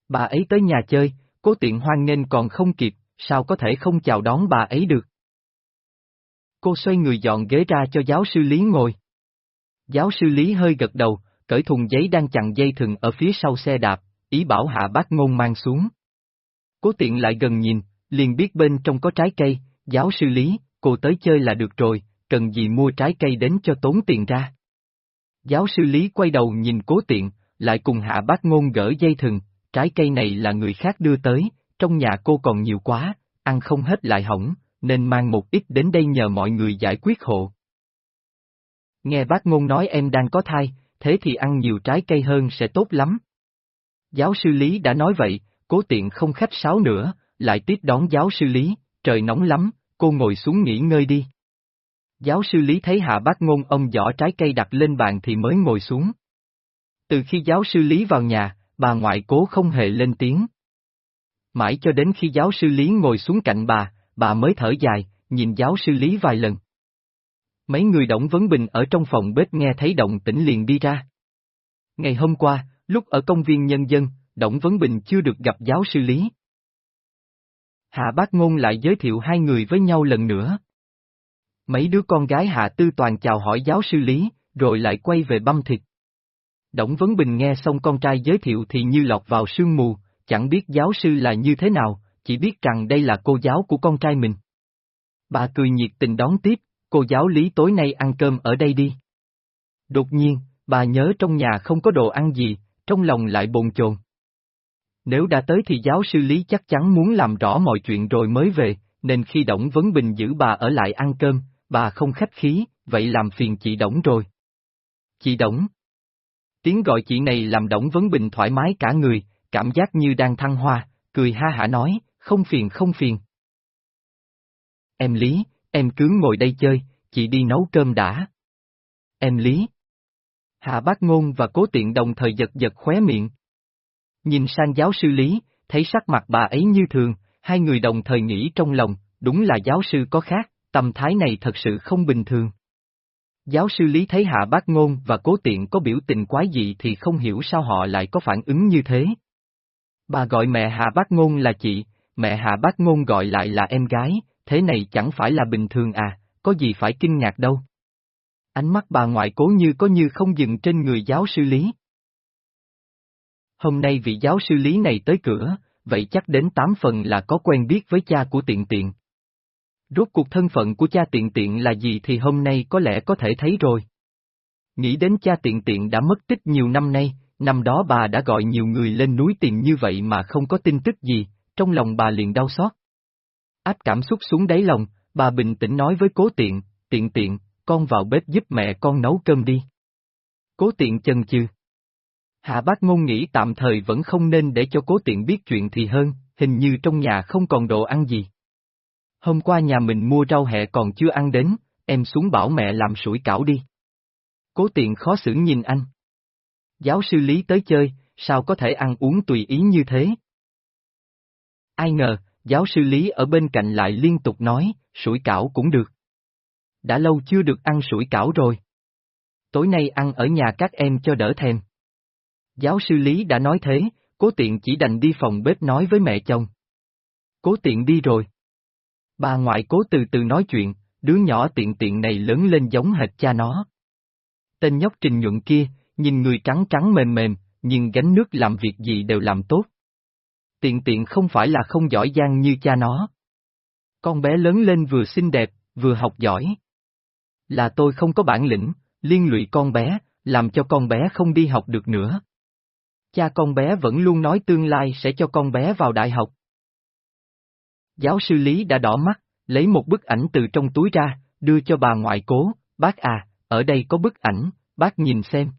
Bà ấy tới nhà chơi, cố tiện hoan nghênh còn không kịp, sao có thể không chào đón bà ấy được? Cô xoay người dọn ghế ra cho giáo sư Lý ngồi. Giáo sư Lý hơi gật đầu, cởi thùng giấy đang chặn dây thừng ở phía sau xe đạp, ý bảo hạ bác ngôn mang xuống. Cố tiện lại gần nhìn, liền biết bên trong có trái cây, giáo sư Lý, cô tới chơi là được rồi, cần gì mua trái cây đến cho tốn tiền ra. Giáo sư Lý quay đầu nhìn cố tiện, lại cùng hạ bác ngôn gỡ dây thừng, trái cây này là người khác đưa tới, trong nhà cô còn nhiều quá, ăn không hết lại hỏng, nên mang một ít đến đây nhờ mọi người giải quyết hộ. Nghe bác ngôn nói em đang có thai, thế thì ăn nhiều trái cây hơn sẽ tốt lắm. Giáo sư Lý đã nói vậy, cố tiện không khách sáo nữa, lại tiếp đón giáo sư Lý, trời nóng lắm, cô ngồi xuống nghỉ ngơi đi. Giáo sư Lý thấy hạ bác ngôn ông giỏ trái cây đặt lên bàn thì mới ngồi xuống. Từ khi giáo sư Lý vào nhà, bà ngoại cố không hề lên tiếng. Mãi cho đến khi giáo sư Lý ngồi xuống cạnh bà, bà mới thở dài, nhìn giáo sư Lý vài lần. Mấy người Đổng Vấn Bình ở trong phòng bếp nghe thấy động tĩnh liền đi ra. Ngày hôm qua, lúc ở công viên nhân dân, Đổng Vấn Bình chưa được gặp giáo sư Lý. Hạ Bác Ngôn lại giới thiệu hai người với nhau lần nữa. Mấy đứa con gái Hạ Tư Toàn chào hỏi giáo sư Lý, rồi lại quay về băm thịt. Đổng Vấn Bình nghe xong con trai giới thiệu thì như lọt vào sương mù, chẳng biết giáo sư là như thế nào, chỉ biết rằng đây là cô giáo của con trai mình. Bà cười nhiệt tình đón tiếp, cô giáo Lý tối nay ăn cơm ở đây đi. Đột nhiên, bà nhớ trong nhà không có đồ ăn gì, trong lòng lại bồn chồn. Nếu đã tới thì giáo sư Lý chắc chắn muốn làm rõ mọi chuyện rồi mới về, nên khi Đổng Vấn Bình giữ bà ở lại ăn cơm, bà không khách khí, vậy làm phiền chị Đổng rồi. Chị Đổng. Tiếng gọi chị này làm Đổng Vấn Bình thoải mái cả người, cảm giác như đang thăng hoa, cười ha hả nói, không phiền không phiền. Em Lý, em cứ ngồi đây chơi, chị đi nấu cơm đã. Em Lý. Hạ bác ngôn và cố tiện đồng thời giật giật khóe miệng. Nhìn sang giáo sư Lý, thấy sắc mặt bà ấy như thường, hai người đồng thời nghĩ trong lòng, đúng là giáo sư có khác, tâm thái này thật sự không bình thường. Giáo sư Lý thấy Hạ Bác Ngôn và Cố Tiện có biểu tình quái dị thì không hiểu sao họ lại có phản ứng như thế. Bà gọi mẹ Hạ Bác Ngôn là chị, mẹ Hạ Bác Ngôn gọi lại là em gái, thế này chẳng phải là bình thường à, có gì phải kinh ngạc đâu. Ánh mắt bà ngoại cố như có như không dừng trên người giáo sư Lý. Hôm nay vị giáo sư Lý này tới cửa, vậy chắc đến tám phần là có quen biết với cha của tiện tiện. Rốt cuộc thân phận của cha tiện tiện là gì thì hôm nay có lẽ có thể thấy rồi. Nghĩ đến cha tiện tiện đã mất tích nhiều năm nay, năm đó bà đã gọi nhiều người lên núi tìm như vậy mà không có tin tức gì, trong lòng bà liền đau xót. Áp cảm xúc xuống đáy lòng, bà bình tĩnh nói với cố tiện, tiện tiện, con vào bếp giúp mẹ con nấu cơm đi. Cố tiện chần chừ. Hạ bác ngôn nghĩ tạm thời vẫn không nên để cho cố tiện biết chuyện thì hơn, hình như trong nhà không còn đồ ăn gì. Hôm qua nhà mình mua rau hẹ còn chưa ăn đến, em xuống bảo mẹ làm sủi cảo đi. Cố tiện khó xử nhìn anh. Giáo sư Lý tới chơi, sao có thể ăn uống tùy ý như thế? Ai ngờ, giáo sư Lý ở bên cạnh lại liên tục nói, sủi cảo cũng được. Đã lâu chưa được ăn sủi cảo rồi. Tối nay ăn ở nhà các em cho đỡ thèm. Giáo sư Lý đã nói thế, cố tiện chỉ đành đi phòng bếp nói với mẹ chồng. Cố tiện đi rồi. Bà ngoại cố từ từ nói chuyện, đứa nhỏ tiện tiện này lớn lên giống hệt cha nó. Tên nhóc trình nhuận kia, nhìn người trắng trắng mềm mềm, nhưng gánh nước làm việc gì đều làm tốt. Tiện tiện không phải là không giỏi giang như cha nó. Con bé lớn lên vừa xinh đẹp, vừa học giỏi. Là tôi không có bản lĩnh, liên lụy con bé, làm cho con bé không đi học được nữa. Cha con bé vẫn luôn nói tương lai sẽ cho con bé vào đại học. Giáo sư Lý đã đỏ mắt, lấy một bức ảnh từ trong túi ra, đưa cho bà ngoại cố, bác à, ở đây có bức ảnh, bác nhìn xem.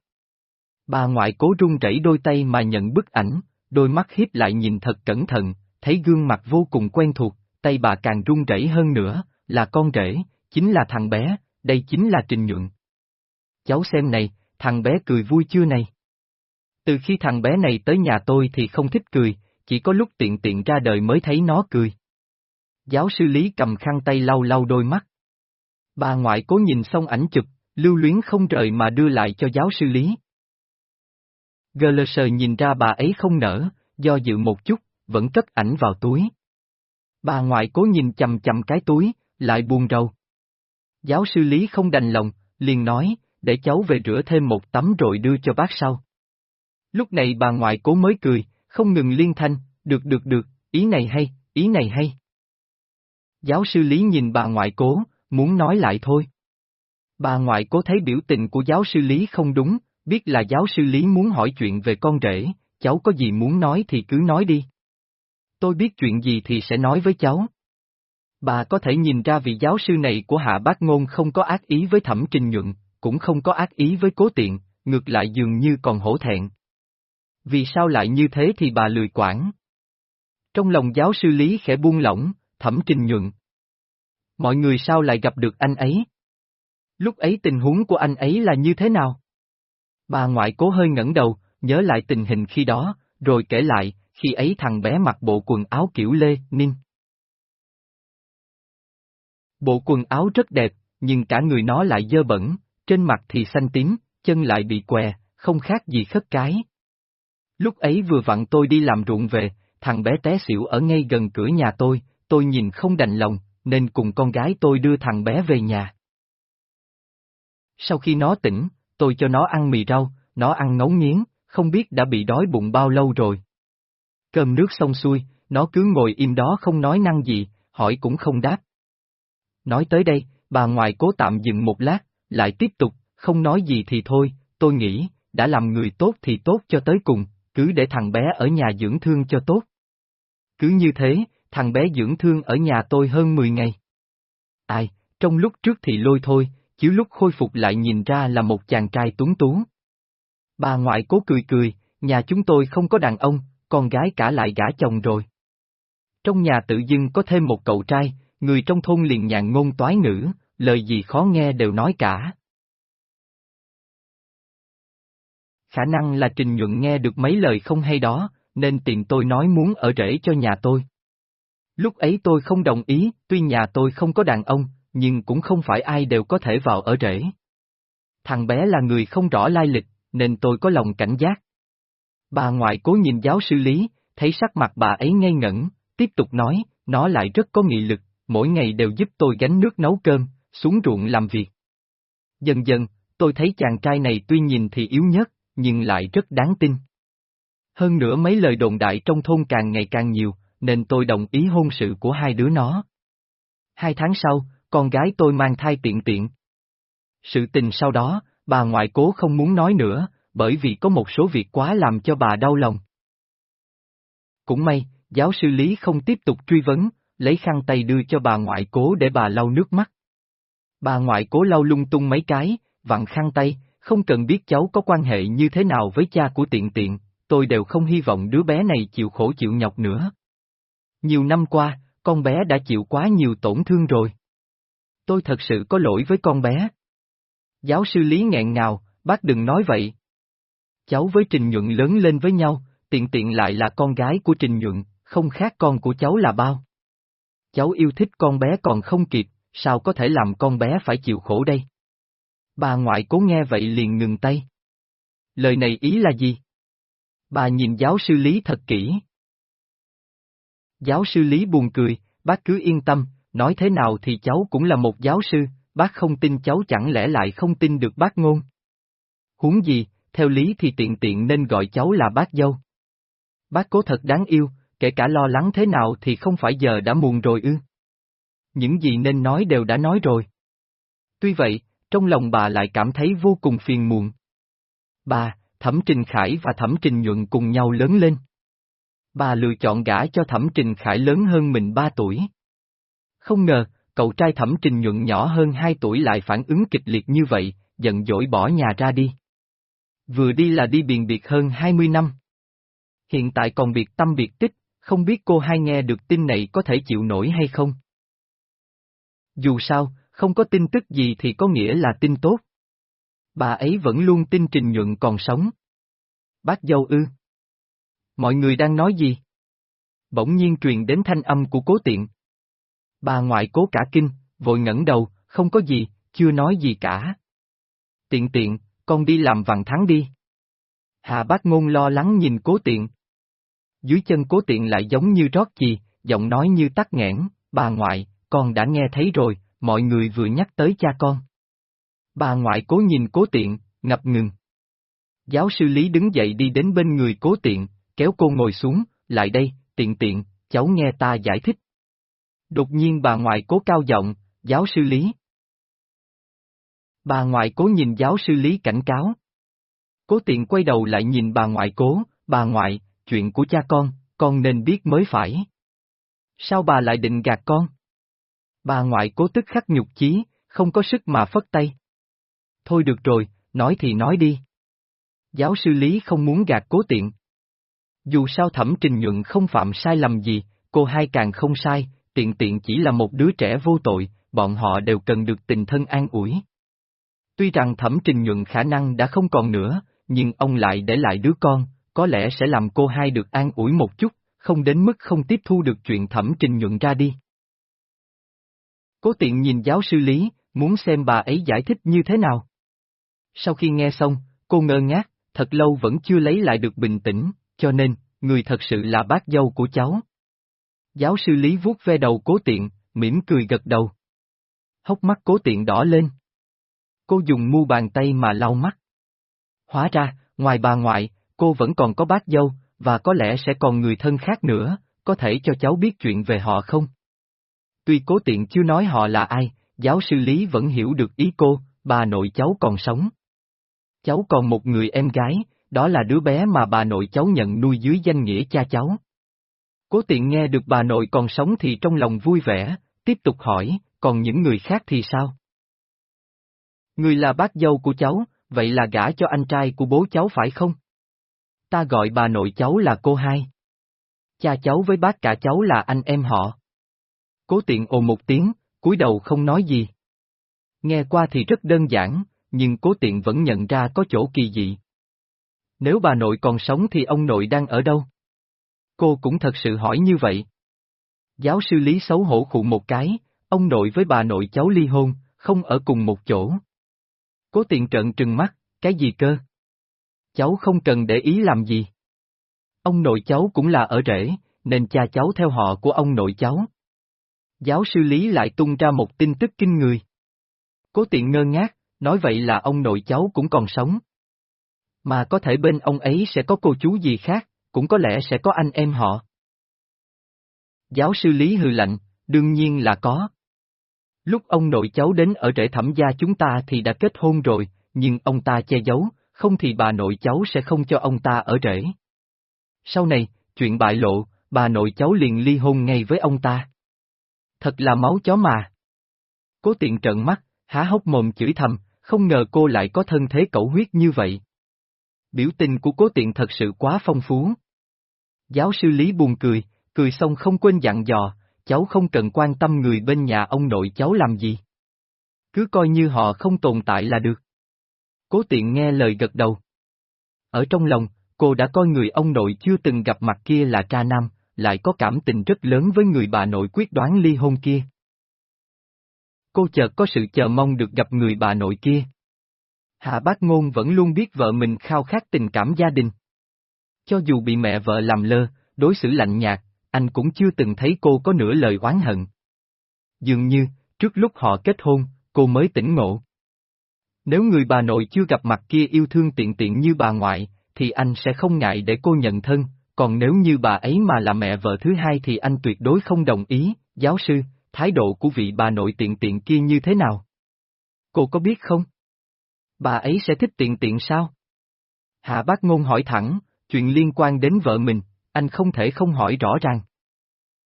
Bà ngoại cố run rẩy đôi tay mà nhận bức ảnh, đôi mắt hiếp lại nhìn thật cẩn thận, thấy gương mặt vô cùng quen thuộc, tay bà càng run rẩy hơn nữa, là con rể, chính là thằng bé, đây chính là Trình Nhượng. Cháu xem này, thằng bé cười vui chưa này? Từ khi thằng bé này tới nhà tôi thì không thích cười, chỉ có lúc tiện tiện ra đời mới thấy nó cười. Giáo sư Lý cầm khăn tay lau lau đôi mắt. Bà ngoại cố nhìn xong ảnh chụp, lưu luyến không rời mà đưa lại cho giáo sư Lý. Gờ nhìn ra bà ấy không nở, do dự một chút, vẫn cất ảnh vào túi. Bà ngoại cố nhìn chầm chầm cái túi, lại buồn rầu. Giáo sư Lý không đành lòng, liền nói, để cháu về rửa thêm một tấm rồi đưa cho bác sau. Lúc này bà ngoại cố mới cười, không ngừng liên thanh, được được được, ý này hay, ý này hay. Giáo sư Lý nhìn bà ngoại cố, muốn nói lại thôi. Bà ngoại cố thấy biểu tình của giáo sư Lý không đúng, biết là giáo sư Lý muốn hỏi chuyện về con rể, cháu có gì muốn nói thì cứ nói đi. Tôi biết chuyện gì thì sẽ nói với cháu. Bà có thể nhìn ra vị giáo sư này của Hạ Bác Ngôn không có ác ý với Thẩm Trình Nhuận, cũng không có ác ý với Cố Tiện, ngược lại dường như còn hổ thẹn. Vì sao lại như thế thì bà lười quản. Trong lòng giáo sư Lý khẽ buông lỏng, Thẩm Trình Nhuận. Mọi người sao lại gặp được anh ấy? Lúc ấy tình huống của anh ấy là như thế nào? Bà ngoại cố hơi ngẩng đầu, nhớ lại tình hình khi đó, rồi kể lại, khi ấy thằng bé mặc bộ quần áo kiểu lê, ninh. Bộ quần áo rất đẹp, nhưng cả người nó lại dơ bẩn, trên mặt thì xanh tím, chân lại bị què, không khác gì khất cái. Lúc ấy vừa vặn tôi đi làm ruộng về, thằng bé té xỉu ở ngay gần cửa nhà tôi, tôi nhìn không đành lòng, nên cùng con gái tôi đưa thằng bé về nhà. Sau khi nó tỉnh, tôi cho nó ăn mì rau, nó ăn ngấu nghiến, không biết đã bị đói bụng bao lâu rồi. Cơm nước xong xuôi, nó cứ ngồi im đó không nói năng gì, hỏi cũng không đáp. Nói tới đây, bà ngoại cố tạm dừng một lát, lại tiếp tục, không nói gì thì thôi, tôi nghĩ, đã làm người tốt thì tốt cho tới cùng, cứ để thằng bé ở nhà dưỡng thương cho tốt. Cứ như thế, thằng bé dưỡng thương ở nhà tôi hơn 10 ngày. Ai, trong lúc trước thì lôi thôi, chiếu lúc khôi phục lại nhìn ra là một chàng trai tuấn tú. Bà ngoại cố cười cười, nhà chúng tôi không có đàn ông, con gái cả lại gả chồng rồi. Trong nhà tự dưng có thêm một cậu trai, người trong thôn liền nhàn ngôn toái ngữ, lời gì khó nghe đều nói cả. Khả năng là Trình Nhuận nghe được mấy lời không hay đó, nên tìm tôi nói muốn ở rễ cho nhà tôi. Lúc ấy tôi không đồng ý, tuy nhà tôi không có đàn ông, nhưng cũng không phải ai đều có thể vào ở rễ. Thằng bé là người không rõ lai lịch, nên tôi có lòng cảnh giác. Bà ngoại cố nhìn giáo sư Lý, thấy sắc mặt bà ấy ngây ngẩn, tiếp tục nói, nó lại rất có nghị lực, mỗi ngày đều giúp tôi gánh nước nấu cơm, xuống ruộng làm việc. Dần dần, tôi thấy chàng trai này tuy nhìn thì yếu nhất, nhưng lại rất đáng tin. Hơn nữa mấy lời đồn đại trong thôn càng ngày càng nhiều, nên tôi đồng ý hôn sự của hai đứa nó. Hai tháng sau, con gái tôi mang thai tiện tiện. Sự tình sau đó, bà ngoại cố không muốn nói nữa, bởi vì có một số việc quá làm cho bà đau lòng. Cũng may, giáo sư Lý không tiếp tục truy vấn, lấy khăn tay đưa cho bà ngoại cố để bà lau nước mắt. Bà ngoại cố lau lung tung mấy cái, vặn khăn tay, không cần biết cháu có quan hệ như thế nào với cha của tiện tiện, tôi đều không hy vọng đứa bé này chịu khổ chịu nhọc nữa. Nhiều năm qua, con bé đã chịu quá nhiều tổn thương rồi. Tôi thật sự có lỗi với con bé. Giáo sư Lý nghẹn ngào, bác đừng nói vậy. Cháu với Trình Nhuận lớn lên với nhau, tiện tiện lại là con gái của Trình Nhuận, không khác con của cháu là bao. Cháu yêu thích con bé còn không kịp, sao có thể làm con bé phải chịu khổ đây? Bà ngoại cố nghe vậy liền ngừng tay. Lời này ý là gì? Bà nhìn giáo sư Lý thật kỹ. Giáo sư Lý buồn cười, bác cứ yên tâm, nói thế nào thì cháu cũng là một giáo sư, bác không tin cháu chẳng lẽ lại không tin được bác ngôn. Huống gì, theo lý thì tiện tiện nên gọi cháu là bác dâu. Bác cố thật đáng yêu, kể cả lo lắng thế nào thì không phải giờ đã muộn rồi ư. Những gì nên nói đều đã nói rồi. Tuy vậy, trong lòng bà lại cảm thấy vô cùng phiền muộn. Bà, Thẩm Trình Khải và Thẩm Trình Nhuận cùng nhau lớn lên. Bà lựa chọn gả cho Thẩm Trình Khải lớn hơn mình 3 tuổi. Không ngờ, cậu trai Thẩm Trình Nhuận nhỏ hơn 2 tuổi lại phản ứng kịch liệt như vậy, giận dỗi bỏ nhà ra đi. Vừa đi là đi biền biệt hơn 20 năm. Hiện tại còn biệt tâm biệt tích, không biết cô hai nghe được tin này có thể chịu nổi hay không? Dù sao, không có tin tức gì thì có nghĩa là tin tốt. Bà ấy vẫn luôn tin Trình Nhuận còn sống. Bác dâu ư. Mọi người đang nói gì? Bỗng nhiên truyền đến thanh âm của cố tiện. Bà ngoại cố cả kinh, vội ngẩng đầu, không có gì, chưa nói gì cả. Tiện tiện, con đi làm vằn thắng đi. Hà bác ngôn lo lắng nhìn cố tiện. Dưới chân cố tiện lại giống như rót gì, giọng nói như tắt nghẽn, bà ngoại, con đã nghe thấy rồi, mọi người vừa nhắc tới cha con. Bà ngoại cố nhìn cố tiện, ngập ngừng. Giáo sư Lý đứng dậy đi đến bên người cố tiện, kéo cô ngồi xuống, lại đây, tiện tiện, cháu nghe ta giải thích. Đột nhiên bà ngoại cố cao giọng, giáo sư Lý. Bà ngoại cố nhìn giáo sư Lý cảnh cáo. Cố tiện quay đầu lại nhìn bà ngoại cố, bà ngoại, chuyện của cha con, con nên biết mới phải. Sao bà lại định gạt con? Bà ngoại cố tức khắc nhục chí, không có sức mà phất tay. Thôi được rồi, nói thì nói đi. Giáo sư Lý không muốn gạt cố tiện. Dù sao thẩm trình nhuận không phạm sai lầm gì, cô hai càng không sai, tiện tiện chỉ là một đứa trẻ vô tội, bọn họ đều cần được tình thân an ủi. Tuy rằng thẩm trình nhuận khả năng đã không còn nữa, nhưng ông lại để lại đứa con, có lẽ sẽ làm cô hai được an ủi một chút, không đến mức không tiếp thu được chuyện thẩm trình nhuận ra đi. Cố tiện nhìn giáo sư Lý, muốn xem bà ấy giải thích như thế nào. Sau khi nghe xong, cô ngơ ngác, thật lâu vẫn chưa lấy lại được bình tĩnh, cho nên, người thật sự là bác dâu của cháu. Giáo sư Lý vuốt ve đầu cố tiện, mỉm cười gật đầu. Hốc mắt cố tiện đỏ lên. Cô dùng mu bàn tay mà lau mắt. Hóa ra, ngoài bà ngoại, cô vẫn còn có bác dâu, và có lẽ sẽ còn người thân khác nữa, có thể cho cháu biết chuyện về họ không? Tuy cố tiện chưa nói họ là ai, giáo sư Lý vẫn hiểu được ý cô, bà nội cháu còn sống. Cháu còn một người em gái, đó là đứa bé mà bà nội cháu nhận nuôi dưới danh nghĩa cha cháu. Cố tiện nghe được bà nội còn sống thì trong lòng vui vẻ, tiếp tục hỏi, còn những người khác thì sao? Người là bác dâu của cháu, vậy là gả cho anh trai của bố cháu phải không? Ta gọi bà nội cháu là cô hai. Cha cháu với bác cả cháu là anh em họ. Cố tiện ồ một tiếng, cúi đầu không nói gì. Nghe qua thì rất đơn giản, nhưng cố tiện vẫn nhận ra có chỗ kỳ dị. Nếu bà nội còn sống thì ông nội đang ở đâu? Cô cũng thật sự hỏi như vậy. Giáo sư Lý xấu hổ khụ một cái, ông nội với bà nội cháu ly hôn, không ở cùng một chỗ. Cố tiện trợn trừng mắt, cái gì cơ? Cháu không cần để ý làm gì. Ông nội cháu cũng là ở rễ, nên cha cháu theo họ của ông nội cháu. Giáo sư Lý lại tung ra một tin tức kinh người. Cố tiện ngơ ngác, nói vậy là ông nội cháu cũng còn sống. Mà có thể bên ông ấy sẽ có cô chú gì khác, cũng có lẽ sẽ có anh em họ. Giáo sư Lý hừ lạnh, đương nhiên là có. Lúc ông nội cháu đến ở rễ thẩm gia chúng ta thì đã kết hôn rồi, nhưng ông ta che giấu, không thì bà nội cháu sẽ không cho ông ta ở rễ. Sau này, chuyện bại lộ, bà nội cháu liền ly hôn ngay với ông ta. Thật là máu chó mà. Cố tiện trợn mắt, há hốc mồm chửi thầm, không ngờ cô lại có thân thế cẩu huyết như vậy. Biểu tình của cố tiện thật sự quá phong phú. Giáo sư Lý buồn cười, cười xong không quên dặn dò, cháu không cần quan tâm người bên nhà ông nội cháu làm gì. Cứ coi như họ không tồn tại là được. Cố tiện nghe lời gật đầu. Ở trong lòng, cô đã coi người ông nội chưa từng gặp mặt kia là tra nam, lại có cảm tình rất lớn với người bà nội quyết đoán ly hôn kia. Cô chợt có sự chờ mong được gặp người bà nội kia. Hạ bác ngôn vẫn luôn biết vợ mình khao khát tình cảm gia đình. Cho dù bị mẹ vợ làm lơ, đối xử lạnh nhạt, anh cũng chưa từng thấy cô có nửa lời oán hận. Dường như, trước lúc họ kết hôn, cô mới tỉnh ngộ. Nếu người bà nội chưa gặp mặt kia yêu thương tiện tiện như bà ngoại, thì anh sẽ không ngại để cô nhận thân, còn nếu như bà ấy mà là mẹ vợ thứ hai thì anh tuyệt đối không đồng ý, giáo sư, thái độ của vị bà nội tiện tiện kia như thế nào? Cô có biết không? Bà ấy sẽ thích tiện tiện sao? Hạ bác ngôn hỏi thẳng, chuyện liên quan đến vợ mình, anh không thể không hỏi rõ ràng.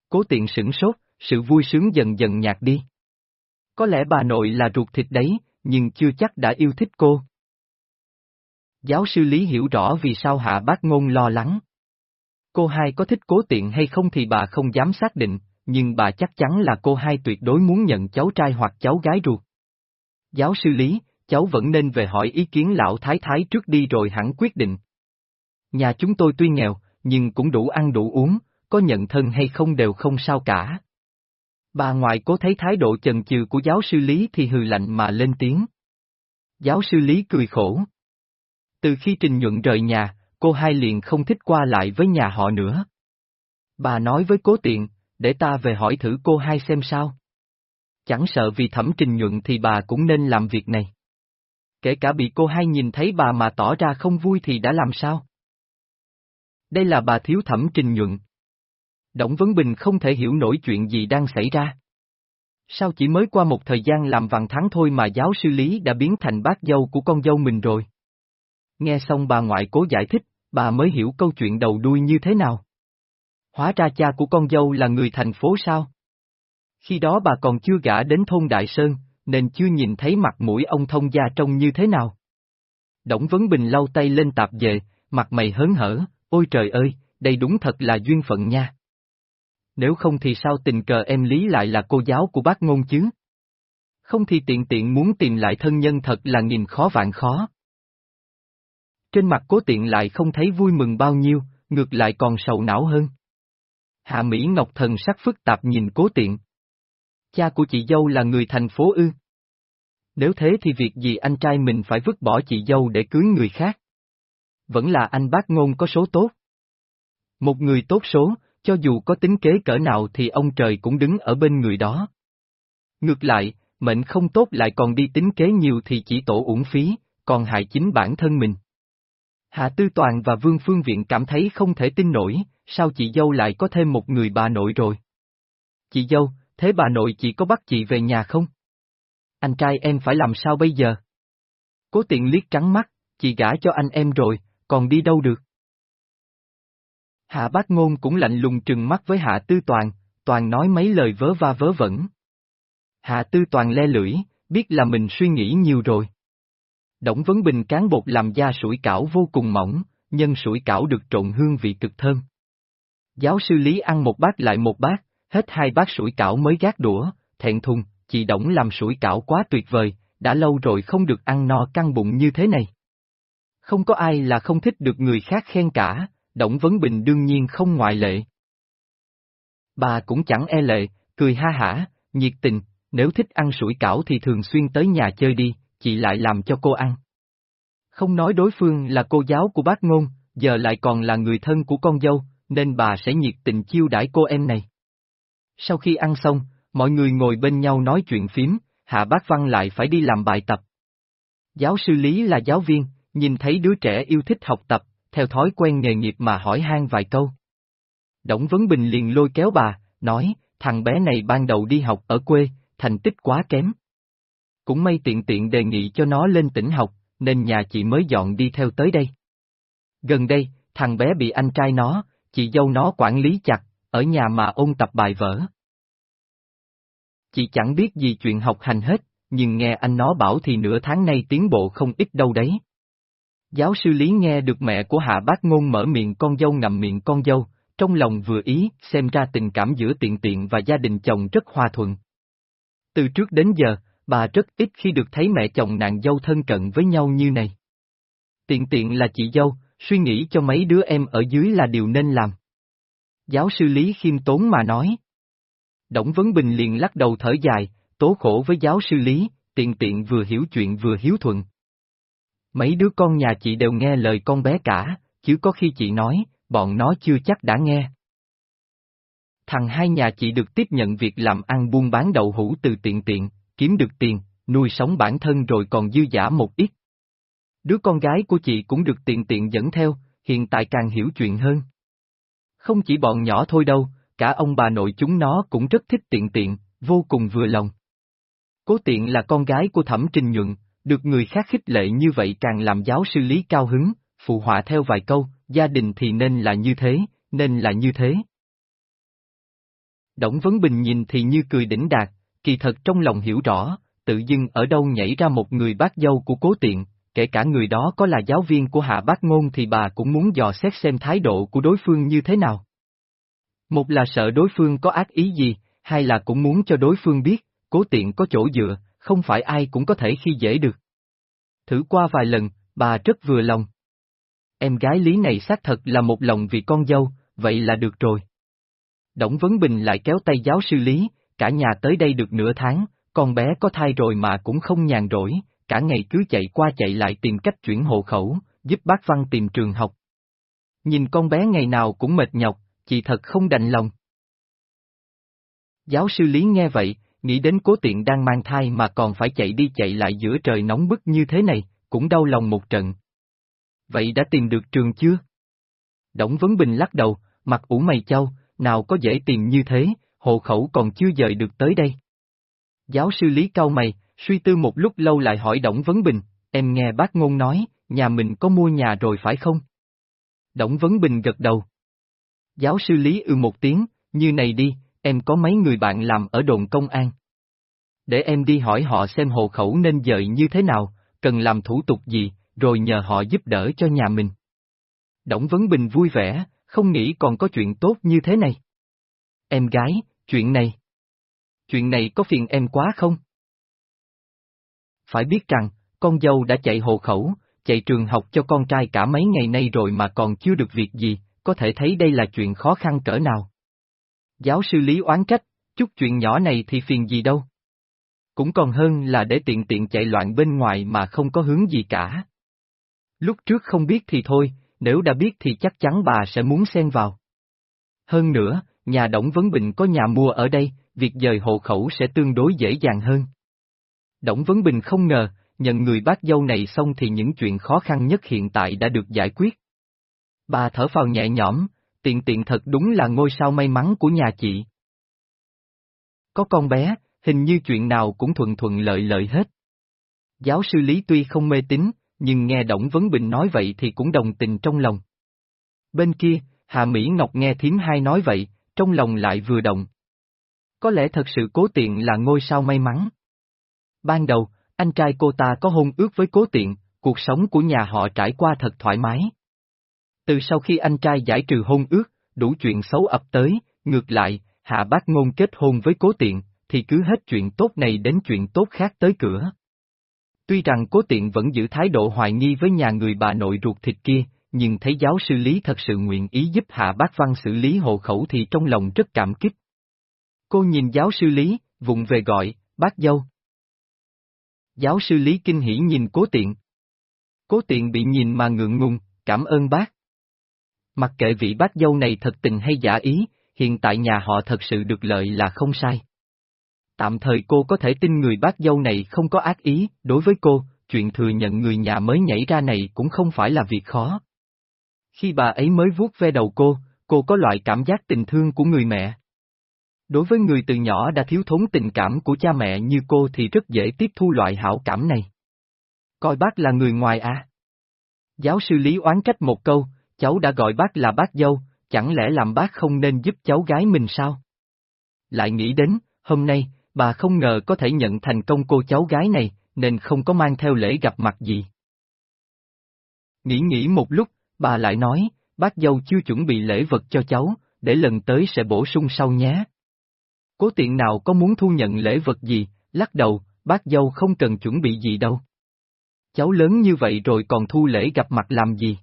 Cố tiện sửng sốt, sự vui sướng dần dần nhạt đi. Có lẽ bà nội là ruột thịt đấy, nhưng chưa chắc đã yêu thích cô. Giáo sư Lý hiểu rõ vì sao hạ bác ngôn lo lắng. Cô hai có thích cố tiện hay không thì bà không dám xác định, nhưng bà chắc chắn là cô hai tuyệt đối muốn nhận cháu trai hoặc cháu gái ruột. Giáo sư Lý, cháu vẫn nên về hỏi ý kiến lão thái thái trước đi rồi hẳn quyết định. Nhà chúng tôi tuy nghèo, nhưng cũng đủ ăn đủ uống, có nhận thân hay không đều không sao cả. Bà ngoại cố thấy thái độ chần chừ của giáo sư Lý thì hừ lạnh mà lên tiếng. Giáo sư Lý cười khổ. Từ khi Trình Nhuận rời nhà, cô hai liền không thích qua lại với nhà họ nữa. Bà nói với cố tiện, để ta về hỏi thử cô hai xem sao. Chẳng sợ vì thẩm Trình Nhuận thì bà cũng nên làm việc này. Kể cả bị cô hai nhìn thấy bà mà tỏ ra không vui thì đã làm sao? Đây là bà thiếu thẩm Trình Nhuận. Đổng Vấn Bình không thể hiểu nổi chuyện gì đang xảy ra. Sao chỉ mới qua một thời gian làm vàng tháng thôi mà giáo sư Lý đã biến thành bác dâu của con dâu mình rồi? Nghe xong bà ngoại cố giải thích, bà mới hiểu câu chuyện đầu đuôi như thế nào. Hóa ra cha của con dâu là người thành phố sao? Khi đó bà còn chưa gả đến thôn Đại Sơn, nên chưa nhìn thấy mặt mũi ông thông gia trông như thế nào. Đổng Vấn Bình lau tay lên tạp về, mặt mày hớn hở, ôi trời ơi, đây đúng thật là duyên phận nha. Nếu không thì sao tình cờ em Lý lại là cô giáo của bác ngôn chứ? Không thì tiện tiện muốn tìm lại thân nhân thật là nghìn khó vạn khó. Trên mặt cố tiện lại không thấy vui mừng bao nhiêu, ngược lại còn sầu não hơn. Hạ Mỹ Ngọc thần sắc phức tạp nhìn cố tiện. Cha của chị dâu là người thành phố ư. Nếu thế thì việc gì anh trai mình phải vứt bỏ chị dâu để cưới người khác? Vẫn là anh bác ngôn có số tốt. Một người tốt số, cho dù có tính kế cỡ nào thì ông trời cũng đứng ở bên người đó. Ngược lại, mệnh không tốt lại còn đi tính kế nhiều thì chỉ tổ uổng phí, còn hại chính bản thân mình. Hạ Tư Toàn và Vương Phương Viện cảm thấy không thể tin nổi, sao chị dâu lại có thêm một người bà nội rồi? Chị dâu, thế bà nội chỉ có bắt chị về nhà không? Anh trai em phải làm sao bây giờ? Cố tiện liếc trắng mắt, chị gả cho anh em rồi, còn đi đâu được? Hạ bác ngôn cũng lạnh lùng trừng mắt với hạ tư toàn, toàn nói mấy lời vớ va vớ vẩn. Hạ tư toàn le lưỡi, biết là mình suy nghĩ nhiều rồi. Đổng Vấn Bình cán bột làm da sủi cảo vô cùng mỏng, nhân sủi cảo được trộn hương vị cực thơm. Giáo sư Lý ăn một bát lại một bát, hết hai bát sủi cảo mới gác đũa, thẹn thùng, chị Đổng làm sủi cảo quá tuyệt vời, đã lâu rồi không được ăn no căng bụng như thế này. Không có ai là không thích được người khác khen cả, Đổng Vấn Bình đương nhiên không ngoại lệ. Bà cũng chẳng e lệ, cười ha hả, nhiệt tình, nếu thích ăn sủi cảo thì thường xuyên tới nhà chơi đi, chị lại làm cho cô ăn. Không nói đối phương là cô giáo của bác ngôn, giờ lại còn là người thân của con dâu, nên bà sẽ nhiệt tình chiêu đãi cô em này. Sau khi ăn xong, mọi người ngồi bên nhau nói chuyện phím, Hạ Bác Văn lại phải đi làm bài tập. Giáo sư Lý là giáo viên, nhìn thấy đứa trẻ yêu thích học tập, theo thói quen nghề nghiệp mà hỏi han vài câu. Đổng Vấn Bình liền lôi kéo bà, nói, thằng bé này ban đầu đi học ở quê, thành tích quá kém. Cũng may tiện tiện đề nghị cho nó lên tỉnh học, nên nhà chị mới dọn đi theo tới đây. Gần đây, thằng bé bị anh trai nó, chị dâu nó quản lý chặt, ở nhà mà ôn tập bài vở. Chị chẳng biết gì chuyện học hành hết, nhưng nghe anh nó bảo thì nửa tháng nay tiến bộ không ít đâu đấy. Giáo sư Lý nghe được mẹ của Hạ Bác Ngôn mở miệng con dâu ngậm miệng con dâu, trong lòng vừa ý, xem ra tình cảm giữa tiện tiện và gia đình chồng rất hòa thuận. Từ trước đến giờ, bà rất ít khi được thấy mẹ chồng nàng dâu thân cận với nhau như này. Tiện tiện là chị dâu, suy nghĩ cho mấy đứa em ở dưới là điều nên làm. Giáo sư Lý khiêm tốn mà nói. Đổng Vấn Bình liền lắc đầu thở dài, tố khổ với giáo sư Lý, tiện tiện vừa hiểu chuyện vừa hiếu thuận. Mấy đứa con nhà chị đều nghe lời con bé cả, chứ có khi chị nói, bọn nó chưa chắc đã nghe. Thằng hai nhà chị được tiếp nhận việc làm ăn buôn bán đậu hũ từ tiện tiện, kiếm được tiền, nuôi sống bản thân rồi còn dư giả một ít. Đứa con gái của chị cũng được tiện tiện dẫn theo, hiện tại càng hiểu chuyện hơn. Không chỉ bọn nhỏ thôi đâu, cả ông bà nội chúng nó cũng rất thích tiện tiện, vô cùng vừa lòng. Cố tiện là con gái của Thẩm Trình Nhuận, được người khác khích lệ như vậy càng làm giáo sư Lý cao hứng, phụ họa theo vài câu, gia đình thì nên là như thế, nên là như thế. Đổng Vấn Bình nhìn thì như cười đỉnh đạt, kỳ thật trong lòng hiểu rõ, tự dưng ở đâu nhảy ra một người bác dâu của cố tiện, kể cả người đó có là giáo viên của hạ bác ngôn thì bà cũng muốn dò xét xem thái độ của đối phương như thế nào. Một là sợ đối phương có ác ý gì, hai là cũng muốn cho đối phương biết, cố tiện có chỗ dựa, không phải ai cũng có thể khi dễ được. Thử qua vài lần, bà rất vừa lòng. Em gái Lý này xác thật là một lòng vì con dâu, vậy là được rồi. Đổng Vấn Bình lại kéo tay giáo sư Lý, cả nhà tới đây được nửa tháng, con bé có thai rồi mà cũng không nhàn rỗi, cả ngày cứ chạy qua chạy lại tìm cách chuyển hộ khẩu, giúp bác Văn tìm trường học. Nhìn con bé ngày nào cũng mệt nhọc, chị thật không đành lòng. Giáo sư Lý nghe vậy, nghĩ đến cố tiện đang mang thai mà còn phải chạy đi chạy lại giữa trời nóng bức như thế này, cũng đau lòng một trận. Vậy đã tìm được trường chưa? Đổng Vấn Bình lắc đầu, mặt ủ mày châu, nào có dễ tìm như thế, hộ khẩu còn chưa dời được tới đây. Giáo sư Lý cao mày, suy tư một lúc lâu lại hỏi Đổng Vấn Bình, em nghe bác ngôn nói, nhà mình có mua nhà rồi phải không? Đổng Vấn Bình gật đầu. Giáo sư Lý ư một tiếng, như này đi, em có mấy người bạn làm ở đồn công an. Để em đi hỏi họ xem hộ khẩu nên dời như thế nào, cần làm thủ tục gì, rồi nhờ họ giúp đỡ cho nhà mình. Đổng Vấn Bình vui vẻ, không nghĩ còn có chuyện tốt như thế này. Em gái, chuyện này. Chuyện này có phiền em quá không? Phải biết rằng, con dâu đã chạy hộ khẩu, chạy trường học cho con trai cả mấy ngày nay rồi mà còn chưa được việc gì, có thể thấy đây là chuyện khó khăn cỡ nào. Giáo sư Lý oán trách, chút chuyện nhỏ này thì phiền gì đâu. Cũng còn hơn là để tiện tiện chạy loạn bên ngoài mà không có hướng gì cả. Lúc trước không biết thì thôi, nếu đã biết thì chắc chắn bà sẽ muốn xen vào. Hơn nữa, nhà Đổng Vấn Bình có nhà mua ở đây, việc dời hộ khẩu sẽ tương đối dễ dàng hơn. Đổng Vấn Bình không ngờ, nhận người bác dâu này xong thì những chuyện khó khăn nhất hiện tại đã được giải quyết. Bà thở phào nhẹ nhõm, tiện tiện thật đúng là ngôi sao may mắn của nhà chị. Có con bé, hình như chuyện nào cũng thuận thuận lợi lợi hết. Giáo sư Lý tuy không mê tín, nhưng nghe Đổng Vấn Bình nói vậy thì cũng đồng tình trong lòng. Bên kia, Hà Mỹ Ngọc nghe thím hai nói vậy, trong lòng lại vừa động. Có lẽ thật sự cố tiện là ngôi sao may mắn. Ban đầu, anh trai cô ta có hôn ước với cố tiện, cuộc sống của nhà họ trải qua thật thoải mái. Từ sau khi anh trai giải trừ hôn ước, đủ chuyện xấu ập tới, ngược lại, hạ bác ngôn kết hôn với cố tiện, thì cứ hết chuyện tốt này đến chuyện tốt khác tới cửa. Tuy rằng cố tiện vẫn giữ thái độ hoài nghi với nhà người bà nội ruột thịt kia, nhưng thấy giáo sư Lý thật sự nguyện ý giúp Hạ Bác Văn xử lý hộ khẩu thì trong lòng rất cảm kích. Cô nhìn giáo sư Lý, vụng về gọi, bác dâu. Giáo sư Lý kinh hỉ nhìn cố tiện. Cố tiện bị nhìn mà ngượng ngùng, cảm ơn bác. Mặc kệ vị bác dâu này thật tình hay giả ý, hiện tại nhà họ thật sự được lợi là không sai. Tạm thời cô có thể tin người bác dâu này không có ác ý, đối với cô, chuyện thừa nhận người nhà mới nhảy ra này cũng không phải là việc khó. Khi bà ấy mới vuốt ve đầu cô, cô có loại cảm giác tình thương của người mẹ. Đối với người từ nhỏ đã thiếu thốn tình cảm của cha mẹ như cô thì rất dễ tiếp thu loại hảo cảm này. Coi bác là người ngoài à? Giáo sư Lý oán trách một câu, cháu đã gọi bác là bác dâu, chẳng lẽ làm bác không nên giúp cháu gái mình sao? Lại nghĩ đến, hôm nay, bà không ngờ có thể nhận thành công cô cháu gái này, nên không có mang theo lễ gặp mặt gì. Nghĩ nghĩ một lúc, bà lại nói, bác dâu chưa chuẩn bị lễ vật cho cháu, để lần tới sẽ bổ sung sau nhé. Cố tiện nào có muốn thu nhận lễ vật gì, lắc đầu, bác dâu không cần chuẩn bị gì đâu. Cháu lớn như vậy rồi còn thu lễ gặp mặt làm gì?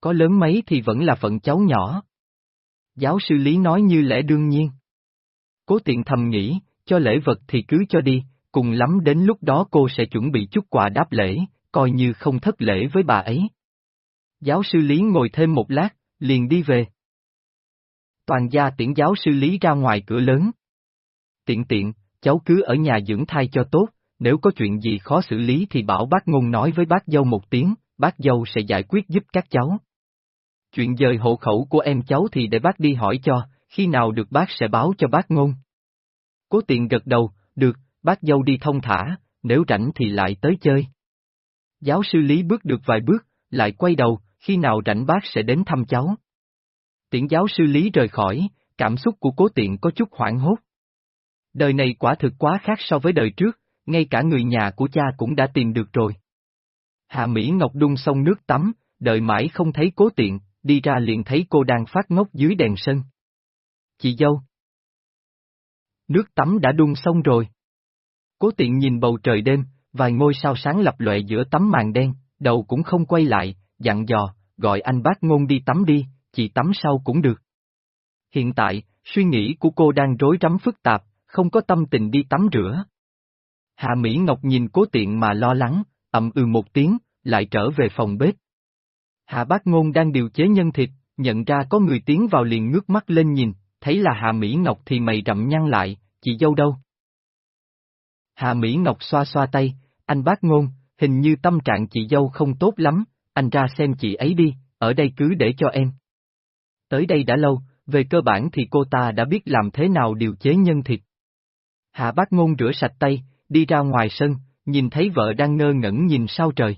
Có lớn mấy thì vẫn là phận cháu nhỏ. Giáo sư Lý nói như lẽ đương nhiên. Cố tiện thầm nghĩ, cho lễ vật thì cứ cho đi, cùng lắm đến lúc đó cô sẽ chuẩn bị chút quà đáp lễ, coi như không thất lễ với bà ấy. Giáo sư Lý ngồi thêm một lát, liền đi về. Toàn gia tiễn giáo sư Lý ra ngoài cửa lớn. Tiện tiện, cháu cứ ở nhà dưỡng thai cho tốt, nếu có chuyện gì khó xử lý thì bảo bác ngôn nói với bác dâu một tiếng, bác dâu sẽ giải quyết giúp các cháu. Chuyện dời hộ khẩu của em cháu thì để bác đi hỏi cho, khi nào được bác sẽ báo cho bác ngôn. Cố tiện gật đầu, được, bác dâu đi thông thả, nếu rảnh thì lại tới chơi. Giáo sư Lý bước được vài bước, lại quay đầu, khi nào rảnh bác sẽ đến thăm cháu. Tiễn giáo sư Lý rời khỏi, cảm xúc của cố tiện có chút hoảng hốt. Đời này quả thực quá khác so với đời trước, ngay cả người nhà của cha cũng đã tìm được rồi. Hạ Mỹ Ngọc đun xong nước tắm, đợi mãi không thấy cố tiện, đi ra liền thấy cô đang phát ngốc dưới đèn sân. Chị dâu. Nước tắm đã đun xong rồi. Cố tiện nhìn bầu trời đêm, vài ngôi sao sáng lập lệ giữa tấm màn đen, đầu cũng không quay lại, dặn dò, gọi anh bác ngôn đi tắm đi, chị tắm sau cũng được. Hiện tại, suy nghĩ của cô đang rối rắm phức tạp, không có tâm tình đi tắm rửa. Hạ Mỹ Ngọc nhìn cố tiện mà lo lắng, ậm ừ một tiếng, lại trở về phòng bếp. Hạ bác ngôn đang điều chế nhân thịt, nhận ra có người tiến vào liền ngước mắt lên nhìn, thấy là Hạ Mỹ Ngọc thì mày rậm nhăn lại, chị dâu đâu? Hạ Mỹ Ngọc xoa xoa tay, anh bác ngôn, hình như tâm trạng chị dâu không tốt lắm, anh ra xem chị ấy đi, ở đây cứ để cho em. Tới đây đã lâu, về cơ bản thì cô ta đã biết làm thế nào điều chế nhân thịt. Hạ bác ngôn rửa sạch tay, đi ra ngoài sân, nhìn thấy vợ đang ngơ ngẩn nhìn sao trời.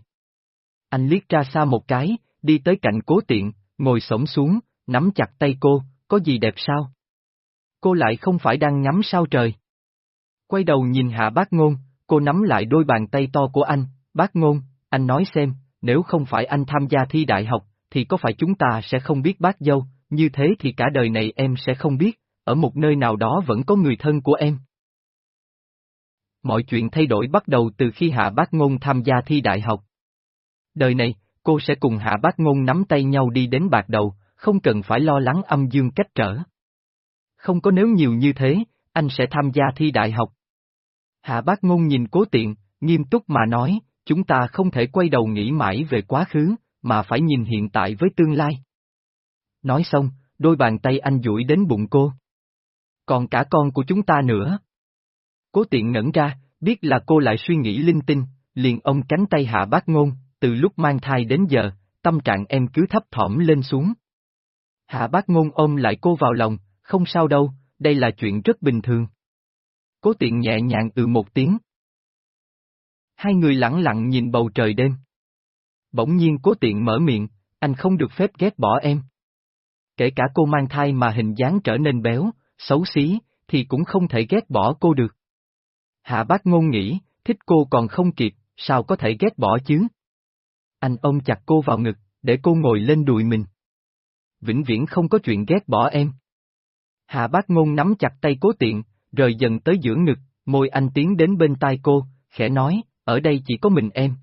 Anh liếc ra xa một cái, đi tới cạnh cố tiện, ngồi xổm xuống, nắm chặt tay cô, có gì đẹp sao? Cô lại không phải đang ngắm sao trời. Quay đầu nhìn hạ bác ngôn, cô nắm lại đôi bàn tay to của anh, bác ngôn, anh nói xem, nếu không phải anh tham gia thi đại học, thì có phải chúng ta sẽ không biết bác dâu, như thế thì cả đời này em sẽ không biết, ở một nơi nào đó vẫn có người thân của em. Mọi chuyện thay đổi bắt đầu từ khi Hạ Bác Ngôn tham gia thi đại học. Đời này, cô sẽ cùng Hạ Bác Ngôn nắm tay nhau đi đến bạc đầu, không cần phải lo lắng âm dương cách trở. Không có nếu nhiều như thế, anh sẽ tham gia thi đại học. Hạ Bác Ngôn nhìn cố tiện, nghiêm túc mà nói, chúng ta không thể quay đầu nghĩ mãi về quá khứ, mà phải nhìn hiện tại với tương lai. Nói xong, đôi bàn tay anh duỗi đến bụng cô. Còn cả con của chúng ta nữa. Cố tiện ngẩn ra, Biết là cô lại suy nghĩ linh tinh, liền ôm cánh tay hạ bác ngôn, từ lúc mang thai đến giờ, tâm trạng em cứ thấp thỏm lên xuống. Hạ bác ngôn ôm lại cô vào lòng, không sao đâu, đây là chuyện rất bình thường. Cố tiện nhẹ nhàng ừ một tiếng. Hai người lặng lặng nhìn bầu trời đêm. Bỗng nhiên cố tiện mở miệng, anh không được phép ghét bỏ em. Kể cả cô mang thai mà hình dáng trở nên béo, xấu xí, thì cũng không thể ghét bỏ cô được. Hạ bác ngôn nghĩ, thích cô còn không kịp, sao có thể ghét bỏ chứ? Anh ôm chặt cô vào ngực, để cô ngồi lên đùi mình. Vĩnh viễn không có chuyện ghét bỏ em. Hạ bác ngôn nắm chặt tay cố tiện, rời dần tới giữa ngực, môi anh tiến đến bên tai cô, khẽ nói, ở đây chỉ có mình em.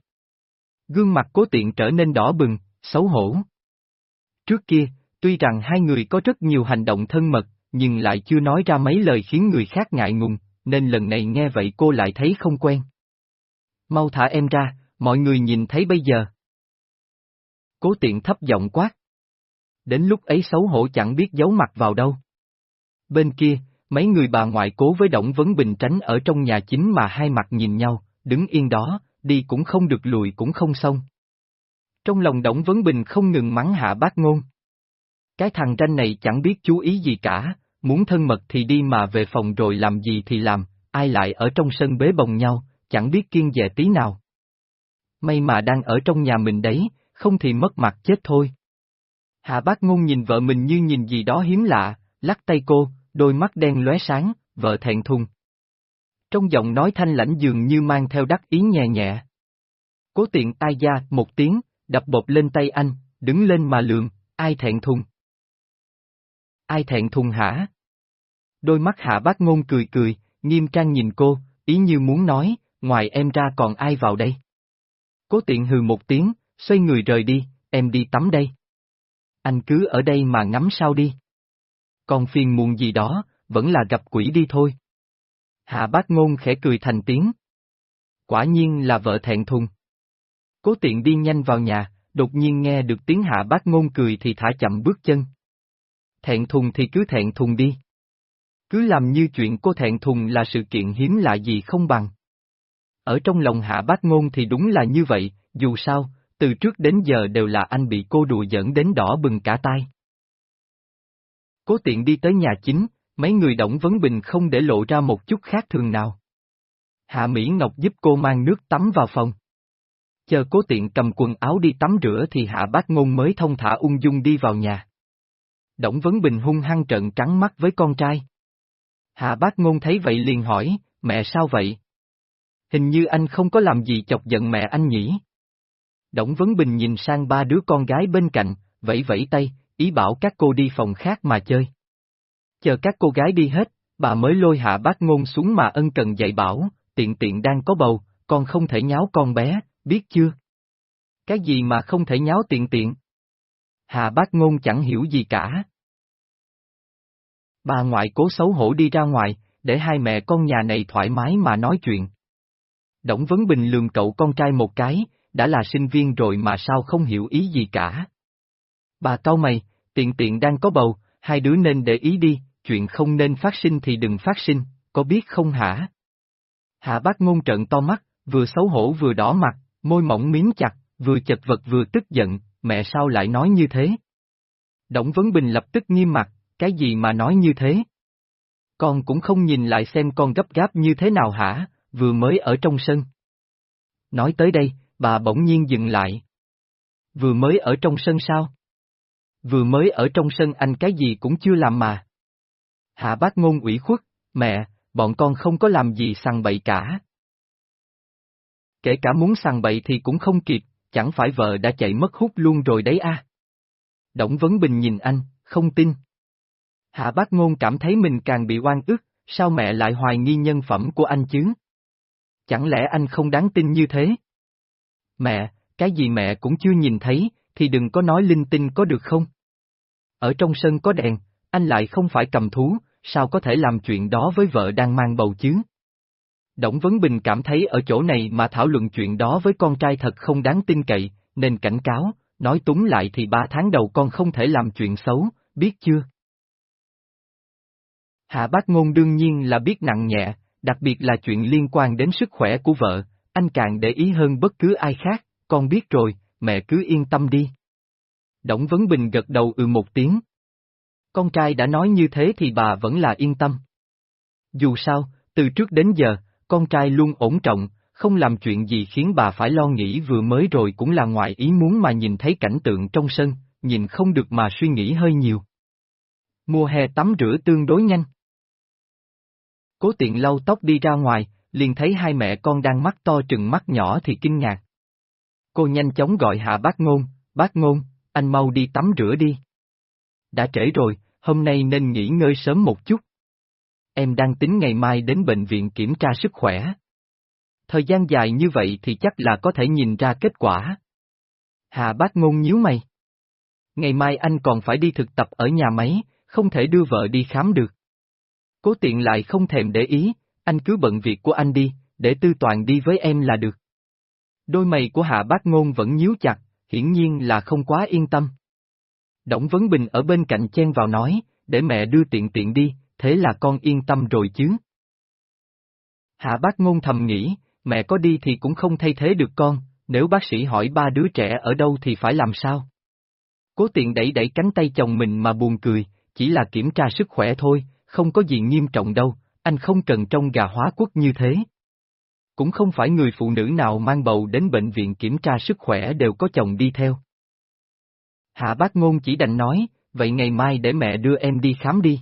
Gương mặt cố tiện trở nên đỏ bừng, xấu hổ. Trước kia, tuy rằng hai người có rất nhiều hành động thân mật, nhưng lại chưa nói ra mấy lời khiến người khác ngại ngùng, nên lần này nghe vậy cô lại thấy không quen. Mau thả em ra, mọi người nhìn thấy bây giờ. Cố tiện thấp giọng quát. Đến lúc ấy xấu hổ chẳng biết giấu mặt vào đâu. Bên kia, mấy người bà ngoại cố với Động Vấn Bình tránh ở trong nhà chính mà hai mặt nhìn nhau, đứng yên đó, đi cũng không được lùi cũng không xong. Trong lòng Động Vấn Bình không ngừng mắng hạ bác ngôn. Cái thằng tranh này chẳng biết chú ý gì cả, muốn thân mật thì đi mà về phòng rồi làm gì thì làm, ai lại ở trong sân bế bồng nhau, chẳng biết kiên dè tí nào. May mà đang ở trong nhà mình đấy, không thì mất mặt chết thôi. Hạ bác ngôn nhìn vợ mình như nhìn gì đó hiếm lạ, lắc tay cô, đôi mắt đen lóe sáng, vợ thẹn thùng. Trong giọng nói thanh lãnh dường như mang theo đắc ý nhẹ nhẹ. Cố tiện ai ra một tiếng, đập bột lên tay anh, đứng lên mà lượng, ai thẹn thùng. Ai thẹn thùng hả? Đôi mắt hạ bác ngôn cười cười, nghiêm trang nhìn cô, ý như muốn nói, ngoài em ra còn ai vào đây? Cố tiện hừ một tiếng, xoay người rời đi, em đi tắm đây. Anh cứ ở đây mà ngắm sao đi. Còn phiền muộn gì đó, vẫn là gặp quỷ đi thôi. Hạ bác ngôn khẽ cười thành tiếng. Quả nhiên là vợ thẹn thùng. Cố tiện đi nhanh vào nhà, đột nhiên nghe được tiếng hạ bác ngôn cười thì thả chậm bước chân. Thẹn thùng thì cứ thẹn thùng đi. Cứ làm như chuyện cô thẹn thùng là sự kiện hiếm lạ gì không bằng. Ở trong lòng hạ bác ngôn thì đúng là như vậy, dù sao, từ trước đến giờ đều là anh bị cô đùa giỡn đến đỏ bừng cả tai. Cố tiện đi tới nhà chính, mấy người Động Vấn Bình không để lộ ra một chút khác thường nào. Hạ Mỹ Ngọc giúp cô mang nước tắm vào phòng. Chờ cố tiện cầm quần áo đi tắm rửa thì Hạ Bác Ngôn mới thông thả ung dung đi vào nhà đổng Vấn Bình hung hăng trợn trắng mắt với con trai. Hạ Bác Ngôn thấy vậy liền hỏi, mẹ sao vậy? Hình như anh không có làm gì chọc giận mẹ anh nhỉ? đổng Vấn Bình nhìn sang ba đứa con gái bên cạnh, vẫy vẫy tay, ý bảo các cô đi phòng khác mà chơi. Chờ các cô gái đi hết, bà mới lôi hạ bác ngôn xuống mà ân cần dạy bảo, tiện tiện đang có bầu, con không thể nháo con bé, biết chưa? Cái gì mà không thể nháo tiện tiện? Hạ bác ngôn chẳng hiểu gì cả. Bà ngoại cố xấu hổ đi ra ngoài, để hai mẹ con nhà này thoải mái mà nói chuyện. Đổng Vấn Bình lường cậu con trai một cái, đã là sinh viên rồi mà sao không hiểu ý gì cả. Bà cau mày, tiện tiện đang có bầu, hai đứa nên để ý đi, chuyện không nên phát sinh thì đừng phát sinh, có biết không hả? Hạ bác ngôn trận to mắt, vừa xấu hổ vừa đỏ mặt, môi mỏng miếng chặt, vừa chật vật vừa tức giận, mẹ sao lại nói như thế? Đổng Vấn Bình lập tức nghiêm mặt, cái gì mà nói như thế? Con cũng không nhìn lại xem con gấp gáp như thế nào hả, vừa mới ở trong sân. Nói tới đây, bà bỗng nhiên dừng lại. Vừa mới ở trong sân sao? Vừa mới ở trong sân anh cái gì cũng chưa làm mà. Hạ bác ngôn ủy khuất, mẹ, bọn con không có làm gì sằng bậy cả. Kể cả muốn sằng bậy thì cũng không kịp, chẳng phải vợ đã chạy mất hút luôn rồi đấy à. Đổng Vấn Bình nhìn anh, không tin. Hạ bác ngôn cảm thấy mình càng bị oan ức, sao mẹ lại hoài nghi nhân phẩm của anh chứ? Chẳng lẽ anh không đáng tin như thế? Mẹ, cái gì mẹ cũng chưa nhìn thấy, thì đừng có nói linh tinh có được không? Ở trong sân có đèn, anh lại không phải cầm thú, sao có thể làm chuyện đó với vợ đang mang bầu chứ? Đổng Vấn Bình cảm thấy ở chỗ này mà thảo luận chuyện đó với con trai thật không đáng tin cậy, nên cảnh cáo, nói túng lại thì ba tháng đầu con không thể làm chuyện xấu, biết chưa? Hạ bác ngôn đương nhiên là biết nặng nhẹ, đặc biệt là chuyện liên quan đến sức khỏe của vợ, anh càng để ý hơn bất cứ ai khác, con biết rồi, mẹ cứ yên tâm đi. Đổng Vấn Bình gật đầu ừ một tiếng. Con trai đã nói như thế thì bà vẫn là yên tâm. Dù sao, từ trước đến giờ, con trai luôn ổn trọng, không làm chuyện gì khiến bà phải lo nghĩ vừa mới rồi cũng là ngoại ý muốn mà nhìn thấy cảnh tượng trong sân, nhìn không được mà suy nghĩ hơi nhiều. Mùa hè tắm rửa tương đối nhanh. Cố tiện lau tóc đi ra ngoài, liền thấy hai mẹ con đang mắt to trừng mắt nhỏ thì kinh ngạc. Cô nhanh chóng gọi hạ bác ngôn, bác ngôn, anh mau đi tắm rửa đi. Đã trễ rồi, hôm nay nên nghỉ ngơi sớm một chút. Em đang tính ngày mai đến bệnh viện kiểm tra sức khỏe. Thời gian dài như vậy thì chắc là có thể nhìn ra kết quả. Hạ bác ngôn nhíu mày. Ngày mai anh còn phải đi thực tập ở nhà máy, không thể đưa vợ đi khám được. Cố tiện lại không thèm để ý, anh cứ bận việc của anh đi, để tư toàn đi với em là được. Đôi mày của hạ bác ngôn vẫn nhíu chặt, hiển nhiên là không quá yên tâm. Đổng Vấn Bình ở bên cạnh chen vào nói, để mẹ đưa tiện tiện đi, thế là con yên tâm rồi chứ. Hạ bác ngôn thầm nghĩ, mẹ có đi thì cũng không thay thế được con, nếu bác sĩ hỏi ba đứa trẻ ở đâu thì phải làm sao? Cố tiện đẩy đẩy cánh tay chồng mình mà buồn cười, chỉ là kiểm tra sức khỏe thôi, không có gì nghiêm trọng đâu, anh không cần trông gà hóa quốc như thế. Cũng không phải người phụ nữ nào mang bầu đến bệnh viện kiểm tra sức khỏe đều có chồng đi theo. Hạ bác ngôn chỉ đành nói, vậy ngày mai để mẹ đưa em đi khám đi.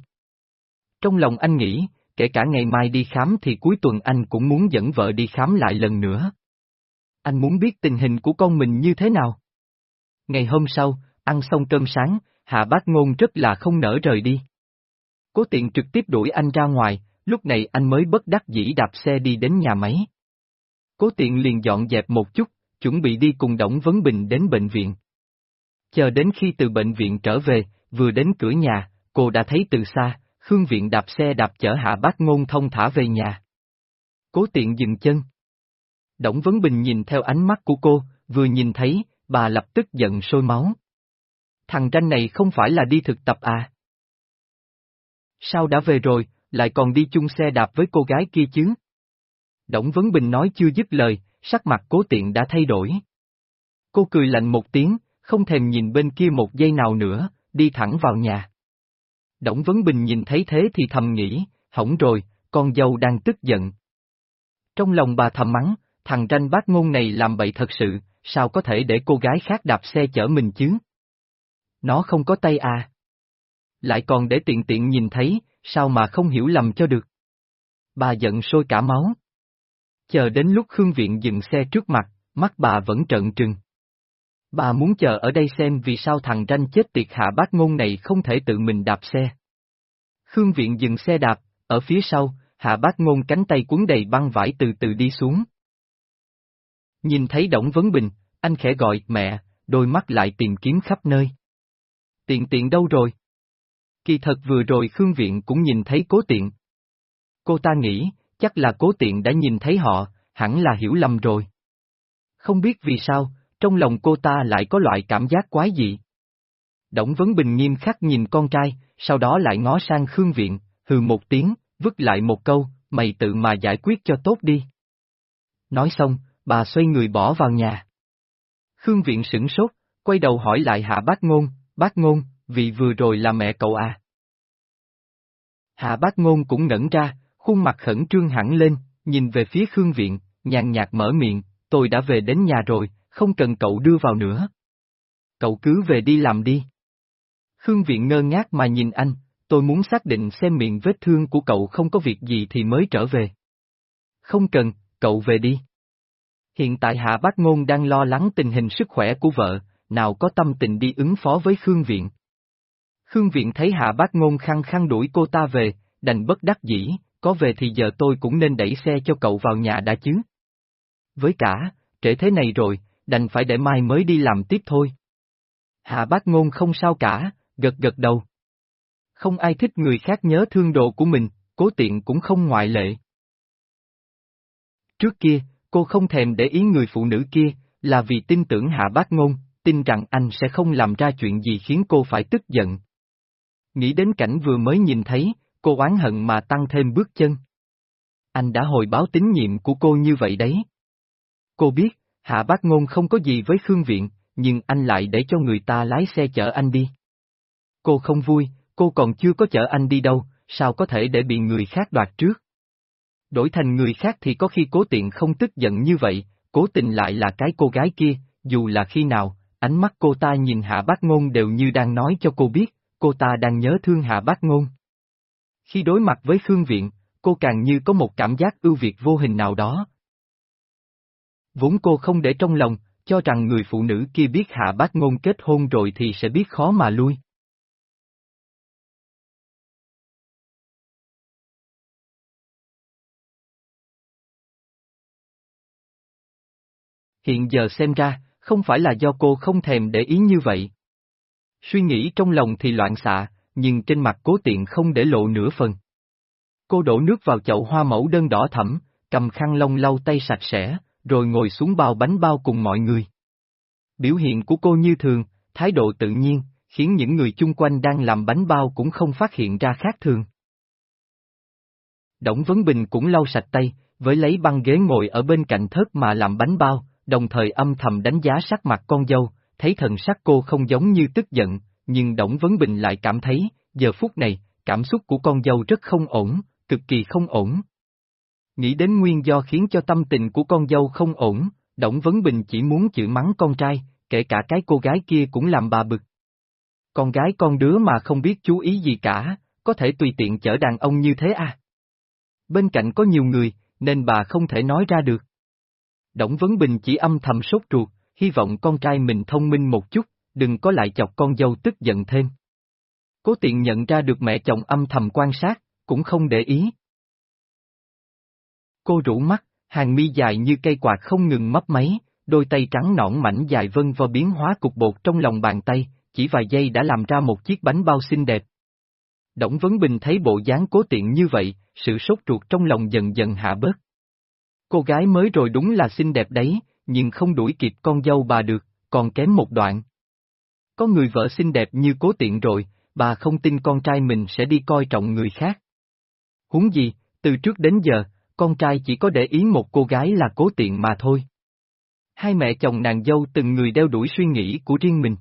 Trong lòng anh nghĩ, kể cả ngày mai đi khám thì cuối tuần anh cũng muốn dẫn vợ đi khám lại lần nữa. Anh muốn biết tình hình của con mình như thế nào. Ngày hôm sau, ăn xong cơm sáng, Hạ Bác Ngôn rất là không nỡ rời đi. Cố tiện trực tiếp đuổi anh ra ngoài, lúc này anh mới bất đắc dĩ đạp xe đi đến nhà máy. Cố tiện liền dọn dẹp một chút, chuẩn bị đi cùng Đổng Vấn Bình đến bệnh viện. Chờ đến khi từ bệnh viện trở về, vừa đến cửa nhà, cô đã thấy từ xa, Khương Viện đạp xe đạp chở hạ bác ngôn thông thả về nhà. Cố tiện dừng chân. Đổng Vấn Bình nhìn theo ánh mắt của cô, vừa nhìn thấy, bà lập tức giận sôi máu. Thằng tranh này không phải là đi thực tập à? Sao đã về rồi, lại còn đi chung xe đạp với cô gái kia chứ? Đổng Vấn Bình nói chưa dứt lời, sắc mặt cố tiện đã thay đổi. Cô cười lạnh một tiếng, không thèm nhìn bên kia một giây nào nữa, đi thẳng vào nhà. Đổng Vấn Bình nhìn thấy thế thì thầm nghĩ, hỏng rồi, con dâu đang tức giận. Trong lòng bà thầm mắng, thằng ranh bác ngôn này làm bậy thật sự, sao có thể để cô gái khác đạp xe chở mình chứ? Nó không có tay à? Lại còn để tiện tiện nhìn thấy, sao mà không hiểu lầm cho được? Bà giận sôi cả máu. Chờ đến lúc Khương Viện dừng xe trước mặt, mắt bà vẫn trợn trừng. Bà muốn chờ ở đây xem vì sao thằng ranh chết tiệt hạ bác ngôn này không thể tự mình đạp xe. Khương Viện dừng xe đạp, ở phía sau, hạ bác ngôn cánh tay cuốn đầy băng vải từ từ đi xuống. Nhìn thấy Đổng Vấn Bình, anh khẽ gọi mẹ, đôi mắt lại tìm kiếm khắp nơi. Tiện tiện đâu rồi? Kỳ thật vừa rồi Khương Viện cũng nhìn thấy cố tiện. Cô ta nghĩ, chắc là cố tiện đã nhìn thấy họ, hẳn là hiểu lầm rồi. Không biết vì sao, trong lòng cô ta lại có loại cảm giác quái dị. Đổng Vấn Bình nghiêm khắc nhìn con trai, sau đó lại ngó sang Khương Viện, hừ một tiếng, vứt lại một câu, mày tự mà giải quyết cho tốt đi. Nói xong, bà xoay người bỏ vào nhà. Khương Viện sửng sốt, quay đầu hỏi lại Hạ Bác Ngôn, Bác Ngôn, vị vừa rồi là mẹ cậu à? Hạ Bác Ngôn cũng ngẩn ra, khuôn mặt khẩn trương hẳn lên, nhìn về phía Khương Viện, nhàn nhạt mở miệng, tôi đã về đến nhà rồi, không cần cậu đưa vào nữa. Cậu cứ về đi làm đi. Khương Viện ngơ ngác mà nhìn anh, tôi muốn xác định xem miệng vết thương của cậu không có việc gì thì mới trở về. Không cần, cậu về đi. Hiện tại Hạ Bác Ngôn đang lo lắng tình hình sức khỏe của vợ, nào có tâm tình đi ứng phó với Khương Viện. Khương Viện thấy Hạ Bác Ngôn khăng khăng đuổi cô ta về, đành bất đắc dĩ, có về thì giờ tôi cũng nên đẩy xe cho cậu vào nhà đã chứ. Với cả, trễ thế này rồi, đành phải để mai mới đi làm tiếp thôi. Hạ bác ngôn không sao cả, gật gật đầu. Không ai thích người khác nhớ thương đồ của mình, cố tiện cũng không ngoại lệ. Trước kia, cô không thèm để ý người phụ nữ kia, là vì tin tưởng hạ bác ngôn, tin rằng anh sẽ không làm ra chuyện gì khiến cô phải tức giận. Nghĩ đến cảnh vừa mới nhìn thấy, cô oán hận mà tăng thêm bước chân. Anh đã hồi báo tín nhiệm của cô như vậy đấy. Cô biết, Hạ Bác Ngôn không có gì với Khương Viện, nhưng anh lại để cho người ta lái xe chở anh đi. Cô không vui, cô còn chưa có chở anh đi đâu, sao có thể để bị người khác đoạt trước. Đổi thành người khác thì có khi cố tiện không tức giận như vậy, cố tình lại là cái cô gái kia, dù là khi nào, ánh mắt cô ta nhìn hạ bác ngôn đều như đang nói cho cô biết, cô ta đang nhớ thương hạ bác ngôn. Khi đối mặt với Khương Viện, cô càng như có một cảm giác ưu việt vô hình nào đó. Vốn cô không để trong lòng, cho rằng người phụ nữ kia biết hạ bác ngôn kết hôn rồi thì sẽ biết khó mà lui. Hiện giờ xem ra, không phải là do cô không thèm để ý như vậy. Suy nghĩ trong lòng thì loạn xạ, nhưng trên mặt cố tiện không để lộ nửa phần. Cô đổ nước vào chậu hoa mẫu đơn đỏ thẫm, cầm khăn lông lau tay sạch sẽ, rồi ngồi xuống bao bánh bao cùng mọi người. Biểu hiện của cô như thường, thái độ tự nhiên, khiến những người chung quanh đang làm bánh bao cũng không phát hiện ra khác thường. Đổng Vấn Bình cũng lau sạch tay, với lấy băng ghế ngồi ở bên cạnh thớt mà làm bánh bao, đồng thời âm thầm đánh giá sắc mặt con dâu, thấy thần sắc cô không giống như tức giận, nhưng Đổng Vấn Bình lại cảm thấy, giờ phút này, cảm xúc của con dâu rất không ổn, cực kỳ không ổn. Nghĩ đến nguyên do khiến cho tâm tình của con dâu không ổn, Đổng Vấn Bình chỉ muốn chửi mắng con trai, kể cả cái cô gái kia cũng làm bà bực. Con gái con đứa mà không biết chú ý gì cả, có thể tùy tiện chở đàn ông như thế à? Bên cạnh có nhiều người, nên bà không thể nói ra được. Đổng Vấn Bình chỉ âm thầm sốt ruột, hy vọng con trai mình thông minh một chút, đừng có lại chọc con dâu tức giận thêm. Cố tiện nhận ra được mẹ chồng âm thầm quan sát, cũng không để ý. Cô rủ mắt, hàng mi dài như cây quạt không ngừng mấp máy, đôi tay trắng nõn mảnh dài vân vo biến hóa cục bột trong lòng bàn tay, chỉ vài giây đã làm ra một chiếc bánh bao xinh đẹp. Đổng Vấn Bình thấy bộ dáng cố tiện như vậy, sự sốt ruột trong lòng dần dần hạ bớt. Cô gái mới rồi đúng là xinh đẹp đấy, nhưng không đuổi kịp con dâu bà được, còn kém một đoạn. Có người vợ xinh đẹp như cố tiện rồi, bà không tin con trai mình sẽ đi coi trọng người khác. Huống gì, từ trước đến giờ, con trai chỉ có để ý một cô gái là cố tiện mà thôi. Hai mẹ chồng nàng dâu từng người đeo đuổi suy nghĩ của riêng mình.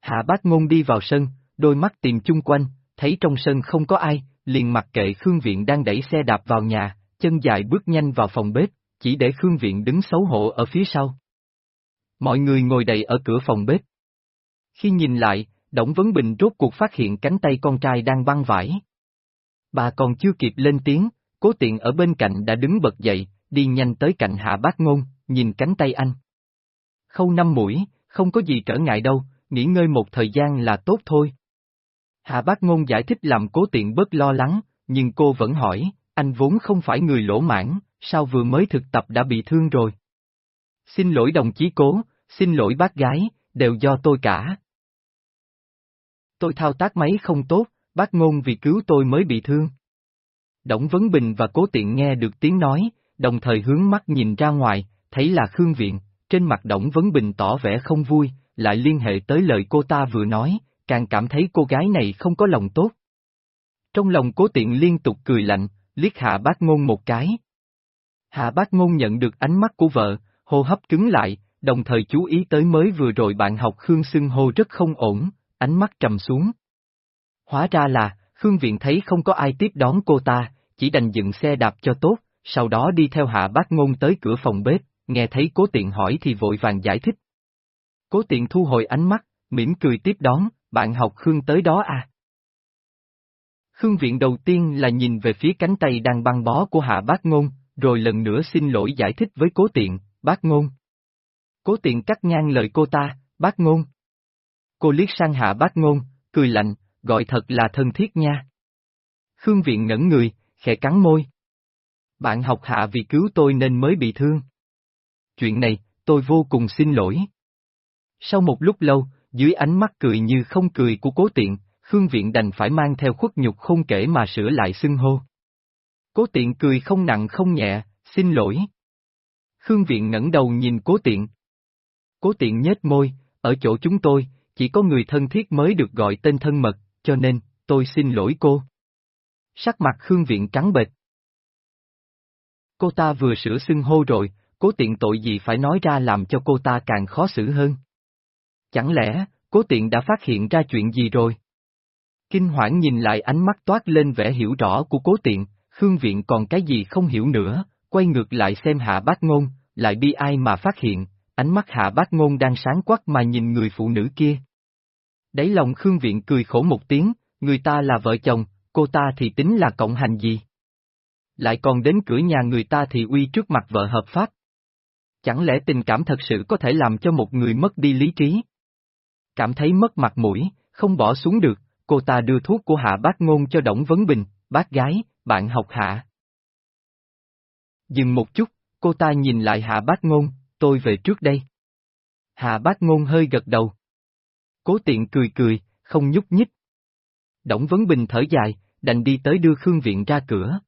Hạ bác ngôn đi vào sân, đôi mắt tìm chung quanh, thấy trong sân không có ai, liền mặc kệ Khương Viện đang đẩy xe đạp vào nhà, chân dài bước nhanh vào phòng bếp, chỉ để Khương Viện đứng xấu hổ ở phía sau. Mọi người ngồi đầy ở cửa phòng bếp. Khi nhìn lại, Đổng Vấn Bình rốt cuộc phát hiện cánh tay con trai đang băng vải. Bà còn chưa kịp lên tiếng, cố tiện ở bên cạnh đã đứng bật dậy, đi nhanh tới cạnh hạ bác ngôn, nhìn cánh tay anh. Khâu năm mũi, không có gì trở ngại đâu, nghỉ ngơi một thời gian là tốt thôi. Hạ bác ngôn giải thích làm cố tiện bớt lo lắng, nhưng cô vẫn hỏi, anh vốn không phải người lỗ mãn, sao vừa mới thực tập đã bị thương rồi? Xin lỗi đồng chí cố, xin lỗi bác gái, đều do tôi cả. Tôi thao tác máy không tốt, bác ngôn vì cứu tôi mới bị thương. Đổng Vấn Bình và Cố Tiện nghe được tiếng nói, đồng thời hướng mắt nhìn ra ngoài, thấy là Khương Viện, trên mặt Đổng Vấn Bình tỏ vẻ không vui, lại liên hệ tới lời cô ta vừa nói, càng cảm thấy cô gái này không có lòng tốt. Trong lòng Cố Tiện liên tục cười lạnh, liếc hạ bác ngôn một cái. Hạ bác ngôn nhận được ánh mắt của vợ, hô hấp cứng lại, đồng thời chú ý tới mới vừa rồi bạn học Khương Sưng hô rất không ổn, ánh mắt trầm xuống. Hóa ra là, Khương Viện thấy không có ai tiếp đón cô ta, chỉ đành dựng xe đạp cho tốt, sau đó đi theo hạ bác ngôn tới cửa phòng bếp, nghe thấy cố tiện hỏi thì vội vàng giải thích. Cố tiện thu hồi ánh mắt, mỉm cười tiếp đón, bạn học Khương tới đó à? Khương Viện đầu tiên là nhìn về phía cánh tay đang băng bó của Hạ Bác Ngôn, rồi lần nữa xin lỗi giải thích với Cố Tiện, Bác Ngôn. Cố Tiện cắt ngang lời cô ta, Bác Ngôn. Cô liếc sang Hạ Bác Ngôn, cười lạnh, gọi thật là thân thiết nha. Khương Viện ngẩn người, khẽ cắn môi. Bạn học Hạ vì cứu tôi nên mới bị thương. Chuyện này, tôi vô cùng xin lỗi. Sau một lúc lâu, dưới ánh mắt cười như không cười của cố tiện, Khương Viện đành phải mang theo khuất nhục không kể mà sửa lại xưng hô. Cố tiện cười không nặng không nhẹ, xin lỗi. Khương Viện ngẩng đầu nhìn cố tiện. Cố tiện nhếch môi, ở chỗ chúng tôi, chỉ có người thân thiết mới được gọi tên thân mật, cho nên, tôi xin lỗi cô. sắc mặt Khương Viện trắng bệch. Cô ta vừa sửa xưng hô rồi, cố tiện tội gì phải nói ra làm cho cô ta càng khó xử hơn. Chẳng lẽ, cố tiện đã phát hiện ra chuyện gì rồi? Kinh hoảng nhìn lại ánh mắt toát lên vẻ hiểu rõ của cố tiện, Khương Viện còn cái gì không hiểu nữa, quay ngược lại xem hạ bác ngôn, lại bi ai mà phát hiện, ánh mắt hạ bác ngôn đang sáng quắc mà nhìn người phụ nữ kia. Đấy lòng Khương Viện cười khổ một tiếng, người ta là vợ chồng, cô ta thì tính là cộng hành gì? Lại còn đến cửa nhà người ta thì uy trước mặt vợ hợp pháp. Chẳng lẽ tình cảm thật sự có thể làm cho một người mất đi lý trí? Cảm thấy mất mặt mũi, không bỏ xuống được, cô ta đưa thuốc của hạ bác ngôn cho Đổng Vấn Bình, bác gái, bạn học hạ. Dừng một chút, cô ta nhìn lại hạ bác ngôn, tôi về trước đây. Hạ bác ngôn hơi gật đầu. Cố tiện cười cười, không nhúc nhích. Đổng Vấn Bình thở dài, đành đi tới đưa Khương Viện ra cửa.